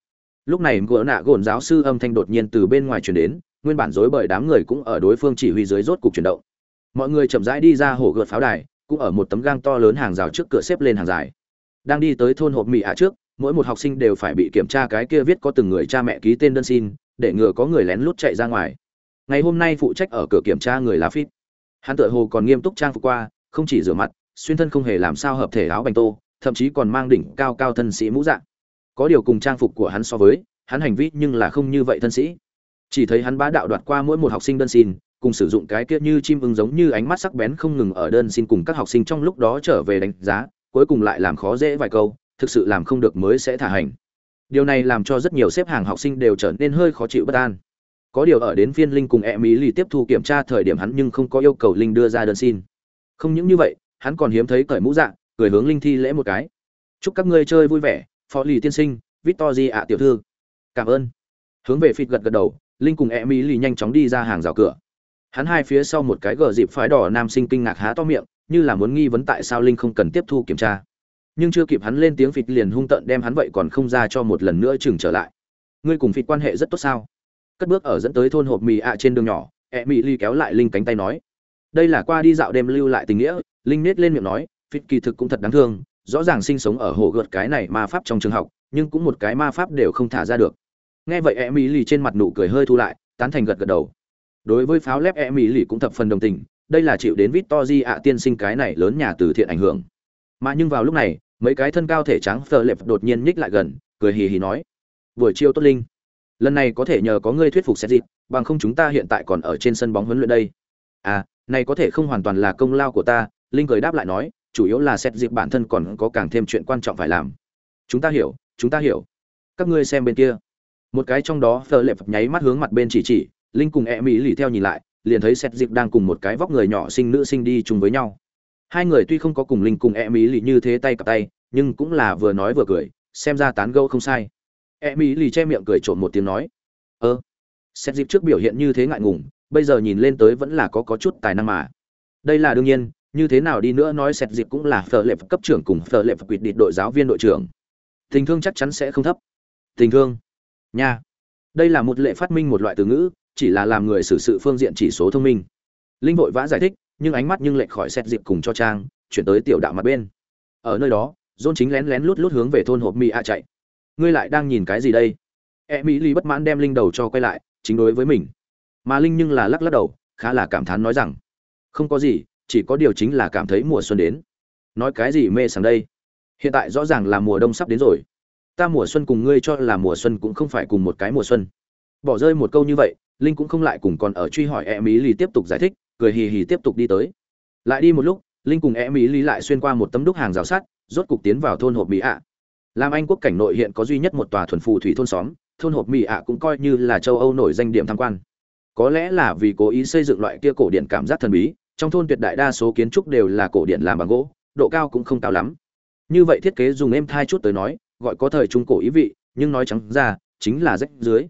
lúc này gỡ nạ gồn giáo sư âm thanh đột nhiên từ bên ngoài chuyển đến, nguyên bản dối bởi đám người cũng ở đối phương chỉ huy dưới rốt cục chuyển động. Mọi người chậm rãi đi ra hồ gợt pháo đài, cũng ở một tấm gang to lớn hàng rào trước cửa xếp lên hàng dài. Đang đi tới thôn hộp mỹ ạ trước, mỗi một học sinh đều phải bị kiểm tra cái kia viết có từng người cha mẹ ký tên đơn xin, để ngừa có người lén lút chạy ra ngoài. Ngày hôm nay phụ trách ở cửa kiểm tra người lá phít. Hắn tựa hồ còn nghiêm túc trang phục qua, không chỉ rửa mặt, xuyên thân không hề làm sao hợp thể áo bành tô, thậm chí còn mang đỉnh cao cao thân sĩ mũ dạng có điều cùng trang phục của hắn so với, hắn hành vi nhưng là không như vậy thân sĩ. Chỉ thấy hắn bá đạo đoạt qua mỗi một học sinh đơn xin, cùng sử dụng cái kia như chim ưng giống như ánh mắt sắc bén không ngừng ở đơn xin cùng các học sinh trong lúc đó trở về đánh giá, cuối cùng lại làm khó dễ vài câu, thực sự làm không được mới sẽ thả hành. Điều này làm cho rất nhiều xếp hàng học sinh đều trở nên hơi khó chịu bất an. Có điều ở đến phiên linh cùng e mỹ lì tiếp thu kiểm tra thời điểm hắn nhưng không có yêu cầu linh đưa ra đơn xin. Không những như vậy, hắn còn hiếm thấy cởi mũ dạng cười hướng linh thi lễ một cái. Chúc các ngươi chơi vui vẻ phó lì tiên sinh victor di ạ, tiểu thư. Cảm ơn. Hướng về phịt gật gật đầu, linh cùng e mỹ lì nhanh chóng đi ra hàng rào cửa. Hắn hai phía sau một cái gờ dịp phái đỏ nam sinh kinh ngạc há to miệng, như là muốn nghi vấn tại sao linh không cần tiếp thu kiểm tra. Nhưng chưa kịp hắn lên tiếng, phịt liền hung tợn đem hắn vậy còn không ra cho một lần nữa chừng trở lại. Ngươi cùng phịt quan hệ rất tốt sao? Cất bước ở dẫn tới thôn hộp mì ạ trên đường nhỏ e mỹ ly kéo lại linh cánh tay nói. Đây là qua đi dạo đêm lưu lại tình nghĩa, linh nết lên miệng nói, phịt kỳ thực cũng thật đáng thương rõ ràng sinh sống ở hồ gợt cái này ma pháp trong trường học, nhưng cũng một cái ma pháp đều không thả ra được. Nghe vậy e mỹ lì trên mặt nụ cười hơi thu lại, tán thành gật gật đầu. Đối với pháo lép e mỹ lì cũng thập phần đồng tình, đây là chịu đến vít to di ạ tiên sinh cái này lớn nhà từ thiện ảnh hưởng. Mà nhưng vào lúc này, mấy cái thân cao thể trắng phờ lệp đột nhiên nhích lại gần, cười hì hì nói, buổi chiều tốt linh. Lần này có thể nhờ có ngươi thuyết phục xét dịp, bằng không chúng ta hiện tại còn ở trên sân bóng huấn luyện đây. À này có thể không hoàn toàn là công lao của ta, linh cười đáp lại nói chủ yếu là xét dịp bản thân còn có càng thêm chuyện quan trọng phải làm. Chúng ta hiểu, chúng ta hiểu. Các ngươi xem bên kia. Một cái trong đó phờ lệp nháy mắt hướng mặt bên chỉ chỉ, linh cùng e mỹ lì theo nhìn lại, liền thấy xét dịp đang cùng một cái vóc người nhỏ sinh nữ sinh đi chung với nhau. Hai người tuy không có cùng linh cùng e mỹ lì như thế tay cặp tay, nhưng cũng là vừa nói vừa cười, xem ra tán gẫu không sai. E mỹ lì che miệng cười trộm một tiếng nói, ơ. Xét dịp trước biểu hiện như thế ngại ngùng, bây giờ nhìn lên tới vẫn là có có chút tài năng mà. Đây là đương nhiên như thế nào đi nữa nói xét dịp cũng là phở lệ cấp trưởng cùng phở lệ quyết định đội giáo viên đội trưởng. Tình thương chắc chắn sẽ không thấp. Tình thương? Nha. Đây là một lệ phát minh một loại từ ngữ, chỉ là làm người xử sự phương diện chỉ số thông minh. Linh vội vã giải thích, nhưng ánh mắt nhưng lệch khỏi xét dịp cùng cho trang, chuyển tới tiểu đạo mặt bên. Ở nơi đó dôn chính lén lén lút lút hướng về thôn hộp mỹ a chạy. Ngươi lại đang nhìn cái gì đây? E mỹ ly bất mãn đem linh đầu cho quay lại, chính đối với mình. Mà linh nhưng là lắc lắc đầu, khá là cảm thán nói rằng, không có gì chỉ có điều chính là cảm thấy mùa xuân đến. Nói cái gì mê sảng đây? Hiện tại rõ ràng là mùa đông sắp đến rồi. Ta mùa xuân cùng ngươi cho là mùa xuân cũng không phải cùng một cái mùa xuân. Bỏ rơi một câu như vậy, linh cũng không lại cùng còn ở truy hỏi e mỹ lì tiếp tục giải thích, cười hì hì tiếp tục đi tới. Lại đi một lúc, linh cùng e mỹ lì lại xuyên qua một tấm đúc hàng rào sắt, rốt cục tiến vào thôn hộp mỹ ạ. Làm anh quốc cảnh nội hiện có duy nhất một tòa thuần phù thủy thôn xóm, thôn hộp mỹ ạ cũng coi như là châu âu nổi danh điểm tham quan. Có lẽ là vì cố ý xây dựng loại kia cổ điện cảm giác thần bí trong thôn tuyệt đại đa số kiến trúc đều là cổ điện làm bằng gỗ, độ cao cũng không cao lắm. Như vậy thiết kế dùng êm thai chút tới nói, gọi có thời trung cổ ý vị, nhưng nói trắng ra, chính là rách dưới.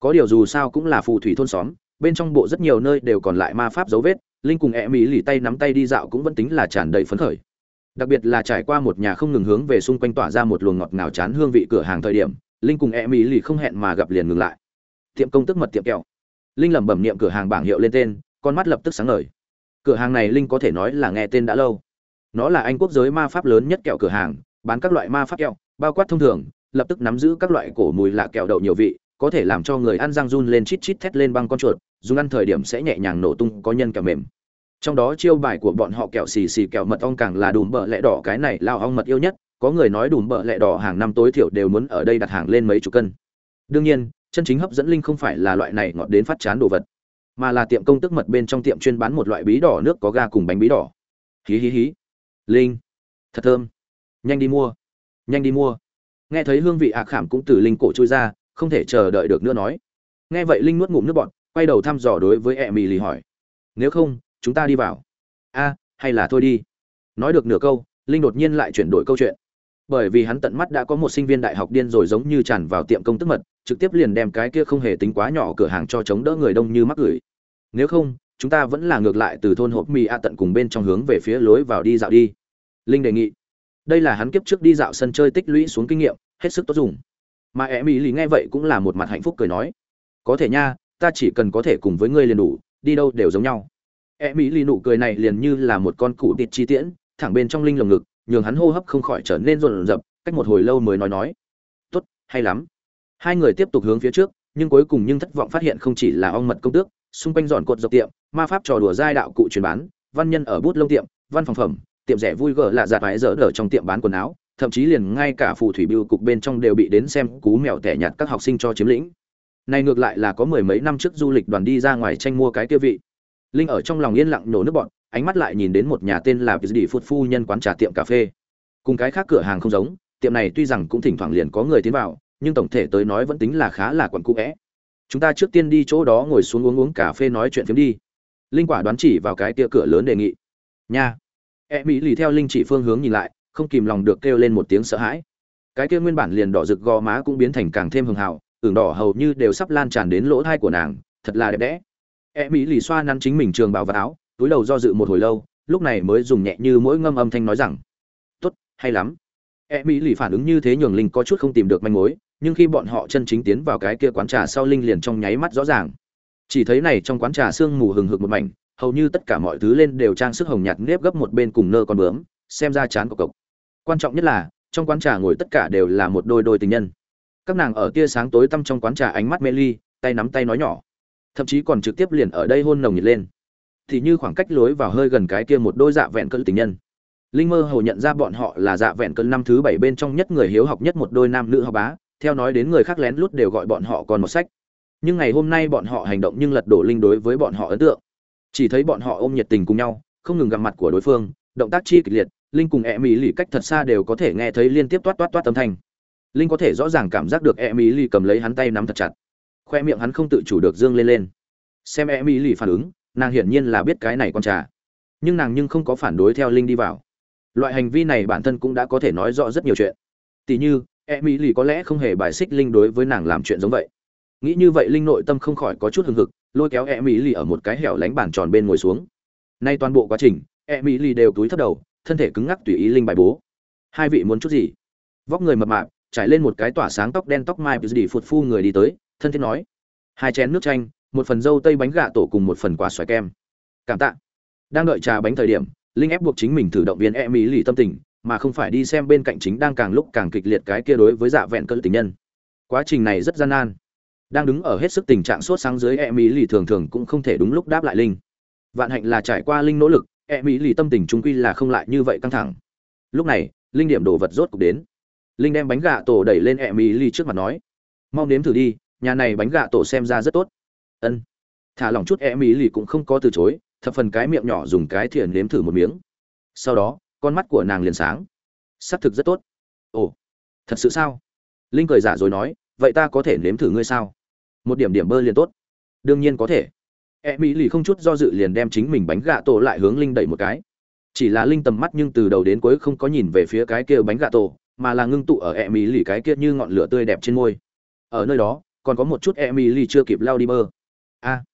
Có điều dù sao cũng là phù thủy thôn xóm, bên trong bộ rất nhiều nơi đều còn lại ma pháp dấu vết, linh cùng e mỹ lì tay nắm tay đi dạo cũng vẫn tính là tràn đầy phấn khởi. Đặc biệt là trải qua một nhà không ngừng hướng về xung quanh tỏa ra một luồng ngọt ngào chán hương vị cửa hàng thời điểm, linh cùng e mỹ lì không hẹn mà gặp liền ngừng lại. Tiệm công tức mật tiệm kẹo. Linh lẩm bẩm niệm cửa hàng bảng hiệu lên tên, con mắt lập tức sáng ngời cửa hàng này linh có thể nói là nghe tên đã lâu. Nó là anh quốc giới ma pháp lớn nhất kẹo cửa hàng, bán các loại ma pháp kẹo, bao quát thông thường, lập tức nắm giữ các loại cổ mùi lạ kẹo đậu nhiều vị, có thể làm cho người ăn răng run lên chít chít thét lên băng con chuột, dùng ăn thời điểm sẽ nhẹ nhàng nổ tung, có nhân kẹo mềm. Trong đó chiêu bài của bọn họ kẹo xì xì kẹo mật ong càng là đùm bợ lẹ đỏ, cái này lao ong mật yêu nhất, có người nói đùm bợ lẹ đỏ hàng năm tối thiểu đều muốn ở đây đặt hàng lên mấy chục cân. Đương nhiên, chân chính hấp dẫn linh không phải là loại này ngọt đến phát chán đồ vật mà là tiệm công tức mật bên trong tiệm chuyên bán một loại bí đỏ nước có ga cùng bánh bí đỏ. Hí hí hí. Linh. Thật thơm. Nhanh đi mua. Nhanh đi mua. Nghe thấy hương vị ạ khảm cũng từ linh cổ trôi ra, không thể chờ đợi được nữa nói. Nghe vậy linh nuốt ngụm nước bọt, quay đầu thăm dò đối với ẹ mì lì hỏi. Nếu không, chúng ta đi vào. A, hay là thôi đi. Nói được nửa câu, linh đột nhiên lại chuyển đổi câu chuyện. Bởi vì hắn tận mắt đã có một sinh viên đại học điên rồi giống như tràn vào tiệm công tức mật, trực tiếp liền đem cái kia không hề tính quá nhỏ cửa hàng cho chống đỡ người đông như mắc gửi nếu không, chúng ta vẫn là ngược lại từ thôn hộp mì a tận cùng bên trong hướng về phía lối vào đi dạo đi. Linh đề nghị. Đây là hắn kiếp trước đi dạo sân chơi tích lũy xuống kinh nghiệm, hết sức tốt dùng. Mà e mỹ Lý nghe vậy cũng là một mặt hạnh phúc cười nói. Có thể nha, ta chỉ cần có thể cùng với ngươi liền đủ, đi đâu đều giống nhau. E mỹ Lý nụ cười này liền như là một con cụ tịt chi tiễn, thẳng bên trong linh lồng ngực, nhường hắn hô hấp không khỏi trở nên rộn rập, cách một hồi lâu mới nói nói. Tốt, hay lắm. Hai người tiếp tục hướng phía trước, nhưng cuối cùng nhưng thất vọng phát hiện không chỉ là ong mật công tước xung quanh dọn cột dọc tiệm ma pháp trò đùa giai đạo cụ truyền bán văn nhân ở bút lông tiệm văn phòng phẩm tiệm rẻ vui gở lạ giạt váy dở ở trong tiệm bán quần áo thậm chí liền ngay cả phù thủy biêu cục bên trong đều bị đến xem cú mèo tẻ nhạt các học sinh cho chiếm lĩnh này ngược lại là có mười mấy năm trước du lịch đoàn đi ra ngoài tranh mua cái kia vị linh ở trong lòng yên lặng nổ nước bọn ánh mắt lại nhìn đến một nhà tên là Pizdi Food phu nhân quán trà tiệm cà phê. Cùng cái khác cửa hàng không giống, tiệm này tuy rằng cũng thỉnh thoảng liền có người tiến vào, nhưng tổng thể tới nói vẫn tính là khá là quẩn cũ é. Chúng ta trước tiên đi chỗ đó ngồi xuống uống uống cà phê nói chuyện phiếm đi. Linh quả đoán chỉ vào cái tia cửa lớn đề nghị. Nha. E Mỹ lì theo linh chỉ phương hướng nhìn lại, không kìm lòng được kêu lên một tiếng sợ hãi. Cái kia nguyên bản liền đỏ rực gò má cũng biến thành càng thêm hường hào, ửng đỏ hầu như đều sắp lan tràn đến lỗ thai của nàng, thật là đẹp đẽ. E Mỹ lì xoa nắn chính mình trường bào và áo, túi đầu do dự một hồi lâu lúc này mới dùng nhẹ như mỗi ngâm âm thanh nói rằng tốt hay lắm e mỹ lì phản ứng như thế nhường linh có chút không tìm được manh mối nhưng khi bọn họ chân chính tiến vào cái kia quán trà sau linh liền trong nháy mắt rõ ràng. Chỉ thấy này trong quán trà sương mù hừng hực một mảnh, hầu như tất cả mọi thứ lên đều trang sức hồng nhạt nếp gấp một bên cùng nơ con bướm, xem ra chán cộc cộc. Quan trọng nhất là, trong quán trà ngồi tất cả đều là một đôi đôi tình nhân. Các nàng ở tia sáng tối tăm trong quán trà ánh mắt mê ly, tay nắm tay nói nhỏ. Thậm chí còn trực tiếp liền ở đây hôn nồng nhiệt lên. Thì như khoảng cách lối vào hơi gần cái kia một đôi dạ vẹn cơn tình nhân. Linh mơ hầu nhận ra bọn họ là dạ vẹn cơn năm thứ bảy bên trong nhất người hiếu học nhất một đôi nam nữ học bá theo nói đến người khác lén lút đều gọi bọn họ còn một sách. Nhưng ngày hôm nay bọn họ hành động nhưng lật đổ linh đối với bọn họ ấn tượng. Chỉ thấy bọn họ ôm nhiệt tình cùng nhau, không ngừng gặp mặt của đối phương, động tác chi kịch liệt, linh cùng e mỹ lì cách thật xa đều có thể nghe thấy liên tiếp toát toát toát âm thanh. Linh có thể rõ ràng cảm giác được e mỹ lì cầm lấy hắn tay nắm thật chặt. Khoe miệng hắn không tự chủ được dương lên lên. Xem e mỹ lì phản ứng, nàng hiển nhiên là biết cái này con trà. Nhưng nàng nhưng không có phản đối theo linh đi vào. Loại hành vi này bản thân cũng đã có thể nói rõ rất nhiều chuyện. Tỉ như e mỹ lì có lẽ không hề bài xích linh đối với nàng làm chuyện giống vậy. Nghĩ như vậy linh nội tâm không khỏi có chút hưng hực, lôi kéo e mỹ lì ở một cái hẻo lánh bàn tròn bên ngồi xuống. Nay toàn bộ quá trình e mỹ lì đều túi thấp đầu, thân thể cứng ngắc tùy ý linh bài bố. Hai vị muốn chút gì? Vóc người mập mạp, trải lên một cái tỏa sáng tóc đen tóc mai gì phụt phu người đi tới, thân thiết nói. Hai chén nước chanh, một phần dâu tây bánh gà tổ cùng một phần quả xoài kem. Cảm tạ. Đang đợi trà bánh thời điểm, linh ép buộc chính mình thử động viên e mỹ lì tâm tình mà không phải đi xem bên cạnh chính đang càng lúc càng kịch liệt cái kia đối với dạ vẹn cơn tình nhân. Quá trình này rất gian nan. Đang đứng ở hết sức tình trạng sốt sáng dưới e mỹ lì thường thường cũng không thể đúng lúc đáp lại linh. Vạn hạnh là trải qua linh nỗ lực e mỹ lì tâm tình trung quy là không lại như vậy căng thẳng. Lúc này, linh điểm đồ vật rốt cục đến. Linh đem bánh gà tổ đẩy lên e mỹ lì trước mặt nói, mau nếm thử đi, nhà này bánh gà tổ xem ra rất tốt. Ân. Thả lỏng chút e mỹ lì cũng không có từ chối, thập phần cái miệng nhỏ dùng cái thìa nếm thử một miếng. Sau đó con mắt của nàng liền sáng. Xác thực rất tốt. Ồ, thật sự sao? Linh cười giả rồi nói, vậy ta có thể nếm thử ngươi sao? Một điểm điểm bơ liền tốt. Đương nhiên có thể. E mỹ lì không chút do dự liền đem chính mình bánh gà tổ lại hướng linh đẩy một cái. Chỉ là linh tầm mắt nhưng từ đầu đến cuối không có nhìn về phía cái kia bánh gà tổ, mà là ngưng tụ ở e mỹ lì cái kia như ngọn lửa tươi đẹp trên môi. Ở nơi đó, còn có một chút e mỹ lì chưa kịp lao đi bơ. A.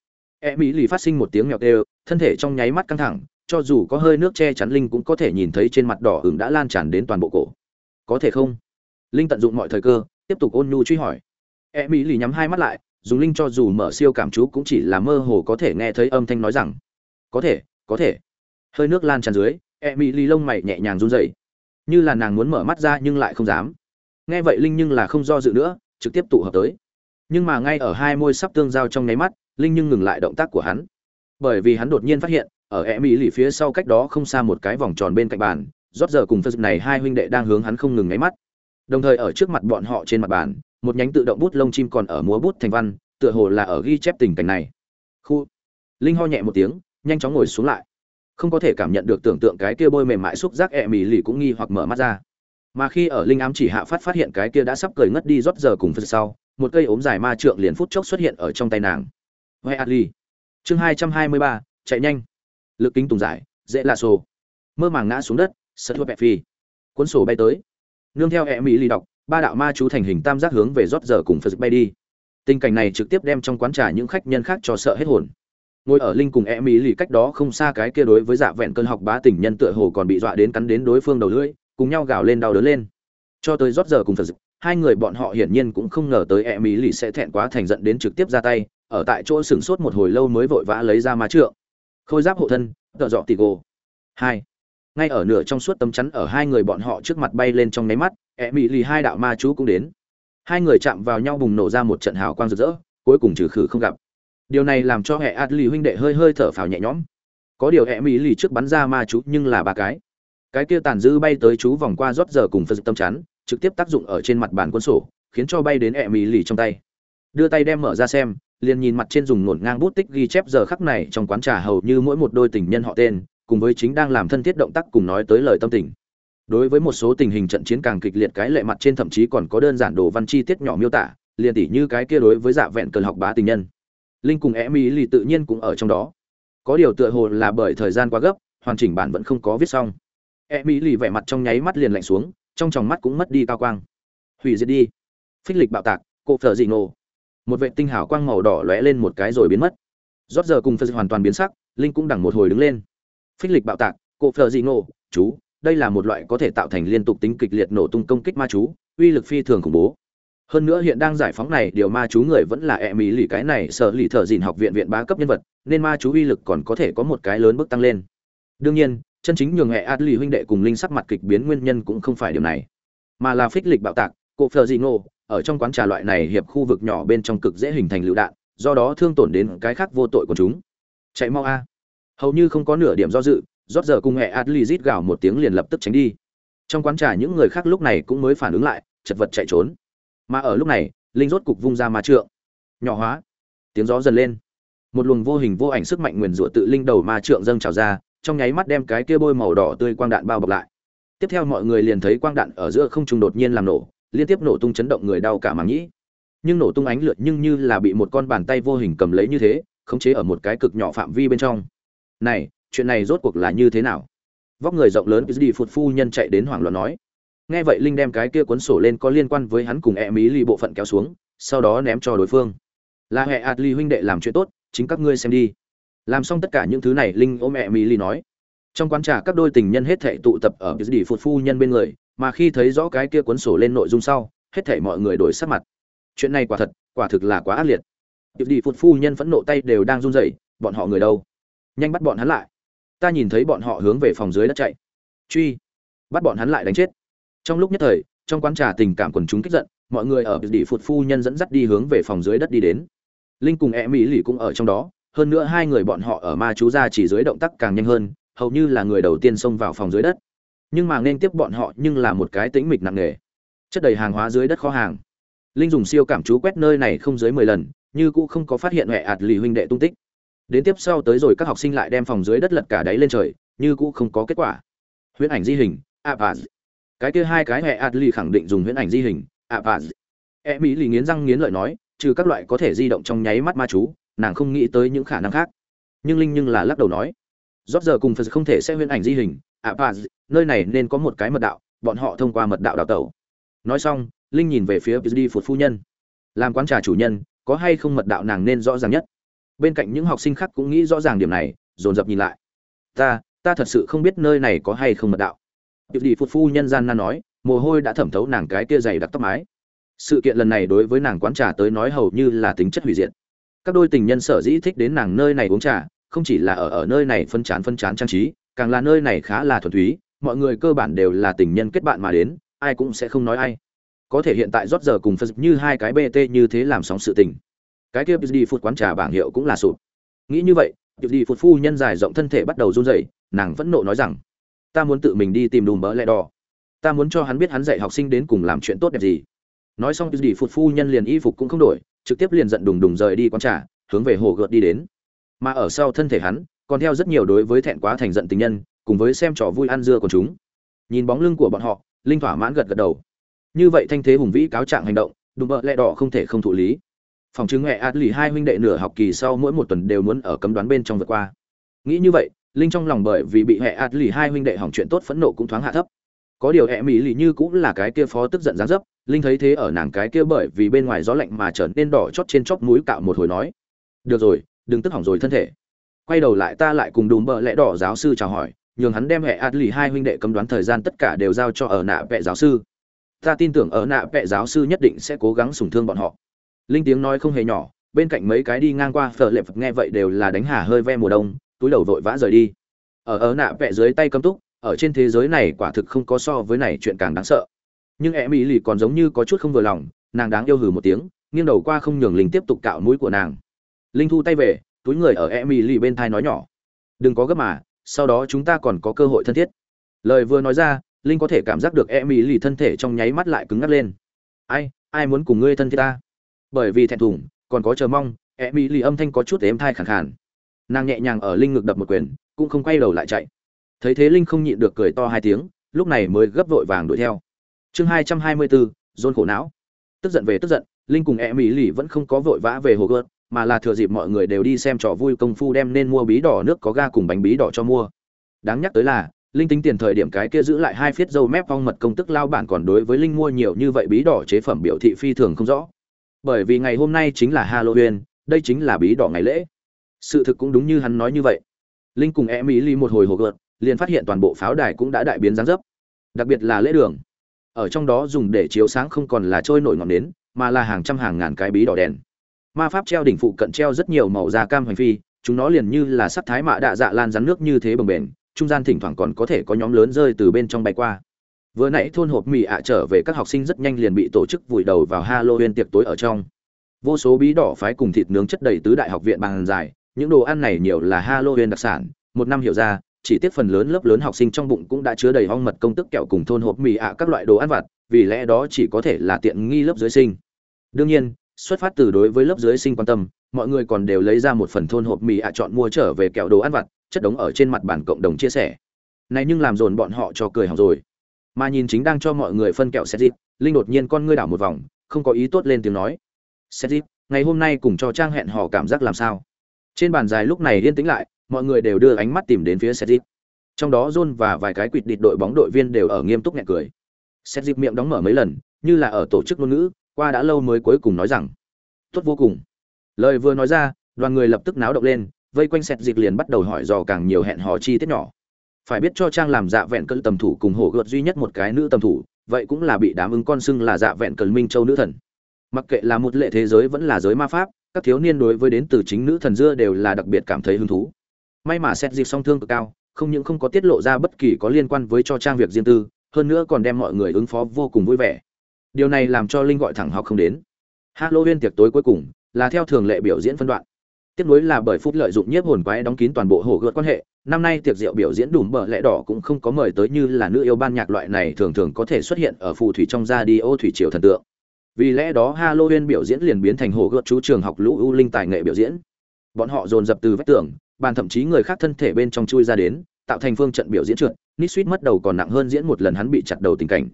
E mỹ lì phát sinh một tiếng mèo tê thân thể trong nháy mắt căng thẳng cho dù có hơi nước che chắn linh cũng có thể nhìn thấy trên mặt đỏ ửng đã lan tràn đến toàn bộ cổ. Có thể không? Linh tận dụng mọi thời cơ, tiếp tục ôn nhu truy hỏi. E mỹ lì nhắm hai mắt lại, dùng linh cho dù mở siêu cảm chú cũng chỉ là mơ hồ có thể nghe thấy âm thanh nói rằng, có thể có thể. Hơi nước lan tràn dưới e mỹ lì lông mày nhẹ nhàng run rẩy. Như là nàng muốn mở mắt ra nhưng lại không dám. Nghe vậy linh nhưng là không do dự nữa, trực tiếp tụ hợp tới. Nhưng mà ngay ở hai môi sắp tương giao trong nháy mắt, linh nhưng ngừng lại động tác của hắn. Bởi vì hắn đột nhiên phát hiện ở e mỹ lì phía sau cách đó không xa một cái vòng tròn bên cạnh bàn, rót giờ cùng phật này hai huynh đệ đang hướng hắn không ngừng nháy mắt. Đồng thời ở trước mặt bọn họ trên mặt bàn, một nhánh tự động bút lông chim còn ở múa bút thành văn, tựa hồ là ở ghi chép tình cảnh này. Khu. Linh ho nhẹ một tiếng, nhanh chóng ngồi xuống lại. Không có thể cảm nhận được tưởng tượng cái kia bôi mềm mại xúc giác e mì lì cũng nghi hoặc mở mắt ra. Mà khi ở linh ám chỉ hạ phát phát hiện cái kia đã sắp cười ngất đi rót giờ cùng phật sau, một cây ốm dài ma trượng liền phút chốc xuất hiện ở trong tay nàng. Huệ adli chương hai trăm hai mươi ba, chạy nhanh lực kính tùng giải, dễ là sổ. Mơ màng ngã xuống đất, sợ thua bẹp phi. Cuốn sổ bay tới. Nương theo e mỹ ly đọc, ba đạo ma chú thành hình tam giác hướng về rót giờ cùng phật bay đi. Tình cảnh này trực tiếp đem trong quán trà những khách nhân khác cho sợ hết hồn. Ngồi ở linh cùng e mỹ lì cách đó không xa cái kia đối với dạ vẹn cơn học bá tình nhân tựa hồ còn bị dọa đến cắn đến đối phương đầu lưỡi, cùng nhau gào lên đau đớn lên. Cho tới rót giờ cùng phật hai người bọn họ hiển nhiên cũng không ngờ tới e mỹ lì sẽ thẹn quá thành giận đến trực tiếp ra tay, ở tại chỗ sửng sốt một hồi lâu mới vội vã lấy ra má trượng khôi giáp hộ thân, tợ dọ tì gồ. Hai. Ngay ở nửa trong suốt tấm chắn ở hai người bọn họ trước mặt bay lên trong nháy mắt e mỹ lì hai đạo ma chú cũng đến. Hai người chạm vào nhau bùng nổ ra một trận hào quang rực rỡ, cuối cùng trừ khử không gặp. Điều này làm cho hệ adli huynh đệ hơi hơi thở phào nhẹ nhõm. Có điều hệ mỹ lì trước bắn ra ma chú nhưng là ba cái. Cái kia tàn dư bay tới chú vòng qua rót giờ cùng phật tâm chắn, trực tiếp tác dụng ở trên mặt bàn quân sổ, khiến cho bay đến hệ mỹ lì trong tay. Đưa tay đem mở ra xem liền nhìn mặt trên dùng ngổn ngang bút tích ghi chép giờ khắc này trong quán trà hầu như mỗi một đôi tình nhân họ tên, cùng với chính đang làm thân thiết động tác cùng nói tới lời tâm tình. Đối với một số tình hình trận chiến càng kịch liệt cái lệ mặt trên thậm chí còn có đơn giản đồ văn chi tiết nhỏ miêu tả, liền tỉ như cái kia đối với dạ vẹn cần học bá tình nhân. Linh cùng e mỹ lì tự nhiên cũng ở trong đó. Có điều tựa hồ là bởi thời gian quá gấp, hoàn chỉnh bản vẫn không có viết xong. E mỹ lì vẻ mặt trong nháy mắt liền lạnh xuống, trong tròng mắt cũng mất đi cao quang. Hủy diệt đi. Phích lịch bạo tạc cộ phở dị nổ một vệ tinh hào quang màu đỏ lóe lên một cái rồi biến mất. Rót giờ cùng phật hoàn toàn biến sắc, linh cũng đằng một hồi đứng lên. Phích lịch bạo tạc cộ phật dị nổ chú, đây là một loại có thể tạo thành liên tục tính kịch liệt nổ tung công kích ma chú, uy lực phi thường khủng bố. Hơn nữa hiện đang giải phóng này, điều ma chú người vẫn là e mỹ lì cái này, sợ lì thợ dìn học viện viện bá cấp nhân vật, nên ma chú uy lực còn có thể có một cái lớn bước tăng lên. Đương nhiên, chân chính nhường hệ adli huynh đệ cùng linh sắc mặt kịch biến nguyên nhân cũng không phải điều này, mà là phích lịch bạo tạc cộ phờ dị nô ở trong quán trà loại này hiệp khu vực nhỏ bên trong cực dễ hình thành lựu đạn, do đó thương tổn đến cái khác vô tội của chúng. Chạy mau a. Hầu như không có nửa điểm do dự, rót giờ cùng hệ adli rít gào một tiếng liền lập tức tránh đi. Trong quán trà những người khác lúc này cũng mới phản ứng lại, chật vật chạy trốn. Mà ở lúc này, linh rốt cục vung ra ma trượng. Nhỏ hóa. Tiếng gió dần lên. Một luồng vô hình vô ảnh sức mạnh nguyền rủa tự linh đầu ma trượng dâng trào ra, trong nháy mắt đem cái kia bôi màu đỏ tươi quang đạn bao bọc lại. Tiếp theo mọi người liền thấy quang đạn ở giữa không trung đột nhiên làm nổ liên tiếp nổ tung chấn động người đau cả màng nhĩ. Nhưng nổ tung ánh lượt nhưng như là bị một con bàn tay vô hình cầm lấy như thế, khống chế ở một cái cực nhỏ phạm vi bên trong. Này, chuyện này rốt cuộc là như thế nào? Vóc người rộng lớn đi phụt phu nhân chạy đến hoảng loạn nói. Nghe vậy linh đem cái kia cuốn sổ lên có liên quan với hắn cùng e mỹ ly bộ phận kéo xuống, sau đó ném cho đối phương. Là hệ ạt ly huynh đệ làm chuyện tốt, chính các ngươi xem đi. Làm xong tất cả những thứ này, linh ôm e mỹ ly nói. Trong quán trà các đôi tình nhân hết thảy tụ tập ở đi phụt phu nhân bên người mà khi thấy rõ cái kia cuốn sổ lên nội dung sau, hết thảy mọi người đổi sắc mặt. Chuyện này quả thật, quả thực là quá ác liệt. Đi phụt phu nhân phẫn nộ tay đều đang run rẩy, bọn họ người đâu? Nhanh bắt bọn hắn lại. Ta nhìn thấy bọn họ hướng về phòng dưới đất chạy. Truy. Bắt bọn hắn lại đánh chết. Trong lúc nhất thời, trong quán trà tình cảm quần chúng kích giận, mọi người ở đi phụt phu nhân dẫn dắt đi hướng về phòng dưới đất đi đến. Linh cùng e mỹ lì cũng ở trong đó, hơn nữa hai người bọn họ ở ma chú ra chỉ dưới động tác càng nhanh hơn, hầu như là người đầu tiên xông vào phòng dưới đất nhưng mà nên tiếp bọn họ nhưng là một cái tĩnh mịch nặng nề. Chất đầy hàng hóa dưới đất kho hàng. Linh dùng siêu cảm chú quét nơi này không dưới mười lần, như cũ không có phát hiện huệ ạt lì huynh đệ tung tích. Đến tiếp sau tới rồi các học sinh lại đem phòng dưới đất lật cả đáy lên trời, như cũ không có kết quả. Huyễn ảnh di hình apaz cái kia hai cái huệ ạt lì khẳng định dùng huyễn ảnh di hình apaz e mỹ lì nghiến răng nghiến lợi nói, trừ các loại có thể di động trong nháy mắt ma chú, nàng không nghĩ tới những khả năng khác. Nhưng linh nhưng là lắc đầu nói rót giờ cùng phật không thể sẽ huyễn ảnh di hình À, apaz nơi này nên có một cái mật đạo, bọn họ thông qua mật đạo đào tẩu. Nói xong, linh nhìn về phía đi phụt phu nhân. Làm quán trà chủ nhân, có hay không mật đạo nàng nên rõ ràng nhất? Bên cạnh những học sinh khác cũng nghĩ rõ ràng điểm này, dồn dập nhìn lại. Ta ta thật sự không biết nơi này có hay không mật đạo. Điệp đi phụt phu nhân gian nan nói, mồ hôi đã thẩm thấu nàng cái kia dày đặc tóc mái. Sự kiện lần này đối với nàng quán trà tới nói hầu như là tính chất hủy diệt. Các đôi tình nhân sở dĩ thích đến nàng nơi này uống trà, không chỉ là ở ở nơi này phân chán phân chán trang trí càng là nơi này khá là thuần túy, mọi người cơ bản đều là tình nhân kết bạn mà đến, ai cũng sẽ không nói ai. Có thể hiện tại rót giờ cùng phật như hai cái bt như thế làm sóng sự tình. Cái kia đi phụt quán trà bảng hiệu cũng là sụp. Nghĩ như vậy đi phụt phu nhân dài rộng thân thể bắt đầu run rẩy, nàng vẫn nộ nói rằng, ta muốn tự mình đi tìm đùm bỡ lẹ đỏ. Ta muốn cho hắn biết hắn dạy học sinh đến cùng làm chuyện tốt đẹp gì. Nói xong đi phụt phu nhân liền y phục cũng không đổi, trực tiếp liền giận đùng đùng rời đi quán trà, hướng về hồ gợt đi đến. Mà ở sau thân thể hắn còn theo rất nhiều đối với thẹn quá thành giận tình nhân, cùng với xem trò vui ăn dưa của chúng. Nhìn bóng lưng của bọn họ, linh thỏa mãn gật gật đầu. Như vậy thanh thế hùng vĩ cáo trạng hành động, đùm bợ lẹ đỏ không thể không thụ lý. Phòng chứng hệ át lì hai huynh đệ nửa học kỳ sau mỗi một tuần đều muốn ở cấm đoán bên trong vượt qua. Nghĩ như vậy, linh trong lòng bởi vì bị hệ ạt lì hai huynh đệ hỏng chuyện tốt phẫn nộ cũng thoáng hạ thấp. Có điều hệ mỹ lì như cũng là cái kia phó tức giận gián dấp, linh thấy thế ở nàng cái kia bởi vì bên ngoài gió lạnh mà trở nên đỏ chót trên chóp mũi cạo một hồi nói, được rồi, đừng tức hỏng rồi thân thể quay đầu lại ta lại cùng đùm bợ lẽ đỏ giáo sư chào hỏi, nhường hắn đem hệ ạt lì hai huynh đệ cấm đoán thời gian tất cả đều giao cho ở nạ vệ giáo sư. Ta tin tưởng ở nạ vệ giáo sư nhất định sẽ cố gắng sủng thương bọn họ. Linh tiếng nói không hề nhỏ, bên cạnh mấy cái đi ngang qua phở lệ phật nghe vậy đều là đánh hà hơi ve mùa đông, túi đầu vội vã rời đi. Ở ở nạ vệ dưới tay cấm túc, ở trên thế giới này quả thực không có so với này chuyện càng đáng sợ. Nhưng e mỹ lì còn giống như có chút không vừa lòng, nàng đáng yêu hừ một tiếng, nghiêng đầu qua không nhường linh tiếp tục cạo mũi của nàng. Linh thu tay về túi người ở Emily lì bên thai nói nhỏ. Đừng có gấp mà, sau đó chúng ta còn có cơ hội thân thiết. Lời vừa nói ra, linh có thể cảm giác được Emily lì thân thể trong nháy mắt lại cứng ngắc lên. Ai ai muốn cùng ngươi thân thiết ta? Bởi vì thẹn thùng, còn có chờ mong, Emily lì âm thanh có chút êm thai khẳng khàn. Nàng nhẹ nhàng ở linh ngực đập một quyền, cũng không quay đầu lại chạy. Thấy thế linh không nhịn được cười to hai tiếng, lúc này mới gấp vội vàng đuổi theo. Chương hai trăm hai mươi khổ não. Tức giận về tức giận, linh cùng Emily lì vẫn không có vội vã về hồ gợt mà là thừa dịp mọi người đều đi xem trò vui công phu đem nên mua bí đỏ nước có ga cùng bánh bí đỏ cho mua. Đáng nhắc tới là, linh tính tiền thời điểm cái kia giữ lại hai phiết dâu mép phong mật công tức lao bản còn đối với linh mua nhiều như vậy bí đỏ chế phẩm biểu thị phi thường không rõ. Bởi vì ngày hôm nay chính là halloween, đây chính là bí đỏ ngày lễ. Sự thực cũng đúng như hắn nói như vậy. Linh cùng e mỹ ly một hồi hồ gợt, liền phát hiện toàn bộ pháo đài cũng đã đại biến dáng dấp. Đặc biệt là lễ đường. Ở trong đó dùng để chiếu sáng không còn là trôi nổi ngọn nến, mà là hàng trăm hàng ngàn cái bí đỏ đèn ma pháp treo đỉnh phụ cận treo rất nhiều màu da cam hoành phi, chúng nó liền như là sắc thái mạ đạ dạ lan rắn nước như thế bồng bềnh, trung gian thỉnh thoảng còn có thể có nhóm lớn rơi từ bên trong bay qua. Vừa nãy thôn hộp mì ạ trở về các học sinh rất nhanh liền bị tổ chức vùi đầu vào halloween tiệc tối ở trong. Vô số bí đỏ phái cùng thịt nướng chất đầy tứ đại học viện bàn dài những đồ ăn này nhiều là halloween đặc sản, một năm hiểu ra, chỉ tiếc phần lớn lớp lớn học sinh trong bụng cũng đã chứa đầy hong mật công tức kẹo cùng thôn hộp mì ạ các loại đồ ăn vặt, vì lẽ đó chỉ có thể là tiện nghi lớp dưới sinh. Đương nhiên xuất phát từ đối với lớp dưới sinh quan tâm, mọi người còn đều lấy ra một phần thôn hộp mì ạ chọn mua trở về kẹo đồ ăn vặt, chất đống ở trên mặt bản cộng đồng chia sẻ. Này nhưng làm dồn bọn họ cho cười hỏng rồi. Mà nhìn chính đang cho mọi người phân kẹo xét dịp linh đột nhiên con ngươi đảo một vòng, không có ý tốt lên tiếng nói. Xét dịp ngày hôm nay cùng cho trang hẹn họ cảm giác làm sao? Trên bàn dài lúc này yên tĩnh lại, mọi người đều đưa ánh mắt tìm đến phía xét dịp trong đó john và vài cái quỵt địch đội bóng đội viên đều ở nghiêm túc nhẹ cười. Xét dịp miệng đóng mở mấy lần, như là ở tổ chức ngôn ngữ qua đã lâu mới cuối cùng nói rằng, tốt vô cùng. Lời vừa nói ra, đoàn người lập tức náo động lên, vây quanh sẹt dịp liền bắt đầu hỏi dò càng nhiều hẹn hò chi tiết nhỏ. Phải biết cho trang làm dạ vẹn cơn tầm thủ cùng hổ gợt duy nhất một cái nữ tầm thủ, vậy cũng là bị đám ứng con xưng là dạ vẹn cơn minh châu nữ thần. Mặc kệ là một lệ thế giới vẫn là giới ma pháp, các thiếu niên đối với đến từ chính nữ thần dưa đều là đặc biệt cảm thấy hứng thú. May mà xét dịp song thương cực cao, không những không có tiết lộ ra bất kỳ có liên quan với cho trang việc riêng tư, hơn nữa còn đem mọi người ứng phó vô cùng vui vẻ điều này làm cho linh gọi thẳng học không đến. Halloween tiệc tối cuối cùng là theo thường lệ biểu diễn phân đoạn. Tiếp nối là bởi phút lợi dụng nhiếp hồn quái đóng kín toàn bộ hồ gợt quan hệ, năm nay tiệc rượu biểu diễn đùm bờ lẽ đỏ cũng không có mời tới như là nữ yêu ban nhạc loại này thường thường có thể xuất hiện ở phù thủy trong ra đi ô thủy triều thần tượng. Vì lẽ đó halloween biểu diễn liền biến thành hồ gợt chú trường học lũ ưu linh tài nghệ biểu diễn. Bọn họ dồn dập từ vách tường, bàn thậm chí người khác thân thể bên trong chui ra đến, tạo thành phương trận biểu diễn trượt, nít suýt mất đầu còn nặng hơn diễn một lần hắn bị chặt đầu tình cảnh.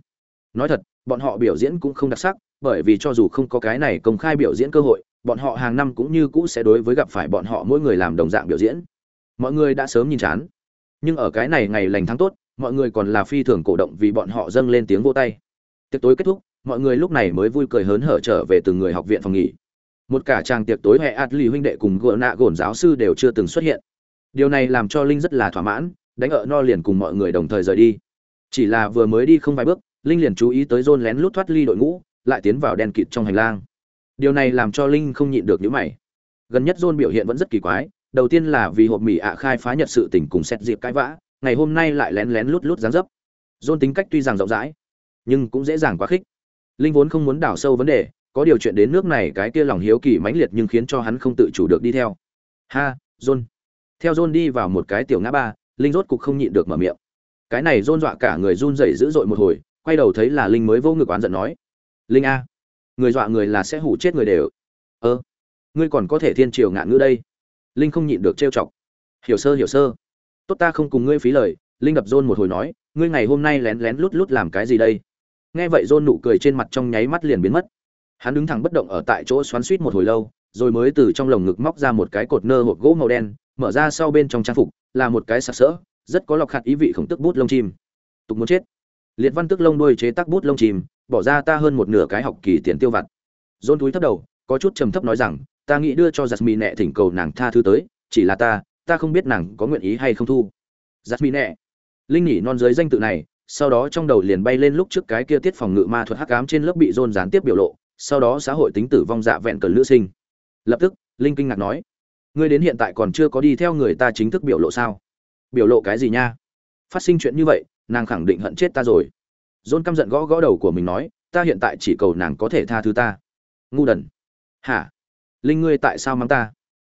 Nói thật bọn họ biểu diễn cũng không đặc sắc, bởi vì cho dù không có cái này công khai biểu diễn cơ hội, bọn họ hàng năm cũng như cũ sẽ đối với gặp phải bọn họ mỗi người làm đồng dạng biểu diễn. Mọi người đã sớm nhìn chán. Nhưng ở cái này ngày lành tháng tốt, mọi người còn là phi thường cổ động vì bọn họ dâng lên tiếng vô tay. Tiệc tối kết thúc, mọi người lúc này mới vui cười hớn hở trở về từng người học viện phòng nghỉ. Một cả tràng tiệc tối hệ ạt lì huynh đệ cùng gỡ nạ gồn giáo sư đều chưa từng xuất hiện. Điều này làm cho linh rất là thỏa mãn, đánh ở no liền cùng mọi người đồng thời rời đi. Chỉ là vừa mới đi không vài bước linh liền chú ý tới john lén lút thoát ly đội ngũ, lại tiến vào đen kịt trong hành lang. Điều này làm cho linh không nhịn được những mày. Gần nhất john biểu hiện vẫn rất kỳ quái, đầu tiên là vì hộp mì ạ khai phá nhật sự tình cùng xét dịp cãi vã, ngày hôm nay lại lén lén lút lút dáng dấp. John tính cách tuy rằng rộng rãi, nhưng cũng dễ dàng quá khích. Linh vốn không muốn đào sâu vấn đề, có điều chuyện đến nước này cái kia lòng hiếu kỳ mãnh liệt nhưng khiến cho hắn không tự chủ được đi theo. Ha, john. Theo john đi vào một cái tiểu ngã ba, linh rốt cục không nhịn được mở miệng. Cái này rôn dọa cả người run rẩy dữ dội một hồi quay đầu thấy là linh mới vô ngực oán giận nói, linh a, người dọa người là sẽ hủ chết người đều. Ơ, ngươi còn có thể thiên triều ngạn ngữ đây. Linh không nhịn được trêu chọc, hiểu sơ hiểu sơ. Tốt ta không cùng ngươi phí lời. Linh đập rôn một hồi nói, ngươi ngày hôm nay lén lén lút lút làm cái gì đây? Nghe vậy rôn nụ cười trên mặt trong nháy mắt liền biến mất. Hắn đứng thẳng bất động ở tại chỗ xoắn suýt một hồi lâu, rồi mới từ trong lồng ngực móc ra một cái cột nơ hộp gỗ màu đen, mở ra sau bên trong trang phục, là một cái sặc sỡ, rất có lọc hạt ý vị khổng tức bút lông chim. Tục muốn chết liệt văn tức lông đuôi chế tác bút lông chìm, bỏ ra ta hơn một nửa cái học kỳ tiền tiêu vặt. Dôn túi thấp đầu có chút trầm thấp nói rằng ta nghĩ đưa cho giặt mì nẹ thỉnh cầu nàng tha thứ tới chỉ là ta ta không biết nàng có nguyện ý hay không thu. Giặt mì nẹ linh nhỉ non dưới danh tự này sau đó trong đầu liền bay lên lúc trước cái kia tiết phòng ngự ma thuật hắc ám trên lớp bị dôn gián tiếp biểu lộ sau đó xã hội tính tử vong dạ vẹn cần lữ sinh. Lập tức linh kinh ngạc nói ngươi đến hiện tại còn chưa có đi theo người ta chính thức biểu lộ sao? Biểu lộ cái gì nha? Phát sinh chuyện như vậy nàng khẳng định hận chết ta rồi. John căm giận gõ gõ đầu của mình nói, ta hiện tại chỉ cầu nàng có thể tha thứ ta. Ngu đần. Hả? Linh ngươi tại sao mắng ta?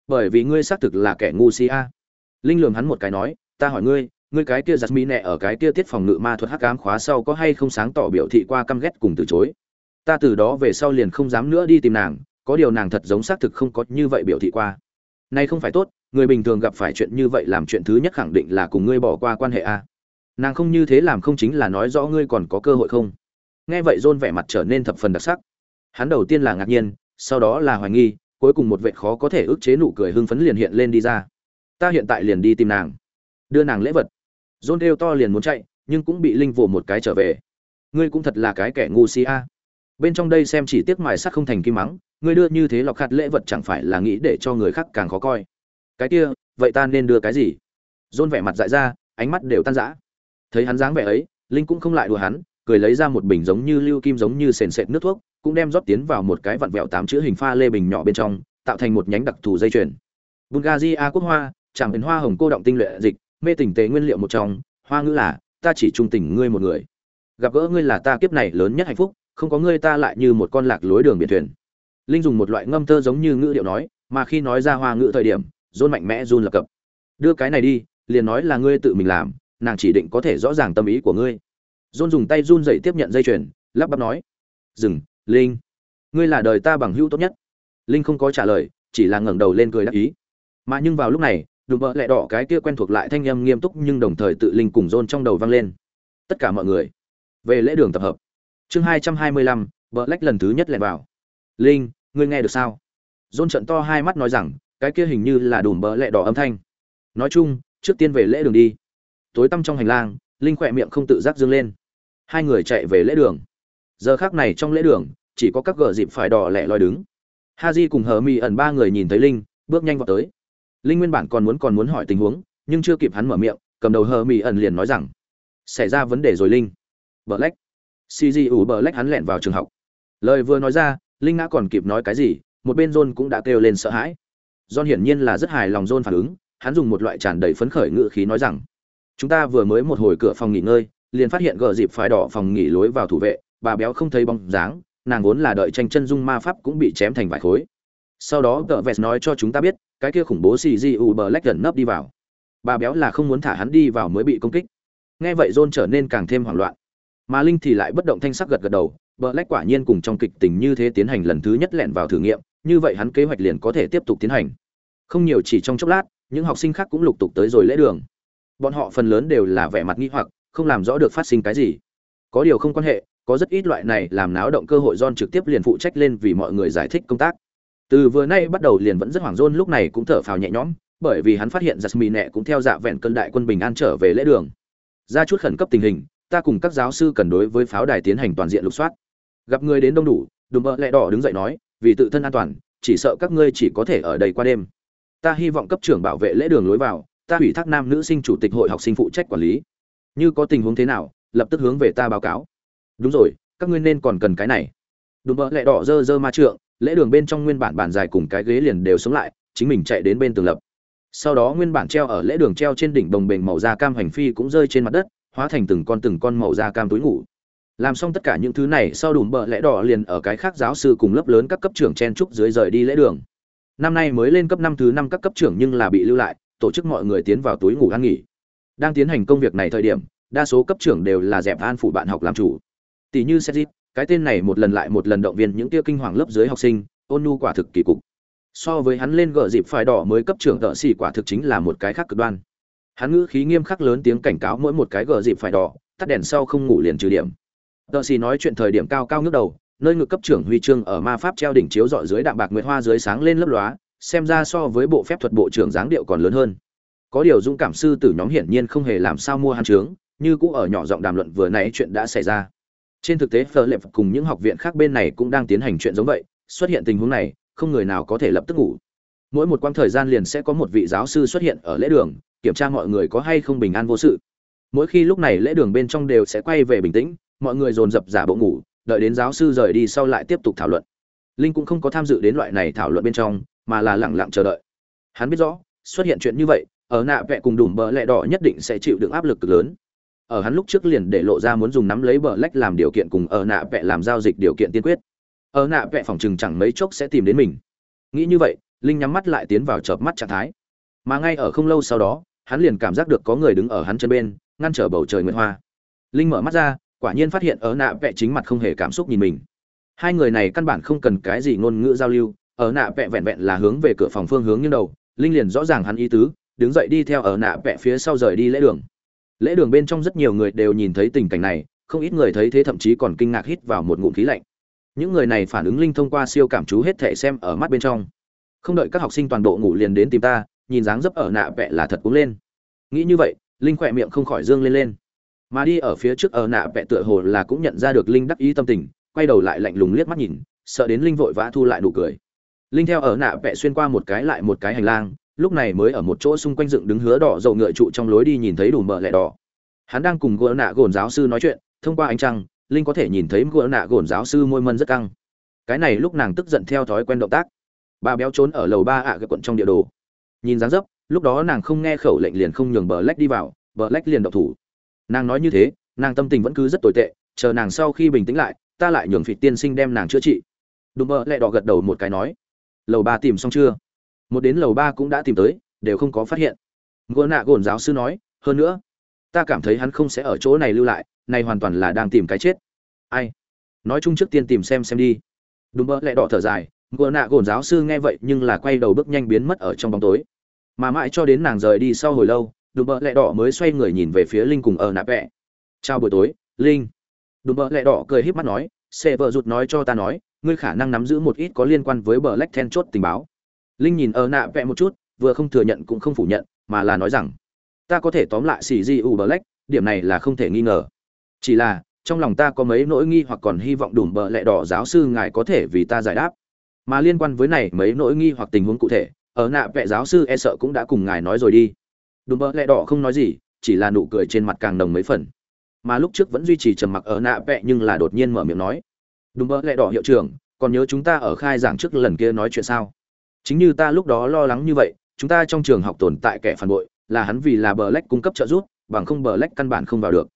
Bởi vì ngươi xác thực là kẻ ngu si a. Linh lường hắn một cái nói, ta hỏi ngươi ngươi cái kia giặt mỹ nẹ ở cái kia tiết phòng ngự ma thuật hắc ám khóa sau có hay không sáng tỏ biểu thị qua căm ghét cùng từ chối? Ta từ đó về sau liền không dám nữa đi tìm nàng, có điều nàng thật giống xác thực không có như vậy biểu thị qua. Nay không phải tốt, người bình thường gặp phải chuyện như vậy làm chuyện thứ nhất khẳng định là cùng ngươi bỏ qua quan hệ a nàng không như thế làm không chính là nói rõ ngươi còn có cơ hội không? Nghe vậy dôn vẻ mặt trở nên thập phần đặc sắc. Hắn đầu tiên là ngạc nhiên, sau đó là hoài nghi, cuối cùng một vệ khó có thể ức chế nụ cười hưng phấn liền hiện lên đi ra. Ta hiện tại liền đi tìm nàng. Đưa nàng lễ vật. Dôn kêu to liền muốn chạy, nhưng cũng bị linh vồ một cái trở về. Ngươi cũng thật là cái kẻ ngu si a. Bên trong đây xem chỉ tiếc mài sắc không thành kim mắng, ngươi đưa như thế lọc khát lễ vật chẳng phải là nghĩ để cho người khác càng khó coi. Cái kia, vậy ta nên đưa cái gì? Dôn vẻ mặt dại ra, ánh mắt đều tan rã thấy hắn dáng vẻ ấy, linh cũng không lại đùa hắn, cười lấy ra một bình giống như lưu kim giống như sền sệt nước thuốc, cũng đem rót tiến vào một cái vặn vẹo tám chữ hình pha lê bình nhỏ bên trong, tạo thành một nhánh đặc thù dây chuyền. Bungazi quốc hoa, chẳng đến hoa hồng cô động tinh luyện dịch, mê tỉnh tế nguyên liệu một trong, hoa ngữ là, ta chỉ trung tình ngươi một người. Gặp gỡ ngươi là ta kiếp này lớn nhất hạnh phúc, không có ngươi ta lại như một con lạc lối đường biển thuyền. Linh dùng một loại ngâm thơ giống như ngữ điệu nói, mà khi nói ra hoa ngữ thời điểm rôn mạnh mẽ run lập cập. Đưa cái này đi, liền nói là ngươi tự mình làm nàng chỉ định có thể rõ ràng tâm ý của ngươi. Dôn dùng tay run dậy tiếp nhận dây chuyền, lắp bắp nói, dừng, linh. Ngươi là đời ta bằng hữu tốt nhất. Linh không có trả lời, chỉ là ngẩng đầu lên cười đáp ý. Mà nhưng vào lúc này, đùm bợ lẹ đỏ cái kia quen thuộc lại thanh âm nghiêm túc nhưng đồng thời tự linh cùng dôn trong đầu vang lên. Tất cả mọi người, về lễ đường tập hợp. Chương hai trăm hai mươi lăm vợ lách lần thứ nhất lẹn vào. Linh, ngươi nghe được sao? Dôn trận to hai mắt nói rằng, cái kia hình như là đùm bỡ lẹ đỏ âm thanh. Nói chung, trước tiên về lễ đường đi tối tăm trong hành lang, linh khỏe miệng không tự giác dương lên. Hai người chạy về lễ đường. Giờ khác này trong lễ đường, chỉ có các gờ dịp phải đỏ lẻ loi đứng. Ha di cùng hờ mi ẩn ba người nhìn thấy linh, bước nhanh vào tới. Linh nguyên bản còn muốn còn muốn hỏi tình huống, nhưng chưa kịp hắn mở miệng, cầm đầu hờ mi ẩn liền nói rằng, xảy ra vấn đề rồi linh. Bờ lách. Cg ủ bờ lách hắn lẹn vào trường học. Lời vừa nói ra, linh ngã còn kịp nói cái gì, một bên john cũng đã kêu lên sợ hãi. John hiển nhiên là rất hài lòng john phản ứng, hắn dùng một loại tràn đầy phấn khởi ngự khí nói rằng chúng ta vừa mới một hồi cửa phòng nghỉ ngơi, liền phát hiện gờ dịp phải đỏ phòng nghỉ lối vào thủ vệ, bà béo không thấy bóng dáng, nàng vốn là đợi tranh chân dung ma pháp cũng bị chém thành vài khối. Sau đó gờ vẹt nói cho chúng ta biết, cái kia khủng bố xì di u bờ lách gần nấp đi vào. Bà béo là không muốn thả hắn đi vào mới bị công kích. Nghe vậy john trở nên càng thêm hoảng loạn. Mà linh thì lại bất động thanh sắc gật gật đầu, bờ lách quả nhiên cùng trong kịch tình như thế tiến hành lần thứ nhất lẹn vào thử nghiệm, như vậy hắn kế hoạch liền có thể tiếp tục tiến hành. Không nhiều chỉ trong chốc lát, những học sinh khác cũng lục tục tới rồi lễ đường bọn họ phần lớn đều là vẻ mặt nghi hoặc không làm rõ được phát sinh cái gì có điều không quan hệ có rất ít loại này làm náo động cơ hội John trực tiếp liền phụ trách lên vì mọi người giải thích công tác. Từ vừa nay bắt đầu liền vẫn rất hoảng rôn lúc này cũng thở phào nhẹ nhõm, bởi vì hắn phát hiện Jasmine cũng theo dạ vẹn cân đại quân bình an trở về lễ đường. Ra chút khẩn cấp tình hình, ta cùng các giáo sư cần đối với pháo đài tiến hành toàn diện lục soát. Gặp người đến đông đủ, Đùm bợ lẹ đỏ đứng dậy nói, vì tự thân an toàn, chỉ sợ các ngươi chỉ có thể ở đây qua đêm. Ta hy vọng cấp trưởng bảo vệ lễ đường lối vào, ta ủy thác nam nữ sinh chủ tịch hội học sinh phụ trách quản lý. Như có tình huống thế nào, lập tức hướng về ta báo cáo. Đúng rồi các ngươi nên còn cần cái này. Đùm bợ lẹ đỏ dơ dơ ma trượng lễ đường bên trong nguyên bản bàn dài cùng cái ghế liền đều sống lại chính mình chạy đến bên tường lập. Sau đó nguyên bản treo ở lễ đường treo trên đỉnh đồng bền màu da cam hành phi cũng rơi trên mặt đất hóa thành từng con từng con màu da cam túi ngủ. Làm xong tất cả những thứ này sau đùm bợ lẽ đỏ liền ở cái khác giáo sư cùng lớp lớn các cấp trưởng chen trúc dưới rời đi lễ đường. Năm nay mới lên cấp năm thứ năm các cấp trưởng nhưng là bị lưu lại tổ chức mọi người tiến vào túi ngủ ăn nghỉ đang tiến hành công việc này thời điểm đa số cấp trưởng đều là dẹp an phụ bạn học làm chủ tỷ như Sejit, cái tên này một lần lại một lần động viên những kia kinh hoàng lớp dưới học sinh, ôn nhu quả thực kỳ cục. So với hắn lên gỡ dịp phải đỏ mới cấp trưởng tợ xỉ quả thực chính là một cái khác cực đoan. Hắn ngữ khí nghiêm khắc lớn tiếng cảnh cáo mỗi một cái gỡ dịp phải đỏ, tắt đèn sau không ngủ liền trừ điểm. Tợ xỉ nói chuyện thời điểm cao cao ngước đầu, nơi ngực cấp trưởng huy chương ở ma pháp treo đỉnh chiếu dọi dưới đạm bạc nguyệt hoa dưới sáng lên lấp lóa, xem ra so với bộ phép thuật bộ trưởng dáng điệu còn lớn hơn. Có điều dũng cảm sư tử nhóm hiển nhiên không hề làm sao mua hàn trướng, như cũ ở nhỏ giọng đàm luận vừa nãy chuyện đã xảy ra. Trên thực tế phở lệp cùng những học viện khác bên này cũng đang tiến hành chuyện giống vậy xuất hiện tình huống này không người nào có thể lập tức ngủ. Mỗi một quãng thời gian liền sẽ có một vị giáo sư xuất hiện ở lễ đường kiểm tra mọi người có hay không bình an vô sự. Mỗi khi lúc này lễ đường bên trong đều sẽ quay về bình tĩnh mọi người dồn dập giả bộ ngủ đợi đến giáo sư rời đi sau lại tiếp tục thảo luận. Linh cũng không có tham dự đến loại này thảo luận bên trong mà là lẳng lặng chờ đợi. Hắn biết rõ, xuất hiện chuyện như vậy, ở nạ vẹ cùng đùm bờ lẹ đỏ nhất định sẽ chịu được áp lực cực lớn. Ở hắn lúc trước liền để lộ ra muốn dùng nắm lấy bờ lách làm điều kiện cùng ở nạ vẽ làm giao dịch điều kiện tiên quyết. Ở nạ vẽ phòng chừng chẳng mấy chốc sẽ tìm đến mình. Nghĩ như vậy, linh nhắm mắt lại tiến vào chợp mắt trạng thái. Mà ngay ở không lâu sau đó, hắn liền cảm giác được có người đứng ở hắn chân bên, ngăn trở bầu trời nguyệt hoa. Linh mở mắt ra, quả nhiên phát hiện ở nạ vẽ chính mặt không hề cảm xúc nhìn mình. Hai người này căn bản không cần cái gì ngôn ngữ giao lưu ở nạ vẽ vẹn vẹn là hướng về cửa phòng phương hướng như đầu, linh liền rõ ràng hắn ý tứ, đứng dậy đi theo ở nạ vẽ phía sau rời đi lễ đường. Lễ đường bên trong rất nhiều người đều nhìn thấy tình cảnh này, không ít người thấy thế thậm chí còn kinh ngạc hít vào một ngụm khí lạnh. Những người này phản ứng linh thông qua siêu cảm chú hết thể xem ở mắt bên trong. Không đợi các học sinh toàn bộ ngủ liền đến tìm ta, nhìn dáng dấp ở nạ vẹ là thật cũng lên. Nghĩ như vậy, linh khỏe miệng không khỏi dương lên lên. Mà đi ở phía trước ở nạ vẹ tựa hồ là cũng nhận ra được linh đắc ý tâm tình, quay đầu lại lạnh lùng liếc mắt nhìn, sợ đến linh vội vã thu lại nụ cười linh theo ở nạ vẽ xuyên qua một cái lại một cái hành lang, lúc này mới ở một chỗ xung quanh dựng đứng hứa đỏ dầu ngựa trụ trong lối đi nhìn thấy đủ mờ lẻ đỏ. Hắn đang cùng gỡ nạ gồn giáo sư nói chuyện, thông qua ánh trăng, linh có thể nhìn thấy gỡ nạ gồn giáo sư môi mân rất căng. Cái này lúc nàng tức giận theo thói quen động tác. Bà béo trốn ở lầu ba ạ cái quận trong địa đồ. Nhìn dáng dấp, lúc đó nàng không nghe khẩu lệnh liền không nhường bờ lách đi vào, bờ lách liền động thủ. Nàng nói như thế, nàng tâm tình vẫn cứ rất tồi tệ, chờ nàng sau khi bình tĩnh lại, ta lại nhường phịt tiên sinh đem nàng chữa trị. Đùm bờ lại đỏ gật đầu một cái nói lầu ba tìm xong chưa? Một đến lầu ba cũng đã tìm tới, đều không có phát hiện. Gỡ nạ gồn giáo sư nói, hơn nữa, ta cảm thấy hắn không sẽ ở chỗ này lưu lại, này hoàn toàn là đang tìm cái chết. Ai? Nói chung trước tiên tìm xem xem đi. Đúng mơ lẹ đỏ thở dài gỡ nạ gồn giáo sư nghe vậy nhưng là quay đầu bước nhanh biến mất ở trong bóng tối. Mà mãi cho đến nàng rời đi sau hồi lâu đùm bợ lẹ đỏ mới xoay người nhìn về phía linh cùng ở nạ vẹ. Chào buổi tối, linh. Đùm bợ lẹ đỏ cười híp mắt nói xe vợ rụt nói cho ta nói ngươi khả năng nắm giữ một ít có liên quan với bờ lách then chốt tình báo. Linh nhìn ở nạ vẽ một chút, vừa không thừa nhận cũng không phủ nhận, mà là nói rằng, ta có thể tóm lại xì di u black điểm này là không thể nghi ngờ. Chỉ là, trong lòng ta có mấy nỗi nghi hoặc còn hy vọng đủ bờ lẹ đỏ giáo sư ngài có thể vì ta giải đáp. Mà liên quan với này mấy nỗi nghi hoặc tình huống cụ thể, ở nạ vẽ giáo sư e sợ cũng đã cùng ngài nói rồi đi. Đùm bờ lẹ đỏ không nói gì, chỉ là nụ cười trên mặt càng nồng mấy phần. Mà lúc trước vẫn duy trì trầm mặc ở nạ vẽ nhưng là đột nhiên mở miệng nói Đúng bờ lẹ đỏ hiệu trưởng, còn nhớ chúng ta ở khai giảng trước lần kia nói chuyện sao? Chính như ta lúc đó lo lắng như vậy, chúng ta trong trường học tồn tại kẻ phản bội, là hắn vì là bờ lách cung cấp trợ giúp, bằng không bờ lách căn bản không vào được.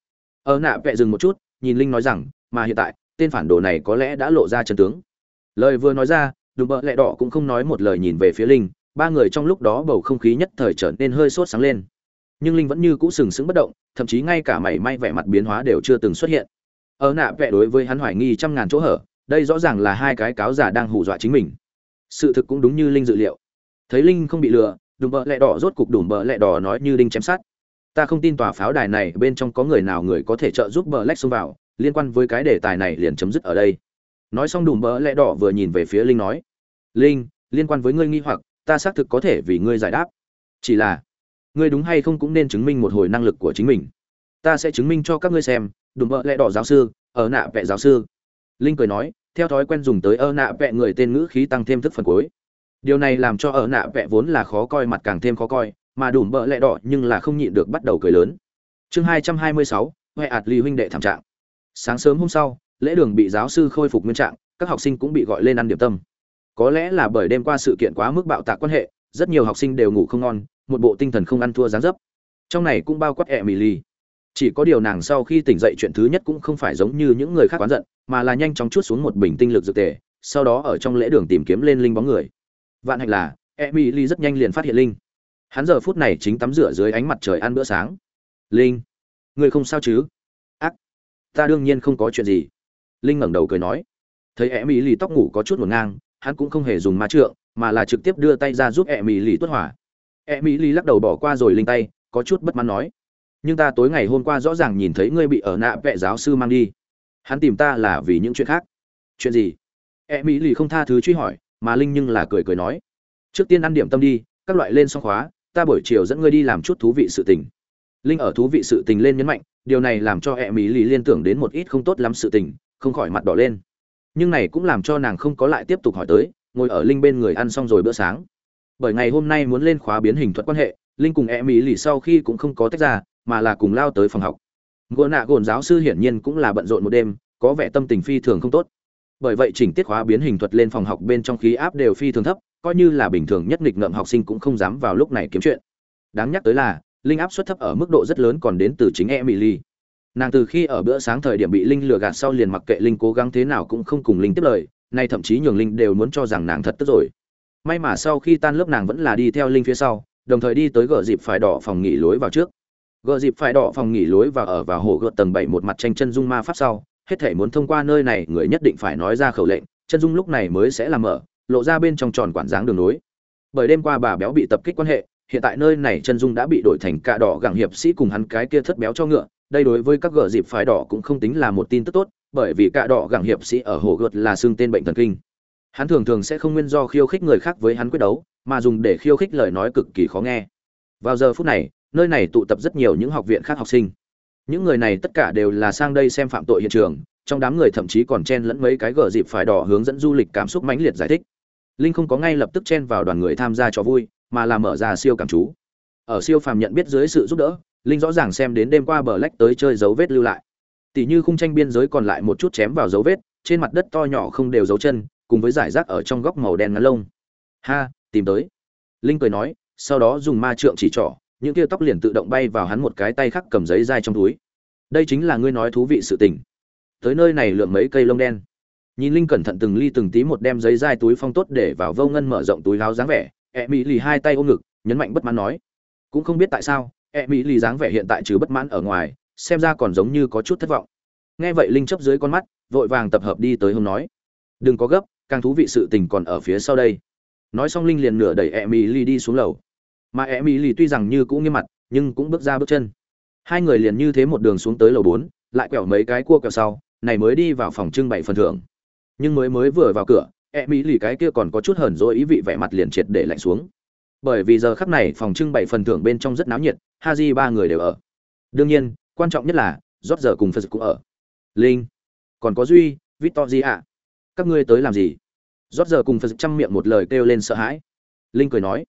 Ở nạ vẹ dừng một chút, nhìn linh nói rằng, mà hiện tại, tên phản đồ này có lẽ đã lộ ra chân tướng. Lời vừa nói ra đùm bợ lẹ đỏ cũng không nói một lời nhìn về phía linh, ba người trong lúc đó bầu không khí nhất thời trở nên hơi sốt sáng lên. Nhưng linh vẫn như cũ sừng sững bất động, thậm chí ngay cả mảy may vẻ mặt biến hóa đều chưa từng xuất hiện ở nạ vẽ đối với hắn hoài nghi trăm ngàn chỗ hở, đây rõ ràng là hai cái cáo giả đang hù dọa chính mình. Sự thực cũng đúng như linh dự liệu. Thấy linh không bị lừa, đùm bợ lẹ đỏ rốt cục đùm bợ lẹ đỏ nói như đinh chém sát ta không tin tòa pháo đài này bên trong có người nào người có thể trợ giúp bờ lách xông vào, liên quan với cái đề tài này liền chấm dứt ở đây. Nói xong đùm bợ lẹ đỏ vừa nhìn về phía linh nói, linh, liên quan với ngươi nghi hoặc, ta xác thực có thể vì ngươi giải đáp. Chỉ là, ngươi đúng hay không cũng nên chứng minh một hồi năng lực của chính mình. Ta sẽ chứng minh cho các ngươi xem đùm bợ lẹ đỏ giáo sư, ở nạ vẹ giáo sư. Linh cười nói, theo thói quen dùng tới ơ nạ vẹ người tên ngữ khí tăng thêm thức phần cuối. Điều này làm cho ở nạ vẹ vốn là khó coi mặt càng thêm khó coi, mà đùm bợ lẹ đỏ nhưng là không nhịn được bắt đầu cười lớn. Chương hai trăm hai mươi sáu, huệ ạt ly huynh đệ thảm trạng. Sáng sớm hôm sau, lễ đường bị giáo sư khôi phục nguyên trạng, các học sinh cũng bị gọi lên ăn điểm tâm. Có lẽ là bởi đêm qua sự kiện quá mức bạo tạc quan hệ, rất nhiều học sinh đều ngủ không ngon, một bộ tinh thần không ăn thua dáng dấp. Trong này cũng bao quát ẹ mì lì chỉ có điều nàng sau khi tỉnh dậy chuyện thứ nhất cũng không phải giống như những người khác quán giận, mà là nhanh chóng chút xuống một bình tinh lực dược tề, sau đó ở trong lễ đường tìm kiếm lên linh bóng người. Vạn hạnh là, emily rất nhanh liền phát hiện linh. Hắn giờ phút này chính tắm rửa dưới ánh mặt trời ăn bữa sáng. Linh, người không sao chứ? Ác, ta đương nhiên không có chuyện gì. Linh ngẩng đầu cười nói. Thấy emily tóc ngủ có chút ngổn ngang, hắn cũng không hề dùng ma trượng, mà là trực tiếp đưa tay ra giúp emily tuất hỏa. Emily lắc đầu bỏ qua rồi linh tay, có chút bất mãn nói nhưng ta tối ngày hôm qua rõ ràng nhìn thấy ngươi bị ở nạ vệ giáo sư mang đi. Hắn tìm ta là vì những chuyện khác. Chuyện gì? E mỹ lì không tha thứ truy hỏi, mà linh nhưng là cười cười nói. Trước tiên ăn điểm tâm đi, các loại lên xong khóa, ta buổi chiều dẫn ngươi đi làm chút thú vị sự tình. Linh ở thú vị sự tình lên nhấn mạnh, điều này làm cho e mỹ lì liên tưởng đến một ít không tốt lắm sự tình, không khỏi mặt đỏ lên. Nhưng này cũng làm cho nàng không có lại tiếp tục hỏi tới, ngồi ở linh bên người ăn xong rồi bữa sáng. Bởi ngày hôm nay muốn lên khóa biến hình thuật quan hệ, linh cùng e mỹ lì sau khi cũng không có tách ra mà là cùng lao tới phòng học. Gỗ nạ gồn giáo sư hiển nhiên cũng là bận rộn một đêm, có vẻ tâm tình phi thường không tốt. Bởi vậy chỉnh tiết khóa biến hình thuật lên phòng học bên trong khí áp đều phi thường thấp, coi như là bình thường nhất nghịch ngợm học sinh cũng không dám vào lúc này kiếm chuyện. Đáng nhắc tới là, linh áp suất thấp ở mức độ rất lớn còn đến từ chính emily. Nàng từ khi ở bữa sáng thời điểm bị linh lừa gạt sau liền mặc kệ linh cố gắng thế nào cũng không cùng linh tiếp lời, nay thậm chí nhường linh đều muốn cho rằng nàng thật tức rồi. May mà sau khi tan lớp nàng vẫn là đi theo linh phía sau, đồng thời đi tới gờ dịp phải đỏ phòng nghỉ lối vào trước gợ dịp phải đỏ phòng nghỉ lối và ở vào hồ gợt tầng bảy một mặt tranh chân dung ma pháp sau, hết thể muốn thông qua nơi này, người nhất định phải nói ra khẩu lệnh, chân dung lúc này mới sẽ làm mở, lộ ra bên trong tròn quản dáng đường nối. Bởi đêm qua bà béo bị tập kích quan hệ, hiện tại nơi này chân dung đã bị đổi thành cạ đỏ gẳng hiệp sĩ cùng hắn cái kia thất béo cho ngựa, đây đối với các gợ dịp phải đỏ cũng không tính là một tin tức tốt, bởi vì cạ đỏ gẳng hiệp sĩ ở hồ gợt là xương tên bệnh thần kinh. Hắn thường thường sẽ không nguyên do khiêu khích người khác với hắn quyết đấu, mà dùng để khiêu khích lời nói cực kỳ khó nghe. Vào giờ phút này nơi này tụ tập rất nhiều những học viện khác học sinh. Những người này tất cả đều là sang đây xem phạm tội hiện trường, trong đám người thậm chí còn chen lẫn mấy cái gờ dịp phải đỏ hướng dẫn du lịch cảm xúc mãnh liệt giải thích. Linh không có ngay lập tức chen vào đoàn người tham gia cho vui, mà là mở ra siêu cảm chú. Ở siêu phàm nhận biết dưới sự giúp đỡ, linh rõ ràng xem đến đêm qua bờ lách tới chơi dấu vết lưu lại. Tỷ như khung tranh biên giới còn lại một chút chém vào dấu vết, trên mặt đất to nhỏ không đều dấu chân, cùng với giải rác ở trong góc màu đen ngắn lông. Ha, tìm tới. Linh cười nói, sau đó dùng ma trượng chỉ trỏ những kia tóc liền tự động bay vào hắn một cái tay khác cầm giấy dai trong túi. Đây chính là ngươi nói thú vị sự tình. Tới nơi này lượm mấy cây lông đen. Nhìn linh cẩn thận từng ly từng tí một đem giấy dai túi phong tốt để vào vô ngân mở rộng túi láo dáng vẻ e mỹ lì hai tay ôm ngực, nhấn mạnh bất mãn nói. Cũng không biết tại sao e mỹ lì dáng vẻ hiện tại trừ bất mãn ở ngoài, xem ra còn giống như có chút thất vọng. Nghe vậy linh chấp dưới con mắt, vội vàng tập hợp đi tới hôm nói. Đừng có gấp, càng thú vị sự tình còn ở phía sau đây. Nói xong linh liền nửa đẩy e mỹ lì đi xuống lầu mà e mỹ lì tuy rằng như cũng nghiêm mặt, nhưng cũng bước ra bước chân. Hai người liền như thế một đường xuống tới lầu bốn, lại quẹo mấy cái cua quẹo sau, này mới đi vào phòng trưng bày phần thưởng. Nhưng mới mới vừa vào cửa e mỹ lì cái kia còn có chút hờn dỗi ý vị vẻ mặt liền triệt để lạnh xuống. Bởi vì giờ khắc này phòng trưng bày phần thưởng bên trong rất náo nhiệt, ha di ba người đều ở. Đương nhiên, quan trọng nhất là, rót giờ cùng phật cũng ở. Linh, còn có duy victor gì ạ các ngươi tới làm gì? Rót giờ cùng phật chăm miệng một lời kêu lên sợ hãi. Linh cười nói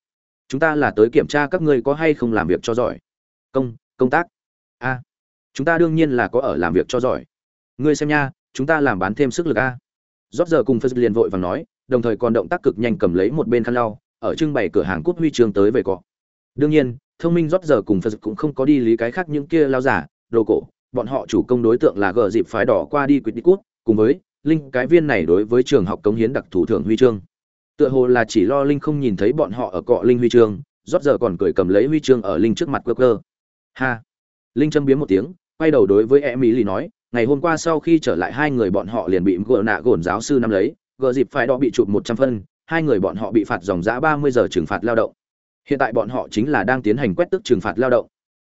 chúng ta là tới kiểm tra các ngươi có hay không làm việc cho giỏi. Công công tác. A. Chúng ta đương nhiên là có ở làm việc cho giỏi. Ngươi xem nha, chúng ta làm bán thêm sức lực a. Rót giờ cùng phật liền vội và nói, đồng thời còn động tác cực nhanh cầm lấy một bên khăn lau, ở trưng bày cửa hàng cúp huy chương tới về cọ. Đương nhiên, thông minh rót giờ cùng phật cũng không có đi lý cái khác những kia lao giả, đồ cổ, bọn họ chủ công đối tượng là gờ dịp phái đỏ qua đi quyết đi cút, cùng với, linh cái viên này đối với trường học cống hiến đặc thủ thưởng huy chương tựa hồ là chỉ lo linh không nhìn thấy bọn họ ở cọ linh huy chương rót giờ còn cười cầm lấy huy chương ở linh trước mặt cơ cơ ha! Linh châm biếm một tiếng, quay đầu đối với em mỹ lì nói, ngày hôm qua sau khi trở lại, hai người bọn họ liền bị gỡ nạ gồn giáo sư năm lấy gỡ dịp phải đo bị chụp một trăm phân, hai người bọn họ bị phạt dòng giã ba mươi giờ trừng phạt lao động. Hiện tại bọn họ chính là đang tiến hành quét tức trừng phạt lao động.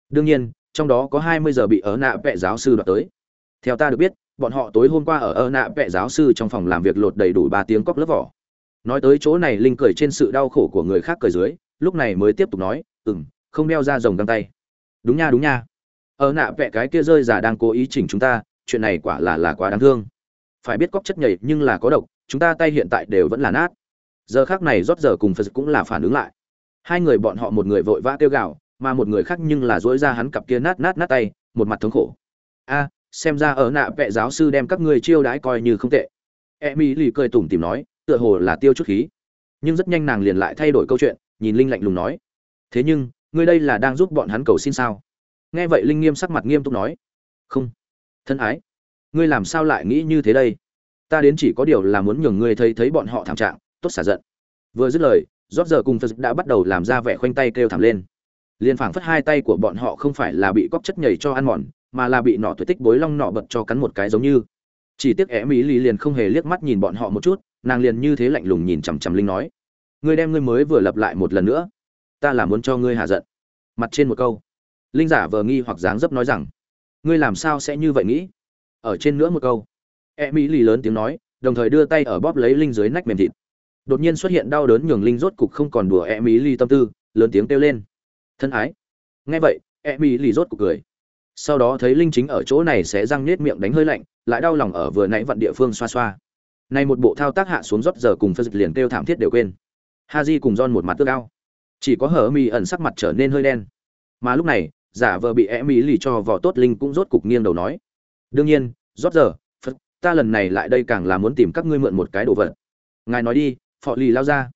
Đương nhiên, trong đó có hai mươi giờ bị ở nạ vẽ giáo sư đoạt tới. Theo ta được biết, bọn họ tối hôm qua ở ở nạ vẽ giáo sư trong phòng làm việc lột đầy đủ ba tiếng cóc lớp vỏ nói tới chỗ này linh cười trên sự đau khổ của người khác cười dưới, lúc này mới tiếp tục nói ừ m không đeo ra rồng găng tay. Đúng nha đúng nha. Ở nạ vẽ cái kia rơi giả đang cố ý chỉnh chúng ta, chuyện này quả là là quá đáng thương. Phải biết cóc chất nhảy nhưng là có độc, chúng ta tay hiện tại đều vẫn là nát. Giờ khác này rót giờ cùng phật cũng là phản ứng lại. Hai người bọn họ một người vội vã tiêu gạo mà một người khác nhưng là dỗi ra hắn cặp kia nát nát nát tay, một mặt thống khổ. A, xem ra ở nạ vẽ giáo sư đem các ngươi chiêu đãi coi như không tệ. E mỹ lì cười tủm tìm nói tựa hồ là tiêu chút khí. Nhưng rất nhanh nàng liền lại thay đổi câu chuyện, nhìn linh lạnh lùng nói. Thế nhưng, ngươi đây là đang giúp bọn hắn cầu xin sao? Nghe vậy linh nghiêm sắc mặt nghiêm túc nói. Không. Thân ái. Ngươi làm sao lại nghĩ như thế đây? Ta đến chỉ có điều là muốn nhường ngươi thấy thấy bọn họ thảm trạng, tốt xả giận. Vừa dứt lời rót giờ cùng phật đã bắt đầu làm ra vẻ khoanh tay kêu thảm lên. Liền phảng phất hai tay của bọn họ không phải là bị cóc chất nhảy cho ăn mòn, mà là bị nọ tuổi tích bối long nọ bật cho cắn một cái giống như. Chỉ tiếc é mỹ lì liền không hề liếc mắt nhìn bọn họ một chút nàng liền như thế lạnh lùng nhìn chằm chằm linh nói, ngươi đem ngươi mới vừa lặp lại một lần nữa, ta là muốn cho ngươi hạ giận. Mặt trên một câu, linh giả vờ nghi hoặc dáng dấp nói rằng, ngươi làm sao sẽ như vậy nghĩ? Ở trên nữa một câu e mỹ lì lớn tiếng nói, đồng thời đưa tay ở bóp lấy linh dưới nách mềm thịt. Đột nhiên xuất hiện đau đớn nhường linh rốt cục không còn đùa e mỹ lì tâm tư, lớn tiếng kêu lên, thân ái. Nghe vậy e mỹ lì rốt cục cười. Sau đó thấy linh chính ở chỗ này sẽ răng nết miệng đánh hơi lạnh, lại đau lòng ở vừa nãy vặn địa phương xoa xoa này một bộ thao tác hạ xuống rót giờ cùng phật liền kêu thảm thiết đều quên. Haji cùng don một mặt tước ao. Chỉ có hở mi ẩn sắc mặt trở nên hơi đen. Mà lúc này, giả vờ bị Emmy lì cho vỏ tốt linh cũng rốt cục nghiêng đầu nói. Đương nhiên, rót giờ phật ta lần này lại đây càng là muốn tìm các ngươi mượn một cái đồ vật. Ngài nói đi phọ lì lao ra.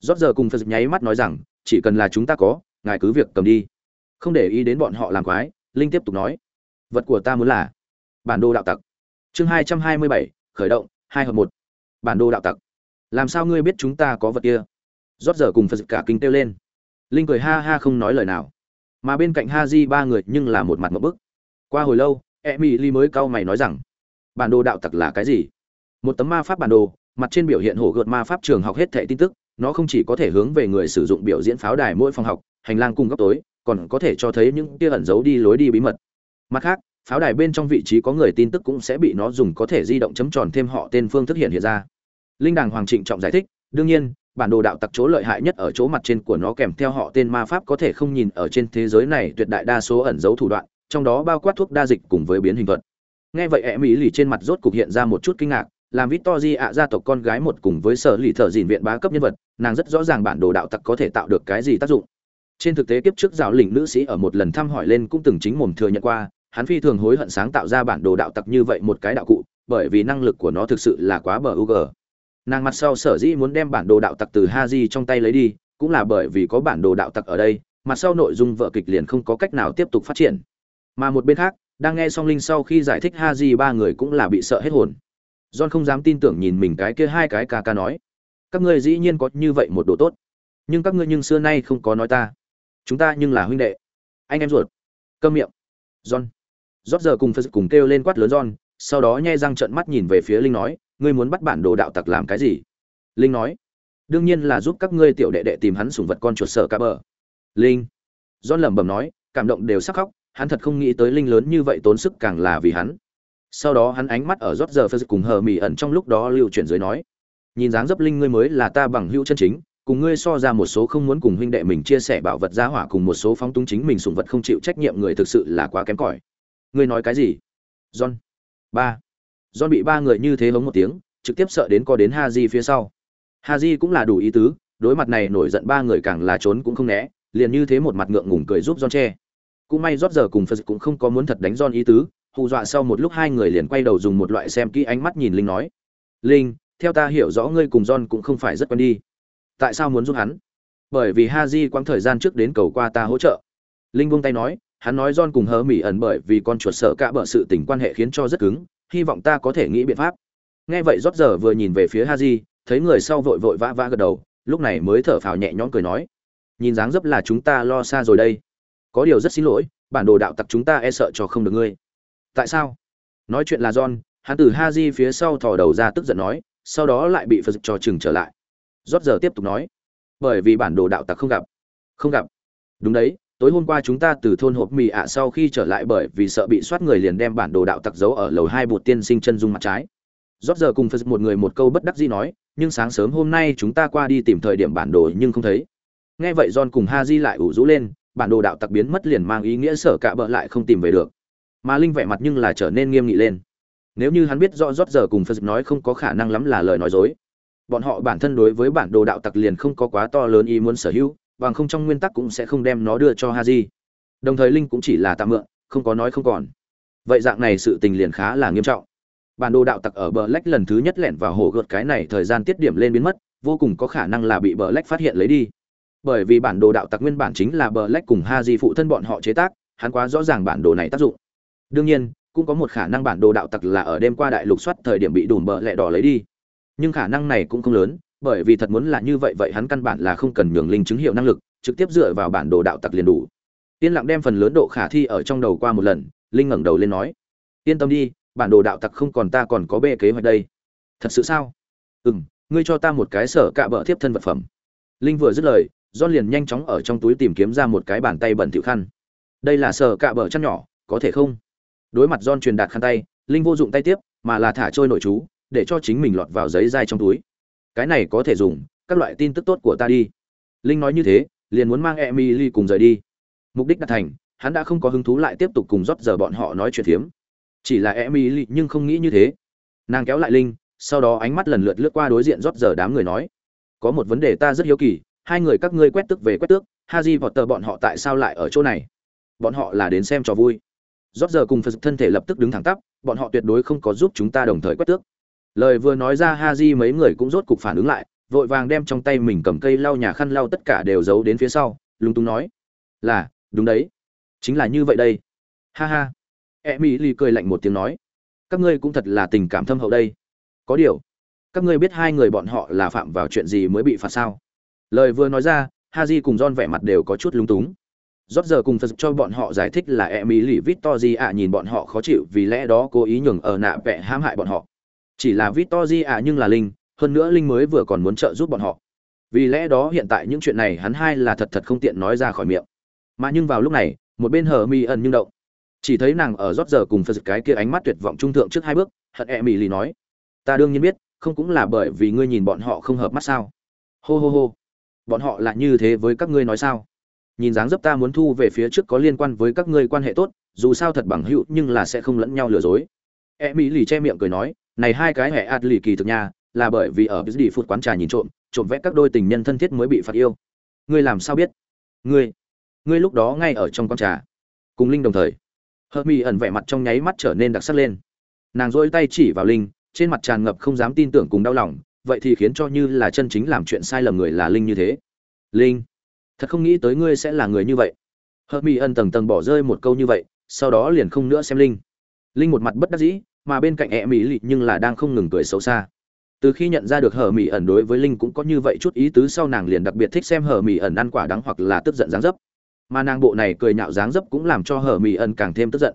Rót giờ cùng phật nháy mắt nói rằng, chỉ cần là chúng ta có, ngài cứ việc cầm đi. Không để ý đến bọn họ làm quái, linh tiếp tục nói. Vật của ta muốn là bản đồ đạo tặc. Chương hai trăm hai mươi bảy, khởi động, hai hợp một bản đồ đạo tặc. Làm sao ngươi biết chúng ta có vật kia? Rót giờ cùng phật cả kinh kêu lên. Linh cười ha ha không nói lời nào. Mà bên cạnh ha di ba người nhưng là một mặt một bức. Qua hồi lâu e mỹ ly mới cau mày nói rằng, bản đồ đạo tặc là cái gì? Một tấm ma pháp bản đồ, mặt trên biểu hiện hổ gợt ma pháp trường học hết thẻ tin tức, nó không chỉ có thể hướng về người sử dụng biểu diễn pháo đài mỗi phòng học, hành lang cung góc tối, còn có thể cho thấy những tia ẩn giấu đi lối đi bí mật. Mặt khác pháo đài bên trong vị trí có người tin tức cũng sẽ bị nó dùng có thể di động chấm tròn thêm họ tên phương thức hiện hiện ra linh đàng hoàng trịnh trọng giải thích đương nhiên bản đồ đạo tặc chỗ lợi hại nhất ở chỗ mặt trên của nó kèm theo họ tên ma pháp có thể không nhìn ở trên thế giới này tuyệt đại đa số ẩn dấu thủ đoạn trong đó bao quát thuốc đa dịch cùng với biến hình thuật nghe vậy e mỹ lì trên mặt rốt cục hiện ra một chút kinh ngạc làm Victory ạ gia tộc con gái một cùng với sở lì thợ dìn viện bá cấp nhân vật, nàng rất rõ ràng bản đồ đạo tặc có thể tạo được cái gì tác dụng. Trên thực tế kiếp trước giáo lĩnh nữ sĩ ở một lần thăm hỏi lên cũng từng chính mồm thừa nhận qua, hắn phi thường hối hận sáng tạo ra bản đồ đạo tặc như vậy một cái đạo cụ, bởi vì năng lực của nó thực sự là quá bờ UG. Nàng mặt sau sở dĩ muốn đem bản đồ đạo tặc từ Ha Haji trong tay lấy đi, cũng là bởi vì có bản đồ đạo tặc ở đây, mặt sau nội dung vở kịch liền không có cách nào tiếp tục phát triển. Mà một bên khác, đang nghe song linh sau khi giải thích Ha Haji ba người cũng là bị sợ hết hồn. John không dám tin tưởng nhìn mình cái kia hai cái ca ca nói. Các ngươi dĩ nhiên có như vậy một đồ tốt, nhưng các ngươi nhưng xưa nay không có nói ta. Chúng ta nhưng là huynh đệ, anh em ruột. Câm miệng. John. Rót giờ cùng Phật cùng kêu lên quát lớn John, sau đó nhai răng trợn mắt nhìn về phía Linh nói, ngươi muốn bắt bản đồ đạo tặc làm cái gì? Linh nói, đương nhiên là giúp các ngươi tiểu đệ đệ tìm hắn sủng vật con chuột sợ cả bờ. Linh. John lẩm bẩm nói, cảm động đều sắc khóc, hắn thật không nghĩ tới Linh lớn như vậy tốn sức càng là vì hắn sau đó hắn ánh mắt ở rót giờ phật cùng hờ mỹ ẩn trong lúc đó lưu chuyển dưới nói nhìn dáng dấp linh ngươi mới là ta bằng hữu chân chính cùng ngươi so ra một số không muốn cùng huynh đệ mình chia sẻ bảo vật gia hỏa cùng một số phóng túng chính mình sủng vật không chịu trách nhiệm người thực sự là quá kém cỏi ngươi nói cái gì john ba John bị ba người như thế hống một tiếng, trực tiếp sợ đến co đến Ha Haji phía sau. Ha Haji cũng là đủ ý tứ, đối mặt này nổi giận ba người càng là trốn cũng không né, liền như thế một mặt ngượng ngùng cười giúp John che. Cũng may rót giờ cùng Phật cũng không có muốn thật đánh John ý tứ, hù dọa sau một lúc hai người liền quay đầu dùng một loại xem kỹ ánh mắt nhìn Linh nói: "Linh, theo ta hiểu rõ ngươi cùng John cũng không phải rất quen đi. Tại sao muốn giúp hắn?" Bởi vì Ha Haji quãng thời gian trước đến cầu qua ta hỗ trợ. Linh buông tay nói, hắn nói John cùng hớ mỉ ẩn bởi vì con chuột sợ cả bở sự tình quan hệ khiến cho rất cứng, hy vọng ta có thể nghĩ biện pháp. Nghe vậy rót giờ vừa nhìn về phía Haji, thấy người sau vội vội vã vã gật đầu, lúc này mới thở phào nhẹ nhõm cười nói: "Nhìn dáng dấp là chúng ta lo xa rồi đây. Có điều rất xin lỗi, bản đồ đạo tặc chúng ta e sợ cho không được ngươi." "Tại sao?" Nói chuyện là John, hắn từ Haji phía sau thò đầu ra tức giận nói, sau đó lại bị Phật cho chừng trở lại. Rót giờ tiếp tục nói: "Bởi vì bản đồ đạo tặc không gặp." "Không gặp?" "Đúng đấy, tối hôm qua chúng ta từ thôn hộp mì ạ sau khi trở lại bởi vì sợ bị soát người liền đem bản đồ đạo tặc giấu ở lầu hai bột tiên sinh chân dung mặt trái. Rót giờ cùng phật một người một câu bất đắc dĩ nói, nhưng sáng sớm hôm nay chúng ta qua đi tìm thời điểm bản đồ nhưng không thấy. Nghe vậy john cùng ha di lại ủ rũ lên, bản đồ đạo tặc biến mất liền mang ý nghĩa sở cả bợ lại không tìm về được. Mà linh vẻ mặt nhưng là trở nên nghiêm nghị lên. Nếu như hắn biết rõ rót giờ cùng phật nói không có khả năng lắm là lời nói dối. Bọn họ bản thân đối với bản đồ đạo tặc liền không có quá to lớn ý muốn sở hữu bằng không trong nguyên tắc cũng sẽ không đem nó đưa cho Haji. Đồng thời Linh cũng chỉ là tạm mượn, không có nói không còn. Vậy dạng này sự tình liền khá là nghiêm trọng. Bản đồ đạo tặc ở bờ lách lần thứ nhất lẻn vào hồ gợt cái này thời gian tiết điểm lên biến mất, vô cùng có khả năng là bị bờ lách phát hiện lấy đi. Bởi vì bản đồ đạo tặc nguyên bản chính là bờ lách cùng Haji phụ thân bọn họ chế tác, hắn quá rõ ràng bản đồ này tác dụng. Đương nhiên, cũng có một khả năng bản đồ đạo tặc là ở đêm qua đại lục soát thời điểm bị đùm bờ lẹ đỏ lấy đi. Nhưng khả năng này cũng không lớn, bởi vì thật muốn là như vậy vậy hắn căn bản là không cần nhường linh chứng hiệu năng lực, trực tiếp dựa vào bản đồ đạo tặc liền đủ. Yên lặng đem phần lớn độ khả thi ở trong đầu qua một lần, linh ngẩng đầu lên nói, yên tâm đi, bản đồ đạo tặc không còn ta còn có bê kế hoạch đây. Thật sự sao? Ừ m ngươi cho ta một cái sở cạ bỡ thiếp thân vật phẩm. Linh vừa dứt lời don liền nhanh chóng ở trong túi tìm kiếm ra một cái bàn tay bẩn thỉu khăn. Đây là sở cạ bỡ chăn nhỏ, có thể không? Đối mặt don truyền đạt khăn tay, linh vô dụng tay tiếp, mà là thả trôi nội chú, để cho chính mình lọt vào giấy dai trong túi cái này có thể dùng, các loại tin tức tốt của ta đi. Linh nói như thế, liền muốn mang emily cùng rời đi. Mục đích đạt thành, hắn đã không có hứng thú lại tiếp tục cùng rót giờ bọn họ nói chuyện thiếm chỉ là emily nhưng không nghĩ như thế. Nàng kéo lại linh, sau đó ánh mắt lần lượt lướt qua đối diện rót giờ đám người nói, có một vấn đề ta rất hiếu kỳ, hai người các ngươi quét tức về quét tước haji vọt tờ bọn họ tại sao lại ở chỗ này? Bọn họ là đến xem trò vui. Rót giờ cùng phật thân thể lập tức đứng thẳng tắp, bọn họ tuyệt đối không có giúp chúng ta đồng thời quét tước lời vừa nói ra ha di mấy người cũng rốt cục phản ứng lại, vội vàng đem trong tay mình cầm cây lau nhà khăn lau tất cả đều giấu đến phía sau, lúng túng nói, là, đúng đấy, chính là như vậy đây. Ha ha. E mỹ ly cười lạnh một tiếng nói, các ngươi cũng thật là tình cảm thâm hậu đây. Có điều, các ngươi biết hai người bọn họ là phạm vào chuyện gì mới bị phạt sao? Lời vừa nói ra ha di cùng don vẻ mặt đều có chút lúng túng. Rót giờ cùng phật cho bọn họ giải thích là e mỹ lì vít to gì ạ nhìn bọn họ khó chịu vì lẽ đó cố ý nhường ở nạ vẽ hãm hại bọn họ chỉ là Victory à nhưng là linh, hơn nữa linh mới vừa còn muốn trợ giúp bọn họ. Vì lẽ đó hiện tại những chuyện này hắn hai là thật thật không tiện nói ra khỏi miệng. Mà nhưng vào lúc này, một bên hờ mi ẩn nhưng động. Chỉ thấy nàng ở rót giờ cùng phật cái kia ánh mắt tuyệt vọng trung thượng trước hai bước, hận e mì lì nói: "Ta đương nhiên biết, không cũng là bởi vì ngươi nhìn bọn họ không hợp mắt sao?" Hô hô hô. Bọn họ là như thế với các ngươi nói sao? Nhìn dáng dấp ta muốn thu về phía trước có liên quan với các ngươi quan hệ tốt, dù sao thật bằng hữu nhưng là sẽ không lẫn nhau lừa dối. E mỹ lì che miệng cười nói, này hai cái hệ ạt lì kỳ thực nha, là bởi vì ở đi phút quán trà nhìn trộm trộm vẽ các đôi tình nhân thân thiết mới bị phạt yêu. Ngươi làm sao biết? Ngươi ngươi lúc đó ngay ở trong quán trà. Cùng linh đồng thời hợp mỹ ẩn vẻ mặt trong nháy mắt trở nên đặc sắc lên. Nàng dỗi tay chỉ vào linh, trên mặt tràn ngập không dám tin tưởng cùng đau lòng, vậy thì khiến cho như là chân chính làm chuyện sai lầm người là linh như thế. Linh, thật không nghĩ tới ngươi sẽ là người như vậy. Hợp mỹ ẩn tầng tầng bỏ rơi một câu như vậy, sau đó liền không nữa xem linh. Linh một mặt bất đắc dĩ mà bên cạnh e mỹ lì nhưng là đang không ngừng cười xấu xa. Từ khi nhận ra được hờ mỹ ẩn đối với linh cũng có như vậy chút ý tứ sau nàng liền đặc biệt thích xem hờ mỹ ẩn ăn quả đắng hoặc là tức giận dáng dấp. Mà nàng bộ này cười nhạo dáng dấp cũng làm cho hờ mỹ ẩn càng thêm tức giận.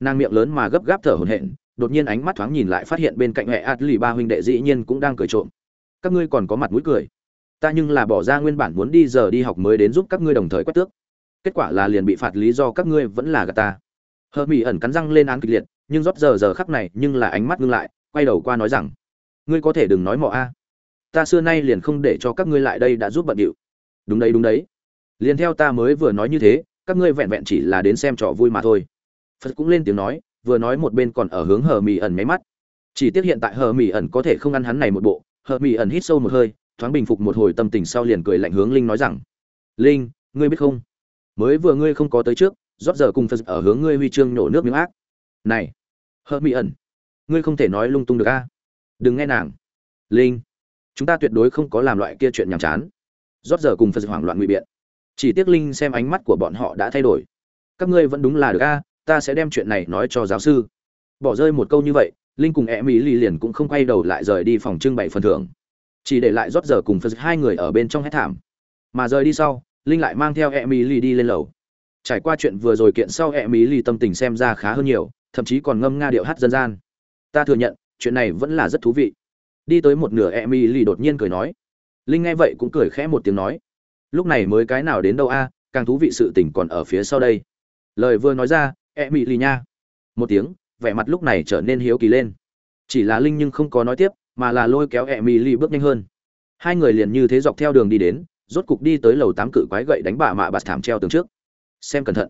Nàng miệng lớn mà gấp gáp thở hổn hển, đột nhiên ánh mắt thoáng nhìn lại phát hiện bên cạnh hệ ạt lì ba huynh đệ dĩ nhiên cũng đang cười trộm. Các ngươi còn có mặt mũi cười. Ta nhưng là bỏ ra nguyên bản muốn đi giờ đi học mới đến giúp các ngươi đồng thời quét tước. Kết quả là liền bị phạt lý do các ngươi vẫn là gà ta. Hờ mỹ ẩn cắn răng lên án kịch liệt nhưng rót giờ giờ khắc này nhưng là ánh mắt ngưng lại, quay đầu qua nói rằng, ngươi có thể đừng nói mọ a. Ta xưa nay liền không để cho các ngươi lại đây đã giúp bận điệu. Đúng đấy đúng đấy. Liền theo ta mới vừa nói như thế, các ngươi vẹn vẹn chỉ là đến xem trò vui mà thôi. Phật cũng lên tiếng nói, vừa nói một bên còn ở hướng hờ mỹ ẩn máy mắt. Chỉ tiếc hiện tại hờ mỹ ẩn có thể không ăn hắn này một bộ, hờ mỹ ẩn hít sâu một hơi, thoáng bình phục một hồi tâm tình sau liền cười lạnh hướng linh nói rằng, linh, ngươi biết không? Mới vừa ngươi không có tới trước, rót giờ cùng phật ở hướng ngươi huy chương nổ nước miếng ác này hơ mỹ ẩn, ngươi không thể nói lung tung được a. Đừng nghe nàng. Linh, chúng ta tuyệt đối không có làm loại kia chuyện nhàm chán. Rót giờ cùng phật hoảng loạn ngụy biện. Chỉ tiếc linh xem ánh mắt của bọn họ đã thay đổi. Các ngươi vẫn đúng là được a, ta sẽ đem chuyện này nói cho giáo sư. Bỏ rơi một câu như vậy, linh cùng e mỹ lì liền cũng không quay đầu lại rời đi phòng trưng bày phần thưởng. Chỉ để lại rót giờ cùng phật hai người ở bên trong hết thảm. Mà rời đi sau, linh lại mang theo e mỹ lì đi lên lầu. Trải qua chuyện vừa rồi kiện sau e mỹ lì tâm tình xem ra khá hơn nhiều thậm chí còn ngâm nga điệu hát dân gian. Ta thừa nhận, chuyện này vẫn là rất thú vị. Đi tới một nửa e mỹ lì đột nhiên cười nói. Linh nghe vậy cũng cười khẽ một tiếng nói. Lúc này mới cái nào đến đâu a, càng thú vị sự tình còn ở phía sau đây. Lời vừa nói ra e mỹ lì nha. Một tiếng, vẻ mặt lúc này trở nên hiếu kỳ lên. Chỉ là linh nhưng không có nói tiếp, mà là lôi kéo e mỹ lì bước nhanh hơn. Hai người liền như thế dọc theo đường đi đến, rốt cục đi tới lầu tám cự quái gậy đánh bà mạ bạt thảm treo tường trước. Xem cẩn thận.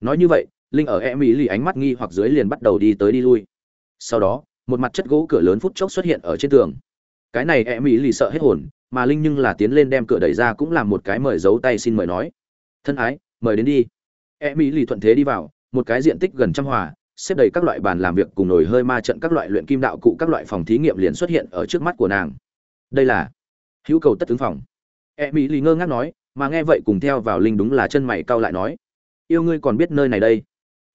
Nói như vậy linh ở e mỹ lì ánh mắt nghi hoặc dưới liền bắt đầu đi tới đi lui. Sau đó, một mặt chất gỗ cửa lớn phút chốc xuất hiện ở trên tường. Cái này e mỹ lì sợ hết hồn, mà linh nhưng là tiến lên đem cửa đẩy ra cũng làm một cái mời giấu tay xin mời nói. Thân ái, mời đến đi. E mỹ lì thuận thế đi vào, một cái diện tích gần trăm hòa, xếp đầy các loại bàn làm việc cùng nồi hơi ma trận các loại luyện kim đạo cụ các loại phòng thí nghiệm liền xuất hiện ở trước mắt của nàng. Đây là hữu cầu tất tướng phòng. E mỹ lì ngơ ngác nói, mà nghe vậy cùng theo vào linh đúng là chân mày cau lại nói, yêu ngươi còn biết nơi này đây?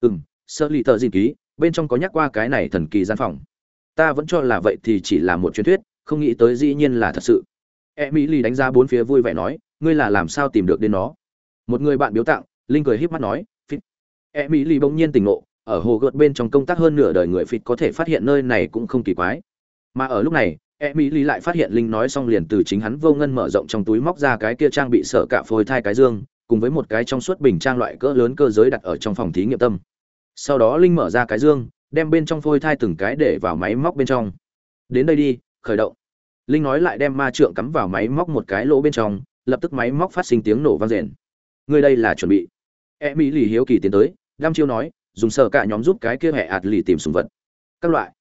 Ừ m sơ lì tờ dìn ký, bên trong có nhắc qua cái này thần kỳ gian phòng. Ta vẫn cho là vậy thì chỉ là một truyền thuyết, không nghĩ tới dĩ nhiên là thật sự. E mỹ lì đánh giá bốn phía vui vẻ nói, ngươi là làm sao tìm được đến nó? Một người bạn biếu tặng, linh cười híp mắt nói, phít. E mỹ lì bỗng nhiên tỉnh ngộ, ở hồ gợt bên trong công tác hơn nửa đời người phít có thể phát hiện nơi này cũng không kỳ quái. Mà ở lúc này e mỹ lì lại phát hiện linh nói xong liền từ chính hắn vô ngân mở rộng trong túi móc ra cái kia trang bị sợ cả phôi thai cái dương, cùng với một cái trong suốt bình trang loại cỡ lớn cơ giới đặt ở trong phòng thí nghiệm tâm sau đó linh mở ra cái dương, đem bên trong phôi thai từng cái để vào máy móc bên trong. Đến đây đi, khởi động. Linh nói lại đem ma trượng cắm vào máy móc một cái lỗ bên trong, lập tức máy móc phát sinh tiếng nổ vang rền người đây là chuẩn bị. E mỹ lì hiếu kỳ tiến tới, đam chiêu nói, dùng sợ cả nhóm giúp cái kia hẹ ạt lì tìm sùng vật. Các loại.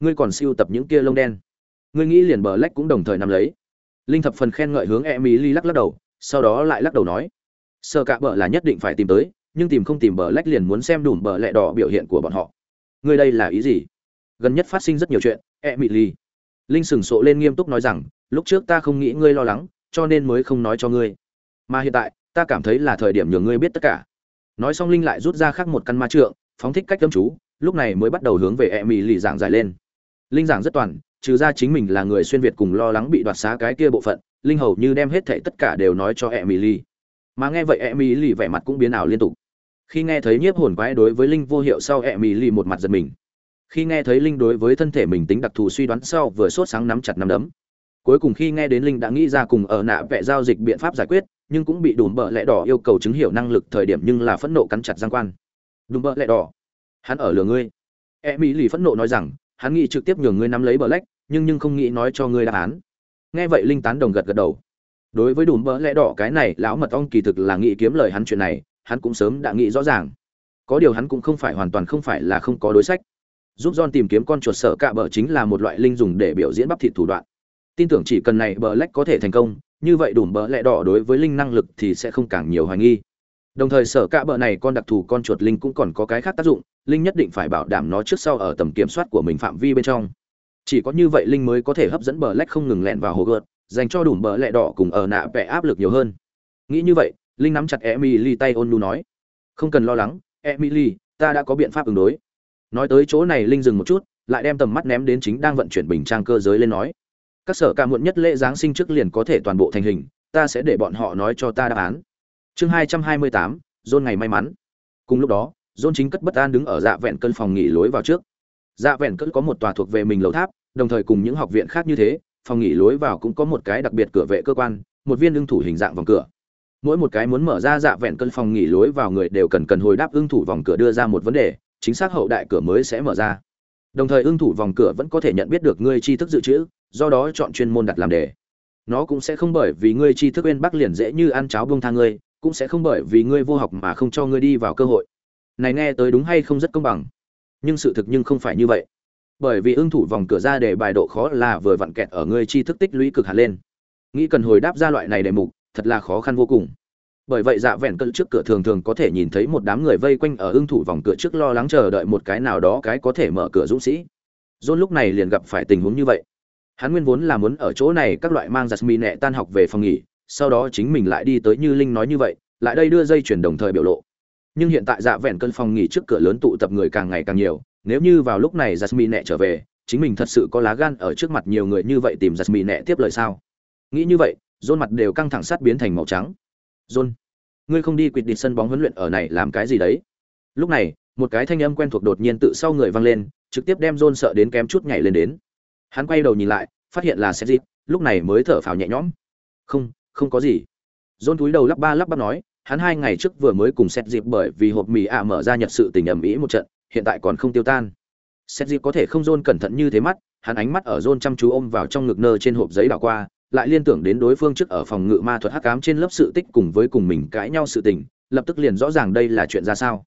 Ngươi còn siêu tập những kia lông đen. Ngươi nghĩ liền bờ lách cũng đồng thời nắm lấy. Linh thập phần khen ngợi hướng e mỹ lì lắc lắc đầu, sau đó lại lắc đầu nói sợ cả bờ là nhất định phải tìm tới nhưng tìm không tìm bờ lách liền muốn xem đủ bờ lẹ đỏ biểu hiện của bọn họ. Ngươi đây là ý gì? Gần nhất phát sinh rất nhiều chuyện e mỹ lì. Linh sừng sộ lên nghiêm túc nói rằng, lúc trước ta không nghĩ ngươi lo lắng, cho nên mới không nói cho ngươi. Mà hiện tại, ta cảm thấy là thời điểm nhường ngươi biết tất cả. Nói xong linh lại rút ra khác một căn ma trượng, phóng thích cách tâm chú, lúc này mới bắt đầu hướng về e mỹ lì giảng giải lên. Linh giảng rất toàn, trừ ra chính mình là người xuyên việt cùng lo lắng bị đoạt xá cái kia bộ phận, linh hầu như đem hết thảy tất cả đều nói cho e mỹ lì. Mà nghe vậy e mỹ lì vẻ mặt cũng biến ảo liên tục khi nghe thấy nhiếp hồn quái đối với linh vô hiệu sau e mỹ lì một mặt giật mình. Khi nghe thấy linh đối với thân thể mình tính đặc thù suy đoán sau, vừa sốt sáng nắm chặt nắm đấm. Cuối cùng khi nghe đến linh đã nghĩ ra cùng ở nạ vẽ giao dịch biện pháp giải quyết, nhưng cũng bị đùm bợ lẽ đỏ yêu cầu chứng hiểu năng lực thời điểm nhưng là phẫn nộ cắn chặt giang quan. Đùm bợ lẽ đỏ, hắn ở lừa ngươi. E mỹ lì phẫn nộ nói rằng, hắn nghĩ trực tiếp nhường ngươi nắm lấy bờ lách, nhưng nhưng không nghĩ nói cho ngươi đáp án. Nghe vậy linh tán đồng gật gật đầu. Đối với đùm bợ lẽ đỏ, cái này lão mật ong kỳ thực là nghĩ kiếm lời hắn chuyện này hắn cũng sớm đã nghĩ rõ ràng có điều hắn cũng không phải hoàn toàn không phải là không có đối sách giúp John tìm kiếm con chuột sợ cạ bờ chính là một loại linh dùng để biểu diễn bắp thịt thủ đoạn. Tin tưởng chỉ cần này bờ lách có thể thành công, như vậy đủ bờ lẹ đỏ đối với linh năng lực thì sẽ không càng nhiều hoài nghi. Đồng thời sở cạ bờ này con đặc thù con chuột linh cũng còn có cái khác tác dụng, linh nhất định phải bảo đảm nó trước sau ở tầm kiểm soát của mình phạm vi bên trong. Chỉ có như vậy linh mới có thể hấp dẫn bờ lách không ngừng lẹn vào hồ gợt, dành cho đủ bờ lẹ đỏ cùng ở nạ vẽ áp lực nhiều hơn. Nghĩ như vậy, linh nắm chặt Emily tay ôn nhu nói: "Không cần lo lắng, Emily, ta đã có biện pháp ứng đối." nói tới chỗ này linh dừng một chút lại đem tầm mắt ném đến chính đang vận chuyển bình trang cơ giới lên nói. Các sở ca muộn nhất lễ giáng sinh trước liền có thể toàn bộ thành hình ta sẽ để bọn họ nói cho ta đáp án. Chương hai trăm hai mươi tám dôn ngày may mắn. Cùng lúc đó dôn chính cất bất an đứng ở dạ vẹn cân phòng nghỉ lối vào trước. Dạ vẹn cân có một tòa thuộc về mình lầu tháp đồng thời cùng những học viện khác như thế phòng nghỉ lối vào cũng có một cái đặc biệt cửa vệ cơ quan một viên lương thủ hình dạng vòng cửa mỗi một cái muốn mở ra dạ vẹn cân phòng nghỉ lối vào người đều cần cần hồi đáp ưng thủ vòng cửa đưa ra một vấn đề, chính xác hậu đại cửa mới sẽ mở ra. Đồng thời ưng thủ vòng cửa vẫn có thể nhận biết được ngươi tri thức dự trữ, do đó chọn chuyên môn đặt làm đề. Nó cũng sẽ không bởi vì ngươi tri thức bên bắc liền dễ như ăn cháo bông tha ngươi, cũng sẽ không bởi vì ngươi vô học mà không cho ngươi đi vào cơ hội. Này nghe tới đúng hay không rất công bằng. Nhưng sự thực nhưng không phải như vậy. Bởi vì ưng thủ vòng cửa ra để bài độ khó là vừa vặn kẹt ở ngươi tri thức tích lũy cực hạt lên. Nghĩ cần hồi đáp ra loại này đề mục thật là khó khăn vô cùng. Bởi vậy dạ vẹn cân trước cửa thường thường có thể nhìn thấy một đám người vây quanh ở ưng thủ vòng cửa trước lo lắng chờ đợi một cái nào đó cái có thể mở cửa dũng sĩ. John lúc này liền gặp phải tình huống như vậy. Hắn nguyên vốn là muốn ở chỗ này các loại mang giặt mì nẹ tan học về phòng nghỉ sau đó chính mình lại đi tới như linh nói như vậy lại đây đưa dây chuyển đồng thời biểu lộ. Nhưng hiện tại dạ vẹn cân phòng nghỉ trước cửa lớn tụ tập người càng ngày càng nhiều nếu như vào lúc này Jasmine nẹ trở về, chính mình thật sự có lá gan ở trước mặt nhiều người như vậy tìm Jasmine nẹ tiếp lời sao? Nghĩ như vậy, Rôn mặt đều căng thẳng sát biến thành màu trắng. Rôn, ngươi không đi quyết định sân bóng huấn luyện ở này làm cái gì đấy?" Lúc này, một cái thanh âm quen thuộc đột nhiên tự sau người vang lên, trực tiếp đem Rôn sợ đến kém chút nhảy lên đến. Hắn quay đầu nhìn lại, phát hiện là Cedric, lúc này mới thở phào nhẹ nhõm. "Không, không có gì." Rôn túi đầu lắp ba lắp bắp nói, hắn hai ngày trước vừa mới cùng Cedric bởi vì hộp mì ạ mở ra nhật sự tình ầm ĩ một trận, hiện tại còn không tiêu tan sét dịp có thể không rôn cẩn thận như thế mắt hắn ánh mắt ở rôn chăm chú ôm vào trong ngực nơ trên hộp giấy đảo qua lại liên tưởng đến đối phương trước ở phòng ngự ma thuật hắc ám trên lớp sự tích cùng với cùng mình cãi nhau sự tình, lập tức liền rõ ràng đây là chuyện ra sao.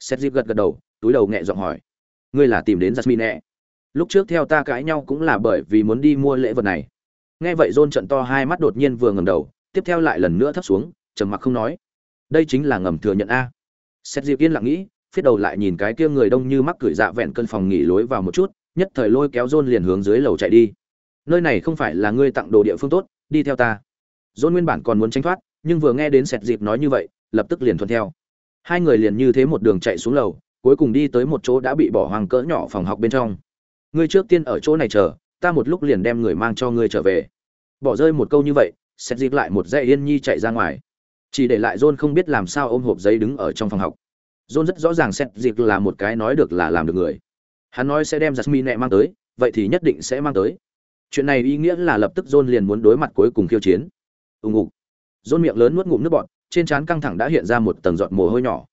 Xét dịp gật gật đầu, túi đầu nhẹ giọng hỏi, ngươi là tìm đến jasmine nè lúc trước theo ta cãi nhau cũng là bởi vì muốn đi mua lễ vật này. Nghe vậy John trận to hai mắt đột nhiên vừa ngẩng đầu, tiếp theo lại lần nữa thấp xuống, trầm mặc không nói, đây chính là ngầm thừa nhận a. Xét dịp yên lặng nghĩ phiết đầu lại nhìn cái kia người đông như mắc cười dạ vẹn cân phòng nghỉ lối vào một chút, nhất thời lôi kéo John liền hướng dưới lầu chạy đi nơi này không phải là ngươi tặng đồ địa phương tốt đi theo ta. Dôn nguyên bản còn muốn tránh thoát nhưng vừa nghe đến sẹt dịp nói như vậy lập tức liền thuận theo. Hai người liền như thế một đường chạy xuống lầu cuối cùng đi tới một chỗ đã bị bỏ hoang cỡ nhỏ phòng học bên trong. Ngươi trước tiên ở chỗ này chờ ta một lúc liền đem người mang cho ngươi trở về. Bỏ rơi một câu như vậy sẹt dịp lại một dây yên nhi chạy ra ngoài. Chỉ để lại john không biết làm sao ôm hộp giấy đứng ở trong phòng học. John rất rõ ràng Sẹt Dịp là một cái nói được là làm được người. Hắn nói sẽ đem Jasmine mang tới, vậy thì nhất định sẽ mang tới. Chuyện này ý nghĩa là lập tức John liền muốn đối mặt cuối cùng khiêu chiến. Ùng ục. John miệng lớn nuốt ngụm nước bọt, trên trán căng thẳng đã hiện ra một tầng giọt mồ hôi nhỏ.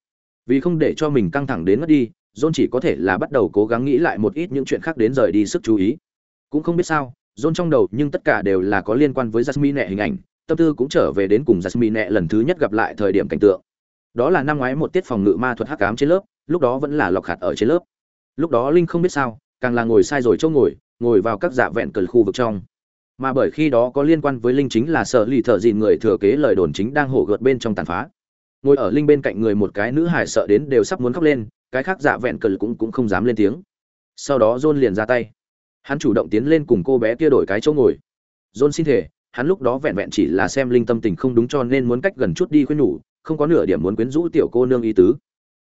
Vì không để cho mình căng thẳng đến mất đi, John chỉ có thể là bắt đầu cố gắng nghĩ lại một ít những chuyện khác đến rời đi sức chú ý. Cũng không biết sao, John trong đầu nhưng tất cả đều là có liên quan với Jasmine nẹ hình ảnh, tâm tư cũng trở về đến cùng Jasmine nẹ lần thứ nhất gặp lại thời điểm cảnh tượng đó là năm ngoái một tiết phòng ngự ma thuật hắc ám trên lớp lúc đó vẫn là lọc hạt ở trên lớp lúc đó linh không biết sao càng là ngồi sai rồi chỗ ngồi ngồi vào các dạ vẹn cờ khu vực trong. Mà bởi khi đó có liên quan với linh chính là sợ lì thợ dịn người thừa kế lời đồn chính đang hổ gợt bên trong tàn phá. Ngồi ở linh bên cạnh người một cái nữ hải sợ đến đều sắp muốn khóc lên, cái khác dạ vẹn cờ cũng cũng không dám lên tiếng. Sau đó john liền ra tay. Hắn chủ động tiến lên cùng cô bé kia đổi cái chỗ ngồi. John xin thể hắn lúc đó vẹn vẹn chỉ là xem linh tâm tình không đúng cho nên muốn cách gần chút đi khuyên nhủ, không có nửa điểm muốn quyến rũ tiểu cô nương ý tứ.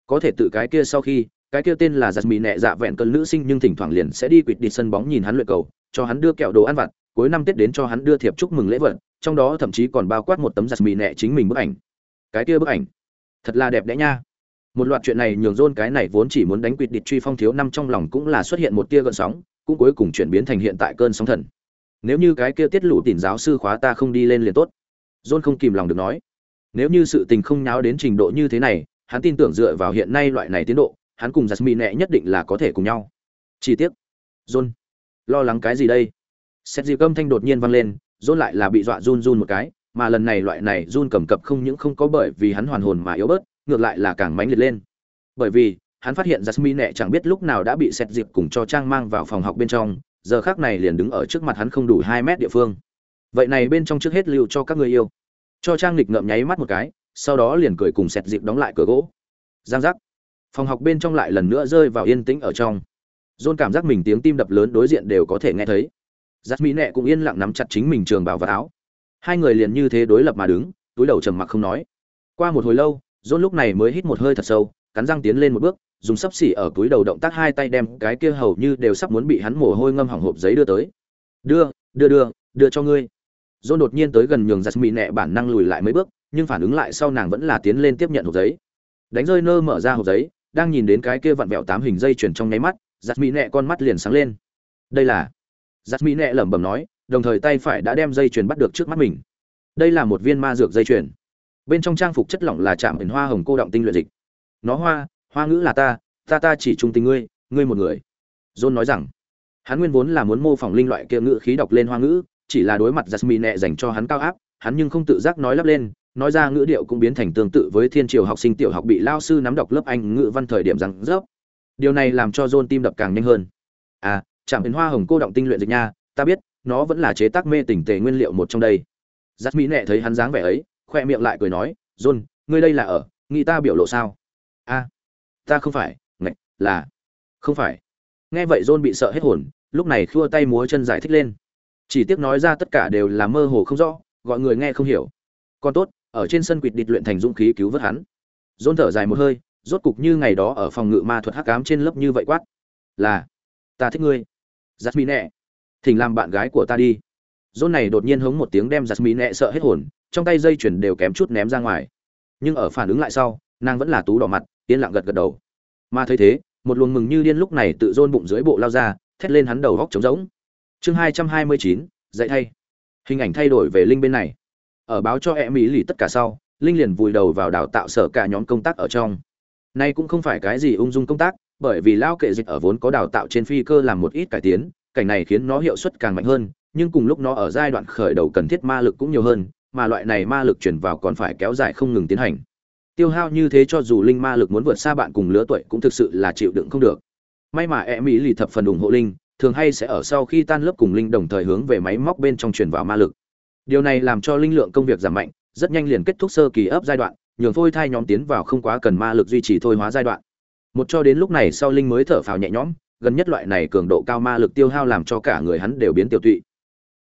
Có thể tự cái kia sau khi cái kia tên là giặt mì nẹ dạ vẹn cơn nữ sinh nhưng thỉnh thoảng liền sẽ đi quỵt đi sân bóng nhìn hắn luyện cầu cho hắn đưa kẹo đồ ăn vặt cuối năm tết đến cho hắn đưa thiệp chúc mừng lễ vật trong đó thậm chí còn bao quát một tấm giặt mì nẹ chính mình bức ảnh. Cái kia bức ảnh thật là đẹp đẽ nha. Một loạt chuyện này nhường rôn cái này vốn chỉ muốn đánh quỵt địch truy phong thiếu năm trong lòng cũng là xuất hiện một tia gợn sóng cũng cuối cùng chuyển biến thành hiện tại cơn sóng thần. Nếu như cái kia tiết lũ tìm giáo sư khóa ta không đi lên liền tốt. Rôn không kìm lòng được nói. Nếu như sự tình không nháo đến trình độ như thế này, hắn tin tưởng dựa vào hiện nay loại này tiến độ, hắn cùng Jasmine nhất định là có thể cùng nhau. Chi tiết. John, lo lắng cái gì đây? Sét gì âm thanh đột nhiên vang lên, John lại là bị dọa run run một cái, mà lần này loại này run cầm cập không những không có bởi vì hắn hoàn hồn mà yếu bớt, ngược lại là càng mãnh liệt lên. Bởi vì, hắn phát hiện Jasmine chẳng biết lúc nào đã bị Sét dịp cùng cho trang mang vào phòng học bên trong, giờ khắc này liền đứng ở trước mặt hắn không đủ hai mét địa phương. Vậy này bên trong trước hết lưu cho các người yêu cho trang lịch ngợm nháy mắt một cái sau đó liền cười cùng sẹt dịp đóng lại cửa gỗ giang giác phòng học bên trong lại lần nữa rơi vào yên tĩnh ở trong. John cảm giác mình tiếng tim đập lớn đối diện đều có thể nghe thấy. Giắt mỹ nẹ cũng yên lặng nắm chặt chính mình trường bảo và áo. Hai người liền như thế đối lập mà đứng túi đầu trầm mặc không nói. Qua một hồi lâu john lúc này mới hít một hơi thật sâu cắn răng tiến lên một bước dùng sấp xỉ ở túi đầu động tác hai tay đem cái kia hầu như đều sắp muốn bị hắn mồ hôi ngâm hỏng hộp giấy đưa tới. Đưa đưa đưa đưa cho ngươi. John đột nhiên tới gần nhường mỹ nẹ bản năng lùi lại mấy bước, nhưng phản ứng lại sau nàng vẫn là tiến lên tiếp nhận hộp giấy. Đánh rơi nơ mở ra hộp giấy, đang nhìn đến cái kia vặn vẹo tám hình dây chuyền trong nháy mắt, Jasmine nẹ con mắt liền sáng lên. Đây là Jasmine nẹ lẩm bẩm nói, đồng thời tay phải đã đem dây chuyền bắt được trước mắt mình. Đây là một viên ma dược dây chuyền. Bên trong trang phục chất lỏng là chạm ẩn hoa hồng cô động tinh luyện dịch. Nó hoa, hoa ngữ là ta, ta ta chỉ trung tình ngươi, ngươi một người. John nói rằng, hắn nguyên vốn là muốn mô phỏng linh loại kia ngữ khí đọc lên hoa ngữ, chỉ là đối mặt giặt mỹ nệ dành cho hắn cao áp, hắn nhưng không tự giác nói lắp lên, nói ra ngữ điệu cũng biến thành tương tự với thiên triều học sinh tiểu học bị lao sư nắm đọc lớp Anh ngữ văn thời điểm rằng rớp. điều này làm cho john tim đập càng nhanh hơn. À chẳng đến hoa hồng cô động tinh luyện dịch nha, ta biết, nó vẫn là chế tác mê tỉnh tề nguyên liệu một trong đây. Giắt mỹ nệ thấy hắn dáng vẻ ấy, khoe miệng lại cười nói, john, ngươi đây là ở, nghĩ ta biểu lộ sao? A, ta không phải, ngạch, là, không phải. Nghe vậy john bị sợ hết hồn, lúc này khua tay múa chân giải thích lên. Chỉ tiếc nói ra tất cả đều là mơ hồ không rõ, gọi người nghe không hiểu. Còn tốt ở trên sân quỵt địch luyện thành dũng khí cứu vớt hắn. Dôn thở dài một hơi, rốt cục như ngày đó ở phòng ngự ma thuật hắc ám trên lớp như vậy quát. Là, ta thích ngươi. Giắt mỹ nệ thỉnh làm bạn gái của ta đi. Dôn này đột nhiên hống một tiếng đem giắt mỹ nệ sợ hết hồn, trong tay dây chuyền đều kém chút ném ra ngoài. Nhưng ở phản ứng lại sau, nàng vẫn là tú đỏ mặt, yên lặng gật gật đầu. Mà thấy thế, một luồng mừng như điên lúc này tự dôn bụng dưới bộ lao ra, thét lên hắn đầu góc trống rỗng. Chương hai trăm hai mươi chín, dạy thay. Hình ảnh thay đổi về linh bên này ở báo cho e mỹ lì tất cả sau, linh liền vùi đầu vào đào tạo sở cả nhóm công tác ở trong. Nay cũng không phải cái gì ung dung công tác, bởi vì lao kệ dịch ở vốn có đào tạo trên phi cơ làm một ít cải tiến, cảnh này khiến nó hiệu suất càng mạnh hơn, nhưng cùng lúc nó ở giai đoạn khởi đầu cần thiết ma lực cũng nhiều hơn, mà loại này ma lực chuyển vào còn phải kéo dài không ngừng tiến hành. Tiêu hao như thế cho dù linh ma lực muốn vượt xa bạn cùng lứa tuổi cũng thực sự là chịu đựng không được. May mà e mỹ lì thập phần ủng hộ linh, thường hay sẽ ở sau khi tan lớp cùng linh đồng thời hướng về máy móc bên trong truyền vào ma lực điều này làm cho linh lượng công việc giảm mạnh, rất nhanh liền kết thúc sơ kỳ ấp giai đoạn, nhường phôi thai nhóm tiến vào không quá cần ma lực duy trì thôi hóa giai đoạn. Một cho đến lúc này sau linh mới thở phào nhẹ nhõm, gần nhất loại này cường độ cao ma lực tiêu hao làm cho cả người hắn đều biến tiêu tụy.